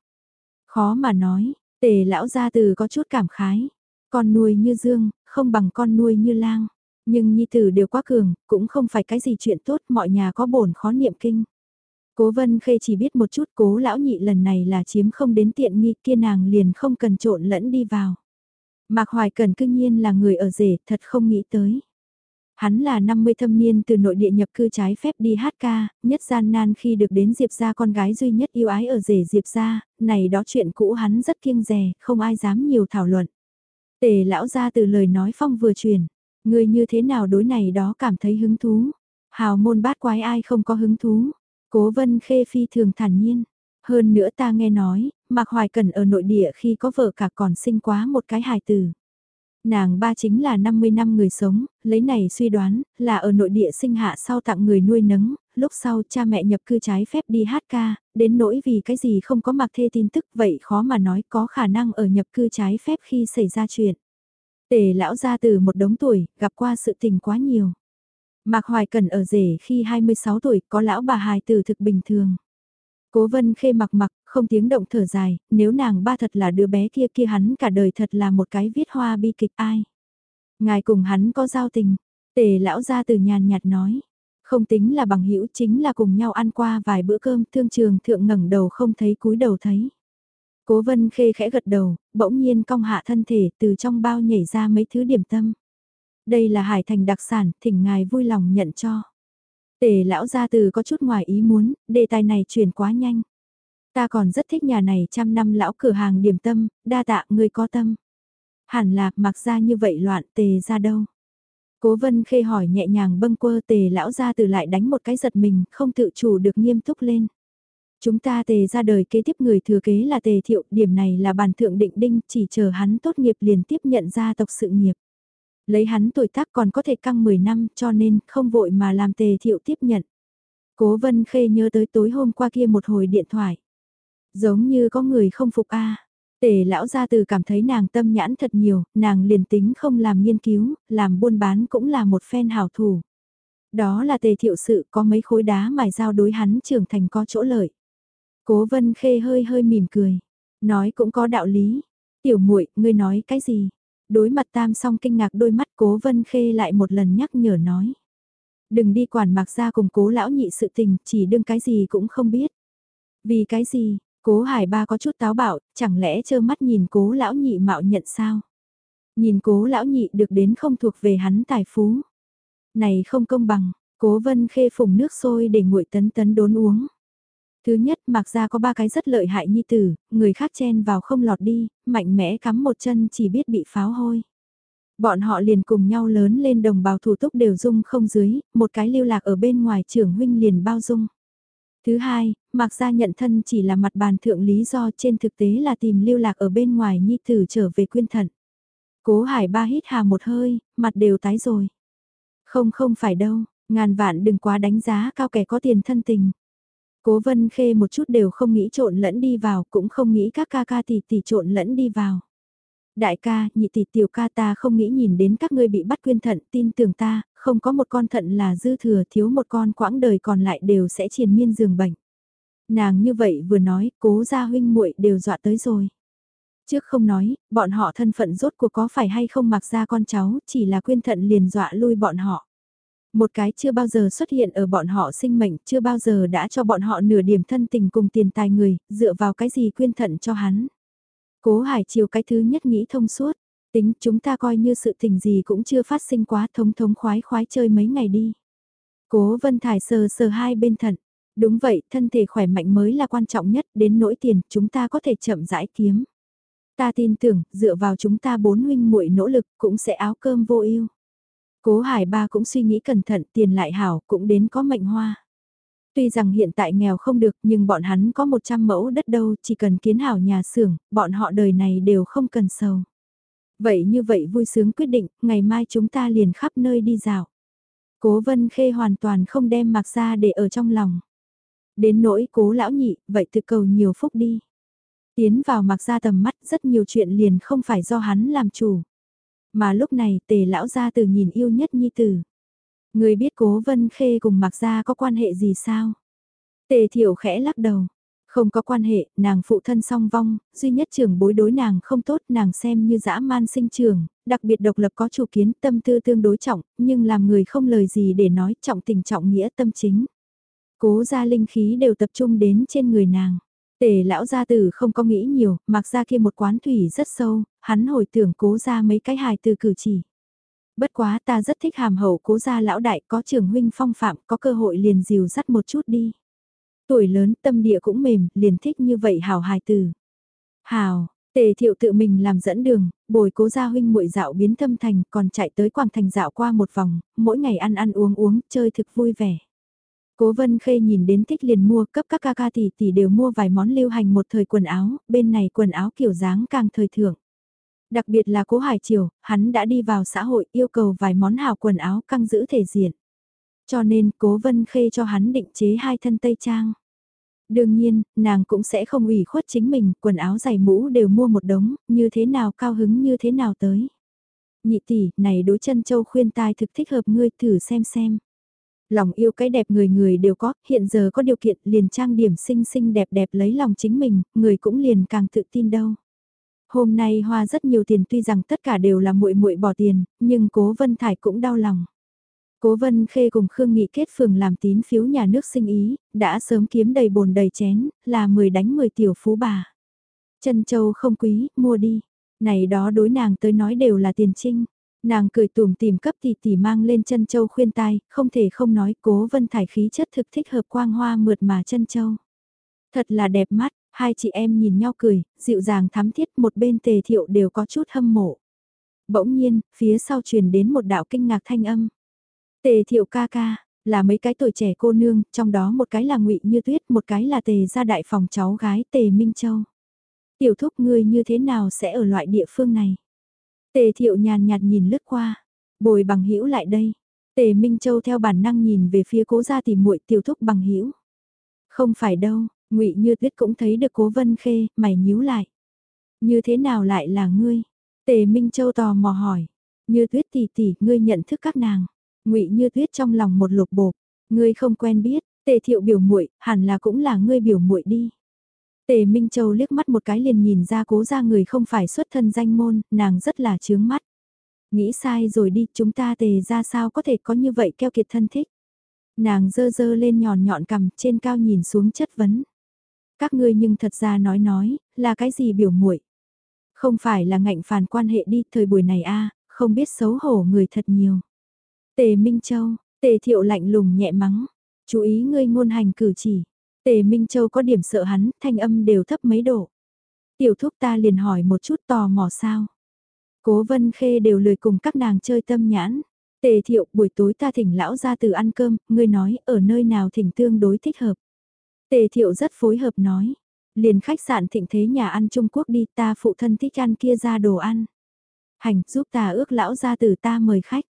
Khó mà nói, tề lão gia từ có chút cảm khái. Con nuôi như dương, không bằng con nuôi như lang. Nhưng nhi tử đều quá cường, cũng không phải cái gì chuyện tốt, mọi nhà có bổn khó niệm kinh. Cố vân khê chỉ biết một chút cố lão nhị lần này là chiếm không đến tiện nghi kia nàng liền không cần trộn lẫn đi vào. Mạc Hoài Cần cương nhiên là người ở rể, thật không nghĩ tới. Hắn là 50 thâm niên từ nội địa nhập cư trái phép đi hát ca, nhất gian nan khi được đến Diệp gia con gái duy nhất yêu ái ở rể Diệp gia, này đó chuyện cũ hắn rất kiêng rè, không ai dám nhiều thảo luận. Tề lão ra từ lời nói phong vừa truyền, người như thế nào đối này đó cảm thấy hứng thú. Hào môn bát quái ai không có hứng thú. Cố vân khê phi thường thản nhiên. Hơn nữa ta nghe nói, Mạc Hoài Cần ở nội địa khi có vợ cả còn sinh quá một cái hài tử. Nàng ba chính là 50 năm người sống, lấy này suy đoán, là ở nội địa sinh hạ sau tặng người nuôi nấng, lúc sau cha mẹ nhập cư trái phép đi hát ca, đến nỗi vì cái gì không có mặc thê tin tức vậy khó mà nói có khả năng ở nhập cư trái phép khi xảy ra chuyện. Tề lão ra từ một đống tuổi, gặp qua sự tình quá nhiều. Mạc Hoài Cần ở rể khi 26 tuổi, có lão bà hài tử thực bình thường. Cố vân khê mặc mặc, không tiếng động thở dài, nếu nàng ba thật là đứa bé kia kia hắn cả đời thật là một cái viết hoa bi kịch ai. Ngài cùng hắn có giao tình, tề lão ra từ nhàn nhạt nói. Không tính là bằng hữu chính là cùng nhau ăn qua vài bữa cơm thương trường thượng ngẩng đầu không thấy cúi đầu thấy. Cố vân khê khẽ gật đầu, bỗng nhiên cong hạ thân thể từ trong bao nhảy ra mấy thứ điểm tâm. Đây là hải thành đặc sản, thỉnh ngài vui lòng nhận cho. Tề lão gia từ có chút ngoài ý muốn, đề tài này truyền quá nhanh. Ta còn rất thích nhà này trăm năm lão cửa hàng điểm tâm, đa tạ người có tâm. Hẳn là mặc ra như vậy loạn tề ra đâu. Cố vân khê hỏi nhẹ nhàng bâng quơ tề lão gia từ lại đánh một cái giật mình, không tự chủ được nghiêm túc lên. Chúng ta tề ra đời kế tiếp người thừa kế là tề thiệu, điểm này là bàn thượng định đinh, chỉ chờ hắn tốt nghiệp liền tiếp nhận gia tộc sự nghiệp. Lấy hắn tuổi tác còn có thể căng 10 năm cho nên không vội mà làm tề thiệu tiếp nhận. Cố vân khê nhớ tới tối hôm qua kia một hồi điện thoại. Giống như có người không phục a Tề lão gia từ cảm thấy nàng tâm nhãn thật nhiều, nàng liền tính không làm nghiên cứu, làm buôn bán cũng là một phen hảo thủ. Đó là tề thiệu sự có mấy khối đá mài giao đối hắn trưởng thành có chỗ lợi. Cố vân khê hơi hơi mỉm cười. Nói cũng có đạo lý. Tiểu muội ngươi nói cái gì? Đối mặt tam song kinh ngạc đôi mắt cố vân khê lại một lần nhắc nhở nói. Đừng đi quản mặc ra cùng cố lão nhị sự tình, chỉ đương cái gì cũng không biết. Vì cái gì, cố hải ba có chút táo bạo, chẳng lẽ trơ mắt nhìn cố lão nhị mạo nhận sao? Nhìn cố lão nhị được đến không thuộc về hắn tài phú. Này không công bằng, cố vân khê phùng nước sôi để nguội tấn tấn đốn uống. Thứ nhất mặc ra có ba cái rất lợi hại nhi tử, người khác chen vào không lọt đi, mạnh mẽ cắm một chân chỉ biết bị pháo hôi. Bọn họ liền cùng nhau lớn lên đồng bào thủ túc đều dung không dưới, một cái lưu lạc ở bên ngoài trưởng huynh liền bao dung. Thứ hai, mặc ra nhận thân chỉ là mặt bàn thượng lý do trên thực tế là tìm lưu lạc ở bên ngoài nhi tử trở về quyên thận. Cố hải ba hít hà một hơi, mặt đều tái rồi. Không không phải đâu, ngàn vạn đừng quá đánh giá cao kẻ có tiền thân tình. Cố vân khê một chút đều không nghĩ trộn lẫn đi vào, cũng không nghĩ các ca ca tỷ tỷ trộn lẫn đi vào. Đại ca, nhị tỷ tiểu ca ta không nghĩ nhìn đến các ngươi bị bắt quyên thận, tin tưởng ta, không có một con thận là dư thừa thiếu một con quãng đời còn lại đều sẽ triền miên giường bệnh. Nàng như vậy vừa nói, cố gia huynh muội đều dọa tới rồi. Trước không nói, bọn họ thân phận rốt cuộc có phải hay không mặc ra con cháu, chỉ là quyên thận liền dọa lui bọn họ. Một cái chưa bao giờ xuất hiện ở bọn họ sinh mệnh, chưa bao giờ đã cho bọn họ nửa điểm thân tình cùng tiền tài người, dựa vào cái gì quyên thận cho hắn. Cố Hải chiều cái thứ nhất nghĩ thông suốt, tính chúng ta coi như sự tình gì cũng chưa phát sinh quá thống thống khoái khoái chơi mấy ngày đi. Cố Vân Thải sờ sờ hai bên thận, đúng vậy, thân thể khỏe mạnh mới là quan trọng nhất, đến nỗi tiền chúng ta có thể chậm rãi kiếm. Ta tin tưởng, dựa vào chúng ta bốn huynh muội nỗ lực cũng sẽ áo cơm vô ưu. Cố Hải Ba cũng suy nghĩ cẩn thận tiền lại hảo cũng đến có mệnh hoa. Tuy rằng hiện tại nghèo không được nhưng bọn hắn có 100 mẫu đất đâu chỉ cần kiến hảo nhà xưởng, bọn họ đời này đều không cần sầu. Vậy như vậy vui sướng quyết định, ngày mai chúng ta liền khắp nơi đi dạo. Cố Vân Khê hoàn toàn không đem mặc ra để ở trong lòng. Đến nỗi cố lão nhị, vậy tự cầu nhiều phúc đi. Tiến vào mặc ra tầm mắt rất nhiều chuyện liền không phải do hắn làm chủ. Mà lúc này tề lão gia từ nhìn yêu nhất nhi tử. Người biết cố vân khê cùng mặc gia có quan hệ gì sao? Tề thiểu khẽ lắc đầu. Không có quan hệ, nàng phụ thân song vong, duy nhất trưởng bối đối nàng không tốt nàng xem như dã man sinh trường, đặc biệt độc lập có chủ kiến tâm tư tương đối trọng, nhưng làm người không lời gì để nói trọng tình trọng nghĩa tâm chính. Cố gia linh khí đều tập trung đến trên người nàng. Tề lão gia tử không có nghĩ nhiều, mặc ra kia một quán thủy rất sâu, hắn hồi tưởng cố ra mấy cái hài từ cử chỉ. Bất quá ta rất thích hàm hậu cố gia lão đại có trường huynh phong phạm có cơ hội liền dìu dắt một chút đi. Tuổi lớn tâm địa cũng mềm, liền thích như vậy hào hài từ. Hào, Tề thiệu tự mình làm dẫn đường, bồi cố gia huynh muội dạo biến thâm thành còn chạy tới Quảng Thành dạo qua một vòng, mỗi ngày ăn ăn uống uống, chơi thực vui vẻ. Cố Vân Khê nhìn đến thích liền mua cấp các ca ca tỷ tỷ đều mua vài món lưu hành một thời quần áo, bên này quần áo kiểu dáng càng thời thượng. Đặc biệt là cố Hải Triều, hắn đã đi vào xã hội yêu cầu vài món hào quần áo căng giữ thể diện. Cho nên cố Vân Khê cho hắn định chế hai thân tây trang. Đương nhiên, nàng cũng sẽ không ủy khuất chính mình, quần áo giày mũ đều mua một đống, như thế nào cao hứng như thế nào tới. Nhị tỷ, này đối chân châu khuyên tai thực thích hợp ngươi thử xem xem. Lòng yêu cái đẹp người người đều có, hiện giờ có điều kiện liền trang điểm xinh xinh đẹp đẹp lấy lòng chính mình, người cũng liền càng tự tin đâu. Hôm nay hoa rất nhiều tiền tuy rằng tất cả đều là muội muội bỏ tiền, nhưng cố Vân Thải cũng đau lòng. Cố Vân Khê cùng Khương Nghị kết phường làm tín phiếu nhà nước sinh ý, đã sớm kiếm đầy bồn đầy chén, là 10 đánh 10 tiểu phú bà. Chân châu không quý, mua đi. Này đó đối nàng tới nói đều là tiền trinh. Nàng cười tùm tìm cấp tỷ tỷ mang lên chân châu khuyên tai, không thể không nói cố vân thải khí chất thực thích hợp quang hoa mượt mà chân châu. Thật là đẹp mắt, hai chị em nhìn nhau cười, dịu dàng thắm thiết một bên tề thiệu đều có chút hâm mộ. Bỗng nhiên, phía sau truyền đến một đạo kinh ngạc thanh âm. Tề thiệu ca ca, là mấy cái tuổi trẻ cô nương, trong đó một cái là ngụy Như Tuyết, một cái là tề gia đại phòng cháu gái tề Minh Châu. Tiểu thúc ngươi như thế nào sẽ ở loại địa phương này? Tề thiệu nhàn nhạt nhìn lướt qua, bồi bằng hữu lại đây. Tề Minh Châu theo bản năng nhìn về phía cố gia tìm muội tiểu thúc bằng hữu Không phải đâu, ngụy Như Tuyết cũng thấy được cố vân khê, mày nhíu lại. Như thế nào lại là ngươi? Tề Minh Châu tò mò hỏi. Như Tuyết tỷ tỷ, ngươi nhận thức các nàng ngụy Như Tuyết trong lòng một lục bộp, ngươi không quen biết, Tề Thiệu biểu muội, hẳn là cũng là ngươi biểu muội đi. Tề Minh Châu liếc mắt một cái liền nhìn ra cố ra người không phải xuất thân danh môn, nàng rất là chướng mắt. Nghĩ sai rồi đi, chúng ta tề ra sao có thể có như vậy keo kiệt thân thích. Nàng dơ dơ lên nhọn nhọn cầm trên cao nhìn xuống chất vấn. Các ngươi nhưng thật ra nói nói, là cái gì biểu muội Không phải là ngạnh phàn quan hệ đi, thời buổi này a không biết xấu hổ người thật nhiều. Tề Minh Châu, Tề Thiệu lạnh lùng nhẹ mắng, chú ý ngươi ngôn hành cử chỉ. Tề Minh Châu có điểm sợ hắn, thanh âm đều thấp mấy độ. Tiểu thúc ta liền hỏi một chút tò mò sao. Cố Vân Khê đều lười cùng các nàng chơi tâm nhãn. Tề Thiệu buổi tối ta thỉnh lão ra từ ăn cơm, ngươi nói ở nơi nào thỉnh tương đối thích hợp. Tề Thiệu rất phối hợp nói. Liền khách sạn thịnh thế nhà ăn Trung Quốc đi ta phụ thân thích ăn kia ra đồ ăn. Hành giúp ta ước lão ra từ ta mời khách.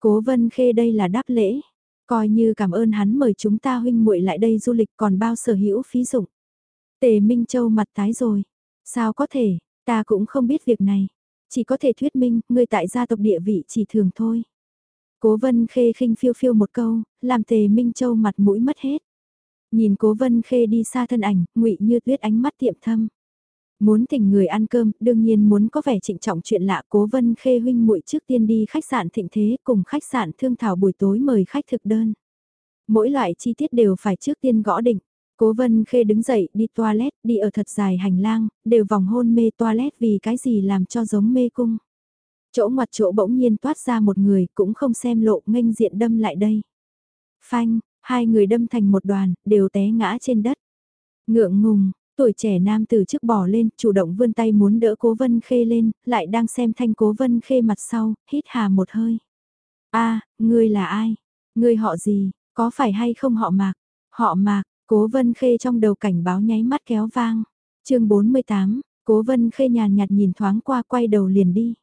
Cố Vân Khê đây là đáp lễ, coi như cảm ơn hắn mời chúng ta huynh muội lại đây du lịch còn bao sở hữu phí dụng. Tề Minh Châu mặt tái rồi, sao có thể, ta cũng không biết việc này, chỉ có thể thuyết minh, người tại gia tộc địa vị chỉ thường thôi. Cố Vân Khê khinh phiêu phiêu một câu, làm Tề Minh Châu mặt mũi mất hết. Nhìn Cố Vân Khê đi xa thân ảnh, ngụy như tuyết ánh mắt tiệm thâm. Muốn thỉnh người ăn cơm, đương nhiên muốn có vẻ trịnh trọng chuyện lạ cố vân khê huynh muội trước tiên đi khách sạn thịnh thế cùng khách sạn thương thảo buổi tối mời khách thực đơn. Mỗi loại chi tiết đều phải trước tiên gõ định. Cố vân khê đứng dậy đi toilet, đi ở thật dài hành lang, đều vòng hôn mê toilet vì cái gì làm cho giống mê cung. Chỗ ngoặt chỗ bỗng nhiên toát ra một người cũng không xem lộ nghênh diện đâm lại đây. Phanh, hai người đâm thành một đoàn, đều té ngã trên đất. Ngượng ngùng, Tuổi trẻ nam từ trước bỏ lên, chủ động vươn tay muốn đỡ cố vân khê lên, lại đang xem thanh cố vân khê mặt sau, hít hà một hơi. a ngươi là ai? Ngươi họ gì? Có phải hay không họ mạc? Họ mạc, cố vân khê trong đầu cảnh báo nháy mắt kéo vang. chương 48, cố vân khê nhàn nhạt nhìn thoáng qua quay đầu liền đi.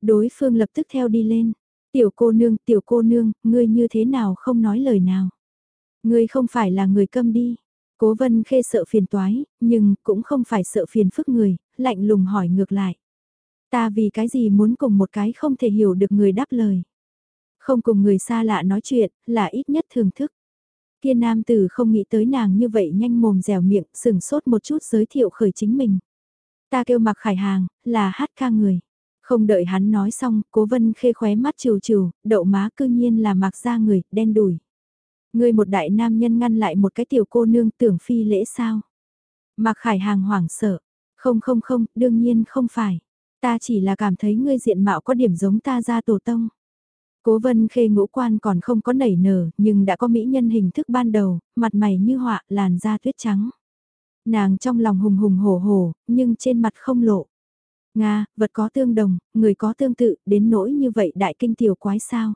Đối phương lập tức theo đi lên. Tiểu cô nương, tiểu cô nương, ngươi như thế nào không nói lời nào? Ngươi không phải là người câm đi. Cố vân khê sợ phiền toái, nhưng cũng không phải sợ phiền phức người, lạnh lùng hỏi ngược lại. Ta vì cái gì muốn cùng một cái không thể hiểu được người đáp lời. Không cùng người xa lạ nói chuyện, là ít nhất thưởng thức. Kia nam tử không nghĩ tới nàng như vậy nhanh mồm dẻo miệng, sừng sốt một chút giới thiệu khởi chính mình. Ta kêu mặc khải hàng, là hát ca người. Không đợi hắn nói xong, cố vân khê khóe mắt trừ trừ, đậu má cư nhiên là mặc ra người, đen đùi ngươi một đại nam nhân ngăn lại một cái tiểu cô nương tưởng phi lễ sao. Mặc khải hàng hoảng sợ. Không không không, đương nhiên không phải. Ta chỉ là cảm thấy ngươi diện mạo có điểm giống ta ra tổ tông. Cố vân khê ngũ quan còn không có nảy nở, nhưng đã có mỹ nhân hình thức ban đầu, mặt mày như họa, làn da tuyết trắng. Nàng trong lòng hùng hùng hổ hổ, nhưng trên mặt không lộ. Nga, vật có tương đồng, người có tương tự, đến nỗi như vậy đại kinh tiểu quái sao.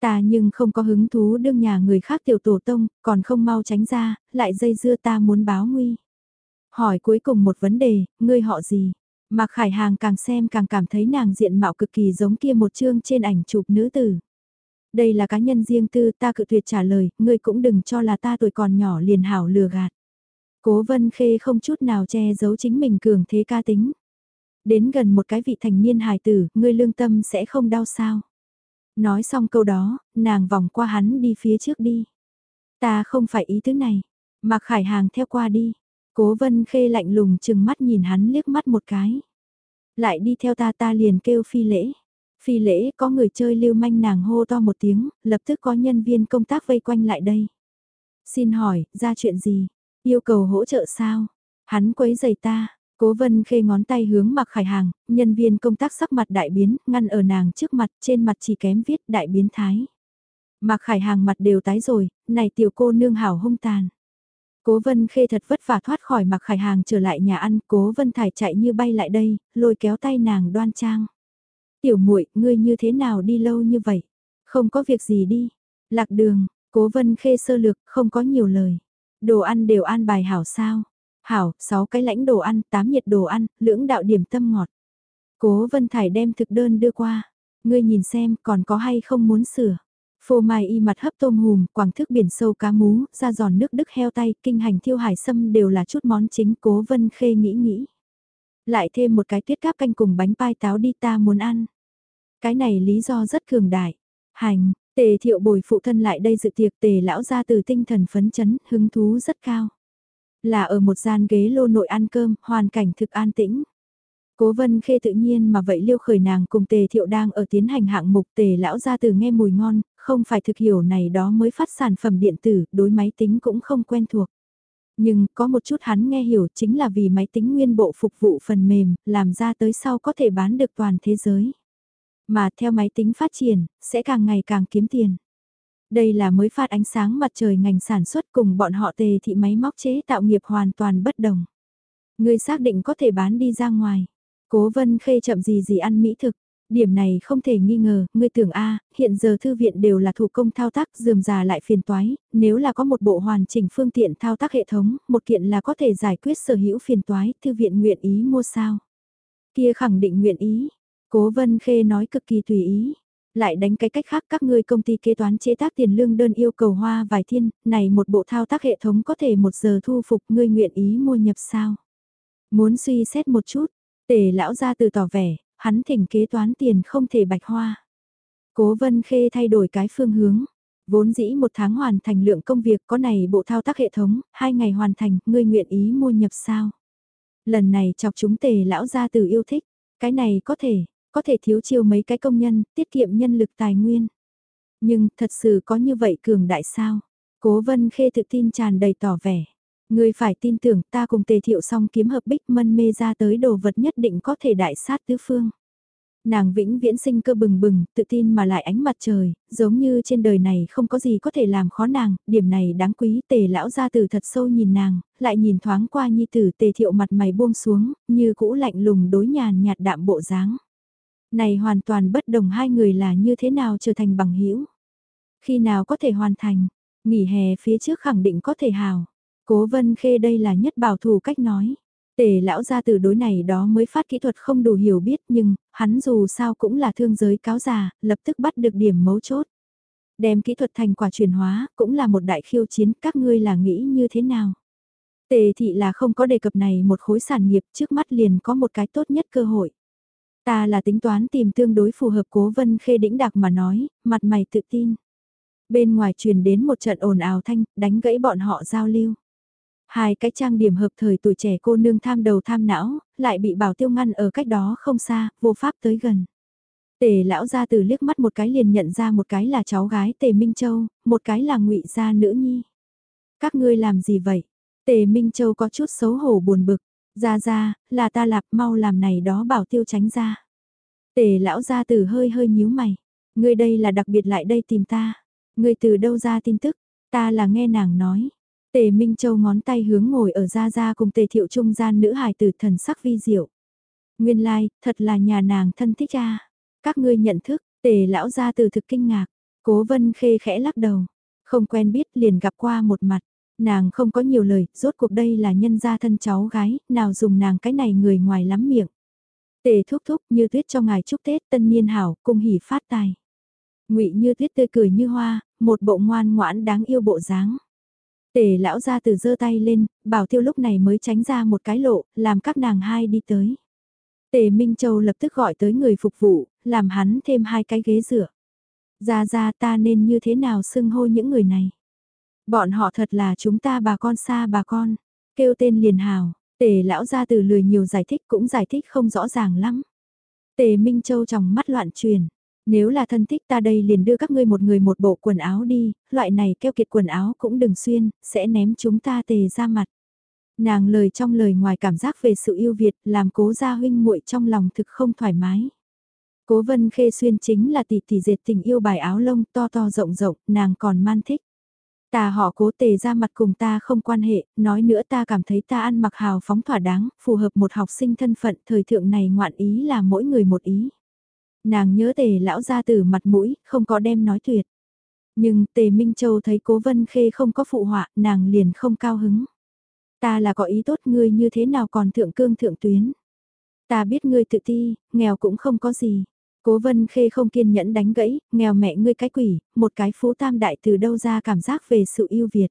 Ta nhưng không có hứng thú đương nhà người khác tiểu tổ tông, còn không mau tránh ra, lại dây dưa ta muốn báo nguy. Hỏi cuối cùng một vấn đề, ngươi họ gì? Mạc Khải Hàng càng xem càng cảm thấy nàng diện mạo cực kỳ giống kia một chương trên ảnh chụp nữ tử. Đây là cá nhân riêng tư ta cự tuyệt trả lời, ngươi cũng đừng cho là ta tuổi còn nhỏ liền hảo lừa gạt. Cố vân khê không chút nào che giấu chính mình cường thế ca tính. Đến gần một cái vị thành niên hài tử, ngươi lương tâm sẽ không đau sao. Nói xong câu đó, nàng vòng qua hắn đi phía trước đi. Ta không phải ý tứ này. Mạc Khải Hàng theo qua đi. Cố vân khê lạnh lùng chừng mắt nhìn hắn liếc mắt một cái. Lại đi theo ta ta liền kêu phi lễ. Phi lễ có người chơi lưu manh nàng hô to một tiếng, lập tức có nhân viên công tác vây quanh lại đây. Xin hỏi, ra chuyện gì? Yêu cầu hỗ trợ sao? Hắn quấy giày ta. Cố vân khê ngón tay hướng mặc khải hàng, nhân viên công tác sắc mặt đại biến, ngăn ở nàng trước mặt, trên mặt chỉ kém viết đại biến thái. Mặc khải hàng mặt đều tái rồi, này tiểu cô nương hảo hung tàn. Cố Vân Khê thật vất vả thoát khỏi mặc khải hàng trở lại nhà ăn, Cố Vân Thải chạy như bay lại đây, lôi kéo tay nàng đoan trang. Tiểu muội ngươi như thế nào đi lâu như vậy? Không có việc gì đi. Lạc đường, Cố Vân Khê sơ lược, không có nhiều lời. Đồ ăn đều an bài hảo sao? Hảo, 6 cái lãnh đồ ăn, 8 nhiệt đồ ăn, lưỡng đạo điểm tâm ngọt. Cố Vân Thải đem thực đơn đưa qua. Ngươi nhìn xem còn có hay không muốn sửa. Phô mai y mặt hấp tôm hùm, quảng thức biển sâu cá mú, da giòn nước đức heo tay, kinh hành thiêu hải sâm đều là chút món chính cố vân khê nghĩ nghĩ. Lại thêm một cái tuyết cáp canh cùng bánh pai táo đi ta muốn ăn. Cái này lý do rất cường đại. Hành, tề thiệu bồi phụ thân lại đây dự tiệc tề lão ra từ tinh thần phấn chấn, hứng thú rất cao. Là ở một gian ghế lô nội ăn cơm, hoàn cảnh thực an tĩnh. Cố vân khê tự nhiên mà vậy liêu khởi nàng cùng tề thiệu đang ở tiến hành hạng mục tề lão ra từ nghe mùi ngon, không phải thực hiểu này đó mới phát sản phẩm điện tử, đối máy tính cũng không quen thuộc. Nhưng có một chút hắn nghe hiểu chính là vì máy tính nguyên bộ phục vụ phần mềm, làm ra tới sau có thể bán được toàn thế giới. Mà theo máy tính phát triển, sẽ càng ngày càng kiếm tiền. Đây là mới phát ánh sáng mặt trời ngành sản xuất cùng bọn họ tề thị máy móc chế tạo nghiệp hoàn toàn bất đồng. Người xác định có thể bán đi ra ngoài. Cố vân khê chậm gì gì ăn mỹ thực. Điểm này không thể nghi ngờ, ngươi tưởng A, hiện giờ thư viện đều là thủ công thao tác dườm già lại phiền toái, nếu là có một bộ hoàn chỉnh phương tiện thao tác hệ thống, một kiện là có thể giải quyết sở hữu phiền toái, thư viện nguyện ý mua sao. Kia khẳng định nguyện ý, cố vân khê nói cực kỳ tùy ý, lại đánh cái cách khác các ngươi công ty kế toán chế tác tiền lương đơn yêu cầu hoa vài thiên, này một bộ thao tác hệ thống có thể một giờ thu phục ngươi nguyện ý mua nhập sao. Muốn suy xét một chút, tề lão ra từ tỏ vẻ, hắn thỉnh kế toán tiền không thể bạch hoa. Cố vân khê thay đổi cái phương hướng. Vốn dĩ một tháng hoàn thành lượng công việc có này bộ thao tác hệ thống, hai ngày hoàn thành, ngươi nguyện ý mua nhập sao. Lần này chọc chúng tề lão ra từ yêu thích, cái này có thể, có thể thiếu chiêu mấy cái công nhân, tiết kiệm nhân lực tài nguyên. Nhưng thật sự có như vậy cường đại sao? Cố vân khê tự tin tràn đầy tỏ vẻ. Người phải tin tưởng ta cùng tề thiệu song kiếm hợp bích mân mê ra tới đồ vật nhất định có thể đại sát tứ phương. Nàng vĩnh viễn sinh cơ bừng bừng, tự tin mà lại ánh mặt trời, giống như trên đời này không có gì có thể làm khó nàng, điểm này đáng quý tề lão ra từ thật sâu nhìn nàng, lại nhìn thoáng qua nhi tử tề thiệu mặt mày buông xuống, như cũ lạnh lùng đối nhàn nhạt đạm bộ dáng. Này hoàn toàn bất đồng hai người là như thế nào trở thành bằng hữu Khi nào có thể hoàn thành, nghỉ hè phía trước khẳng định có thể hào. Cố vân khê đây là nhất bảo thủ cách nói. Tề lão ra từ đối này đó mới phát kỹ thuật không đủ hiểu biết nhưng, hắn dù sao cũng là thương giới cáo già, lập tức bắt được điểm mấu chốt. Đem kỹ thuật thành quả chuyển hóa, cũng là một đại khiêu chiến, các ngươi là nghĩ như thế nào? Tề thị là không có đề cập này một khối sản nghiệp trước mắt liền có một cái tốt nhất cơ hội. Ta là tính toán tìm tương đối phù hợp cố vân khê đĩnh đặc mà nói, mặt mày tự tin. Bên ngoài truyền đến một trận ồn ào thanh, đánh gãy bọn họ giao lưu. Hai cái trang điểm hợp thời tuổi trẻ cô nương tham đầu tham não, lại bị bảo tiêu ngăn ở cách đó không xa, vô pháp tới gần. Tề lão ra từ liếc mắt một cái liền nhận ra một cái là cháu gái Tề Minh Châu, một cái là ngụy gia nữ nhi. Các ngươi làm gì vậy? Tề Minh Châu có chút xấu hổ buồn bực. Ra ra, là ta lạp mau làm này đó bảo tiêu tránh ra. Tề lão ra từ hơi hơi nhíu mày. Ngươi đây là đặc biệt lại đây tìm ta. Ngươi từ đâu ra tin tức? Ta là nghe nàng nói. Tề Minh Châu ngón tay hướng ngồi ở ra ra cùng tề thiệu trung gian nữ hài tử thần sắc vi diệu. Nguyên lai, like, thật là nhà nàng thân thích ra. Các ngươi nhận thức, tề lão ra từ thực kinh ngạc. Cố vân khê khẽ lắc đầu. Không quen biết liền gặp qua một mặt. Nàng không có nhiều lời, rốt cuộc đây là nhân gia thân cháu gái, nào dùng nàng cái này người ngoài lắm miệng. Tề thúc thúc như tuyết cho ngài chúc Tết tân niên hảo, cung hỉ phát tài. ngụy như tuyết tươi cười như hoa, một bộ ngoan ngoãn đáng yêu bộ dáng. Tề lão ra từ giơ tay lên, bảo tiêu lúc này mới tránh ra một cái lộ, làm các nàng hai đi tới. Tề Minh Châu lập tức gọi tới người phục vụ, làm hắn thêm hai cái ghế dựa. Ra ra ta nên như thế nào xưng hô những người này. Bọn họ thật là chúng ta bà con xa bà con. Kêu tên liền hào, tề lão ra từ lười nhiều giải thích cũng giải thích không rõ ràng lắm. Tề Minh Châu trong mắt loạn truyền. Nếu là thân thích ta đây liền đưa các ngươi một người một bộ quần áo đi, loại này keo kiệt quần áo cũng đừng xuyên, sẽ ném chúng ta tề ra mặt. Nàng lời trong lời ngoài cảm giác về sự yêu Việt làm cố gia huynh muội trong lòng thực không thoải mái. Cố vân khê xuyên chính là tỷ tỷ dệt tình yêu bài áo lông to to rộng rộng, nàng còn man thích. Ta họ cố tề ra mặt cùng ta không quan hệ, nói nữa ta cảm thấy ta ăn mặc hào phóng thỏa đáng, phù hợp một học sinh thân phận thời thượng này ngoạn ý là mỗi người một ý. Nàng nhớ tề lão ra từ mặt mũi, không có đem nói tuyệt. Nhưng tề Minh Châu thấy cố vân khê không có phụ họa, nàng liền không cao hứng. Ta là có ý tốt ngươi như thế nào còn thượng cương thượng tuyến. Ta biết ngươi tự ti, nghèo cũng không có gì. Cố vân khê không kiên nhẫn đánh gãy, nghèo mẹ ngươi cái quỷ, một cái phú tam đại từ đâu ra cảm giác về sự yêu Việt.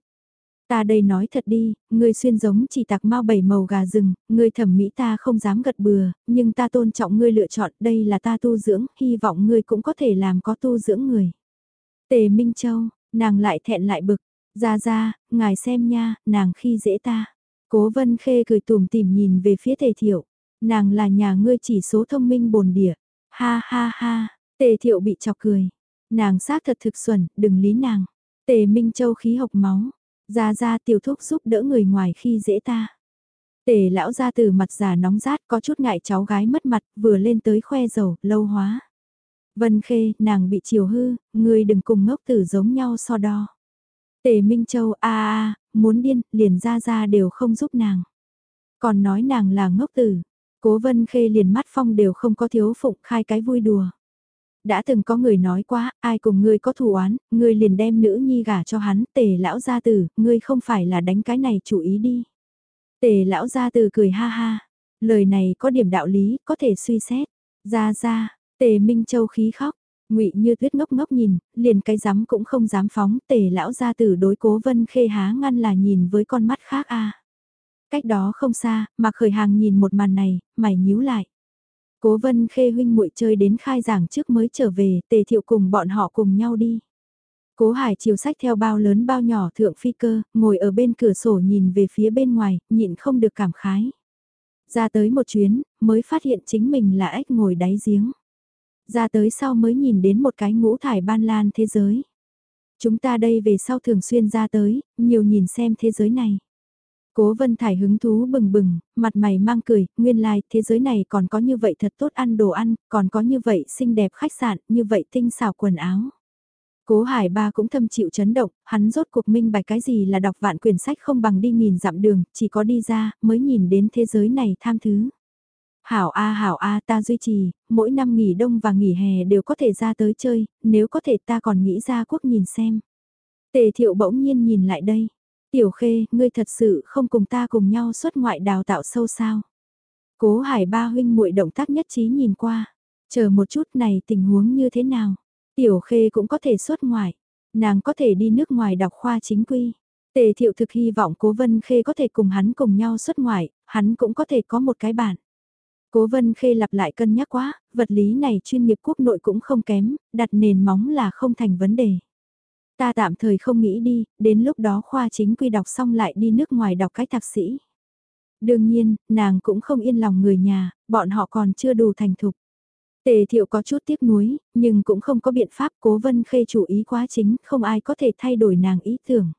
Ta đây nói thật đi, ngươi xuyên giống chỉ tạc mau bảy màu gà rừng, ngươi thẩm mỹ ta không dám gật bừa, nhưng ta tôn trọng ngươi lựa chọn, đây là ta tu dưỡng, hy vọng ngươi cũng có thể làm có tu dưỡng người. Tề Minh Châu, nàng lại thẹn lại bực, ra ra, ngài xem nha, nàng khi dễ ta. Cố vân khê cười tùm tìm nhìn về phía tề Thiểu nàng là nhà ngươi chỉ số thông minh bồn địa. Ha ha ha, tề thiệu bị chọc cười. Nàng xác thật thực xuẩn, đừng lý nàng. Tề Minh Châu khí hộc máu. Ra ra tiểu thúc giúp đỡ người ngoài khi dễ ta. Tề lão ra từ mặt già nóng rát có chút ngại cháu gái mất mặt vừa lên tới khoe dầu, lâu hóa. Vân khê, nàng bị chiều hư, người đừng cùng ngốc tử giống nhau so đo. Tề Minh Châu a a muốn điên, liền ra ra đều không giúp nàng. Còn nói nàng là ngốc tử, Cố vân khê liền mắt phong đều không có thiếu phụng khai cái vui đùa. Đã từng có người nói quá, ai cùng ngươi có thù oán, ngươi liền đem nữ nhi gả cho hắn, tề lão gia tử, ngươi không phải là đánh cái này chủ ý đi. Tề lão gia tử cười ha ha, lời này có điểm đạo lý, có thể suy xét. Ra ra, tề Minh Châu khí khóc, ngụy như tuyết ngốc ngốc nhìn, liền cái dám cũng không dám phóng, tề lão gia tử đối cố vân khê há ngăn là nhìn với con mắt khác a Cách đó không xa, Mạc Khởi Hàng nhìn một màn này, mày nhíu lại. Cố Vân Khê huynh muội chơi đến khai giảng trước mới trở về, Tề Thiệu cùng bọn họ cùng nhau đi. Cố Hải chiều sách theo bao lớn bao nhỏ thượng phi cơ, ngồi ở bên cửa sổ nhìn về phía bên ngoài, nhịn không được cảm khái. Ra tới một chuyến, mới phát hiện chính mình là ếch ngồi đáy giếng. Ra tới sau mới nhìn đến một cái ngũ thải ban lan thế giới. Chúng ta đây về sau thường xuyên ra tới, nhiều nhìn xem thế giới này. Cố Vân Thải hứng thú bừng bừng, mặt mày mang cười, nguyên lai like, thế giới này còn có như vậy thật tốt ăn đồ ăn, còn có như vậy xinh đẹp khách sạn, như vậy tinh xảo quần áo. Cố Hải Ba cũng thâm chịu chấn động, hắn rốt cuộc minh bạch cái gì là đọc vạn quyển sách không bằng đi nghìn dặm đường, chỉ có đi ra mới nhìn đến thế giới này tham thứ. Hảo A hảo A ta duy trì, mỗi năm nghỉ đông và nghỉ hè đều có thể ra tới chơi, nếu có thể ta còn nghĩ ra quốc nhìn xem. Tề thiệu bỗng nhiên nhìn lại đây. Tiểu Khê, ngươi thật sự không cùng ta cùng nhau xuất ngoại đào tạo sâu sao? Cố Hải ba huynh muội động tác nhất trí nhìn qua. Chờ một chút này tình huống như thế nào? Tiểu Khê cũng có thể xuất ngoại. Nàng có thể đi nước ngoài đọc khoa chính quy. Tề thiệu thực hy vọng cố vân khê có thể cùng hắn cùng nhau xuất ngoại, hắn cũng có thể có một cái bản. Cố vân khê lặp lại cân nhắc quá, vật lý này chuyên nghiệp quốc nội cũng không kém, đặt nền móng là không thành vấn đề. Ta tạm thời không nghĩ đi, đến lúc đó khoa chính quy đọc xong lại đi nước ngoài đọc cái thạc sĩ. Đương nhiên, nàng cũng không yên lòng người nhà, bọn họ còn chưa đủ thành thục. Tề thiệu có chút tiếc nuối, nhưng cũng không có biện pháp cố vân khê chủ ý quá chính, không ai có thể thay đổi nàng ý tưởng.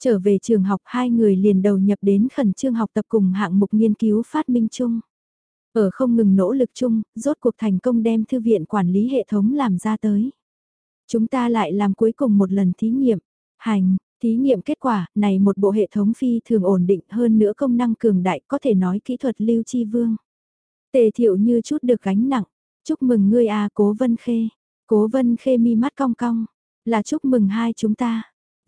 Trở về trường học hai người liền đầu nhập đến khẩn trương học tập cùng hạng mục nghiên cứu phát minh chung. Ở không ngừng nỗ lực chung, rốt cuộc thành công đem thư viện quản lý hệ thống làm ra tới. Chúng ta lại làm cuối cùng một lần thí nghiệm. Hành, thí nghiệm kết quả, này một bộ hệ thống phi thường ổn định hơn nữa công năng cường đại có thể nói kỹ thuật lưu chi vương. Tề thiệu như chút được gánh nặng. Chúc mừng ngươi à cố vân khê. Cố vân khê mi mắt cong cong. Là chúc mừng hai chúng ta.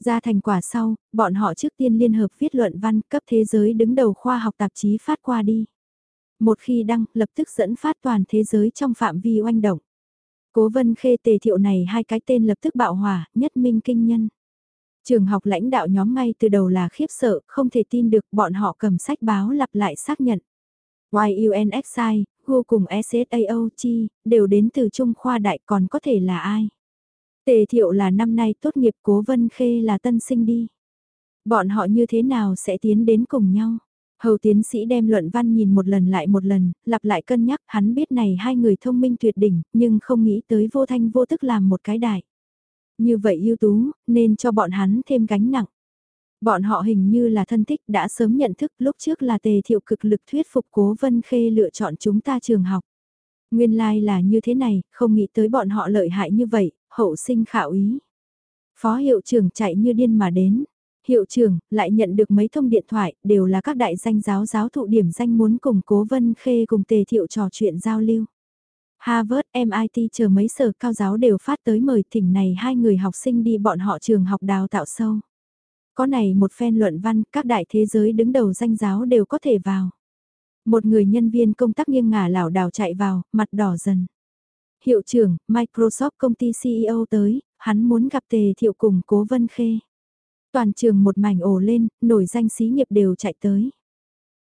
Ra thành quả sau, bọn họ trước tiên liên hợp viết luận văn cấp thế giới đứng đầu khoa học tạp chí phát qua đi. Một khi đăng, lập tức dẫn phát toàn thế giới trong phạm vi oanh động. Cố vân khê tề thiệu này hai cái tên lập tức bạo hỏa, nhất minh kinh nhân. Trường học lãnh đạo nhóm ngay từ đầu là khiếp sợ, không thể tin được bọn họ cầm sách báo lặp lại xác nhận. YUNXI, Google cùng SSAOG, đều đến từ Trung Khoa Đại còn có thể là ai? Tề thiệu là năm nay tốt nghiệp cố vân khê là tân sinh đi. Bọn họ như thế nào sẽ tiến đến cùng nhau? Hầu tiến sĩ đem luận văn nhìn một lần lại một lần, lặp lại cân nhắc hắn biết này hai người thông minh tuyệt đỉnh, nhưng không nghĩ tới vô thanh vô tức làm một cái đại. Như vậy ưu tú, nên cho bọn hắn thêm gánh nặng. Bọn họ hình như là thân thích đã sớm nhận thức lúc trước là tề thiệu cực lực thuyết phục cố vân khê lựa chọn chúng ta trường học. Nguyên lai like là như thế này, không nghĩ tới bọn họ lợi hại như vậy, hậu sinh khảo ý. Phó hiệu trưởng chạy như điên mà đến. Hiệu trưởng lại nhận được mấy thông điện thoại, đều là các đại danh giáo giáo thụ điểm danh muốn cùng cố vân khê cùng tề thiệu trò chuyện giao lưu. Harvard, MIT chờ mấy sở cao giáo đều phát tới mời thỉnh này hai người học sinh đi bọn họ trường học đào tạo sâu. Có này một phen luận văn, các đại thế giới đứng đầu danh giáo đều có thể vào. Một người nhân viên công tác nghiêng ngả lảo đảo chạy vào, mặt đỏ dần. Hiệu trưởng, Microsoft công ty CEO tới, hắn muốn gặp tề thiệu cùng cố vân khê. Toàn trường một mảnh ồ lên, nổi danh xí nghiệp đều chạy tới.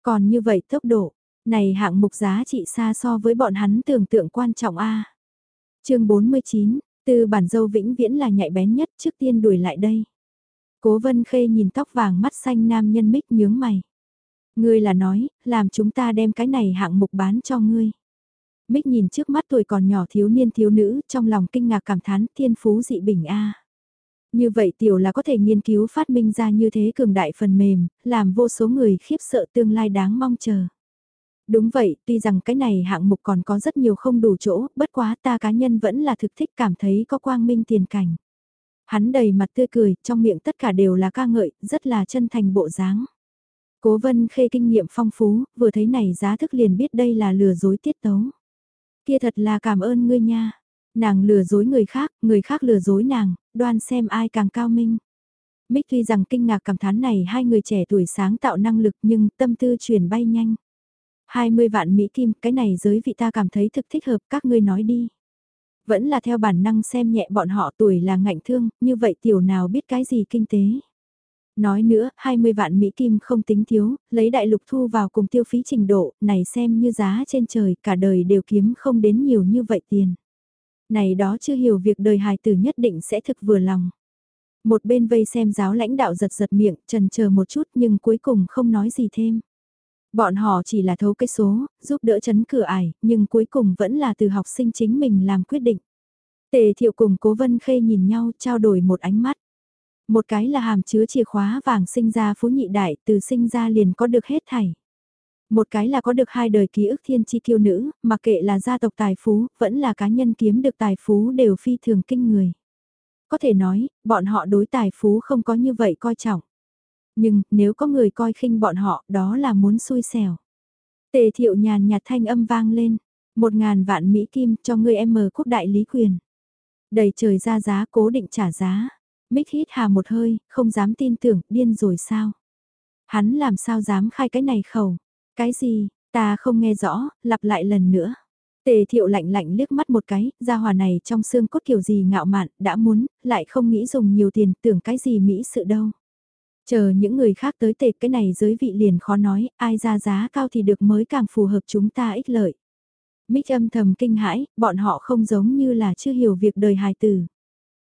Còn như vậy tốc độ, này hạng mục giá trị xa so với bọn hắn tưởng tượng quan trọng a. À. Chương 49, từ bản dâu vĩnh viễn là nhạy bén nhất, trước tiên đuổi lại đây. Cố Vân Khê nhìn tóc vàng mắt xanh nam nhân mít nhướng mày. Ngươi là nói, làm chúng ta đem cái này hạng mục bán cho ngươi. Mích nhìn trước mắt tuổi còn nhỏ thiếu niên thiếu nữ, trong lòng kinh ngạc cảm thán thiên phú dị bình A. Như vậy tiểu là có thể nghiên cứu phát minh ra như thế cường đại phần mềm, làm vô số người khiếp sợ tương lai đáng mong chờ. Đúng vậy, tuy rằng cái này hạng mục còn có rất nhiều không đủ chỗ, bất quá ta cá nhân vẫn là thực thích cảm thấy có quang minh tiền cảnh. Hắn đầy mặt tươi cười, trong miệng tất cả đều là ca ngợi, rất là chân thành bộ dáng. Cố vân khê kinh nghiệm phong phú, vừa thấy này giá thức liền biết đây là lừa dối tiết tấu. Kia thật là cảm ơn ngươi nha. Nàng lừa dối người khác, người khác lừa dối nàng, đoan xem ai càng cao minh. Mích tuy rằng kinh ngạc cảm thán này hai người trẻ tuổi sáng tạo năng lực nhưng tâm tư chuyển bay nhanh. 20 vạn Mỹ Kim, cái này giới vị ta cảm thấy thực thích hợp các ngươi nói đi. Vẫn là theo bản năng xem nhẹ bọn họ tuổi là ngạnh thương, như vậy tiểu nào biết cái gì kinh tế. Nói nữa, 20 vạn Mỹ Kim không tính thiếu, lấy đại lục thu vào cùng tiêu phí trình độ, này xem như giá trên trời, cả đời đều kiếm không đến nhiều như vậy tiền. Này đó chưa hiểu việc đời hài tử nhất định sẽ thực vừa lòng. Một bên vây xem giáo lãnh đạo giật giật miệng, trần chờ một chút nhưng cuối cùng không nói gì thêm. Bọn họ chỉ là thấu cái số, giúp đỡ chấn cửa ải, nhưng cuối cùng vẫn là từ học sinh chính mình làm quyết định. Tề thiệu cùng cố vân khê nhìn nhau trao đổi một ánh mắt. Một cái là hàm chứa chìa khóa vàng sinh ra phú nhị đại, từ sinh ra liền có được hết thảy. Một cái là có được hai đời ký ức thiên chi kiêu nữ, mặc kệ là gia tộc tài phú, vẫn là cá nhân kiếm được tài phú đều phi thường kinh người. Có thể nói, bọn họ đối tài phú không có như vậy coi trọng. Nhưng, nếu có người coi khinh bọn họ, đó là muốn xui xẻo. Tề thiệu nhàn nhạt thanh âm vang lên. Một ngàn vạn Mỹ Kim cho người em mờ quốc đại lý quyền. Đầy trời ra giá cố định trả giá. Mích hít hà một hơi, không dám tin tưởng, điên rồi sao? Hắn làm sao dám khai cái này khẩu? Cái gì, ta không nghe rõ, lặp lại lần nữa. Tề thiệu lạnh lạnh liếc mắt một cái, gia hòa này trong xương cốt kiểu gì ngạo mạn, đã muốn, lại không nghĩ dùng nhiều tiền, tưởng cái gì Mỹ sự đâu. Chờ những người khác tới tề cái này giới vị liền khó nói, ai ra giá cao thì được mới càng phù hợp chúng ta ích lợi. Mích âm thầm kinh hãi, bọn họ không giống như là chưa hiểu việc đời hài tử.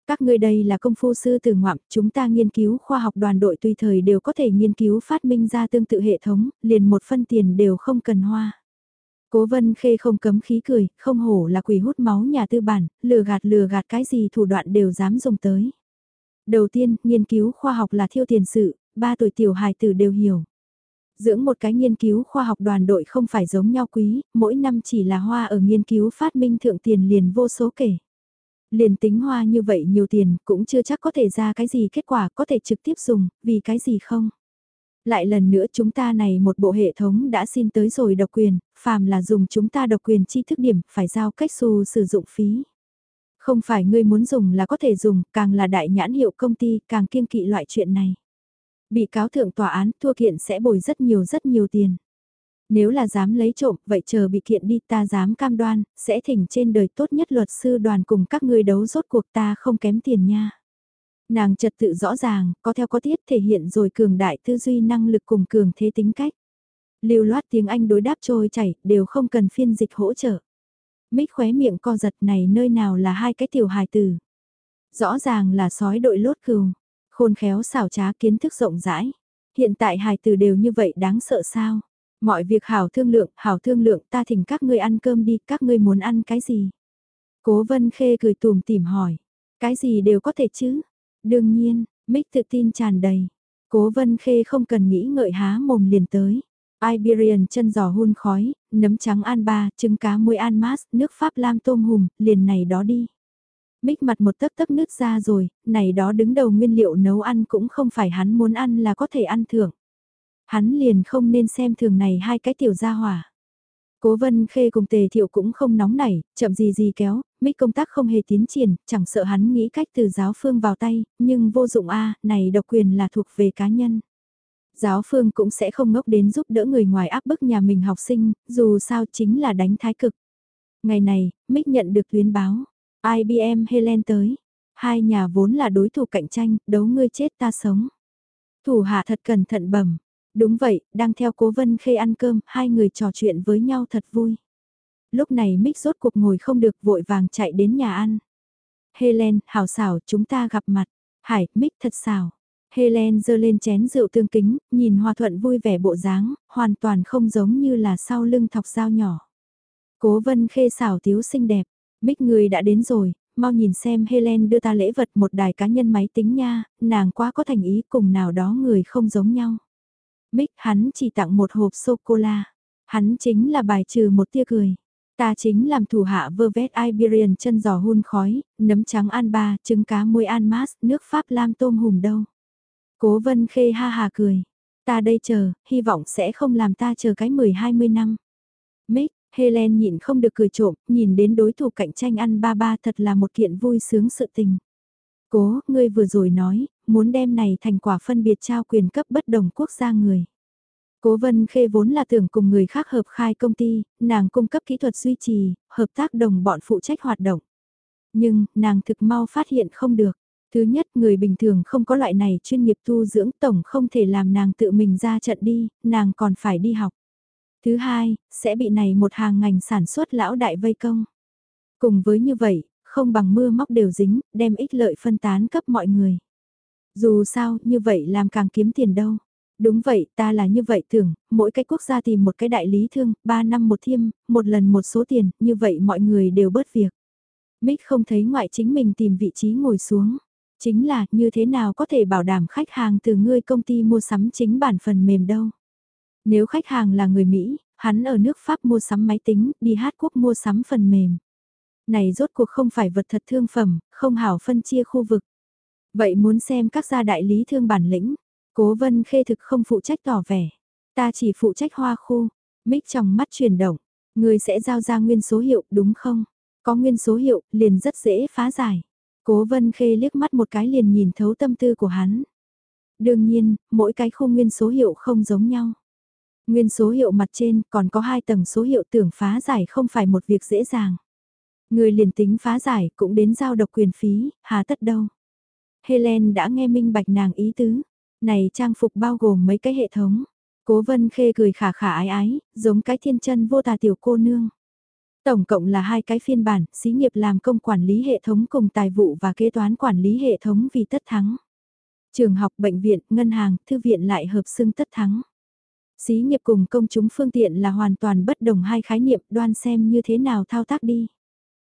Các ngươi đây là công phu sư từ ngoạm, chúng ta nghiên cứu khoa học đoàn đội tùy thời đều có thể nghiên cứu phát minh ra tương tự hệ thống, liền một phân tiền đều không cần hoa. Cố vân khê không cấm khí cười, không hổ là quỷ hút máu nhà tư bản, lừa gạt lừa gạt cái gì thủ đoạn đều dám dùng tới. Đầu tiên, nghiên cứu khoa học là thiêu tiền sự, ba tuổi tiểu hài tử đều hiểu. Dưỡng một cái nghiên cứu khoa học đoàn đội không phải giống nhau quý, mỗi năm chỉ là hoa ở nghiên cứu phát minh thượng tiền liền vô số kể. Liền tính hoa như vậy nhiều tiền cũng chưa chắc có thể ra cái gì kết quả có thể trực tiếp dùng, vì cái gì không. Lại lần nữa chúng ta này một bộ hệ thống đã xin tới rồi độc quyền, phàm là dùng chúng ta độc quyền chi thức điểm phải giao cách xu sử dụng phí. Không phải ngươi muốn dùng là có thể dùng, càng là đại nhãn hiệu công ty càng kiêng kỵ loại chuyện này. Bị cáo thượng tòa án thua kiện sẽ bồi rất nhiều rất nhiều tiền. Nếu là dám lấy trộm, vậy chờ bị kiện đi ta dám cam đoan, sẽ thỉnh trên đời tốt nhất luật sư đoàn cùng các ngươi đấu rốt cuộc ta không kém tiền nha. Nàng trật tự rõ ràng, có theo có tiết thể hiện rồi cường đại tư duy năng lực cùng cường thế tính cách. Lưu loát tiếng Anh đối đáp trôi chảy, đều không cần phiên dịch hỗ trợ. mít khóe miệng co giật này nơi nào là hai cái tiểu hài tử. Rõ ràng là sói đội lốt cừu, khôn khéo xảo trá kiến thức rộng rãi. Hiện tại hài tử đều như vậy đáng sợ sao? Mọi việc hảo thương lượng, hảo thương lượng ta thỉnh các ngươi ăn cơm đi, các ngươi muốn ăn cái gì? Cố vân khê cười tùm tìm hỏi. Cái gì đều có thể chứ? Đương nhiên, Mích tự tin tràn đầy. Cố vân khê không cần nghĩ ngợi há mồm liền tới. Iberian chân giò hun khói, nấm trắng an ba, trứng cá muối an mát, nước Pháp lam tôm hùm, liền này đó đi. Mích mặt một tấc tấc nước ra rồi, này đó đứng đầu nguyên liệu nấu ăn cũng không phải hắn muốn ăn là có thể ăn thưởng. Hắn liền không nên xem thường này hai cái tiểu gia hỏa. Cố vân khê cùng tề thiệu cũng không nóng nảy, chậm gì gì kéo, mít công tác không hề tiến triển, chẳng sợ hắn nghĩ cách từ giáo phương vào tay, nhưng vô dụng a này độc quyền là thuộc về cá nhân. Giáo phương cũng sẽ không ngốc đến giúp đỡ người ngoài áp bức nhà mình học sinh, dù sao chính là đánh thái cực. Ngày này, Mick nhận được tuyến báo. IBM Helen tới. Hai nhà vốn là đối thủ cạnh tranh, đấu ngươi chết ta sống. Thủ hạ thật cẩn thận bẩm. Đúng vậy, đang theo cố vân khê ăn cơm, hai người trò chuyện với nhau thật vui. Lúc này Mick rốt cuộc ngồi không được vội vàng chạy đến nhà ăn. Helen, hảo xảo, chúng ta gặp mặt. Hải, Mick thật xảo. Helen giơ lên chén rượu tương kính, nhìn Hòa Thuận vui vẻ bộ dáng, hoàn toàn không giống như là sau lưng thọc dao nhỏ. Cố vân khê xảo thiếu xinh đẹp, mít người đã đến rồi, mau nhìn xem Helen đưa ta lễ vật một đài cá nhân máy tính nha, nàng quá có thành ý cùng nào đó người không giống nhau. Mick hắn chỉ tặng một hộp sô-cô-la, hắn chính là bài trừ một tia cười. Ta chính làm thủ hạ vơ vét Iberian chân giò hun khói, nấm trắng an ba, trứng cá muối an mát, nước Pháp lam tôm hùm đâu. Cố vân khê ha hà cười. Ta đây chờ, hy vọng sẽ không làm ta chờ cái 10-20 năm. Mick, Helen nhịn không được cười trộm, nhìn đến đối thủ cạnh tranh ăn ba ba thật là một kiện vui sướng sự tình. Cố, ngươi vừa rồi nói, muốn đem này thành quả phân biệt trao quyền cấp bất đồng quốc gia người. Cố Vân Khê vốn là tưởng cùng người khác hợp khai công ty, nàng cung cấp kỹ thuật duy trì, hợp tác đồng bọn phụ trách hoạt động. Nhưng, nàng thực mau phát hiện không được. Thứ nhất, người bình thường không có loại này chuyên nghiệp tu dưỡng tổng không thể làm nàng tự mình ra trận đi, nàng còn phải đi học. Thứ hai, sẽ bị này một hàng ngành sản xuất lão đại vây công. Cùng với như vậy, không bằng mưa móc đều dính, đem ích lợi phân tán cấp mọi người. Dù sao, như vậy làm càng kiếm tiền đâu. Đúng vậy, ta là như vậy tưởng, mỗi cái quốc gia tìm một cái đại lý thương, 3 năm một thiêm, một lần một số tiền, như vậy mọi người đều bớt việc. Mick không thấy ngoại chính mình tìm vị trí ngồi xuống. Chính là như thế nào có thể bảo đảm khách hàng từ ngươi công ty mua sắm chính bản phần mềm đâu. Nếu khách hàng là người Mỹ, hắn ở nước Pháp mua sắm máy tính, đi hát quốc mua sắm phần mềm. Này rốt cuộc không phải vật thật thương phẩm, không hảo phân chia khu vực. Vậy muốn xem các gia đại lý thương bản lĩnh, cố vân khê thực không phụ trách tỏ vẻ. Ta chỉ phụ trách hoa khu, mít trong mắt chuyển động, người sẽ giao ra nguyên số hiệu đúng không? Có nguyên số hiệu, liền rất dễ phá giải. Cố vân khê liếc mắt một cái liền nhìn thấu tâm tư của hắn. Đương nhiên, mỗi cái khu nguyên số hiệu không giống nhau. Nguyên số hiệu mặt trên còn có hai tầng số hiệu tưởng phá giải không phải một việc dễ dàng. Người liền tính phá giải cũng đến giao độc quyền phí, hà tất đâu. Helen đã nghe minh bạch nàng ý tứ. Này trang phục bao gồm mấy cái hệ thống. Cố vân khê cười khả khả ái ái, giống cái thiên chân vô tà tiểu cô nương. Tổng cộng là hai cái phiên bản, xí nghiệp làm công quản lý hệ thống cùng tài vụ và kế toán quản lý hệ thống vì tất thắng. Trường học, bệnh viện, ngân hàng, thư viện lại hợp xưng tất thắng. Xí nghiệp cùng công chúng phương tiện là hoàn toàn bất đồng hai khái niệm đoan xem như thế nào thao tác đi.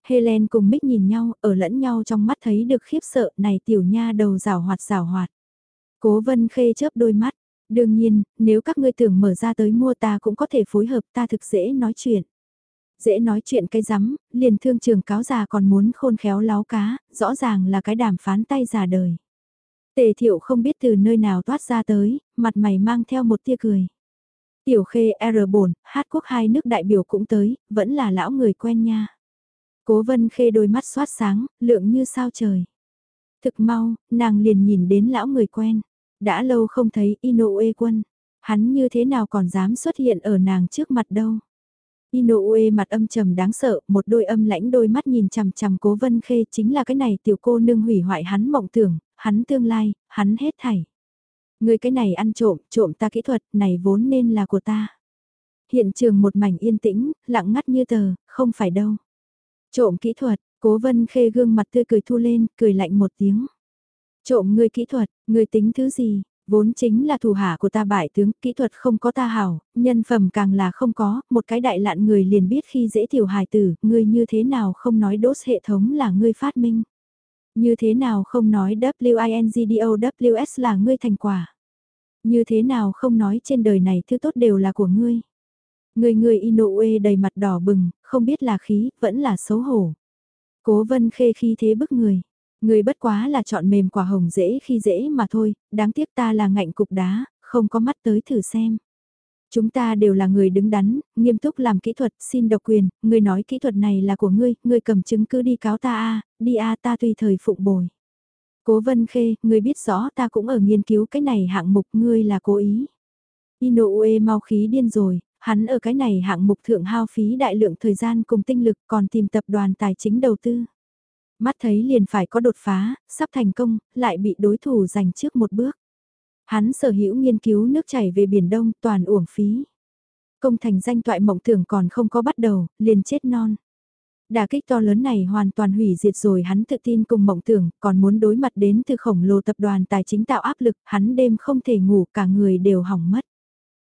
Helen cùng Mick nhìn nhau, ở lẫn nhau trong mắt thấy được khiếp sợ này tiểu nha đầu rào hoạt rào hoạt. Cố vân khê chớp đôi mắt, đương nhiên, nếu các ngươi tưởng mở ra tới mua ta cũng có thể phối hợp ta thực dễ nói chuyện. Dễ nói chuyện cái rắm, liền thương trường cáo già còn muốn khôn khéo láo cá, rõ ràng là cái đàm phán tay già đời. Tề thiệu không biết từ nơi nào toát ra tới, mặt mày mang theo một tia cười. Tiểu khê R bổn, hát quốc hai nước đại biểu cũng tới, vẫn là lão người quen nha. Cố vân khê đôi mắt xoát sáng, lượng như sao trời. Thực mau, nàng liền nhìn đến lão người quen. Đã lâu không thấy Inoue quân. Hắn như thế nào còn dám xuất hiện ở nàng trước mặt đâu. Inoue mặt âm trầm đáng sợ, một đôi âm lãnh đôi mắt nhìn chằm chằm cố vân khê chính là cái này tiểu cô nương hủy hoại hắn mộng tưởng, hắn tương lai, hắn hết thảy. Người cái này ăn trộm, trộm ta kỹ thuật, này vốn nên là của ta. Hiện trường một mảnh yên tĩnh, lặng ngắt như tờ, không phải đâu. Trộm kỹ thuật, cố vân khê gương mặt tươi cười thu lên, cười lạnh một tiếng. Trộm người kỹ thuật, người tính thứ gì, vốn chính là thủ hạ của ta bại tướng, kỹ thuật không có ta hảo, nhân phẩm càng là không có, một cái đại lạn người liền biết khi dễ tiểu hài tử, ngươi như thế nào không nói đốt hệ thống là ngươi phát minh. Như thế nào không nói WINGDOWS là ngươi thành quả. Như thế nào không nói trên đời này thứ tốt đều là của ngươi. Người người Inoue đầy mặt đỏ bừng, không biết là khí, vẫn là xấu hổ. Cố vân khê khi thế bức người. Người bất quá là chọn mềm quả hồng dễ khi dễ mà thôi, đáng tiếc ta là ngạnh cục đá, không có mắt tới thử xem. Chúng ta đều là người đứng đắn, nghiêm túc làm kỹ thuật, xin độc quyền, người nói kỹ thuật này là của ngươi, ngươi cầm chứng cứ đi cáo ta a, đi a ta tùy thời phụng bồi. Cố Vân Khê, ngươi biết rõ ta cũng ở nghiên cứu cái này hạng mục ngươi là cố ý. Inoue mau khí điên rồi, hắn ở cái này hạng mục thượng hao phí đại lượng thời gian cùng tinh lực còn tìm tập đoàn tài chính đầu tư. Mắt thấy liền phải có đột phá, sắp thành công, lại bị đối thủ giành trước một bước. Hắn sở hữu nghiên cứu nước chảy về Biển Đông toàn uổng phí. Công thành danh toại mộng tưởng còn không có bắt đầu, liền chết non. Đà kích to lớn này hoàn toàn hủy diệt rồi hắn tự tin cùng mộng tưởng, còn muốn đối mặt đến từ khổng lồ tập đoàn tài chính tạo áp lực, hắn đêm không thể ngủ, cả người đều hỏng mất.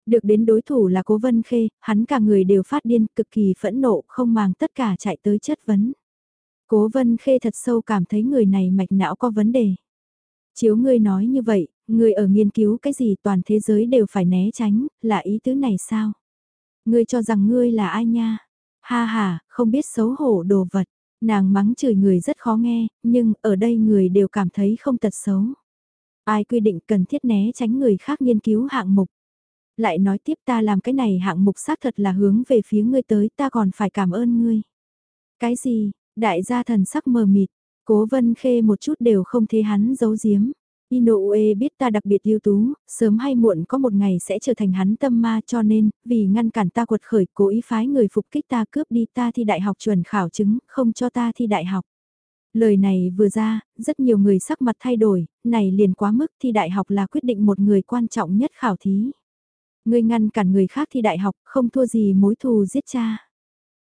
Được đến đối thủ là Cố Vân Khê, hắn cả người đều phát điên, cực kỳ phẫn nộ, không màng tất cả chạy tới chất vấn. Cố Vân Khê thật sâu cảm thấy người này mạch não có vấn đề. Chiếu ngươi nói như vậy, ngươi ở nghiên cứu cái gì toàn thế giới đều phải né tránh, là ý tứ này sao? Ngươi cho rằng ngươi là ai nha? Ha ha, không biết xấu hổ đồ vật. Nàng mắng chửi người rất khó nghe, nhưng ở đây người đều cảm thấy không tật xấu. Ai quy định cần thiết né tránh người khác nghiên cứu hạng mục. Lại nói tiếp ta làm cái này hạng mục xác thật là hướng về phía ngươi tới ta còn phải cảm ơn ngươi. Cái gì, đại gia thần sắc mờ mịt, cố vân khê một chút đều không thấy hắn giấu giếm. Inoue biết ta đặc biệt ưu tú, sớm hay muộn có một ngày sẽ trở thành hắn tâm ma cho nên, vì ngăn cản ta quật khởi cố ý phái người phục kích ta cướp đi ta thi đại học chuẩn khảo chứng, không cho ta thi đại học. Lời này vừa ra, rất nhiều người sắc mặt thay đổi, này liền quá mức thi đại học là quyết định một người quan trọng nhất khảo thí ngươi ngăn cản người khác thi đại học, không thua gì mối thù giết cha.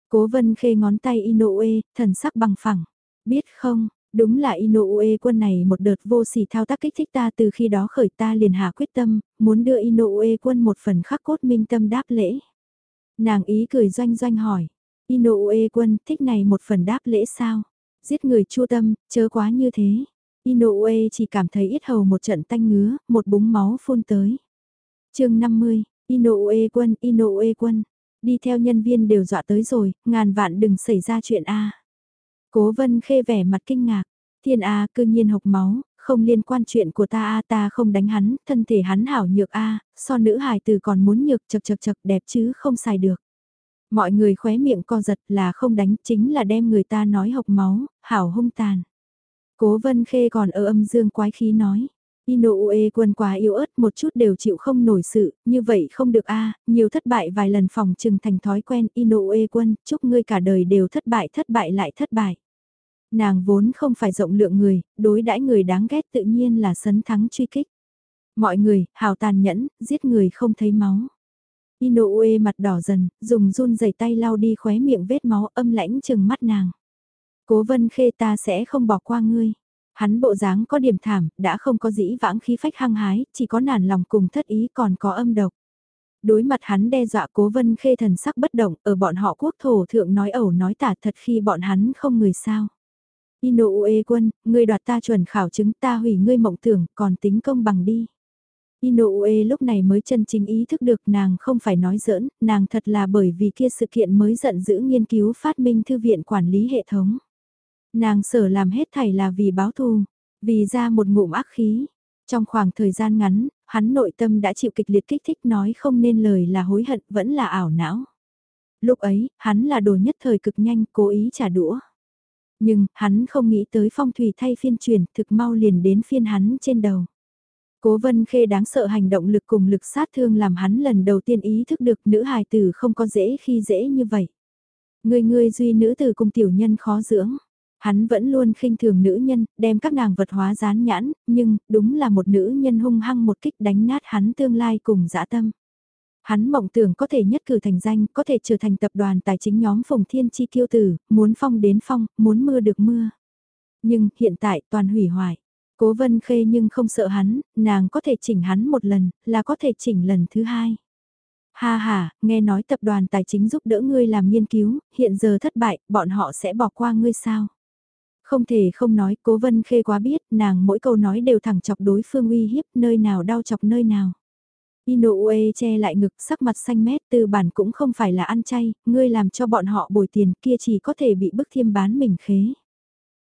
Cố vân khê ngón tay Inoue, thần sắc bằng phẳng. Biết không, Đúng là Inoue quân này một đợt vô sỉ thao tác kích thích ta từ khi đó khởi ta liền hạ quyết tâm, muốn đưa Inoue quân một phần khắc cốt minh tâm đáp lễ. Nàng ý cười doanh doanh hỏi, Inoue quân thích này một phần đáp lễ sao? Giết người chua tâm, chớ quá như thế. Inoue chỉ cảm thấy ít hầu một trận tanh ngứa, một búng máu phun tới chương 50, Inoue quân, Inoue quân, đi theo nhân viên đều dọa tới rồi, ngàn vạn đừng xảy ra chuyện A. Cố vân khê vẻ mặt kinh ngạc, thiên A cư nhiên hộc máu, không liên quan chuyện của ta A ta không đánh hắn, thân thể hắn hảo nhược A, so nữ hài từ còn muốn nhược chật chật chật đẹp chứ không xài được. Mọi người khóe miệng co giật là không đánh chính là đem người ta nói hộc máu, hảo hung tàn. Cố vân khê còn ở âm dương quái khí nói. Inoue quân quá yếu ớt một chút đều chịu không nổi sự, như vậy không được a à, nhiều thất bại vài lần phòng trừng thành thói quen Inoue quân, chúc ngươi cả đời đều thất bại thất bại lại thất bại. Nàng vốn không phải rộng lượng người, đối đãi người đáng ghét tự nhiên là sấn thắng truy kích. Mọi người, hào tàn nhẫn, giết người không thấy máu. Inoue mặt đỏ dần, dùng run rẩy tay lau đi khóe miệng vết máu âm lãnh chừng mắt nàng. Cố vân khê ta sẽ không bỏ qua ngươi. Hắn bộ dáng có điểm thảm, đã không có dĩ vãng khí phách hăng hái, chỉ có nản lòng cùng thất ý còn có âm độc. Đối mặt hắn đe dọa cố vân khê thần sắc bất động, ở bọn họ quốc thổ thượng nói ẩu nói tả thật khi bọn hắn không người sao. Ino Ue quân, ngươi đoạt ta chuẩn khảo chứng ta hủy ngươi mộng tưởng, còn tính công bằng đi. Ino Ue lúc này mới chân chính ý thức được nàng không phải nói giỡn, nàng thật là bởi vì kia sự kiện mới giận dữ nghiên cứu phát minh thư viện quản lý hệ thống. Nàng sở làm hết thảy là vì báo thù, vì ra một ngụm ác khí. Trong khoảng thời gian ngắn, hắn nội tâm đã chịu kịch liệt kích thích nói không nên lời là hối hận vẫn là ảo não. Lúc ấy, hắn là đồ nhất thời cực nhanh cố ý trả đũa. Nhưng, hắn không nghĩ tới phong thủy thay phiên truyền thực mau liền đến phiên hắn trên đầu. Cố vân khê đáng sợ hành động lực cùng lực sát thương làm hắn lần đầu tiên ý thức được nữ hài tử không có dễ khi dễ như vậy. Người người duy nữ tử cùng tiểu nhân khó dưỡng. Hắn vẫn luôn khinh thường nữ nhân, đem các nàng vật hóa rán nhãn, nhưng, đúng là một nữ nhân hung hăng một kích đánh nát hắn tương lai cùng dã tâm. Hắn mộng tưởng có thể nhất cử thành danh, có thể trở thành tập đoàn tài chính nhóm Phùng Thiên Chi kiêu tử, muốn phong đến phong, muốn mưa được mưa. Nhưng, hiện tại toàn hủy hoại. Cố vân khê nhưng không sợ hắn, nàng có thể chỉnh hắn một lần, là có thể chỉnh lần thứ hai. Ha ha, nghe nói tập đoàn tài chính giúp đỡ ngươi làm nghiên cứu, hiện giờ thất bại, bọn họ sẽ bỏ qua ngươi sao? Không thể không nói, cố vân khê quá biết, nàng mỗi câu nói đều thẳng chọc đối phương uy hiếp, nơi nào đau chọc nơi nào. Inoue che lại ngực sắc mặt xanh mét tư bản cũng không phải là ăn chay, ngươi làm cho bọn họ bồi tiền kia chỉ có thể bị bức thiêm bán mình khế.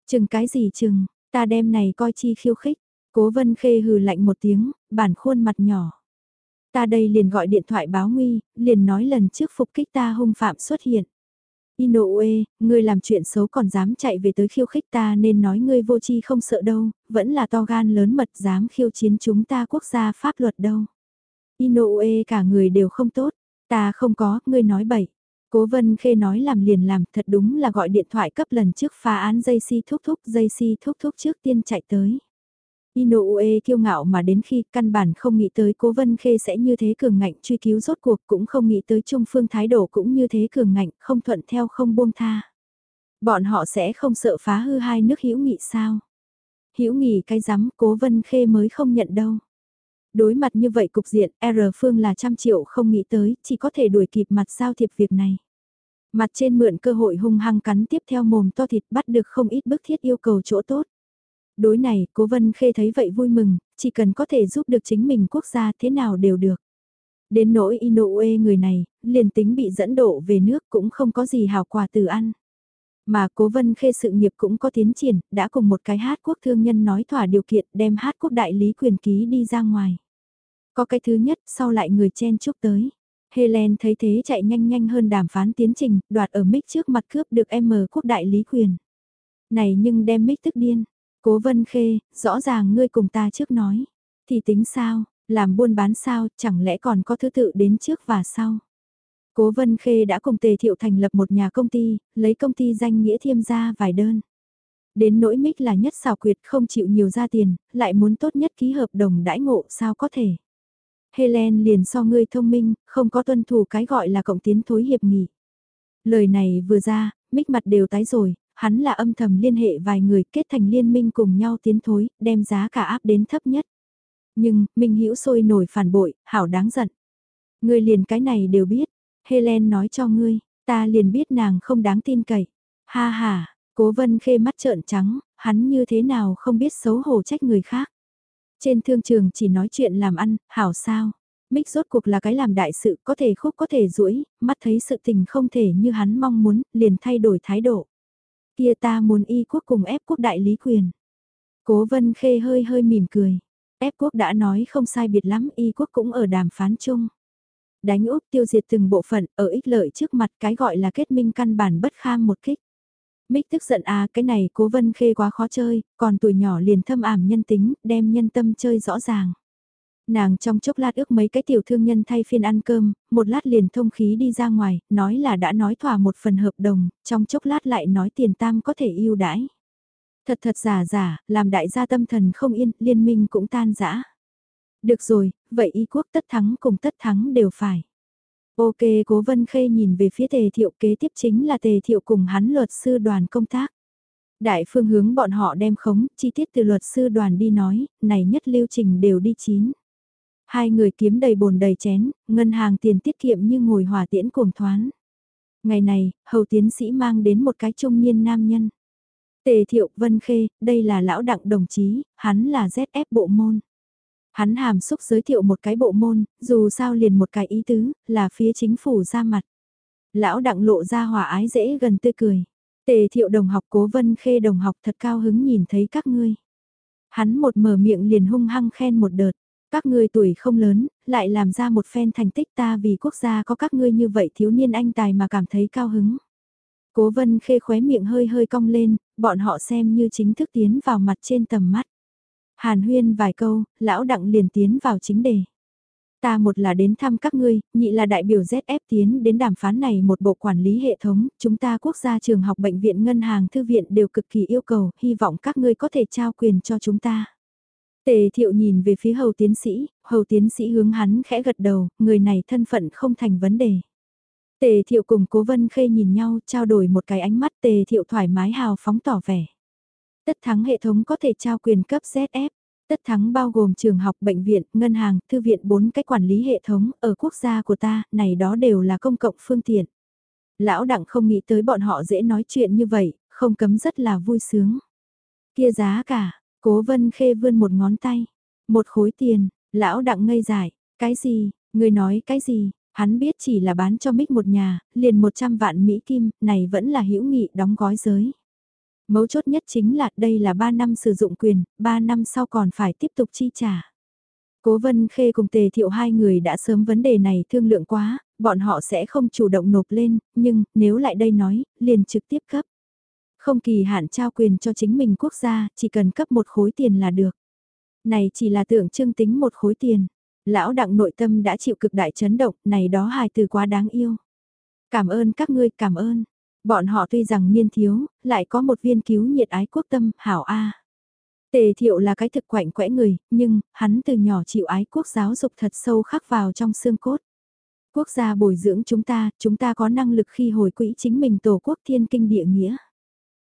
Chừng cái gì chừng, ta đem này coi chi khiêu khích, cố vân khê hừ lạnh một tiếng, bản khuôn mặt nhỏ. Ta đây liền gọi điện thoại báo nguy, liền nói lần trước phục kích ta hung phạm xuất hiện. Inoue, ngươi làm chuyện xấu còn dám chạy về tới khiêu khích ta nên nói ngươi vô chi không sợ đâu, vẫn là to gan lớn mật dám khiêu chiến chúng ta quốc gia pháp luật đâu. Inoue cả người đều không tốt, ta không có, ngươi nói bậy. Cố Vân Khê nói làm liền làm, thật đúng là gọi điện thoại cấp lần trước phá án dây si thúc thúc dây si thúc thúc trước tiên chạy tới. Inoue kiêu ngạo mà đến khi căn bản không nghĩ tới cố vân khê sẽ như thế cường ngạnh truy cứu rốt cuộc cũng không nghĩ tới trung phương thái độ cũng như thế cường ngạnh không thuận theo không buông tha. Bọn họ sẽ không sợ phá hư hai nước hữu nghị sao? Hữu nghị cái rắm cố vân khê mới không nhận đâu. Đối mặt như vậy cục diện, R phương là trăm triệu không nghĩ tới, chỉ có thể đuổi kịp mặt giao thiệp việc này. Mặt trên mượn cơ hội hung hăng cắn tiếp theo mồm to thịt bắt được không ít bức thiết yêu cầu chỗ tốt. Đối này, cố vân khê thấy vậy vui mừng, chỉ cần có thể giúp được chính mình quốc gia thế nào đều được. Đến nỗi Inoue người này, liền tính bị dẫn độ về nước cũng không có gì hào quà từ ăn. Mà cố vân khê sự nghiệp cũng có tiến triển, đã cùng một cái hát quốc thương nhân nói thỏa điều kiện đem hát quốc đại lý quyền ký đi ra ngoài. Có cái thứ nhất, sau lại người chen chúc tới. Helen thấy thế chạy nhanh nhanh hơn đàm phán tiến trình, đoạt ở mic trước mặt cướp được M quốc đại lý quyền. Này nhưng đem mic tức điên, Cố vân khê, rõ ràng ngươi cùng ta trước nói. Thì tính sao, làm buôn bán sao, chẳng lẽ còn có thứ tự đến trước và sau. Cố Vân Khê đã cùng Tề Thiệu thành lập một nhà công ty, lấy công ty danh nghĩa thiêm ra vài đơn. Đến nỗi mích là nhất xào quyệt không chịu nhiều ra tiền, lại muốn tốt nhất ký hợp đồng đãi ngộ sao có thể. Helen liền so ngươi thông minh, không có tuân thủ cái gọi là cộng tiến thối hiệp nghị. Lời này vừa ra, mích mặt đều tái rồi, hắn là âm thầm liên hệ vài người kết thành liên minh cùng nhau tiến thối, đem giá cả áp đến thấp nhất. Nhưng, Minh Hữu sôi nổi phản bội, hảo đáng giận. Ngươi liền cái này đều biết, Helen nói cho ngươi, ta liền biết nàng không đáng tin cậy. Ha ha, cố vân khê mắt trợn trắng, hắn như thế nào không biết xấu hổ trách người khác. Trên thương trường chỉ nói chuyện làm ăn, hảo sao. Mích rốt cuộc là cái làm đại sự có thể khúc có thể rũi, mắt thấy sự tình không thể như hắn mong muốn, liền thay đổi thái độ. Kia ta muốn y quốc cùng ép quốc đại lý quyền. Cố vân khê hơi hơi mỉm cười. Ép quốc đã nói không sai biệt lắm y quốc cũng ở đàm phán chung. Đánh úp tiêu diệt từng bộ phận ở ích lợi trước mặt cái gọi là kết minh căn bản bất kham một kích. Mích tức giận à cái này cố vân khê quá khó chơi, còn tuổi nhỏ liền thâm ảm nhân tính, đem nhân tâm chơi rõ ràng. Nàng trong chốc lát ước mấy cái tiểu thương nhân thay phiên ăn cơm, một lát liền thông khí đi ra ngoài, nói là đã nói thỏa một phần hợp đồng, trong chốc lát lại nói tiền tam có thể yêu đãi. Thật thật giả giả, làm đại gia tâm thần không yên, liên minh cũng tan rã. Được rồi, vậy y quốc tất thắng cùng tất thắng đều phải. Ok, cố vân khê nhìn về phía tề thiệu kế tiếp chính là tề thiệu cùng hắn luật sư đoàn công tác. Đại phương hướng bọn họ đem khống, chi tiết từ luật sư đoàn đi nói, này nhất lưu trình đều đi chín. Hai người kiếm đầy bồn đầy chén, ngân hàng tiền tiết kiệm như ngồi hỏa tiễn cuồng thoán. Ngày này, hầu tiến sĩ mang đến một cái trung niên nam nhân. Tề thiệu vân khê, đây là lão đặng đồng chí, hắn là ZF bộ môn. Hắn hàm xúc giới thiệu một cái bộ môn, dù sao liền một cái ý tứ, là phía chính phủ ra mặt. Lão đặng lộ ra hòa ái dễ gần tươi cười. Tề thiệu đồng học cố vân khê đồng học thật cao hứng nhìn thấy các ngươi. Hắn một mở miệng liền hung hăng khen một đợt. Các ngươi tuổi không lớn, lại làm ra một phen thành tích ta vì quốc gia có các ngươi như vậy thiếu niên anh tài mà cảm thấy cao hứng. Cố vân khê khóe miệng hơi hơi cong lên, bọn họ xem như chính thức tiến vào mặt trên tầm mắt. Hàn huyên vài câu, lão đặng liền tiến vào chính đề. Ta một là đến thăm các ngươi, nhị là đại biểu ZF tiến đến đàm phán này một bộ quản lý hệ thống, chúng ta quốc gia trường học bệnh viện ngân hàng thư viện đều cực kỳ yêu cầu, hy vọng các ngươi có thể trao quyền cho chúng ta. Tề thiệu nhìn về phía hầu tiến sĩ, hầu tiến sĩ hướng hắn khẽ gật đầu, người này thân phận không thành vấn đề. Tề thiệu cùng cố vân khê nhìn nhau, trao đổi một cái ánh mắt tề thiệu thoải mái hào phóng tỏ vẻ. Tất thắng hệ thống có thể trao quyền cấp ZF. Tất thắng bao gồm trường học, bệnh viện, ngân hàng, thư viện bốn cái quản lý hệ thống ở quốc gia của ta, này đó đều là công cộng phương tiện. Lão đặng không nghĩ tới bọn họ dễ nói chuyện như vậy, không cấm rất là vui sướng. Kia giá cả, cố vân khê vươn một ngón tay, một khối tiền, lão đặng ngây giải, cái gì, người nói cái gì, hắn biết chỉ là bán cho mít một nhà, liền 100 vạn Mỹ Kim, này vẫn là hữu nghị đóng gói giới. Mấu chốt nhất chính là đây là 3 năm sử dụng quyền, 3 năm sau còn phải tiếp tục chi trả. Cố Vân Khê cùng Tề Thiệu hai người đã sớm vấn đề này thương lượng quá, bọn họ sẽ không chủ động nộp lên, nhưng nếu lại đây nói, liền trực tiếp cấp. Không kỳ hạn trao quyền cho chính mình quốc gia, chỉ cần cấp một khối tiền là được. Này chỉ là tượng trưng tính một khối tiền. Lão đặng nội tâm đã chịu cực đại chấn động, này đó hài từ quá đáng yêu. Cảm ơn các ngươi, cảm ơn. Bọn họ tuy rằng niên thiếu, lại có một viên cứu nhiệt ái quốc tâm, hảo A. Tề thiệu là cái thực quạnh quẽ người, nhưng, hắn từ nhỏ chịu ái quốc giáo dục thật sâu khắc vào trong xương cốt. Quốc gia bồi dưỡng chúng ta, chúng ta có năng lực khi hồi quỹ chính mình tổ quốc thiên kinh địa nghĩa.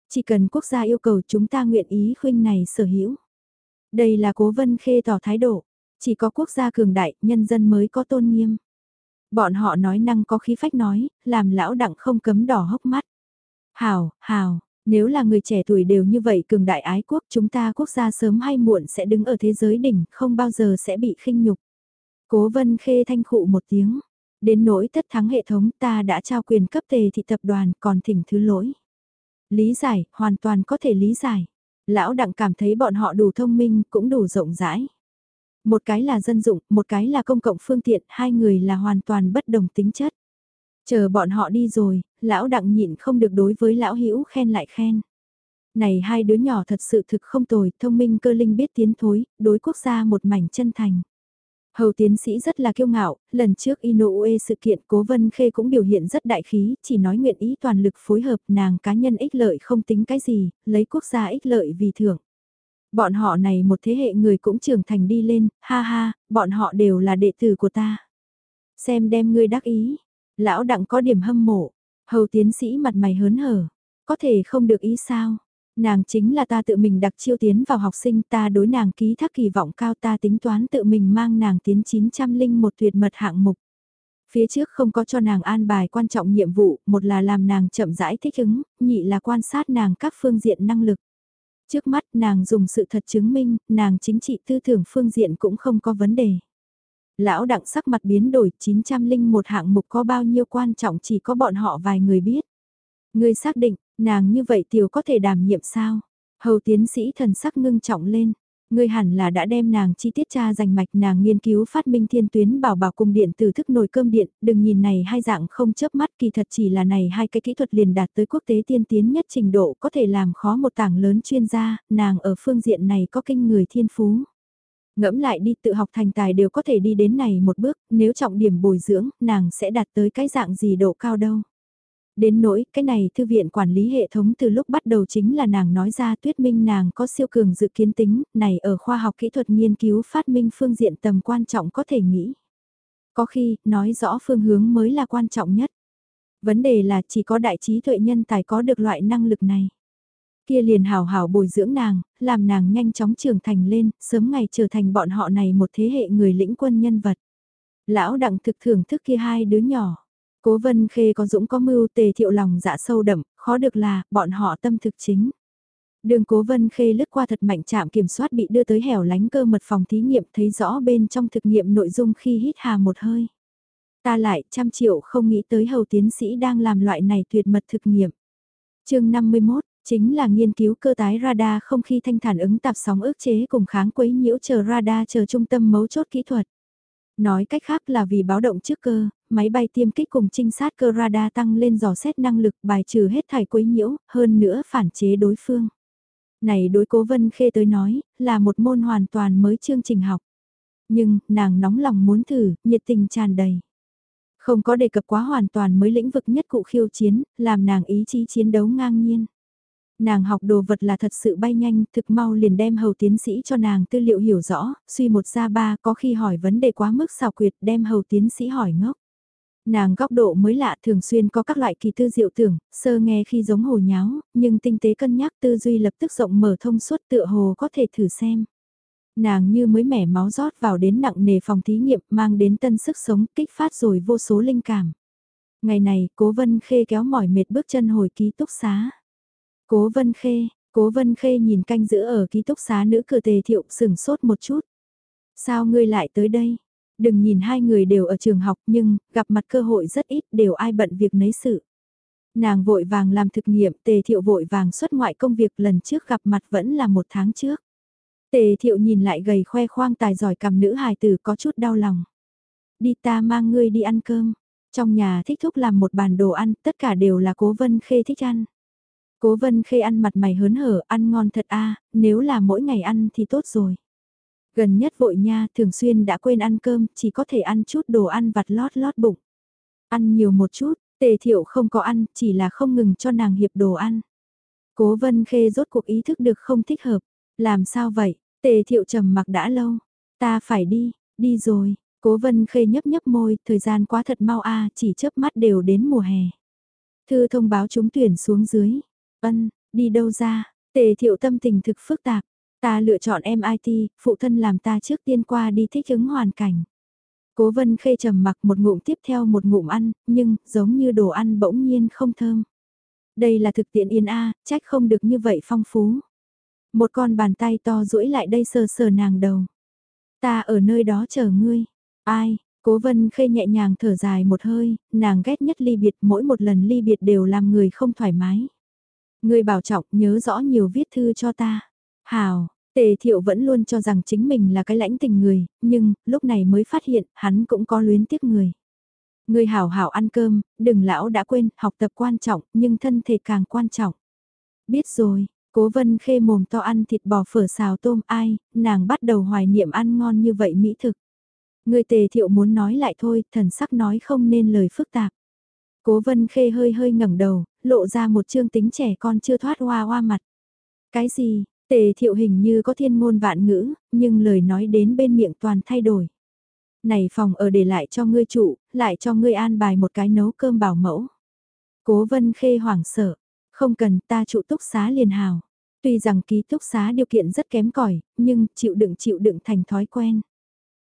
Chỉ cần quốc gia yêu cầu chúng ta nguyện ý khuynh này sở hữu. Đây là cố vân khê tỏ thái độ, chỉ có quốc gia cường đại, nhân dân mới có tôn nghiêm. Bọn họ nói năng có khí phách nói, làm lão đặng không cấm đỏ hốc mắt. Hào, hào, nếu là người trẻ tuổi đều như vậy cường đại ái quốc chúng ta quốc gia sớm hay muộn sẽ đứng ở thế giới đỉnh, không bao giờ sẽ bị khinh nhục. Cố vân khê thanh khụ một tiếng. Đến nỗi tất thắng hệ thống ta đã trao quyền cấp tề thị tập đoàn còn thỉnh thứ lỗi. Lý giải, hoàn toàn có thể lý giải. Lão đặng cảm thấy bọn họ đủ thông minh cũng đủ rộng rãi. Một cái là dân dụng, một cái là công cộng phương tiện, hai người là hoàn toàn bất đồng tính chất. Chờ bọn họ đi rồi, lão đặng nhịn không được đối với lão hữu khen lại khen. Này hai đứa nhỏ thật sự thực không tồi, thông minh cơ linh biết tiến thối, đối quốc gia một mảnh chân thành. Hầu tiến sĩ rất là kiêu ngạo, lần trước Inoue sự kiện Cố Vân Khê cũng biểu hiện rất đại khí, chỉ nói nguyện ý toàn lực phối hợp nàng cá nhân ích lợi không tính cái gì, lấy quốc gia ích lợi vì thưởng. Bọn họ này một thế hệ người cũng trưởng thành đi lên, ha ha, bọn họ đều là đệ tử của ta. Xem đem ngươi đắc ý, lão đặng có điểm hâm mộ, hầu tiến sĩ mặt mày hớn hở, có thể không được ý sao. Nàng chính là ta tự mình đặc chiêu tiến vào học sinh ta đối nàng ký thác kỳ vọng cao ta tính toán tự mình mang nàng tiến 900 linh một tuyệt mật hạng mục. Phía trước không có cho nàng an bài quan trọng nhiệm vụ, một là làm nàng chậm rãi thích ứng, nhị là quan sát nàng các phương diện năng lực. Trước mắt nàng dùng sự thật chứng minh, nàng chính trị tư tưởng phương diện cũng không có vấn đề. Lão đặng sắc mặt biến đổi 900 linh một hạng mục có bao nhiêu quan trọng chỉ có bọn họ vài người biết. Người xác định, nàng như vậy tiểu có thể đảm nhiệm sao? Hầu tiến sĩ thần sắc ngưng trọng lên. Ngươi hẳn là đã đem nàng chi tiết tra dành mạch nàng nghiên cứu phát minh thiên tuyến bảo bảo cùng điện từ thức nồi cơm điện, đừng nhìn này hai dạng không chớp mắt kỳ thật chỉ là này hai cái kỹ thuật liền đạt tới quốc tế tiên tiến nhất trình độ có thể làm khó một tảng lớn chuyên gia, nàng ở phương diện này có kinh người thiên phú. Ngẫm lại đi tự học thành tài đều có thể đi đến này một bước, nếu trọng điểm bồi dưỡng, nàng sẽ đạt tới cái dạng gì độ cao đâu. Đến nỗi, cái này thư viện quản lý hệ thống từ lúc bắt đầu chính là nàng nói ra tuyết minh nàng có siêu cường dự kiến tính, này ở khoa học kỹ thuật nghiên cứu phát minh phương diện tầm quan trọng có thể nghĩ. Có khi, nói rõ phương hướng mới là quan trọng nhất. Vấn đề là chỉ có đại trí tuệ nhân tài có được loại năng lực này. Kia liền hào hào bồi dưỡng nàng, làm nàng nhanh chóng trưởng thành lên, sớm ngày trở thành bọn họ này một thế hệ người lĩnh quân nhân vật. Lão đặng thực thưởng thức kia hai đứa nhỏ. Cố vân khê có dũng có mưu tề thiệu lòng dạ sâu đậm, khó được là, bọn họ tâm thực chính. Đường cố vân khê lướt qua thật mạnh chạm kiểm soát bị đưa tới hẻo lánh cơ mật phòng thí nghiệm thấy rõ bên trong thực nghiệm nội dung khi hít hà một hơi. Ta lại trăm triệu không nghĩ tới hầu tiến sĩ đang làm loại này tuyệt mật thực nghiệm. chương 51, chính là nghiên cứu cơ tái radar không khi thanh thản ứng tạp sóng ức chế cùng kháng quấy nhiễu chờ radar chờ trung tâm mấu chốt kỹ thuật. Nói cách khác là vì báo động trước cơ, máy bay tiêm kích cùng trinh sát cơ radar tăng lên dò xét năng lực bài trừ hết thải quấy nhiễu, hơn nữa phản chế đối phương. Này đối cố Vân Khê tới nói, là một môn hoàn toàn mới chương trình học. Nhưng, nàng nóng lòng muốn thử, nhiệt tình tràn đầy. Không có đề cập quá hoàn toàn mới lĩnh vực nhất cụ khiêu chiến, làm nàng ý chí chiến đấu ngang nhiên. Nàng học đồ vật là thật sự bay nhanh, thực mau liền đem hầu tiến sĩ cho nàng tư liệu hiểu rõ, suy một ra ba có khi hỏi vấn đề quá mức xào quyệt đem hầu tiến sĩ hỏi ngốc. Nàng góc độ mới lạ thường xuyên có các loại kỳ tư diệu tưởng, sơ nghe khi giống hồ nháo, nhưng tinh tế cân nhắc tư duy lập tức rộng mở thông suốt tựa hồ có thể thử xem. Nàng như mới mẻ máu rót vào đến nặng nề phòng thí nghiệm mang đến tân sức sống kích phát rồi vô số linh cảm. Ngày này, cố vân khê kéo mỏi mệt bước chân hồi ký túc xá. Cố vân khê, cố vân khê nhìn canh giữ ở ký túc xá nữ cửa tề thiệu sừng sốt một chút. Sao ngươi lại tới đây? Đừng nhìn hai người đều ở trường học nhưng, gặp mặt cơ hội rất ít đều ai bận việc nấy sự. Nàng vội vàng làm thực nghiệm, tề thiệu vội vàng xuất ngoại công việc lần trước gặp mặt vẫn là một tháng trước. Tề thiệu nhìn lại gầy khoe khoang tài giỏi cầm nữ hài tử có chút đau lòng. Đi ta mang ngươi đi ăn cơm. Trong nhà thích thúc làm một bàn đồ ăn, tất cả đều là cố vân khê thích ăn. Cố vân khê ăn mặt mày hớn hở, ăn ngon thật a nếu là mỗi ngày ăn thì tốt rồi. Gần nhất vội nha, thường xuyên đã quên ăn cơm, chỉ có thể ăn chút đồ ăn vặt lót lót bụng. Ăn nhiều một chút, tề thiệu không có ăn, chỉ là không ngừng cho nàng hiệp đồ ăn. Cố vân khê rốt cuộc ý thức được không thích hợp. Làm sao vậy? Tề thiệu trầm mặc đã lâu. Ta phải đi, đi rồi. Cố vân khê nhấp nhấp môi, thời gian quá thật mau a chỉ chớp mắt đều đến mùa hè. Thư thông báo chúng tuyển xuống dưới. Ân, đi đâu ra? Tề thiệu tâm tình thực phức tạp. Ta lựa chọn MIT, phụ thân làm ta trước tiên qua đi thích ứng hoàn cảnh. Cố vân khê trầm mặc một ngụm tiếp theo một ngụm ăn, nhưng giống như đồ ăn bỗng nhiên không thơm. Đây là thực tiện yên A, trách không được như vậy phong phú. Một con bàn tay to duỗi lại đây sờ sờ nàng đầu. Ta ở nơi đó chờ ngươi. Ai, cố vân khê nhẹ nhàng thở dài một hơi, nàng ghét nhất ly biệt mỗi một lần ly biệt đều làm người không thoải mái. Ngươi bảo trọng nhớ rõ nhiều viết thư cho ta. Hào, tề thiệu vẫn luôn cho rằng chính mình là cái lãnh tình người, nhưng lúc này mới phát hiện hắn cũng có luyến tiếc người. Ngươi hảo hảo ăn cơm, đừng lão đã quên, học tập quan trọng, nhưng thân thể càng quan trọng. Biết rồi, cố vân khê mồm to ăn thịt bò phở xào tôm ai, nàng bắt đầu hoài niệm ăn ngon như vậy mỹ thực. Người tề thiệu muốn nói lại thôi, thần sắc nói không nên lời phức tạp. Cố vân khê hơi hơi ngẩng đầu, lộ ra một chương tính trẻ con chưa thoát hoa hoa mặt. Cái gì, tề thiệu hình như có thiên ngôn vạn ngữ, nhưng lời nói đến bên miệng toàn thay đổi. Này phòng ở để lại cho ngươi trụ, lại cho ngươi an bài một cái nấu cơm bảo mẫu. Cố vân khê hoảng sợ, không cần ta trụ túc xá liền hào. Tuy rằng ký túc xá điều kiện rất kém cỏi nhưng chịu đựng chịu đựng thành thói quen.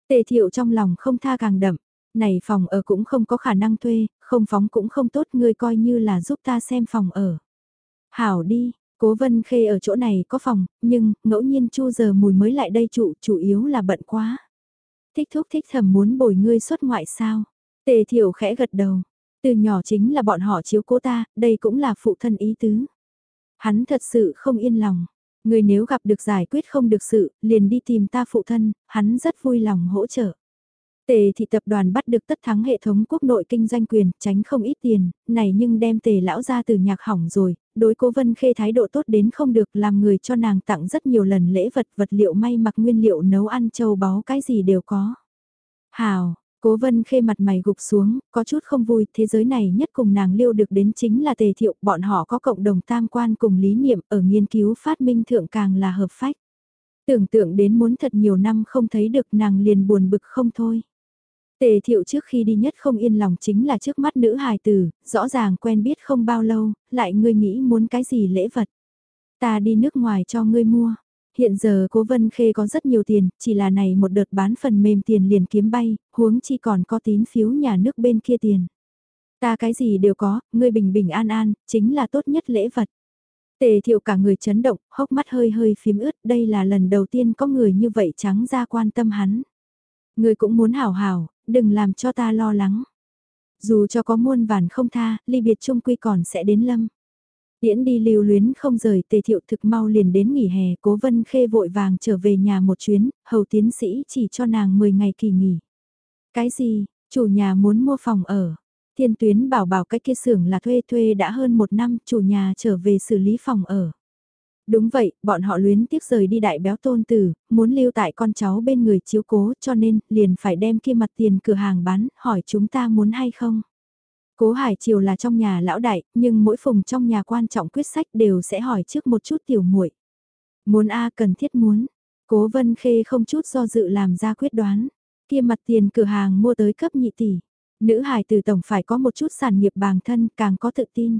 Tề thiệu trong lòng không tha càng đậm, này phòng ở cũng không có khả năng thuê, không phóng cũng không tốt ngươi coi như là giúp ta xem phòng ở. Hảo đi, cố vân khê ở chỗ này có phòng, nhưng ngẫu nhiên chu giờ mùi mới lại đây trụ, chủ yếu là bận quá. Thích thúc thích thầm muốn bồi ngươi xuất ngoại sao. Tề thiểu khẽ gật đầu, từ nhỏ chính là bọn họ chiếu cố ta, đây cũng là phụ thân ý tứ. Hắn thật sự không yên lòng. Người nếu gặp được giải quyết không được sự, liền đi tìm ta phụ thân, hắn rất vui lòng hỗ trợ. Tề thị tập đoàn bắt được tất thắng hệ thống quốc nội kinh doanh quyền, tránh không ít tiền, này nhưng đem tề lão ra từ nhạc hỏng rồi, đối cố vân khê thái độ tốt đến không được làm người cho nàng tặng rất nhiều lần lễ vật vật liệu may mặc nguyên liệu nấu ăn châu báu cái gì đều có. Hào, Cố vân khê mặt mày gục xuống, có chút không vui, thế giới này nhất cùng nàng lưu được đến chính là tề thiệu, bọn họ có cộng đồng tam quan cùng lý niệm ở nghiên cứu phát minh thượng càng là hợp phách. Tưởng tượng đến muốn thật nhiều năm không thấy được nàng liền buồn bực không thôi. Tề thiệu trước khi đi nhất không yên lòng chính là trước mắt nữ hài tử, rõ ràng quen biết không bao lâu, lại ngươi nghĩ muốn cái gì lễ vật. Ta đi nước ngoài cho ngươi mua. Hiện giờ cố vân khê có rất nhiều tiền, chỉ là này một đợt bán phần mềm tiền liền kiếm bay, huống chi còn có tín phiếu nhà nước bên kia tiền. Ta cái gì đều có, ngươi bình bình an an, chính là tốt nhất lễ vật. Tề thiệu cả người chấn động, hốc mắt hơi hơi phím ướt, đây là lần đầu tiên có người như vậy trắng ra quan tâm hắn. Ngươi cũng muốn hảo hảo, đừng làm cho ta lo lắng. Dù cho có muôn vàn không tha, ly biệt chung quy còn sẽ đến lâm. Điễn đi lưu luyến không rời tề thiệu thực mau liền đến nghỉ hè, cố vân khê vội vàng trở về nhà một chuyến, hầu tiến sĩ chỉ cho nàng 10 ngày kỳ nghỉ. Cái gì, chủ nhà muốn mua phòng ở. Thiên tuyến bảo bảo cái kia xưởng là thuê thuê đã hơn một năm, chủ nhà trở về xử lý phòng ở. Đúng vậy, bọn họ luyến tiếc rời đi đại béo tôn tử, muốn lưu tại con cháu bên người chiếu cố cho nên liền phải đem kia mặt tiền cửa hàng bán, hỏi chúng ta muốn hay không. Cố Hải Triều là trong nhà lão đại, nhưng mỗi phùng trong nhà quan trọng quyết sách đều sẽ hỏi trước một chút tiểu muội. Muốn A cần thiết muốn. Cố Vân Khê không chút do dự làm ra quyết đoán. Kia mặt tiền cửa hàng mua tới cấp nhị tỷ. Nữ hài từ tổng phải có một chút sản nghiệp bàng thân càng có tự tin.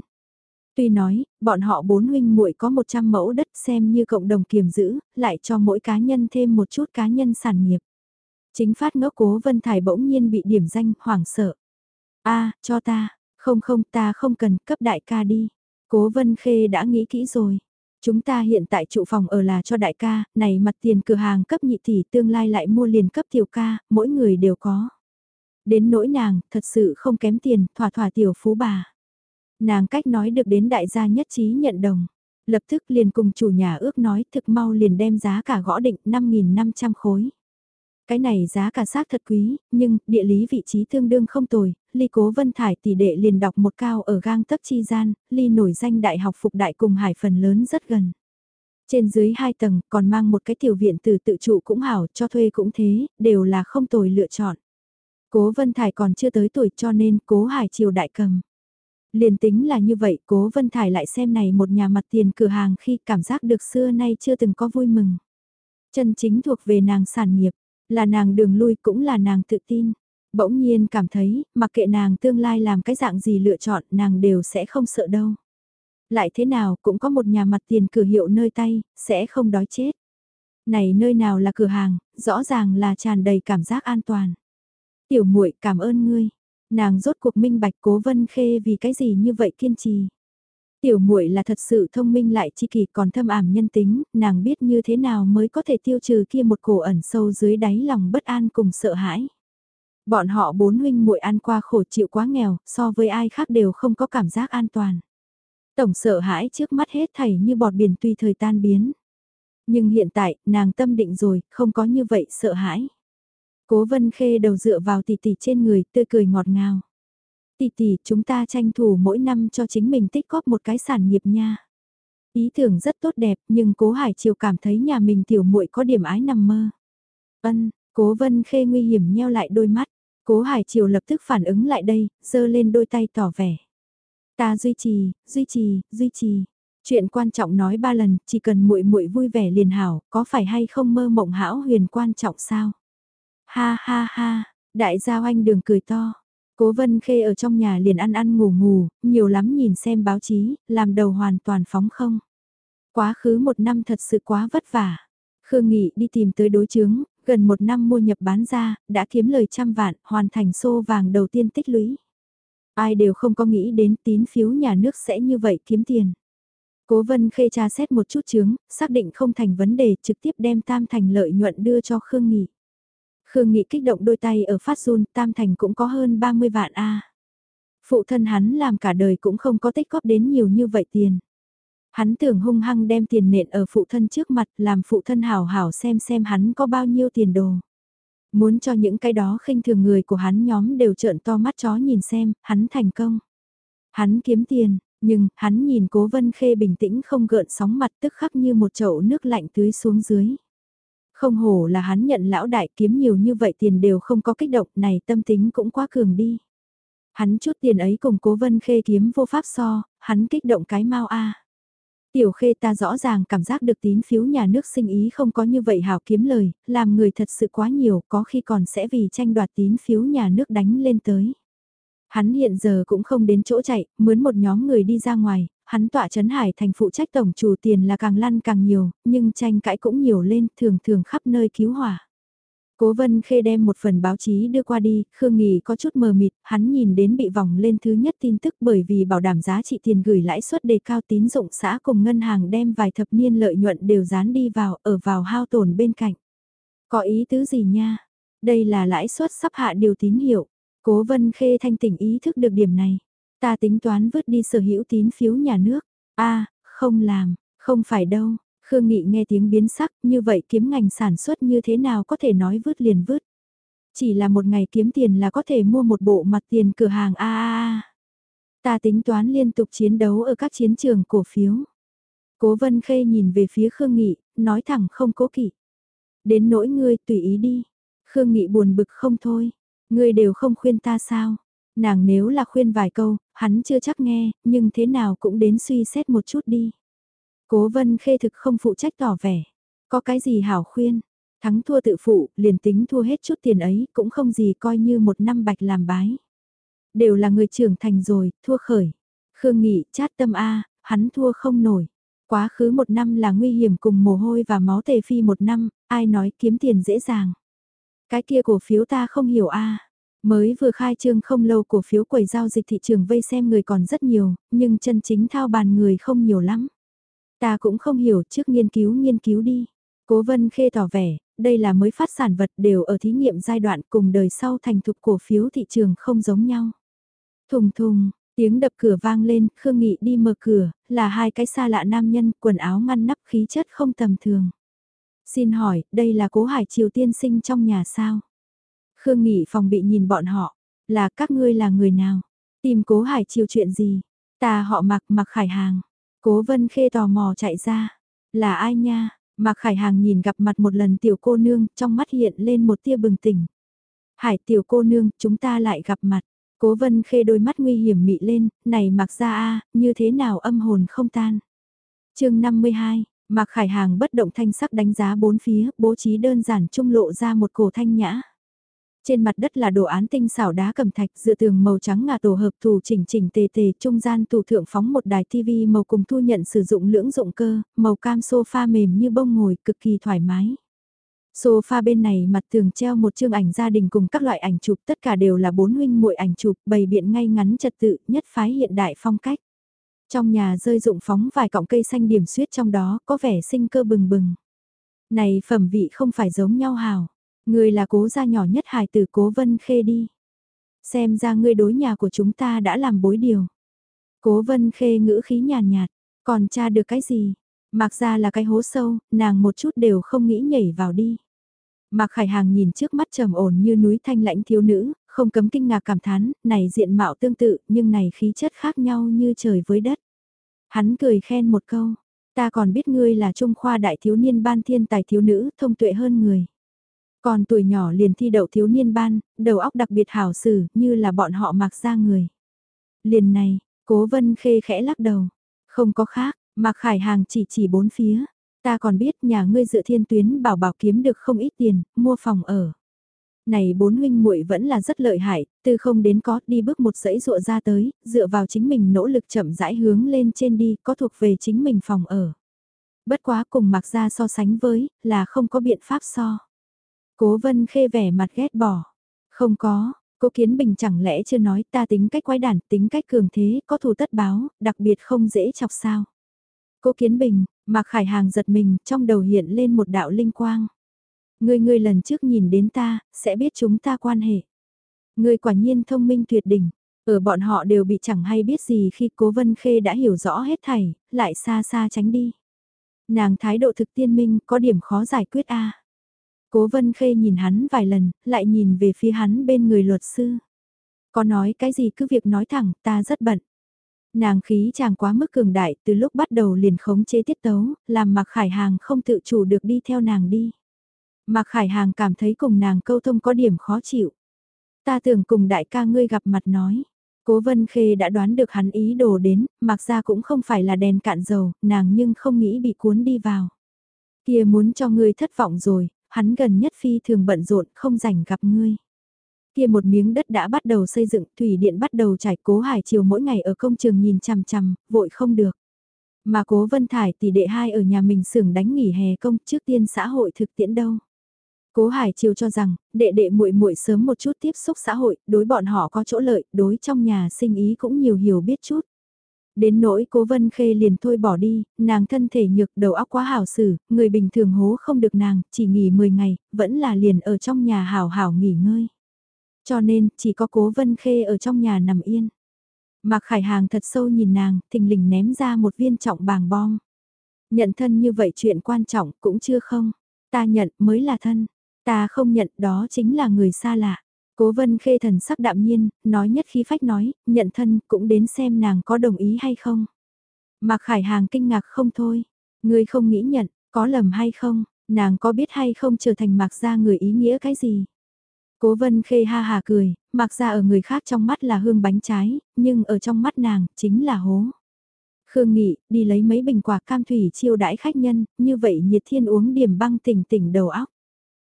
Tuy nói, bọn họ bốn huynh muội có 100 mẫu đất xem như cộng đồng kiềm giữ, lại cho mỗi cá nhân thêm một chút cá nhân sản nghiệp. Chính phát ngốc cố Vân Thải bỗng nhiên bị điểm danh hoảng sợ a cho ta, không không ta không cần cấp đại ca đi. Cố Vân Khê đã nghĩ kỹ rồi. Chúng ta hiện tại trụ phòng ở là cho đại ca, này mặt tiền cửa hàng cấp nhị tỷ tương lai lại mua liền cấp tiểu ca, mỗi người đều có. Đến nỗi nàng, thật sự không kém tiền, thỏa thỏa tiểu phú bà. Nàng cách nói được đến đại gia nhất trí nhận đồng. Lập tức liền cùng chủ nhà ước nói thực mau liền đem giá cả gõ định 5.500 khối. Cái này giá cả xác thật quý, nhưng địa lý vị trí tương đương không tồi, ly cố vân thải tỷ đệ liền đọc một cao ở gang tấp chi gian, ly nổi danh đại học phục đại cùng hải phần lớn rất gần. Trên dưới hai tầng còn mang một cái tiểu viện từ tự trụ cũng hảo, cho thuê cũng thế, đều là không tồi lựa chọn. Cố Vân Thải còn chưa tới tuổi cho nên cố hải triều đại cầm. Liền tính là như vậy cố Vân Thải lại xem này một nhà mặt tiền cửa hàng khi cảm giác được xưa nay chưa từng có vui mừng. Chân chính thuộc về nàng sản nghiệp, là nàng đường lui cũng là nàng tự tin. Bỗng nhiên cảm thấy, mặc kệ nàng tương lai làm cái dạng gì lựa chọn nàng đều sẽ không sợ đâu. Lại thế nào cũng có một nhà mặt tiền cửa hiệu nơi tay, sẽ không đói chết. Này nơi nào là cửa hàng, rõ ràng là tràn đầy cảm giác an toàn. Tiểu muội cảm ơn ngươi. Nàng rốt cuộc minh bạch cố vân khê vì cái gì như vậy kiên trì. Tiểu muội là thật sự thông minh lại chi kỳ còn thâm ảm nhân tính, nàng biết như thế nào mới có thể tiêu trừ kia một cổ ẩn sâu dưới đáy lòng bất an cùng sợ hãi. Bọn họ bốn huynh muội ăn qua khổ chịu quá nghèo, so với ai khác đều không có cảm giác an toàn. Tổng sợ hãi trước mắt hết thảy như bọt biển tùy thời tan biến. Nhưng hiện tại, nàng tâm định rồi, không có như vậy sợ hãi. Cố vân khê đầu dựa vào tỷ tỷ trên người, tươi cười ngọt ngào tỷ tỷ, chúng ta tranh thủ mỗi năm cho chính mình tích góp một cái sản nghiệp nha. Ý tưởng rất tốt đẹp, nhưng cố Hải Triều cảm thấy nhà mình tiểu muội có điểm ái nằm mơ. Ân, cố Vân Khê nguy hiểm nheo lại đôi mắt, cố Hải Triều lập tức phản ứng lại đây, giơ lên đôi tay tỏ vẻ. Ta duy trì, duy trì, duy trì. Chuyện quan trọng nói ba lần, chỉ cần muội muội vui vẻ liền hảo, có phải hay không mơ mộng hão huyền quan trọng sao? Ha ha ha, đại gia oanh đường cười to. Cố Vân Khê ở trong nhà liền ăn ăn ngủ ngủ, nhiều lắm nhìn xem báo chí, làm đầu hoàn toàn phóng không. Quá khứ một năm thật sự quá vất vả. Khương Nghị đi tìm tới đối chứng, gần một năm mua nhập bán ra, đã kiếm lời trăm vạn, hoàn thành xô vàng đầu tiên tích lũy. Ai đều không có nghĩ đến tín phiếu nhà nước sẽ như vậy kiếm tiền. Cố Vân Khê tra xét một chút chứng, xác định không thành vấn đề trực tiếp đem tam thành lợi nhuận đưa cho Khương Nghị. Khương Nghị kích động đôi tay ở phát run, Tam Thành cũng có hơn 30 vạn a. Phụ thân hắn làm cả đời cũng không có tích góp đến nhiều như vậy tiền. Hắn tưởng hung hăng đem tiền nện ở phụ thân trước mặt, làm phụ thân hảo hảo xem xem hắn có bao nhiêu tiền đồ. Muốn cho những cái đó khinh thường người của hắn nhóm đều trợn to mắt chó nhìn xem, hắn thành công. Hắn kiếm tiền, nhưng, hắn nhìn cố vân khê bình tĩnh không gợn sóng mặt tức khắc như một chậu nước lạnh tưới xuống dưới. Không hổ là hắn nhận lão đại kiếm nhiều như vậy tiền đều không có kích động này tâm tính cũng quá cường đi. Hắn chút tiền ấy cùng cố vân khê kiếm vô pháp so, hắn kích động cái mau a Tiểu khê ta rõ ràng cảm giác được tín phiếu nhà nước sinh ý không có như vậy hảo kiếm lời, làm người thật sự quá nhiều có khi còn sẽ vì tranh đoạt tín phiếu nhà nước đánh lên tới. Hắn hiện giờ cũng không đến chỗ chạy, mướn một nhóm người đi ra ngoài, hắn tọa chấn hải thành phụ trách tổng chủ tiền là càng lăn càng nhiều, nhưng tranh cãi cũng nhiều lên, thường thường khắp nơi cứu hỏa. Cố Vân Khê đem một phần báo chí đưa qua đi, Khương Nghì có chút mờ mịt, hắn nhìn đến bị vòng lên thứ nhất tin tức bởi vì bảo đảm giá trị tiền gửi lãi suất đề cao tín dụng xã cùng ngân hàng đem vài thập niên lợi nhuận đều dán đi vào, ở vào hao tổn bên cạnh. Có ý tứ gì nha? Đây là lãi suất sắp hạ điều tín hiệu. Cố Vân Khê thanh tỉnh ý thức được điểm này. Ta tính toán vứt đi sở hữu tín phiếu nhà nước. a không làm, không phải đâu, Khương Nghị nghe tiếng biến sắc, như vậy kiếm ngành sản xuất như thế nào có thể nói vứt liền vứt. Chỉ là một ngày kiếm tiền là có thể mua một bộ mặt tiền cửa hàng a a a. Ta tính toán liên tục chiến đấu ở các chiến trường cổ phiếu. Cố Vân Khê nhìn về phía Khương Nghị, nói thẳng không cố kỵ. Đến nỗi ngươi tùy ý đi. Khương Nghị buồn bực không thôi. Ngươi đều không khuyên ta sao? Nàng nếu là khuyên vài câu, hắn chưa chắc nghe, nhưng thế nào cũng đến suy xét một chút đi. Cố vân khê thực không phụ trách tỏ vẻ. Có cái gì hảo khuyên, thắng thua tự phụ, liền tính thua hết chút tiền ấy, cũng không gì coi như một năm bạch làm bái. Đều là người trưởng thành rồi, thua khởi. Khương Nghị, chát tâm A, hắn thua không nổi. Quá khứ một năm là nguy hiểm cùng mồ hôi và máu tề phi một năm, ai nói kiếm tiền dễ dàng. Cái kia cổ phiếu ta không hiểu A. Mới vừa khai trương không lâu cổ phiếu quầy giao dịch thị trường vây xem người còn rất nhiều, nhưng chân chính thao bàn người không nhiều lắm. Ta cũng không hiểu trước nghiên cứu nghiên cứu đi. Cố vân khê tỏ vẻ, đây là mới phát sản vật đều ở thí nghiệm giai đoạn cùng đời sau thành thục cổ phiếu thị trường không giống nhau. Thùng thùng, tiếng đập cửa vang lên, Khương Nghị đi mở cửa, là hai cái xa lạ nam nhân, quần áo ngăn nắp khí chất không tầm thường. Xin hỏi, đây là cố hải triều tiên sinh trong nhà sao? Khương Nghị phòng bị nhìn bọn họ, là các ngươi là người nào? Tìm cố hải triều chuyện gì? Ta họ mặc mặc khải hàng. Cố vân khê tò mò chạy ra. Là ai nha? Mạc Khải Hàng nhìn gặp mặt một lần tiểu cô nương, trong mắt hiện lên một tia bừng tỉnh. Hải tiểu cô nương, chúng ta lại gặp mặt. Cố vân khê đôi mắt nguy hiểm mị lên, này mặc ra a như thế nào âm hồn không tan. chương 52, Mạc Khải Hàng bất động thanh sắc đánh giá bốn phía, bố trí đơn giản trung lộ ra một cổ thanh nhã. Trên mặt đất là đồ án tinh xảo đá cầm thạch dựa tường màu trắng ngà tổ hợp thủ chỉnh chỉnh tề tề trung gian tủ thượng phóng một đài tivi màu cùng thu nhận sử dụng lưỡng dụng cơ, màu cam sofa mềm như bông ngồi cực kỳ thoải mái. Sofa bên này mặt tường treo một chương ảnh gia đình cùng các loại ảnh chụp tất cả đều là bốn huynh muội ảnh chụp bày biện ngay ngắn trật tự nhất phái hiện đại phong cách. Trong nhà rơi dụng phóng vài cọng cây xanh điểm suyết trong đó có vẻ sinh cơ bừng bừng. Này phẩm vị không phải giống nhau hào. người là cố gia nhỏ nhất hài tử cố vân khê đi. Xem ra ngươi đối nhà của chúng ta đã làm bối điều. Cố vân khê ngữ khí nhàn nhạt, còn cha được cái gì? Mặc ra là cái hố sâu, nàng một chút đều không nghĩ nhảy vào đi. Mạc Khải Hàng nhìn trước mắt trầm ổn như núi thanh lãnh thiếu nữ, không cấm kinh ngạc cảm thán, này diện mạo tương tự, nhưng này khí chất khác nhau như trời với đất. Hắn cười khen một câu, ta còn biết ngươi là trung khoa đại thiếu niên ban thiên tài thiếu nữ, thông tuệ hơn người. Còn tuổi nhỏ liền thi đậu thiếu niên ban, đầu óc đặc biệt hảo xử, như là bọn họ mặc ra người. Liền này, cố vân khê khẽ lắc đầu. Không có khác, mặc khải hàng chỉ chỉ bốn phía. Ta còn biết nhà ngươi dựa thiên tuyến bảo bảo kiếm được không ít tiền, mua phòng ở. Này bốn huynh muội vẫn là rất lợi hại, từ không đến có đi bước một dãy dụa ra tới, dựa vào chính mình nỗ lực chậm rãi hướng lên trên đi, có thuộc về chính mình phòng ở. Bất quá cùng mặc ra so sánh với, là không có biện pháp so. Cố vân khê vẻ mặt ghét bỏ. Không có, cố kiến bình chẳng lẽ chưa nói ta tính cách quái đản, tính cách cường thế, có thù tất báo, đặc biệt không dễ chọc sao. Cố kiến bình, mặc khải hàng giật mình, trong đầu hiện lên một đạo linh quang. Ngươi ngươi lần trước nhìn đến ta, sẽ biết chúng ta quan hệ. Ngươi quả nhiên thông minh tuyệt đỉnh. Ở bọn họ đều bị chẳng hay biết gì khi cố vân khê đã hiểu rõ hết thảy, lại xa xa tránh đi. Nàng thái độ thực tiên minh có điểm khó giải quyết a Cố Vân Khê nhìn hắn vài lần, lại nhìn về phía hắn bên người luật sư. Có nói cái gì cứ việc nói thẳng, ta rất bận. Nàng khí chàng quá mức cường đại, từ lúc bắt đầu liền khống chế tiết tấu, làm mặc khải hàng không tự chủ được đi theo nàng đi. Mạc Khải Hàng cảm thấy cùng nàng câu thông có điểm khó chịu. Ta tưởng cùng đại ca ngươi gặp mặt nói. Cố Vân Khê đã đoán được hắn ý đồ đến, mặc ra cũng không phải là đèn cạn dầu, nàng nhưng không nghĩ bị cuốn đi vào. Kia muốn cho ngươi thất vọng rồi, hắn gần nhất phi thường bận rộn không rảnh gặp ngươi. Kia một miếng đất đã bắt đầu xây dựng, thủy điện bắt đầu trải cố hải chiều mỗi ngày ở công trường nhìn chằm chằm, vội không được. Mà cố Vân Thải tỷ đệ hai ở nhà mình xưởng đánh nghỉ hè công trước tiên xã hội thực tiễn đâu. Cố Hải Chiều cho rằng, đệ đệ muội muội sớm một chút tiếp xúc xã hội, đối bọn họ có chỗ lợi, đối trong nhà sinh ý cũng nhiều hiểu biết chút. Đến nỗi cố vân khê liền thôi bỏ đi, nàng thân thể nhược đầu óc quá hảo xử, người bình thường hố không được nàng, chỉ nghỉ 10 ngày, vẫn là liền ở trong nhà hảo hảo nghỉ ngơi. Cho nên, chỉ có cố vân khê ở trong nhà nằm yên. Mạc Khải Hàng thật sâu nhìn nàng, thình lình ném ra một viên trọng bàng bom. Nhận thân như vậy chuyện quan trọng cũng chưa không. Ta nhận mới là thân. Ta không nhận đó chính là người xa lạ. Cố vân khê thần sắc đạm nhiên, nói nhất khi phách nói, nhận thân cũng đến xem nàng có đồng ý hay không. Mạc Khải Hàng kinh ngạc không thôi. Người không nghĩ nhận, có lầm hay không, nàng có biết hay không trở thành mạc gia người ý nghĩa cái gì. Cố vân khê ha hà cười, mạc gia ở người khác trong mắt là hương bánh trái, nhưng ở trong mắt nàng, chính là hố. Khương Nghị, đi lấy mấy bình quả cam thủy chiêu đãi khách nhân, như vậy nhiệt thiên uống điểm băng tỉnh tỉnh đầu óc.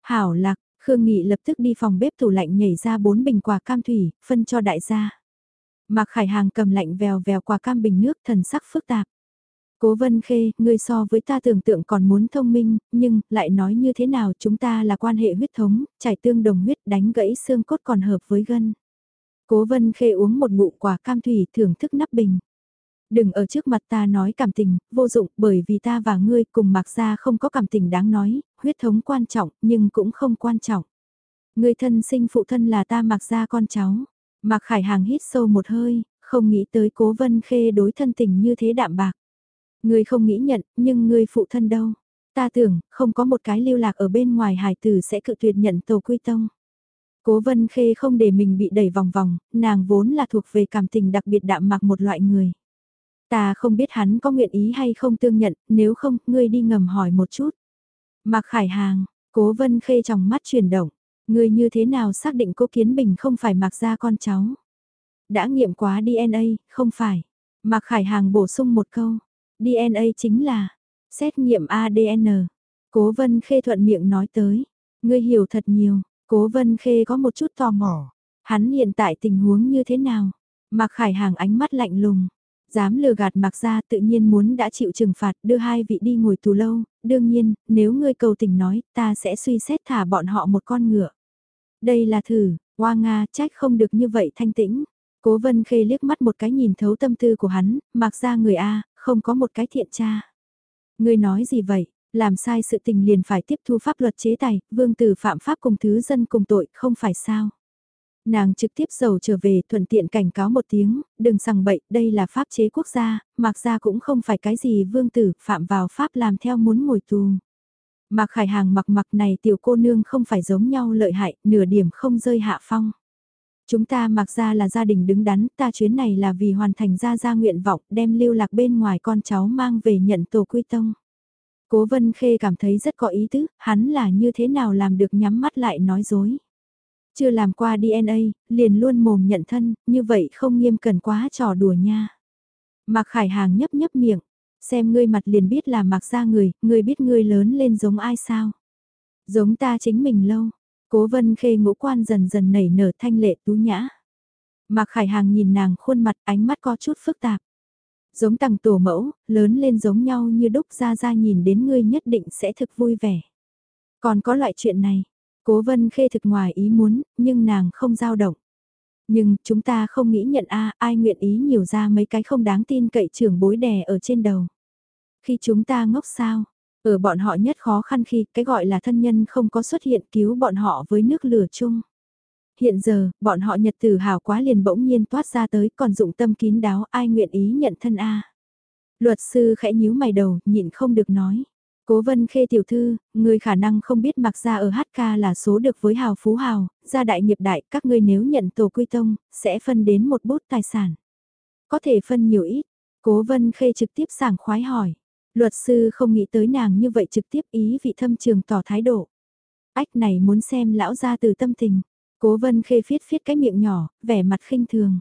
Hảo lạc, Khương Nghị lập tức đi phòng bếp tủ lạnh nhảy ra bốn bình quả cam thủy, phân cho đại gia. Mạc Khải Hàng cầm lạnh vèo vèo quả cam bình nước thần sắc phức tạp. Cố Vân Khê, ngươi so với ta tưởng tượng còn muốn thông minh, nhưng lại nói như thế nào chúng ta là quan hệ huyết thống, trải tương đồng huyết đánh gãy xương cốt còn hợp với gân. Cố Vân Khê uống một ngụm quả cam thủy thưởng thức nắp bình. Đừng ở trước mặt ta nói cảm tình, vô dụng bởi vì ta và ngươi cùng mặc ra không có cảm tình đáng nói, huyết thống quan trọng nhưng cũng không quan trọng. Ngươi thân sinh phụ thân là ta mặc ra con cháu. Mạc Khải Hàng hít sâu một hơi, không nghĩ tới cố vân khê đối thân tình như thế đạm bạc. Ngươi không nghĩ nhận, nhưng ngươi phụ thân đâu. Ta tưởng, không có một cái lưu lạc ở bên ngoài hải tử sẽ cự tuyệt nhận tổ quy tông. Cố vân khê không để mình bị đẩy vòng vòng, nàng vốn là thuộc về cảm tình đặc biệt đạm mạc một loại người. Ta không biết hắn có nguyện ý hay không tương nhận, nếu không, ngươi đi ngầm hỏi một chút. Mạc Khải Hàng, cố vân khê trong mắt chuyển động, ngươi như thế nào xác định cố Kiến Bình không phải Mạc gia con cháu. Đã nghiệm quá DNA, không phải. Mạc Khải Hàng bổ sung một câu, DNA chính là, xét nghiệm ADN. Cố vân khê thuận miệng nói tới, ngươi hiểu thật nhiều, cố vân khê có một chút tò mò. Hắn hiện tại tình huống như thế nào? Mạc Khải Hàng ánh mắt lạnh lùng, Dám lừa gạt mặc ra tự nhiên muốn đã chịu trừng phạt đưa hai vị đi ngồi tù lâu, đương nhiên, nếu ngươi cầu tình nói, ta sẽ suy xét thả bọn họ một con ngựa. Đây là thử, hoa Nga trách không được như vậy thanh tĩnh. Cố vân khê liếc mắt một cái nhìn thấu tâm tư của hắn, mặc ra người A, không có một cái thiện cha. Ngươi nói gì vậy, làm sai sự tình liền phải tiếp thu pháp luật chế tài, vương tử phạm pháp cùng thứ dân cùng tội, không phải sao. Nàng trực tiếp dầu trở về thuận tiện cảnh cáo một tiếng, đừng sằng bậy, đây là pháp chế quốc gia, mặc ra cũng không phải cái gì vương tử, phạm vào pháp làm theo muốn ngồi tù. Mạc Khải Hàng mặc mặc này tiểu cô nương không phải giống nhau lợi hại, nửa điểm không rơi hạ phong. Chúng ta mặc ra là gia đình đứng đắn, ta chuyến này là vì hoàn thành ra gia nguyện vọng, đem lưu lạc bên ngoài con cháu mang về nhận tổ quy tông. Cố Vân Khê cảm thấy rất có ý tứ, hắn là như thế nào làm được nhắm mắt lại nói dối. Chưa làm qua DNA, liền luôn mồm nhận thân, như vậy không nghiêm cần quá trò đùa nha. Mạc Khải Hàng nhấp nhấp miệng, xem ngươi mặt liền biết là mặc ra người, ngươi biết ngươi lớn lên giống ai sao. Giống ta chính mình lâu, cố vân khê ngũ quan dần dần nảy nở thanh lệ tú nhã. Mạc Khải Hàng nhìn nàng khuôn mặt ánh mắt có chút phức tạp. Giống tầng tổ mẫu, lớn lên giống nhau như đúc ra ra nhìn đến ngươi nhất định sẽ thực vui vẻ. Còn có loại chuyện này, Cố vân khê thực ngoài ý muốn, nhưng nàng không dao động. Nhưng chúng ta không nghĩ nhận a ai nguyện ý nhiều ra mấy cái không đáng tin cậy trưởng bối đè ở trên đầu. Khi chúng ta ngốc sao, ở bọn họ nhất khó khăn khi cái gọi là thân nhân không có xuất hiện cứu bọn họ với nước lửa chung. Hiện giờ, bọn họ nhật tử hào quá liền bỗng nhiên toát ra tới còn dụng tâm kín đáo ai nguyện ý nhận thân A. Luật sư khẽ nhíu mày đầu, nhịn không được nói. Cố vân khê tiểu thư, người khả năng không biết mặc ra ở HK là số được với hào phú hào, gia đại nghiệp đại, các ngươi nếu nhận tổ quy tông, sẽ phân đến một bút tài sản. Có thể phân nhiều ít, cố vân khê trực tiếp sảng khoái hỏi. Luật sư không nghĩ tới nàng như vậy trực tiếp ý vị thâm trường tỏ thái độ. Ách này muốn xem lão gia từ tâm tình. Cố vân khê phiết phiết cái miệng nhỏ, vẻ mặt khinh thường.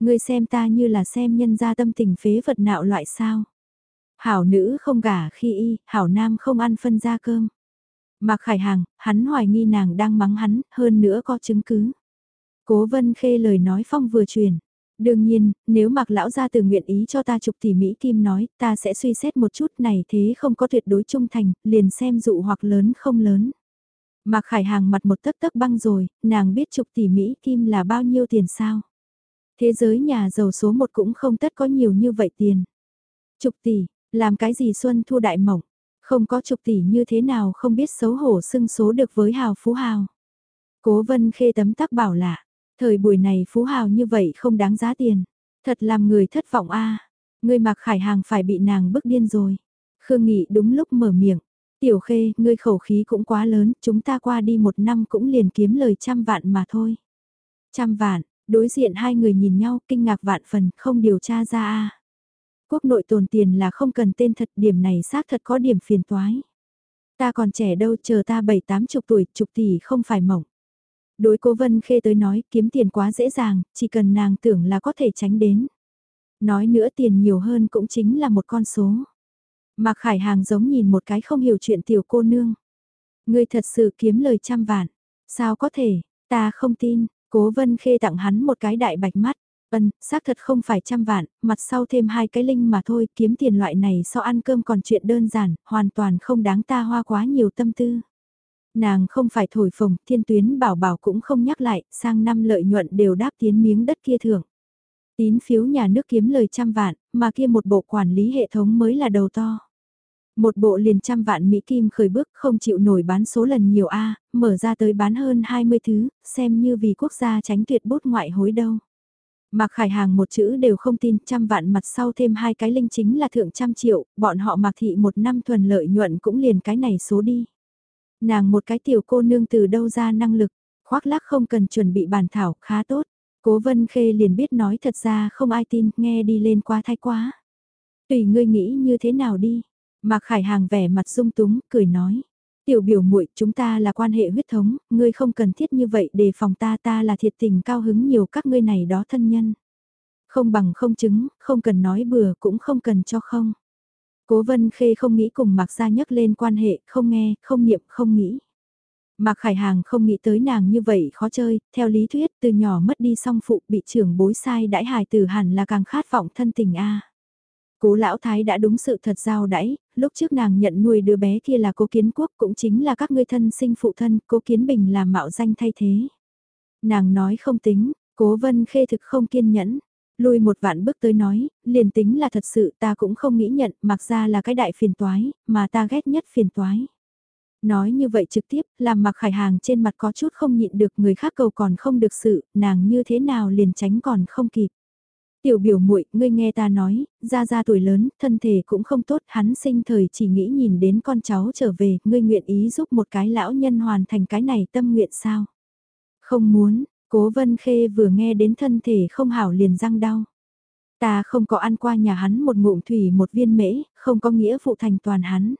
Ngươi xem ta như là xem nhân gia tâm tình phế vật nạo loại sao. Hảo nữ không gả khi y, hảo nam không ăn phân ra cơm. Mạc Khải Hàng, hắn hoài nghi nàng đang mắng hắn, hơn nữa có chứng cứ. Cố vân khê lời nói phong vừa truyền. Đương nhiên, nếu Mạc Lão gia từ nguyện ý cho ta chụp tỷ Mỹ Kim nói, ta sẽ suy xét một chút này thế không có tuyệt đối trung thành, liền xem dụ hoặc lớn không lớn. Mạc Khải Hàng mặt một tấc tấc băng rồi, nàng biết chục tỷ Mỹ Kim là bao nhiêu tiền sao. Thế giới nhà giàu số một cũng không tất có nhiều như vậy tiền. Chục tỷ, làm cái gì Xuân Thu Đại Mộng, không có chục tỷ như thế nào không biết xấu hổ xưng số được với hào phú hào. Cố vân khê tấm tắc bảo lạ, thời buổi này phú hào như vậy không đáng giá tiền. Thật làm người thất vọng a Người mặc khải hàng phải bị nàng bức điên rồi. Khương Nghị đúng lúc mở miệng. Tiểu khê, ngươi khẩu khí cũng quá lớn, chúng ta qua đi một năm cũng liền kiếm lời trăm vạn mà thôi. Trăm vạn, đối diện hai người nhìn nhau kinh ngạc vạn phần, không điều tra ra a quốc nội tồn tiền là không cần tên thật điểm này xác thật có điểm phiền toái. Ta còn trẻ đâu chờ ta bảy tám chục tuổi, chục tỷ không phải mỏng. Đối cố vân khê tới nói kiếm tiền quá dễ dàng, chỉ cần nàng tưởng là có thể tránh đến. Nói nữa tiền nhiều hơn cũng chính là một con số. Mạc Khải Hàng giống nhìn một cái không hiểu chuyện tiểu cô nương. Ngươi thật sự kiếm lời trăm vạn. Sao có thể, ta không tin, cố vân khê tặng hắn một cái đại bạch mắt. Ân, xác thật không phải trăm vạn, mặt sau thêm hai cái linh mà thôi, kiếm tiền loại này so ăn cơm còn chuyện đơn giản, hoàn toàn không đáng ta hoa quá nhiều tâm tư. Nàng không phải thổi phồng, thiên tuyến bảo bảo cũng không nhắc lại, sang năm lợi nhuận đều đáp tiến miếng đất kia thưởng. Tín phiếu nhà nước kiếm lời trăm vạn, mà kia một bộ quản lý hệ thống mới là đầu to. Một bộ liền trăm vạn Mỹ Kim khởi bước không chịu nổi bán số lần nhiều A, mở ra tới bán hơn 20 thứ, xem như vì quốc gia tránh tuyệt bút ngoại hối đâu. Mạc Khải Hàng một chữ đều không tin, trăm vạn mặt sau thêm hai cái linh chính là thượng trăm triệu, bọn họ Mạc Thị một năm thuần lợi nhuận cũng liền cái này số đi. Nàng một cái tiểu cô nương từ đâu ra năng lực, khoác lác không cần chuẩn bị bàn thảo, khá tốt. Cố Vân Khê liền biết nói thật ra không ai tin, nghe đi lên quá thay quá. Tùy ngươi nghĩ như thế nào đi. Mạc Khải Hàng vẻ mặt sung túng, cười nói. Tiểu biểu muội chúng ta là quan hệ huyết thống, ngươi không cần thiết như vậy để phòng ta ta là thiệt tình cao hứng nhiều các ngươi này đó thân nhân. Không bằng không chứng, không cần nói bừa cũng không cần cho không. Cố vân khê không nghĩ cùng Mạc Gia nhắc lên quan hệ, không nghe, không niệm, không nghĩ. Mạc Khải Hàng không nghĩ tới nàng như vậy khó chơi, theo lý thuyết từ nhỏ mất đi song phụ bị trưởng bối sai đãi hài từ hẳn là càng khát vọng thân tình a. Cố lão thái đã đúng sự thật giao đãi, lúc trước nàng nhận nuôi đứa bé kia là cố kiến quốc cũng chính là các ngươi thân sinh phụ thân, cố kiến bình làm mạo danh thay thế. Nàng nói không tính, cố vân khê thực không kiên nhẫn, lùi một vạn bước tới nói, liền tính là thật sự ta cũng không nghĩ nhận, mặc ra là cái đại phiền toái, mà ta ghét nhất phiền toái. Nói như vậy trực tiếp, làm mặc khải hàng trên mặt có chút không nhịn được người khác cầu còn không được sự, nàng như thế nào liền tránh còn không kịp. Tiểu biểu muội, ngươi nghe ta nói, ra ra tuổi lớn, thân thể cũng không tốt, hắn sinh thời chỉ nghĩ nhìn đến con cháu trở về, ngươi nguyện ý giúp một cái lão nhân hoàn thành cái này tâm nguyện sao? Không muốn, cố vân khê vừa nghe đến thân thể không hảo liền răng đau. Ta không có ăn qua nhà hắn một ngụm thủy một viên mễ, không có nghĩa phụ thành toàn hắn.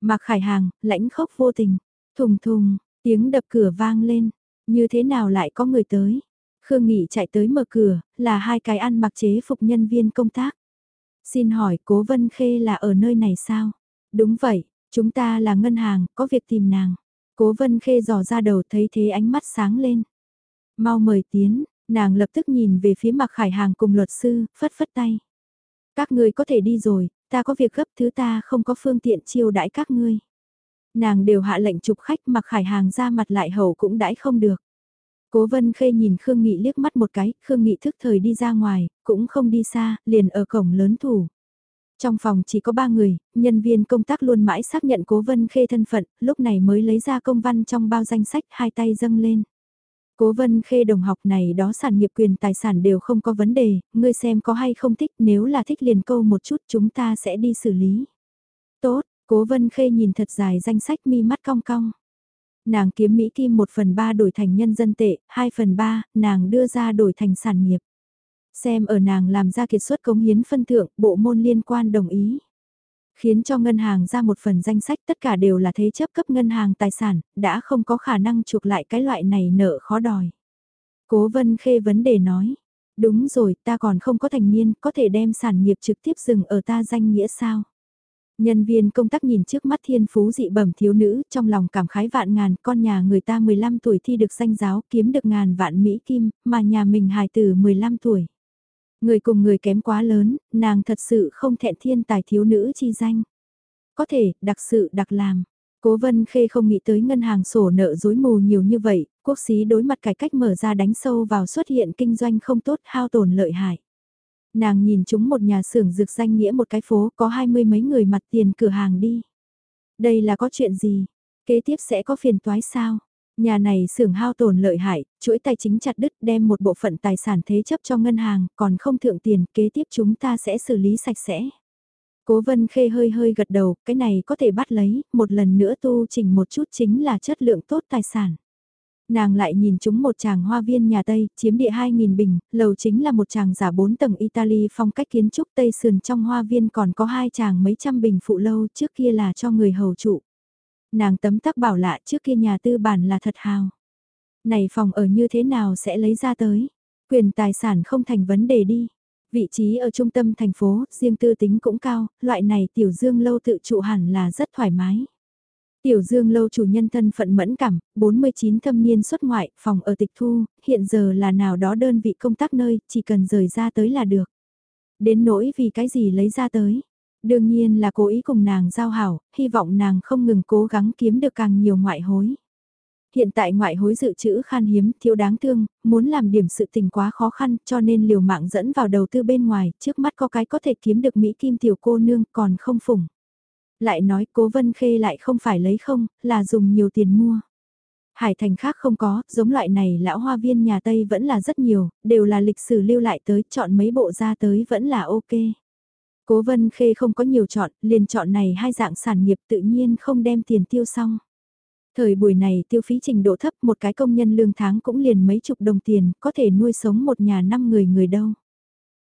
Mạc Khải Hàng, lãnh khốc vô tình, thùng thùng, tiếng đập cửa vang lên, như thế nào lại có người tới? Khương Nghị chạy tới mở cửa, là hai cái ăn mặc chế phục nhân viên công tác. Xin hỏi cố Vân Khê là ở nơi này sao? Đúng vậy, chúng ta là ngân hàng, có việc tìm nàng. Cố Vân Khê dò ra đầu thấy thế ánh mắt sáng lên. Mau mời tiến, nàng lập tức nhìn về phía mặc khải hàng cùng luật sư, phất phất tay. Các người có thể đi rồi, ta có việc gấp thứ ta không có phương tiện chiêu đãi các ngươi. Nàng đều hạ lệnh chụp khách mặc khải hàng ra mặt lại hầu cũng đãi không được. Cố Vân Khê nhìn Khương Nghị liếc mắt một cái, Khương Nghị thức thời đi ra ngoài, cũng không đi xa, liền ở cổng lớn thủ. Trong phòng chỉ có ba người, nhân viên công tác luôn mãi xác nhận Cố Vân Khê thân phận, lúc này mới lấy ra công văn trong bao danh sách hai tay dâng lên. Cố Vân Khê đồng học này đó sản nghiệp quyền tài sản đều không có vấn đề, ngươi xem có hay không thích, nếu là thích liền câu một chút chúng ta sẽ đi xử lý. Tốt, Cố Vân Khê nhìn thật dài danh sách mi mắt cong cong. Nàng kiếm Mỹ Kim 1 phần 3 đổi thành nhân dân tệ, 2 phần 3, nàng đưa ra đổi thành sản nghiệp. Xem ở nàng làm ra kiệt xuất cống hiến phân thượng, bộ môn liên quan đồng ý. Khiến cho ngân hàng ra một phần danh sách tất cả đều là thế chấp cấp ngân hàng tài sản, đã không có khả năng chuộc lại cái loại này nợ khó đòi. Cố vân khê vấn đề nói, đúng rồi ta còn không có thành niên, có thể đem sản nghiệp trực tiếp dừng ở ta danh nghĩa sao? Nhân viên công tác nhìn trước mắt thiên phú dị bẩm thiếu nữ, trong lòng cảm khái vạn ngàn, con nhà người ta 15 tuổi thi được danh giáo, kiếm được ngàn vạn Mỹ Kim, mà nhà mình hài tử 15 tuổi. Người cùng người kém quá lớn, nàng thật sự không thẹn thiên tài thiếu nữ chi danh. Có thể, đặc sự đặc làm. Cố Vân Khê không nghĩ tới ngân hàng sổ nợ dối mù nhiều như vậy, quốc xí đối mặt cải cách mở ra đánh sâu vào xuất hiện kinh doanh không tốt hao tổn lợi hại. Nàng nhìn chúng một nhà xưởng dược danh nghĩa một cái phố có hai mươi mấy người mặt tiền cửa hàng đi. Đây là có chuyện gì? Kế tiếp sẽ có phiền toái sao? Nhà này xưởng hao tổn lợi hại, chuỗi tài chính chặt đứt đem một bộ phận tài sản thế chấp cho ngân hàng, còn không thượng tiền, kế tiếp chúng ta sẽ xử lý sạch sẽ. Cố vân khê hơi hơi gật đầu, cái này có thể bắt lấy, một lần nữa tu chỉnh một chút chính là chất lượng tốt tài sản. Nàng lại nhìn chúng một chàng hoa viên nhà Tây, chiếm địa 2.000 bình, lầu chính là một chàng giả 4 tầng Italy phong cách kiến trúc Tây sườn trong hoa viên còn có hai chàng mấy trăm bình phụ lâu trước kia là cho người hầu trụ. Nàng tấm tắc bảo lạ trước kia nhà tư bản là thật hào. Này phòng ở như thế nào sẽ lấy ra tới? Quyền tài sản không thành vấn đề đi. Vị trí ở trung tâm thành phố, riêng tư tính cũng cao, loại này tiểu dương lâu tự trụ hẳn là rất thoải mái. Tiểu Dương lâu chủ nhân thân phận mẫn cảm, 49 thâm niên xuất ngoại, phòng ở tịch thu, hiện giờ là nào đó đơn vị công tác nơi, chỉ cần rời ra tới là được. Đến nỗi vì cái gì lấy ra tới. Đương nhiên là cố ý cùng nàng giao hảo, hy vọng nàng không ngừng cố gắng kiếm được càng nhiều ngoại hối. Hiện tại ngoại hối dự trữ khan hiếm, thiếu đáng thương, muốn làm điểm sự tình quá khó khăn cho nên liều mạng dẫn vào đầu tư bên ngoài, trước mắt có cái có thể kiếm được Mỹ Kim tiểu cô nương còn không phủng. Lại nói cố vân khê lại không phải lấy không, là dùng nhiều tiền mua. Hải thành khác không có, giống loại này lão hoa viên nhà Tây vẫn là rất nhiều, đều là lịch sử lưu lại tới, chọn mấy bộ ra tới vẫn là ok. Cố vân khê không có nhiều chọn, liền chọn này hai dạng sản nghiệp tự nhiên không đem tiền tiêu xong. Thời buổi này tiêu phí trình độ thấp một cái công nhân lương tháng cũng liền mấy chục đồng tiền, có thể nuôi sống một nhà năm người người đâu.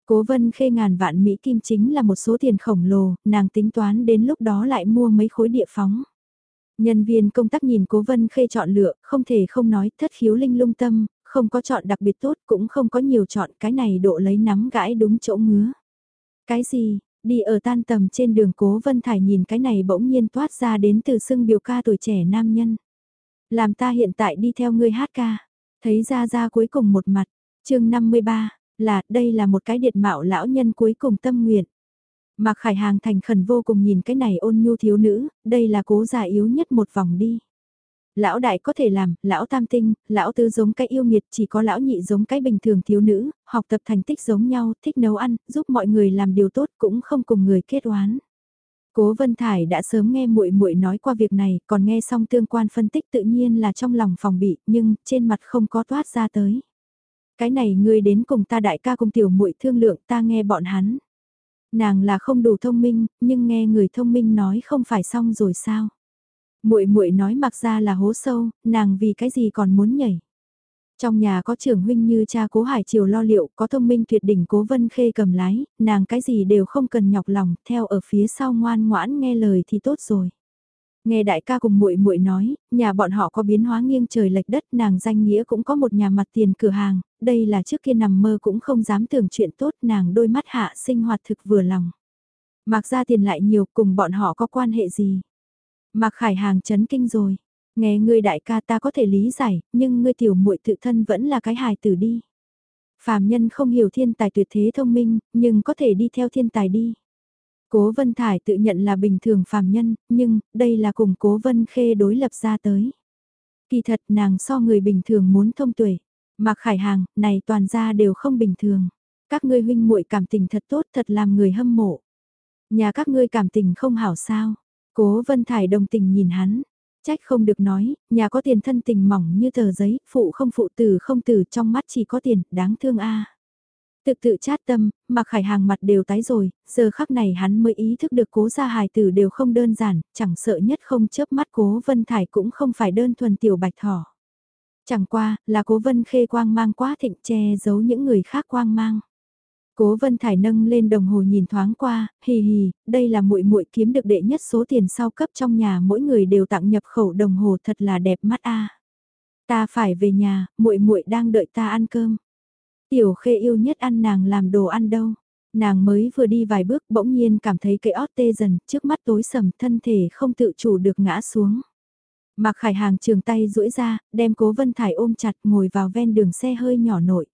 Cố vân khê ngàn vạn Mỹ Kim chính là một số tiền khổng lồ, nàng tính toán đến lúc đó lại mua mấy khối địa phóng. Nhân viên công tác nhìn cố vân khê chọn lựa, không thể không nói thất khiếu linh lung tâm, không có chọn đặc biệt tốt cũng không có nhiều chọn cái này độ lấy nắm gãi đúng chỗ ngứa. Cái gì, đi ở tan tầm trên đường cố vân thải nhìn cái này bỗng nhiên toát ra đến từ xưng biểu ca tuổi trẻ nam nhân. Làm ta hiện tại đi theo ngươi hát ca, thấy ra ra cuối cùng một mặt, chương 53, là đây là một cái điện mạo lão nhân cuối cùng tâm nguyện. Mạc Khải Hàng thành khẩn vô cùng nhìn cái này ôn nhu thiếu nữ, đây là cố già yếu nhất một vòng đi. Lão đại có thể làm, lão tam tinh, lão tứ giống cái yêu nghiệt chỉ có lão nhị giống cái bình thường thiếu nữ, học tập thành tích giống nhau, thích nấu ăn, giúp mọi người làm điều tốt cũng không cùng người kết oán. Cố Vân Thải đã sớm nghe muội muội nói qua việc này, còn nghe xong tương quan phân tích tự nhiên là trong lòng phòng bị, nhưng trên mặt không có toát ra tới. Cái này ngươi đến cùng ta đại ca cùng tiểu muội thương lượng ta nghe bọn hắn. Nàng là không đủ thông minh, nhưng nghe người thông minh nói không phải xong rồi sao? Muội muội nói mặc ra là hố sâu, nàng vì cái gì còn muốn nhảy? Trong nhà có trưởng huynh như cha cố hải triều lo liệu, có thông minh tuyệt đỉnh cố vân khê cầm lái, nàng cái gì đều không cần nhọc lòng, theo ở phía sau ngoan ngoãn nghe lời thì tốt rồi. Nghe đại ca cùng muội muội nói, nhà bọn họ có biến hóa nghiêng trời lệch đất, nàng danh nghĩa cũng có một nhà mặt tiền cửa hàng, đây là trước kia nằm mơ cũng không dám tưởng chuyện tốt, nàng đôi mắt hạ sinh hoạt thực vừa lòng. Mặc ra tiền lại nhiều, cùng bọn họ có quan hệ gì? Mạc Khải Hàng chấn kinh rồi. Nghe ngươi đại ca ta có thể lý giải, nhưng ngươi tiểu muội tự thân vẫn là cái hài tử đi. Phàm nhân không hiểu thiên tài tuyệt thế thông minh, nhưng có thể đi theo thiên tài đi. Cố Vân Thải tự nhận là bình thường phàm nhân, nhưng đây là cùng Cố Vân Khê đối lập ra tới. Kỳ thật nàng so người bình thường muốn thông tuệ. Mạc Khải Hàng, này toàn ra đều không bình thường. Các ngươi huynh muội cảm tình thật tốt thật làm người hâm mộ. Nhà các ngươi cảm tình không hảo sao. Cố Vân Thải đồng tình nhìn hắn. Trách không được nói, nhà có tiền thân tình mỏng như tờ giấy, phụ không phụ tử không tử trong mắt chỉ có tiền, đáng thương a. Tự tự chát tâm, mà khải hàng mặt đều tái rồi, giờ khắc này hắn mới ý thức được cố gia hài tử đều không đơn giản, chẳng sợ nhất không chớp mắt cố vân thải cũng không phải đơn thuần tiểu bạch thỏ. Chẳng qua, là cố vân khê quang mang quá thịnh che giấu những người khác quang mang. Cố Vân Thải nâng lên đồng hồ nhìn thoáng qua, hì hì, đây là muội muội kiếm được đệ nhất số tiền sau cấp trong nhà mỗi người đều tặng nhập khẩu đồng hồ thật là đẹp mắt a. Ta phải về nhà, muội muội đang đợi ta ăn cơm. Tiểu Khê yêu nhất ăn nàng làm đồ ăn đâu. Nàng mới vừa đi vài bước bỗng nhiên cảm thấy cái ót tê dần, trước mắt tối sầm thân thể không tự chủ được ngã xuống. Mạc Khải Hàng trường tay duỗi ra, đem Cố Vân Thải ôm chặt ngồi vào ven đường xe hơi nhỏ nội.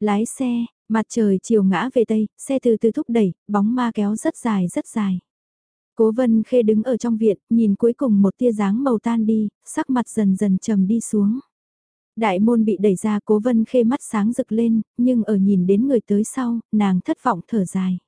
Lái xe, mặt trời chiều ngã về tây, xe từ từ thúc đẩy, bóng ma kéo rất dài rất dài. Cố Vân Khê đứng ở trong viện, nhìn cuối cùng một tia dáng màu tan đi, sắc mặt dần dần trầm đi xuống. Đại môn bị đẩy ra Cố Vân Khê mắt sáng rực lên, nhưng ở nhìn đến người tới sau, nàng thất vọng thở dài.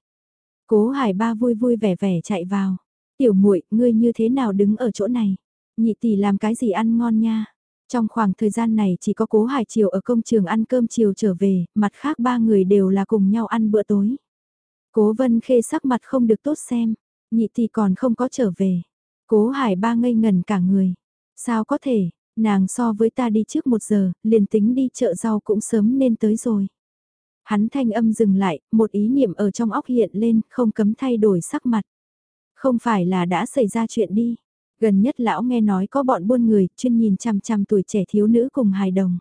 Cố Hải Ba vui vui vẻ vẻ chạy vào. Tiểu muội, ngươi như thế nào đứng ở chỗ này? Nhị tỷ làm cái gì ăn ngon nha? Trong khoảng thời gian này chỉ có cố Hải Chiều ở công trường ăn cơm chiều trở về, mặt khác ba người đều là cùng nhau ăn bữa tối. Cố Vân Khê sắc mặt không được tốt xem, nhị tỷ còn không có trở về. Cố Hải ba ngây ngần cả người. Sao có thể, nàng so với ta đi trước một giờ, liền tính đi chợ rau cũng sớm nên tới rồi. Hắn thanh âm dừng lại, một ý niệm ở trong óc hiện lên, không cấm thay đổi sắc mặt. Không phải là đã xảy ra chuyện đi. Gần nhất lão nghe nói có bọn buôn người, chuyên nhìn chằm chằm tuổi trẻ thiếu nữ cùng hài đồng.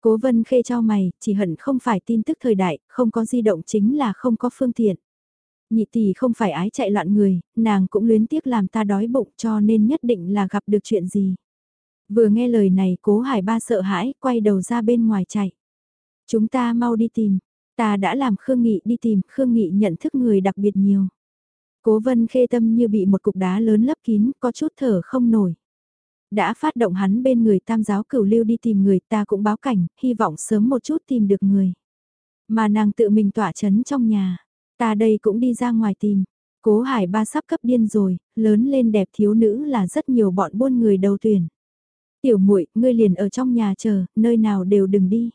Cố vân khê cho mày, chỉ hận không phải tin tức thời đại, không có di động chính là không có phương tiện. Nhị tỷ không phải ái chạy loạn người, nàng cũng luyến tiếc làm ta đói bụng cho nên nhất định là gặp được chuyện gì. Vừa nghe lời này cố hải ba sợ hãi, quay đầu ra bên ngoài chạy. Chúng ta mau đi tìm, ta đã làm Khương Nghị đi tìm, Khương Nghị nhận thức người đặc biệt nhiều. Cố vân khê tâm như bị một cục đá lớn lấp kín, có chút thở không nổi. Đã phát động hắn bên người tam giáo cửu lưu đi tìm người ta cũng báo cảnh, hy vọng sớm một chút tìm được người. Mà nàng tự mình tỏa chấn trong nhà, ta đây cũng đi ra ngoài tìm. Cố hải ba sắp cấp điên rồi, lớn lên đẹp thiếu nữ là rất nhiều bọn buôn người đầu tuyển. Tiểu muội, ngươi liền ở trong nhà chờ, nơi nào đều đừng đi.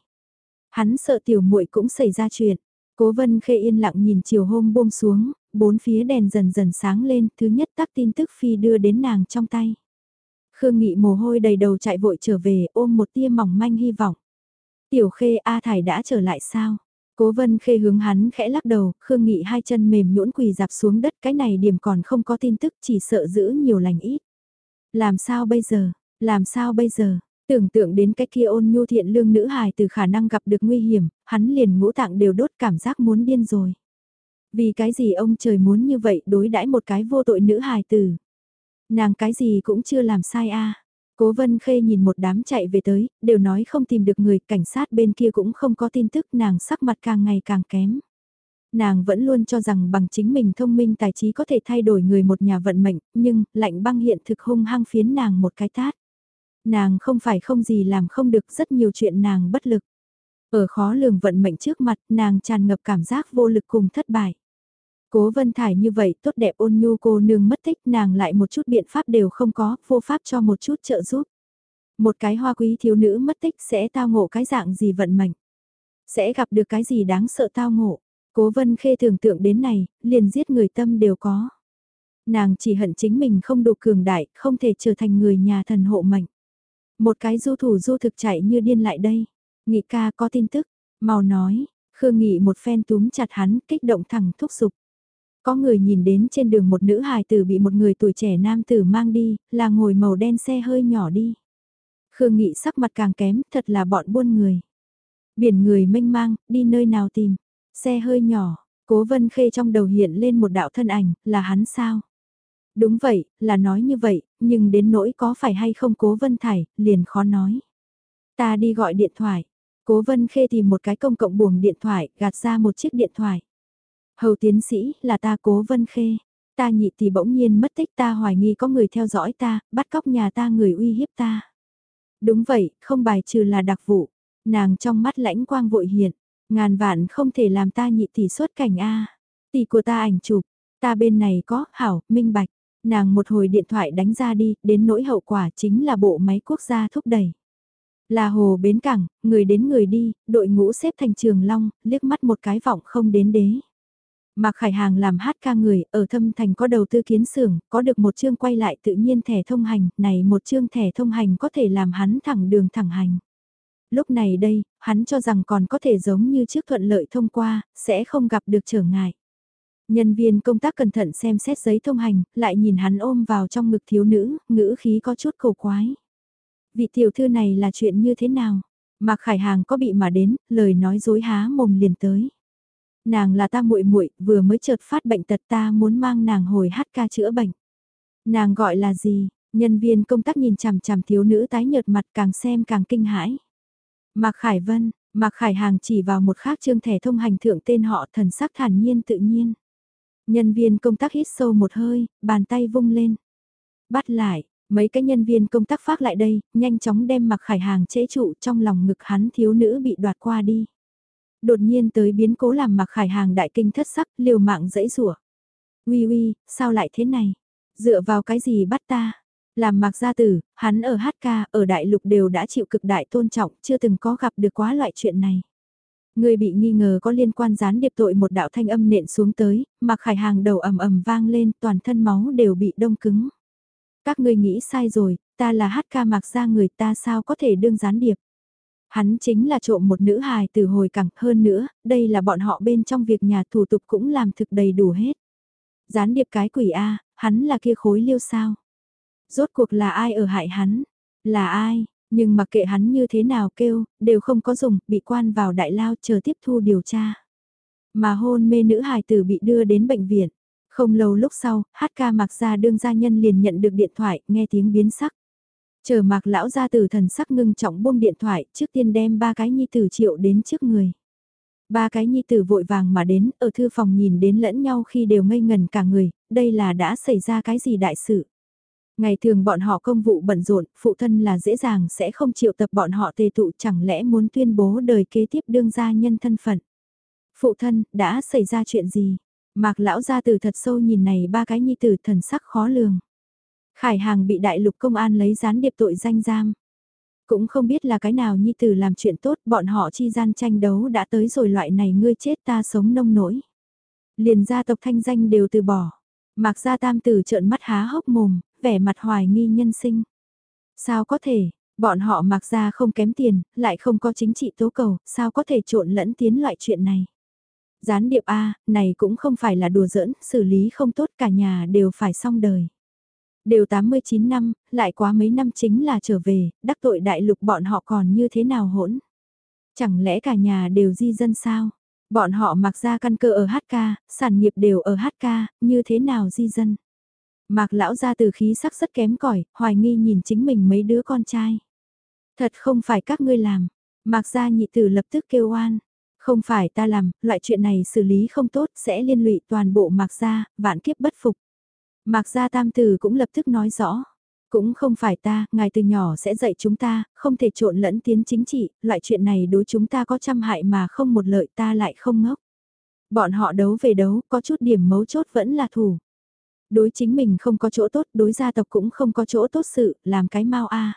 Hắn sợ tiểu muội cũng xảy ra chuyện. Cố vân khê yên lặng nhìn chiều hôm buông xuống, bốn phía đèn dần dần sáng lên, thứ nhất tắc tin tức phi đưa đến nàng trong tay. Khương Nghị mồ hôi đầy đầu chạy vội trở về ôm một tia mỏng manh hy vọng. Tiểu Khê A Thải đã trở lại sao? Cố Vân Khê hướng hắn khẽ lắc đầu, Khương Nghị hai chân mềm nhũn quỳ dạp xuống đất, cái này điểm còn không có tin tức, chỉ sợ giữ nhiều lành ít. Làm sao bây giờ? Làm sao bây giờ? Tưởng tượng đến cái kia ôn nhu thiện lương nữ hài từ khả năng gặp được nguy hiểm, hắn liền ngũ tạng đều đốt cảm giác muốn điên rồi. Vì cái gì ông trời muốn như vậy đối đãi một cái vô tội nữ hài tử. Nàng cái gì cũng chưa làm sai a. Cố Vân Khê nhìn một đám chạy về tới, đều nói không tìm được người, cảnh sát bên kia cũng không có tin tức, nàng sắc mặt càng ngày càng kém. Nàng vẫn luôn cho rằng bằng chính mình thông minh tài trí có thể thay đổi người một nhà vận mệnh, nhưng lạnh băng hiện thực hung hăng phiến nàng một cái tát. Nàng không phải không gì làm không được rất nhiều chuyện nàng bất lực. Ở khó lường vận mệnh trước mặt, nàng tràn ngập cảm giác vô lực cùng thất bại. Cố Vân Thải như vậy tốt đẹp ôn nhu cô nương mất tích nàng lại một chút biện pháp đều không có, vô pháp cho một chút trợ giúp. Một cái hoa quý thiếu nữ mất tích sẽ tao ngộ cái dạng gì vận mệnh. Sẽ gặp được cái gì đáng sợ tao ngộ. Cố Vân Khê tưởng tượng đến này, liền giết người tâm đều có. Nàng chỉ hận chính mình không đủ cường đại, không thể trở thành người nhà thần hộ mệnh. Một cái du thủ du thực chạy như điên lại đây. Nghị ca có tin tức, mau nói, Khương Nghị một phen túm chặt hắn, kích động thẳng thúc giục. Có người nhìn đến trên đường một nữ hài tử bị một người tuổi trẻ nam tử mang đi, là ngồi màu đen xe hơi nhỏ đi. Khương Nghị sắc mặt càng kém, thật là bọn buôn người. Biển người mênh mang, đi nơi nào tìm. Xe hơi nhỏ, cố vân khê trong đầu hiện lên một đạo thân ảnh, là hắn sao? Đúng vậy, là nói như vậy, nhưng đến nỗi có phải hay không cố vân thải, liền khó nói. Ta đi gọi điện thoại. Cố vân khê tìm một cái công cộng buồng điện thoại, gạt ra một chiếc điện thoại. Hầu tiến sĩ, là ta cố vân khê. Ta nhị thì bỗng nhiên mất tích ta hoài nghi có người theo dõi ta, bắt cóc nhà ta người uy hiếp ta. Đúng vậy, không bài trừ là đặc vụ. Nàng trong mắt lãnh quang vội hiện, ngàn vạn không thể làm ta nhị tỷ xuất cảnh A. Tỷ của ta ảnh chụp, ta bên này có, hảo, minh bạch. Nàng một hồi điện thoại đánh ra đi, đến nỗi hậu quả chính là bộ máy quốc gia thúc đẩy. Là hồ bến cảng, người đến người đi, đội ngũ xếp thành trường long, liếc mắt một cái vọng không đến đế. Mạc Khải Hàng làm hát ca người, ở thâm thành có đầu tư kiến xưởng, có được một chương quay lại tự nhiên thẻ thông hành, này một chương thẻ thông hành có thể làm hắn thẳng đường thẳng hành. Lúc này đây, hắn cho rằng còn có thể giống như trước thuận lợi thông qua, sẽ không gặp được trở ngại. Nhân viên công tác cẩn thận xem xét giấy thông hành, lại nhìn hắn ôm vào trong ngực thiếu nữ, ngữ khí có chút cầu quái. Vị tiểu thư này là chuyện như thế nào? Mạc Khải Hàng có bị mà đến, lời nói dối há mồm liền tới. Nàng là ta muội muội, vừa mới chợt phát bệnh tật ta muốn mang nàng hồi hát ca chữa bệnh. Nàng gọi là gì? Nhân viên công tác nhìn chằm chằm thiếu nữ tái nhợt mặt càng xem càng kinh hãi. Mạc Khải Vân, Mạc Khải Hàng chỉ vào một khác trương thẻ thông hành thượng tên họ thần sắc thản nhiên tự nhiên. Nhân viên công tác hít sâu một hơi, bàn tay vung lên. Bắt lại, mấy cái nhân viên công tác phát lại đây, nhanh chóng đem mặc Khải Hàng chế trụ trong lòng ngực hắn thiếu nữ bị đoạt qua đi. Đột nhiên tới biến cố làm mặc Khải Hàng đại kinh thất sắc, liều mạng dẫy rủa. Uy uy, sao lại thế này? Dựa vào cái gì bắt ta? Làm mạc gia tử, hắn ở HK, ở đại lục đều đã chịu cực đại tôn trọng, chưa từng có gặp được quá loại chuyện này. Người bị nghi ngờ có liên quan gián điệp tội một đạo thanh âm nện xuống tới, mặc khải hàng đầu ầm ầm vang lên, toàn thân máu đều bị đông cứng. Các ngươi nghĩ sai rồi, ta là hát ca mạc ra người ta sao có thể đương gián điệp. Hắn chính là trộm một nữ hài từ hồi cẳng hơn nữa, đây là bọn họ bên trong việc nhà thủ tục cũng làm thực đầy đủ hết. Gián điệp cái quỷ A, hắn là kia khối liêu sao. Rốt cuộc là ai ở hại hắn? Là ai? Nhưng mà kệ hắn như thế nào kêu, đều không có dùng, bị quan vào đại lao chờ tiếp thu điều tra. Mà hôn mê nữ hài tử bị đưa đến bệnh viện. Không lâu lúc sau, HK mặc ra đương gia nhân liền nhận được điện thoại, nghe tiếng biến sắc. Chờ mạc lão gia tử thần sắc ngưng trọng buông điện thoại, trước tiên đem ba cái nhi tử triệu đến trước người. Ba cái nhi tử vội vàng mà đến, ở thư phòng nhìn đến lẫn nhau khi đều ngây ngần cả người, đây là đã xảy ra cái gì đại sự. Ngày thường bọn họ công vụ bận rộn, phụ thân là dễ dàng sẽ không chịu tập bọn họ tề tụ chẳng lẽ muốn tuyên bố đời kế tiếp đương gia nhân thân phận. Phụ thân, đã xảy ra chuyện gì? Mạc lão gia từ thật sâu nhìn này ba cái nhi tử thần sắc khó lường. Khải hàng bị đại lục công an lấy gián điệp tội danh giam. Cũng không biết là cái nào nhi tử làm chuyện tốt, bọn họ chi gian tranh đấu đã tới rồi loại này ngươi chết ta sống nông nổi. Liền gia tộc thanh danh đều từ bỏ. Mạc gia tam tử trợn mắt há hốc mồm, vẻ mặt hoài nghi nhân sinh. Sao có thể, bọn họ mặc ra không kém tiền, lại không có chính trị tố cầu, sao có thể trộn lẫn tiến loại chuyện này. Gián điệp A, này cũng không phải là đùa giỡn, xử lý không tốt cả nhà đều phải xong đời. Đều 89 năm, lại quá mấy năm chính là trở về, đắc tội đại lục bọn họ còn như thế nào hỗn. Chẳng lẽ cả nhà đều di dân sao? Bọn họ mặc ra căn cơ ở HK, sản nghiệp đều ở HK, như thế nào di dân? Mạc lão ra từ khí sắc rất kém cỏi hoài nghi nhìn chính mình mấy đứa con trai. Thật không phải các ngươi làm. Mạc gia nhị tử lập tức kêu oan. Không phải ta làm, loại chuyện này xử lý không tốt sẽ liên lụy toàn bộ mạc gia, vạn kiếp bất phục. Mạc gia tam tử cũng lập tức nói rõ. Cũng không phải ta, ngài từ nhỏ sẽ dạy chúng ta, không thể trộn lẫn tiến chính trị, loại chuyện này đối chúng ta có trăm hại mà không một lợi ta lại không ngốc. Bọn họ đấu về đấu, có chút điểm mấu chốt vẫn là thủ. Đối chính mình không có chỗ tốt, đối gia tộc cũng không có chỗ tốt sự, làm cái mau a.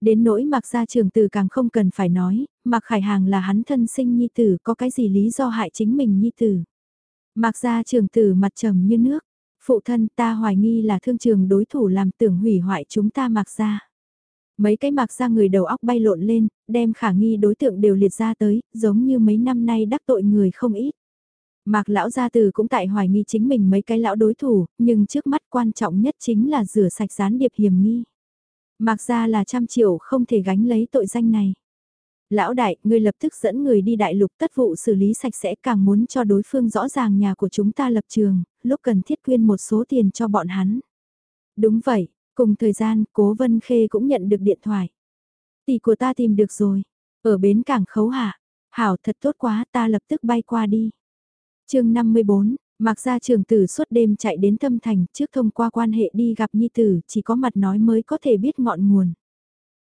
Đến nỗi mặc gia trường tử càng không cần phải nói, mặc khải hàng là hắn thân sinh nhi tử, có cái gì lý do hại chính mình nhi tử. Mặc gia trường tử mặt trầm như nước, phụ thân ta hoài nghi là thương trường đối thủ làm tưởng hủy hoại chúng ta mặc gia. Mấy cái mặc ra người đầu óc bay lộn lên, đem khả nghi đối tượng đều liệt ra tới, giống như mấy năm nay đắc tội người không ít. Mạc lão gia từ cũng tại hoài nghi chính mình mấy cái lão đối thủ, nhưng trước mắt quan trọng nhất chính là rửa sạch gián điệp hiểm nghi. Mạc gia là trăm triệu không thể gánh lấy tội danh này. Lão đại, ngươi lập tức dẫn người đi đại lục tất vụ xử lý sạch sẽ càng muốn cho đối phương rõ ràng nhà của chúng ta lập trường, lúc cần thiết quyên một số tiền cho bọn hắn. Đúng vậy, cùng thời gian, cố Vân Khê cũng nhận được điện thoại. Tỷ của ta tìm được rồi, ở bến cảng khấu hạ. Hảo thật tốt quá ta lập tức bay qua đi chương 54, Mạc gia trường tử suốt đêm chạy đến tâm thành trước thông qua quan hệ đi gặp Nhi Tử, chỉ có mặt nói mới có thể biết ngọn nguồn.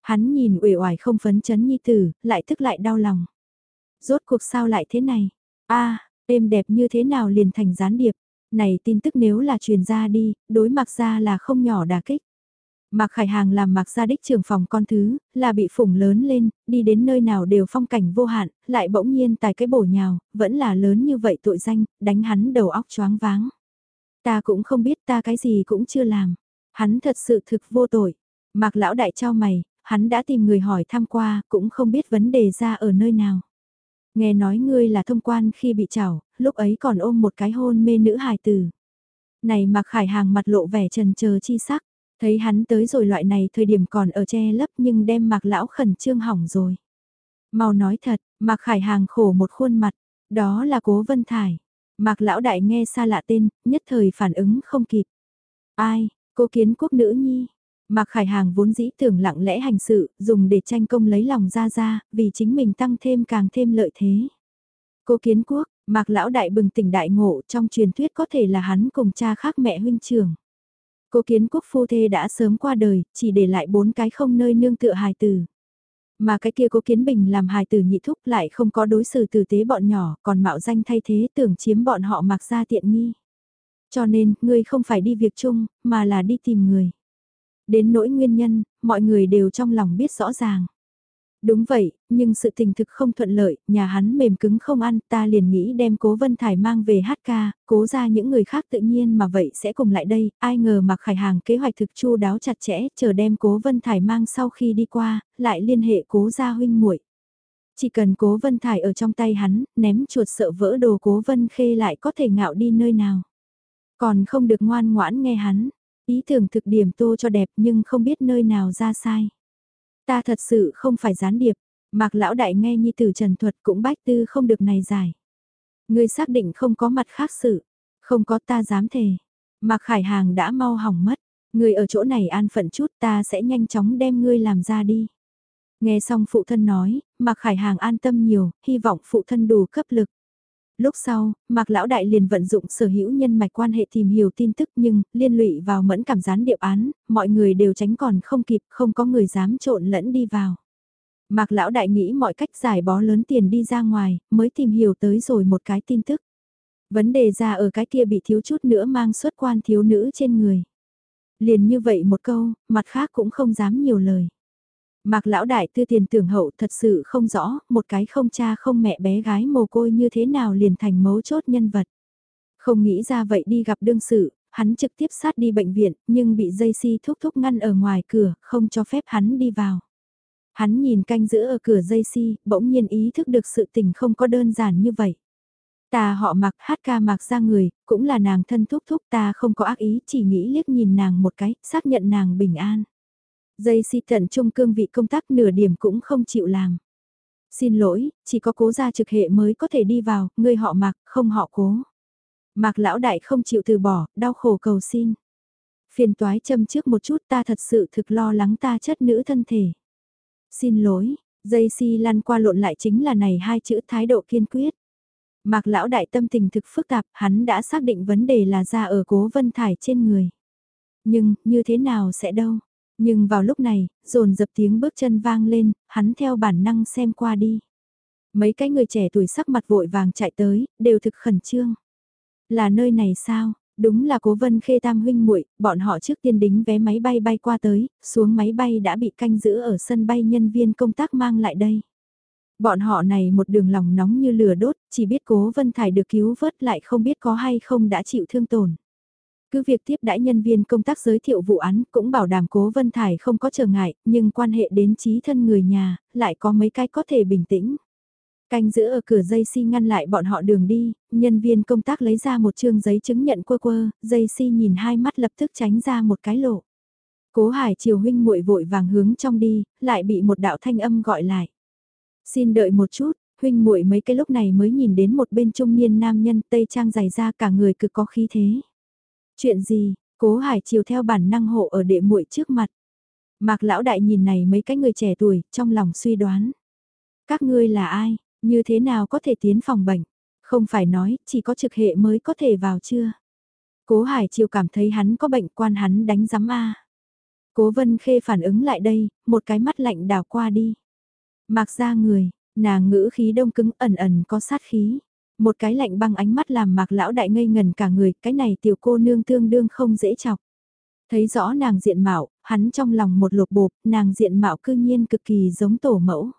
Hắn nhìn uể oải không phấn chấn Nhi Tử, lại tức lại đau lòng. Rốt cuộc sao lại thế này? a à, êm đẹp như thế nào liền thành gián điệp? Này tin tức nếu là truyền ra đi, đối Mạc gia là không nhỏ đà kích. Mạc Khải Hàng làm Mạc Gia Đích trưởng phòng con thứ, là bị phủng lớn lên, đi đến nơi nào đều phong cảnh vô hạn, lại bỗng nhiên tài cái bổ nhào, vẫn là lớn như vậy tội danh, đánh hắn đầu óc choáng váng. Ta cũng không biết ta cái gì cũng chưa làm. Hắn thật sự thực vô tội. Mạc Lão Đại trao mày, hắn đã tìm người hỏi thăm qua, cũng không biết vấn đề ra ở nơi nào. Nghe nói ngươi là thông quan khi bị chảo, lúc ấy còn ôm một cái hôn mê nữ hài tử. Này mạc khải hàng mặt lộ vẻ trần chờ chi sắc, thấy hắn tới rồi loại này thời điểm còn ở che lấp nhưng đem mặc lão khẩn trương hỏng rồi. Mau nói thật, mặc khải hàng khổ một khuôn mặt, đó là cố vân thải. Mạc lão đại nghe xa lạ tên, nhất thời phản ứng không kịp. Ai, cô kiến quốc nữ nhi. Mạc Khải Hàng vốn dĩ tưởng lặng lẽ hành sự, dùng để tranh công lấy lòng ra ra, vì chính mình tăng thêm càng thêm lợi thế. Cô kiến quốc, Mạc lão đại bừng tỉnh đại ngộ trong truyền thuyết có thể là hắn cùng cha khác mẹ huynh trưởng. Cô kiến quốc phu thê đã sớm qua đời, chỉ để lại bốn cái không nơi nương tựa hài tử. Mà cái kia cố kiến bình làm hài tử nhị thúc lại không có đối xử tử tế bọn nhỏ, còn mạo danh thay thế tưởng chiếm bọn họ mặc ra tiện nghi. Cho nên, ngươi không phải đi việc chung, mà là đi tìm người. Đến nỗi nguyên nhân, mọi người đều trong lòng biết rõ ràng. Đúng vậy, nhưng sự tình thực không thuận lợi, nhà hắn mềm cứng không ăn, ta liền nghĩ đem cố Vân Thải mang về hát ca, cố ra những người khác tự nhiên mà vậy sẽ cùng lại đây, ai ngờ mặc khải hàng kế hoạch thực chu đáo chặt chẽ, chờ đem cố Vân Thải mang sau khi đi qua, lại liên hệ cố gia huynh muội Chỉ cần cố Vân Thải ở trong tay hắn, ném chuột sợ vỡ đồ cố Vân Khê lại có thể ngạo đi nơi nào. Còn không được ngoan ngoãn nghe hắn, ý tưởng thực điểm tô cho đẹp nhưng không biết nơi nào ra sai. Ta thật sự không phải gián điệp, mạc lão đại nghe nhi tử trần thuật cũng bách tư không được này giải. Ngươi xác định không có mặt khác sự, không có ta dám thề. Mạc Khải Hàng đã mau hỏng mất, ngươi ở chỗ này an phận chút ta sẽ nhanh chóng đem ngươi làm ra đi. Nghe xong phụ thân nói, Mạc Khải Hàng an tâm nhiều, hy vọng phụ thân đủ cấp lực. Lúc sau, Mạc Lão Đại liền vận dụng sở hữu nhân mạch quan hệ tìm hiểu tin tức nhưng, liên lụy vào mẫn cảm gián điệp án, mọi người đều tránh còn không kịp, không có người dám trộn lẫn đi vào. Mạc Lão Đại nghĩ mọi cách giải bó lớn tiền đi ra ngoài, mới tìm hiểu tới rồi một cái tin tức. Vấn đề ra ở cái kia bị thiếu chút nữa mang xuất quan thiếu nữ trên người. Liền như vậy một câu, mặt khác cũng không dám nhiều lời. Mạc lão đại tư tiền tưởng hậu thật sự không rõ, một cái không cha không mẹ bé gái mồ côi như thế nào liền thành mấu chốt nhân vật. Không nghĩ ra vậy đi gặp đương sự, hắn trực tiếp sát đi bệnh viện, nhưng bị dây si thúc thúc ngăn ở ngoài cửa, không cho phép hắn đi vào. Hắn nhìn canh giữ ở cửa dây si, bỗng nhiên ý thức được sự tình không có đơn giản như vậy. Ta họ mặc hát ca mặc ra người, cũng là nàng thân thúc thúc ta không có ác ý, chỉ nghĩ liếc nhìn nàng một cái, xác nhận nàng bình an. Dây si tận trung cương vị công tác nửa điểm cũng không chịu làm. Xin lỗi, chỉ có cố gia trực hệ mới có thể đi vào, người họ mặc, không họ cố. Mạc lão đại không chịu từ bỏ, đau khổ cầu xin. Phiền toái châm trước một chút ta thật sự thực lo lắng ta chất nữ thân thể. Xin lỗi, dây si lăn qua lộn lại chính là này hai chữ thái độ kiên quyết. Mạc lão đại tâm tình thực phức tạp, hắn đã xác định vấn đề là ra ở cố vân thải trên người. Nhưng, như thế nào sẽ đâu? Nhưng vào lúc này, rồn dập tiếng bước chân vang lên, hắn theo bản năng xem qua đi. Mấy cái người trẻ tuổi sắc mặt vội vàng chạy tới, đều thực khẩn trương. Là nơi này sao? Đúng là cố vân khê tam huynh muội bọn họ trước tiên đính vé máy bay bay qua tới, xuống máy bay đã bị canh giữ ở sân bay nhân viên công tác mang lại đây. Bọn họ này một đường lòng nóng như lửa đốt, chỉ biết cố vân thải được cứu vớt lại không biết có hay không đã chịu thương tổn. Cứ việc tiếp đãi nhân viên công tác giới thiệu vụ án cũng bảo đảm cố Vân Thải không có trở ngại, nhưng quan hệ đến trí thân người nhà, lại có mấy cái có thể bình tĩnh. Canh giữ ở cửa dây si ngăn lại bọn họ đường đi, nhân viên công tác lấy ra một chương giấy chứng nhận quơ quơ, dây si nhìn hai mắt lập tức tránh ra một cái lộ. Cố Hải Triều huynh muội vội vàng hướng trong đi, lại bị một đạo thanh âm gọi lại. Xin đợi một chút, huynh muội mấy cái lúc này mới nhìn đến một bên trung niên nam nhân tây trang dày ra cả người cực có khí thế. Chuyện gì, cố hải chiều theo bản năng hộ ở đệ muội trước mặt. Mạc lão đại nhìn này mấy cái người trẻ tuổi, trong lòng suy đoán. Các ngươi là ai, như thế nào có thể tiến phòng bệnh? Không phải nói, chỉ có trực hệ mới có thể vào chưa? Cố Hải Chiều cảm thấy hắn có bệnh quan hắn đánh giám A. Cố Vân Khê phản ứng lại đây, một cái mắt lạnh đào qua đi. Mạc ra người, nàng ngữ khí đông cứng ẩn ẩn có sát khí. Một cái lạnh băng ánh mắt làm mạc lão đại ngây ngần cả người, cái này tiểu cô nương tương đương không dễ chọc. Thấy rõ nàng diện mạo, hắn trong lòng một lột bột, nàng diện mạo cư nhiên cực kỳ giống tổ mẫu.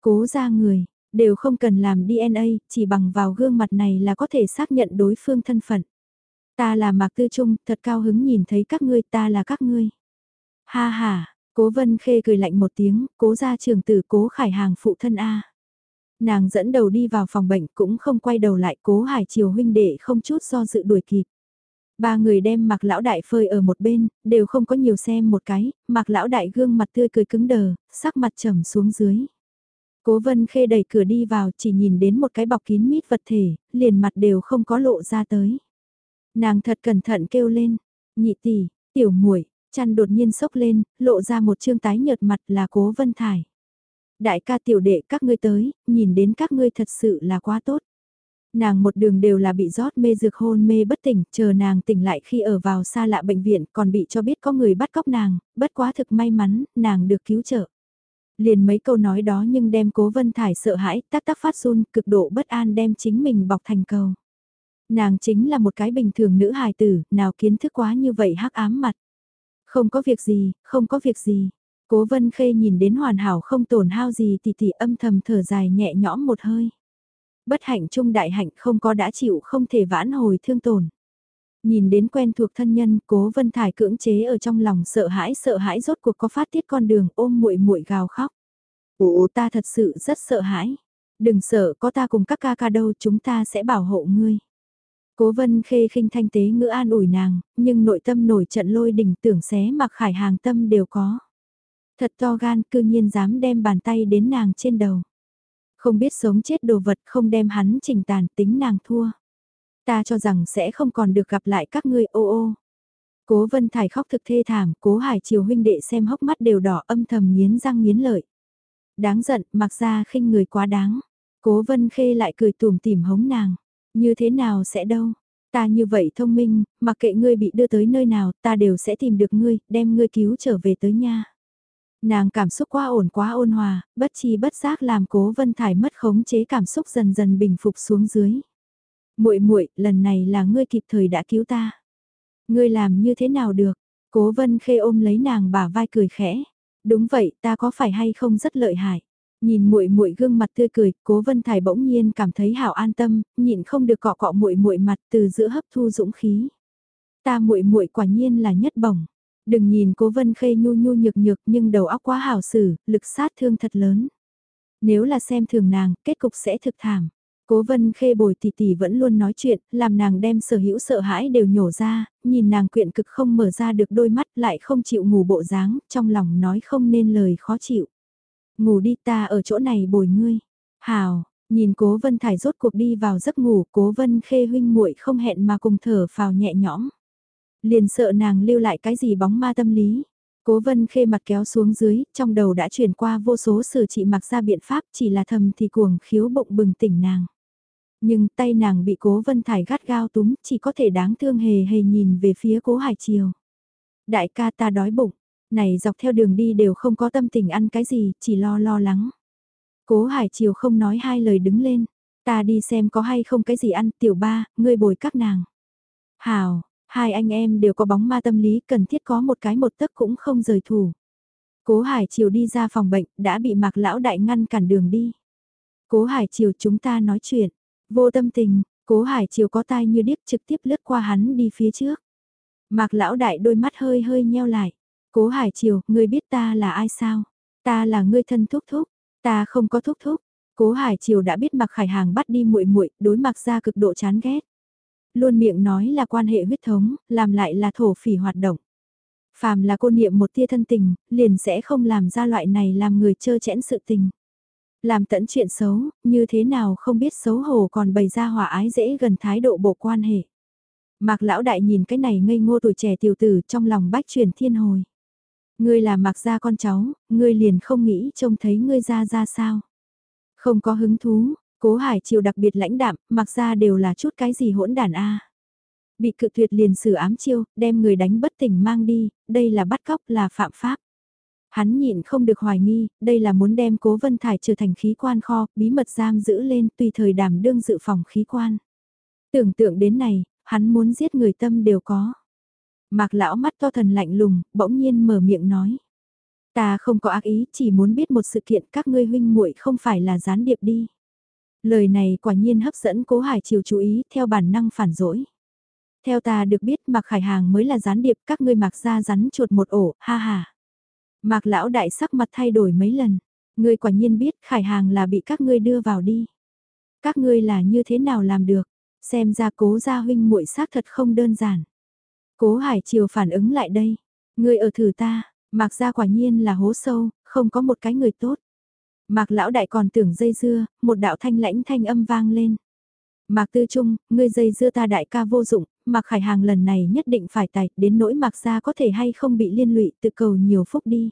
Cố ra người, đều không cần làm DNA, chỉ bằng vào gương mặt này là có thể xác nhận đối phương thân phận. Ta là Mạc Tư Trung, thật cao hứng nhìn thấy các ngươi, ta là các ngươi. Ha ha, Cố vân khê cười lạnh một tiếng, cố ra trường tử cố khải hàng phụ thân A. Nàng dẫn đầu đi vào phòng bệnh cũng không quay đầu lại cố hải chiều huynh đệ không chút do dự đuổi kịp. Ba người đem mặc lão đại phơi ở một bên, đều không có nhiều xem một cái, mặc lão đại gương mặt tươi cười cứng đờ, sắc mặt trầm xuống dưới. Cố vân khê đẩy cửa đi vào chỉ nhìn đến một cái bọc kín mít vật thể, liền mặt đều không có lộ ra tới. Nàng thật cẩn thận kêu lên, nhị tỷ, tiểu muội chăn đột nhiên sốc lên, lộ ra một trương tái nhợt mặt là cố vân thải. Đại ca tiểu đệ các ngươi tới, nhìn đến các ngươi thật sự là quá tốt. Nàng một đường đều là bị rót mê dược hôn mê bất tỉnh, chờ nàng tỉnh lại khi ở vào xa lạ bệnh viện còn bị cho biết có người bắt cóc nàng, bất quá thực may mắn, nàng được cứu trợ. Liền mấy câu nói đó nhưng đem cố vân thải sợ hãi, tắc tắc phát run, cực độ bất an đem chính mình bọc thành cầu. Nàng chính là một cái bình thường nữ hài tử, nào kiến thức quá như vậy hắc ám mặt. Không có việc gì, không có việc gì. Cố vân khê nhìn đến hoàn hảo không tổn hao gì thì thì âm thầm thở dài nhẹ nhõm một hơi. Bất hạnh chung đại hạnh không có đã chịu không thể vãn hồi thương tổn. Nhìn đến quen thuộc thân nhân, Cố Vân Thải cưỡng chế ở trong lòng sợ hãi sợ hãi rốt cuộc có phát tiết con đường ôm muội muội gào khóc. Ồ ta thật sự rất sợ hãi. Đừng sợ có ta cùng các ca ca đâu chúng ta sẽ bảo hộ ngươi. Cố vân khê khinh thanh tế ngữ an ủi nàng, nhưng nội tâm nổi trận lôi đỉnh tưởng xé mặc khải hàng tâm đều có. Thật to gan cư nhiên dám đem bàn tay đến nàng trên đầu. Không biết sống chết đồ vật không đem hắn chỉnh tàn tính nàng thua. Ta cho rằng sẽ không còn được gặp lại các ngươi ô ô. Cố Vân Thải khóc thực thê thảm, cố Hải Triều huynh đệ xem hốc mắt đều đỏ âm thầm nghiến răng nghiến lợi. Đáng giận, mặc ra khinh người quá đáng. Cố Vân Khê lại cười tùm tìm hống nàng. Như thế nào sẽ đâu? Ta như vậy thông minh, mặc kệ ngươi bị đưa tới nơi nào, ta đều sẽ tìm được ngươi, đem ngươi cứu trở về tới nha. Nàng cảm xúc quá ổn quá ôn hòa, bất chi bất giác làm cố Vân Thải mất khống chế cảm xúc dần dần bình phục xuống dưới muội muội, lần này là ngươi kịp thời đã cứu ta. Ngươi làm như thế nào được? Cố Vân Khê ôm lấy nàng bả vai cười khẽ. Đúng vậy, ta có phải hay không rất lợi hại? Nhìn muội muội gương mặt tươi cười, Cố Vân Thải bỗng nhiên cảm thấy hảo an tâm, nhịn không được cọ cọ muội muội mặt từ giữa hấp thu dũng khí. Ta muội muội quả nhiên là nhất bổng. Đừng nhìn Cố Vân Khê nhu nhu nhược nhược nhưng đầu óc quá hảo xử, lực sát thương thật lớn. Nếu là xem thường nàng, kết cục sẽ thực thảm. Cố vân khê bồi tỷ tỷ vẫn luôn nói chuyện, làm nàng đem sở hữu sợ hãi đều nhổ ra, nhìn nàng quyện cực không mở ra được đôi mắt lại không chịu ngủ bộ dáng, trong lòng nói không nên lời khó chịu. Ngủ đi ta ở chỗ này bồi ngươi. Hào, nhìn cố vân thải rốt cuộc đi vào giấc ngủ, cố vân khê huynh muội không hẹn mà cùng thở phào nhẹ nhõm. Liền sợ nàng lưu lại cái gì bóng ma tâm lý. Cố vân khê mặt kéo xuống dưới, trong đầu đã chuyển qua vô số sử trị mặc ra biện pháp chỉ là thầm thì cuồng khiếu bụng bừng tỉnh nàng. Nhưng tay nàng bị cố vân thải gắt gao túm chỉ có thể đáng thương hề hề nhìn về phía cố hải chiều. Đại ca ta đói bụng, này dọc theo đường đi đều không có tâm tình ăn cái gì, chỉ lo lo lắng. Cố hải chiều không nói hai lời đứng lên, ta đi xem có hay không cái gì ăn, tiểu ba, ngươi bồi các nàng. Hào, hai anh em đều có bóng ma tâm lý cần thiết có một cái một tấc cũng không rời thủ. Cố Hải Triều đi ra phòng bệnh, đã bị Mạc Lão Đại ngăn cản đường đi. Cố Hải Triều chúng ta nói chuyện. Vô tâm tình, cố hải chiều có tai như điếc trực tiếp lướt qua hắn đi phía trước. Mạc lão đại đôi mắt hơi hơi nheo lại. Cố hải chiều, ngươi biết ta là ai sao? Ta là ngươi thân thúc thúc, ta không có thúc thúc. Cố hải chiều đã biết Mạc Khải Hàng bắt đi muội muội, đối mặt ra cực độ chán ghét. Luôn miệng nói là quan hệ huyết thống, làm lại là thổ phỉ hoạt động. Phàm là cô niệm một tia thân tình, liền sẽ không làm ra loại này làm người chơ chẽn sự tình. Làm tẫn chuyện xấu, như thế nào không biết xấu hổ còn bày ra hòa ái dễ gần thái độ bộ quan hệ. Mạc lão đại nhìn cái này ngây ngô tuổi trẻ tiểu tử trong lòng bách truyền thiên hồi. Ngươi là mạc gia con cháu, ngươi liền không nghĩ trông thấy ngươi ra ra sao. Không có hứng thú, cố hải chiều đặc biệt lãnh đạm, mặc ra đều là chút cái gì hỗn đàn a Bị cự tuyệt liền xử ám chiêu, đem người đánh bất tỉnh mang đi, đây là bắt cóc là phạm pháp. Hắn nhịn không được hoài nghi, đây là muốn đem cố vân thải trở thành khí quan kho, bí mật giam giữ lên tùy thời đảm đương dự phòng khí quan. Tưởng tượng đến này, hắn muốn giết người tâm đều có. Mạc lão mắt to thần lạnh lùng, bỗng nhiên mở miệng nói. Ta không có ác ý, chỉ muốn biết một sự kiện các ngươi huynh muội không phải là gián điệp đi. Lời này quả nhiên hấp dẫn cố hải chiều chú ý theo bản năng phản dỗi. Theo ta được biết Mạc Khải Hàng mới là gián điệp các ngươi mạc ra rắn chuột một ổ, ha ha. Mạc lão đại sắc mặt thay đổi mấy lần. Ngươi quả nhiên biết khải hàng là bị các ngươi đưa vào đi. Các ngươi là như thế nào làm được? Xem ra cố gia huynh muội xác thật không đơn giản. Cố hải chiều phản ứng lại đây. Ngươi ở thử ta, mạc gia quả nhiên là hố sâu, không có một cái người tốt. Mạc lão đại còn tưởng dây dưa, một đạo thanh lãnh thanh âm vang lên. Mạc Tư Trung, ngươi dây dưa ta đại ca vô dụng, Mạc Khải Hàng lần này nhất định phải tài, đến nỗi Mạc gia có thể hay không bị liên lụy tự cầu nhiều phúc đi.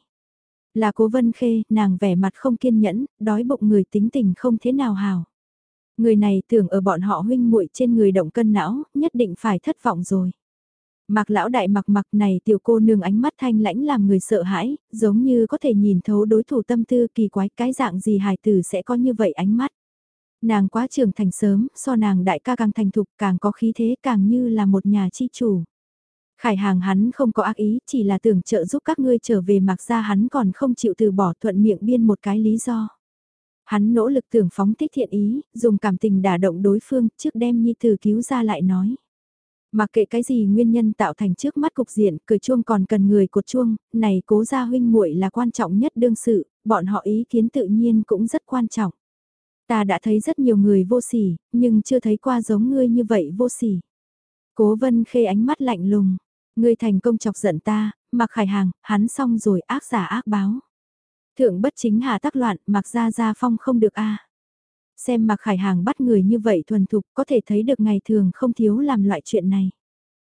Là cố vân khê, nàng vẻ mặt không kiên nhẫn, đói bụng người tính tình không thế nào hào. Người này tưởng ở bọn họ huynh muội trên người động cân não, nhất định phải thất vọng rồi. Mạc lão đại mặc mặc này tiểu cô nương ánh mắt thanh lãnh làm người sợ hãi, giống như có thể nhìn thấu đối thủ tâm tư kỳ quái cái dạng gì hài tử sẽ có như vậy ánh mắt. Nàng quá trưởng thành sớm, so nàng đại ca càng thành thục càng có khí thế càng như là một nhà chi chủ. Khải hàng hắn không có ác ý, chỉ là tưởng trợ giúp các ngươi trở về mặc ra hắn còn không chịu từ bỏ thuận miệng biên một cái lý do. Hắn nỗ lực tưởng phóng thích thiện ý, dùng cảm tình đả động đối phương trước đem nhi tử cứu ra lại nói. Mặc kệ cái gì nguyên nhân tạo thành trước mắt cục diện, cười chuông còn cần người cột chuông, này cố gia huynh muội là quan trọng nhất đương sự, bọn họ ý kiến tự nhiên cũng rất quan trọng. Ta đã thấy rất nhiều người vô sỉ, nhưng chưa thấy qua giống ngươi như vậy vô sỉ. Cố vân khê ánh mắt lạnh lùng, ngươi thành công chọc giận ta, mặc khải hàng, hắn xong rồi ác giả ác báo. Thượng bất chính hà tắc loạn, mặc ra ra phong không được a Xem Mạc khải hàng bắt người như vậy thuần thục có thể thấy được ngày thường không thiếu làm loại chuyện này.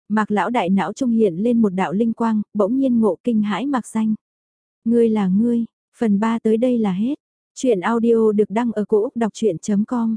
Mạc lão đại não trung hiện lên một đạo linh quang, bỗng nhiên ngộ kinh hãi mặc danh. Ngươi là ngươi, phần 3 tới đây là hết. Chuyện audio được đăng ở cổ Úc đọc chuyện.com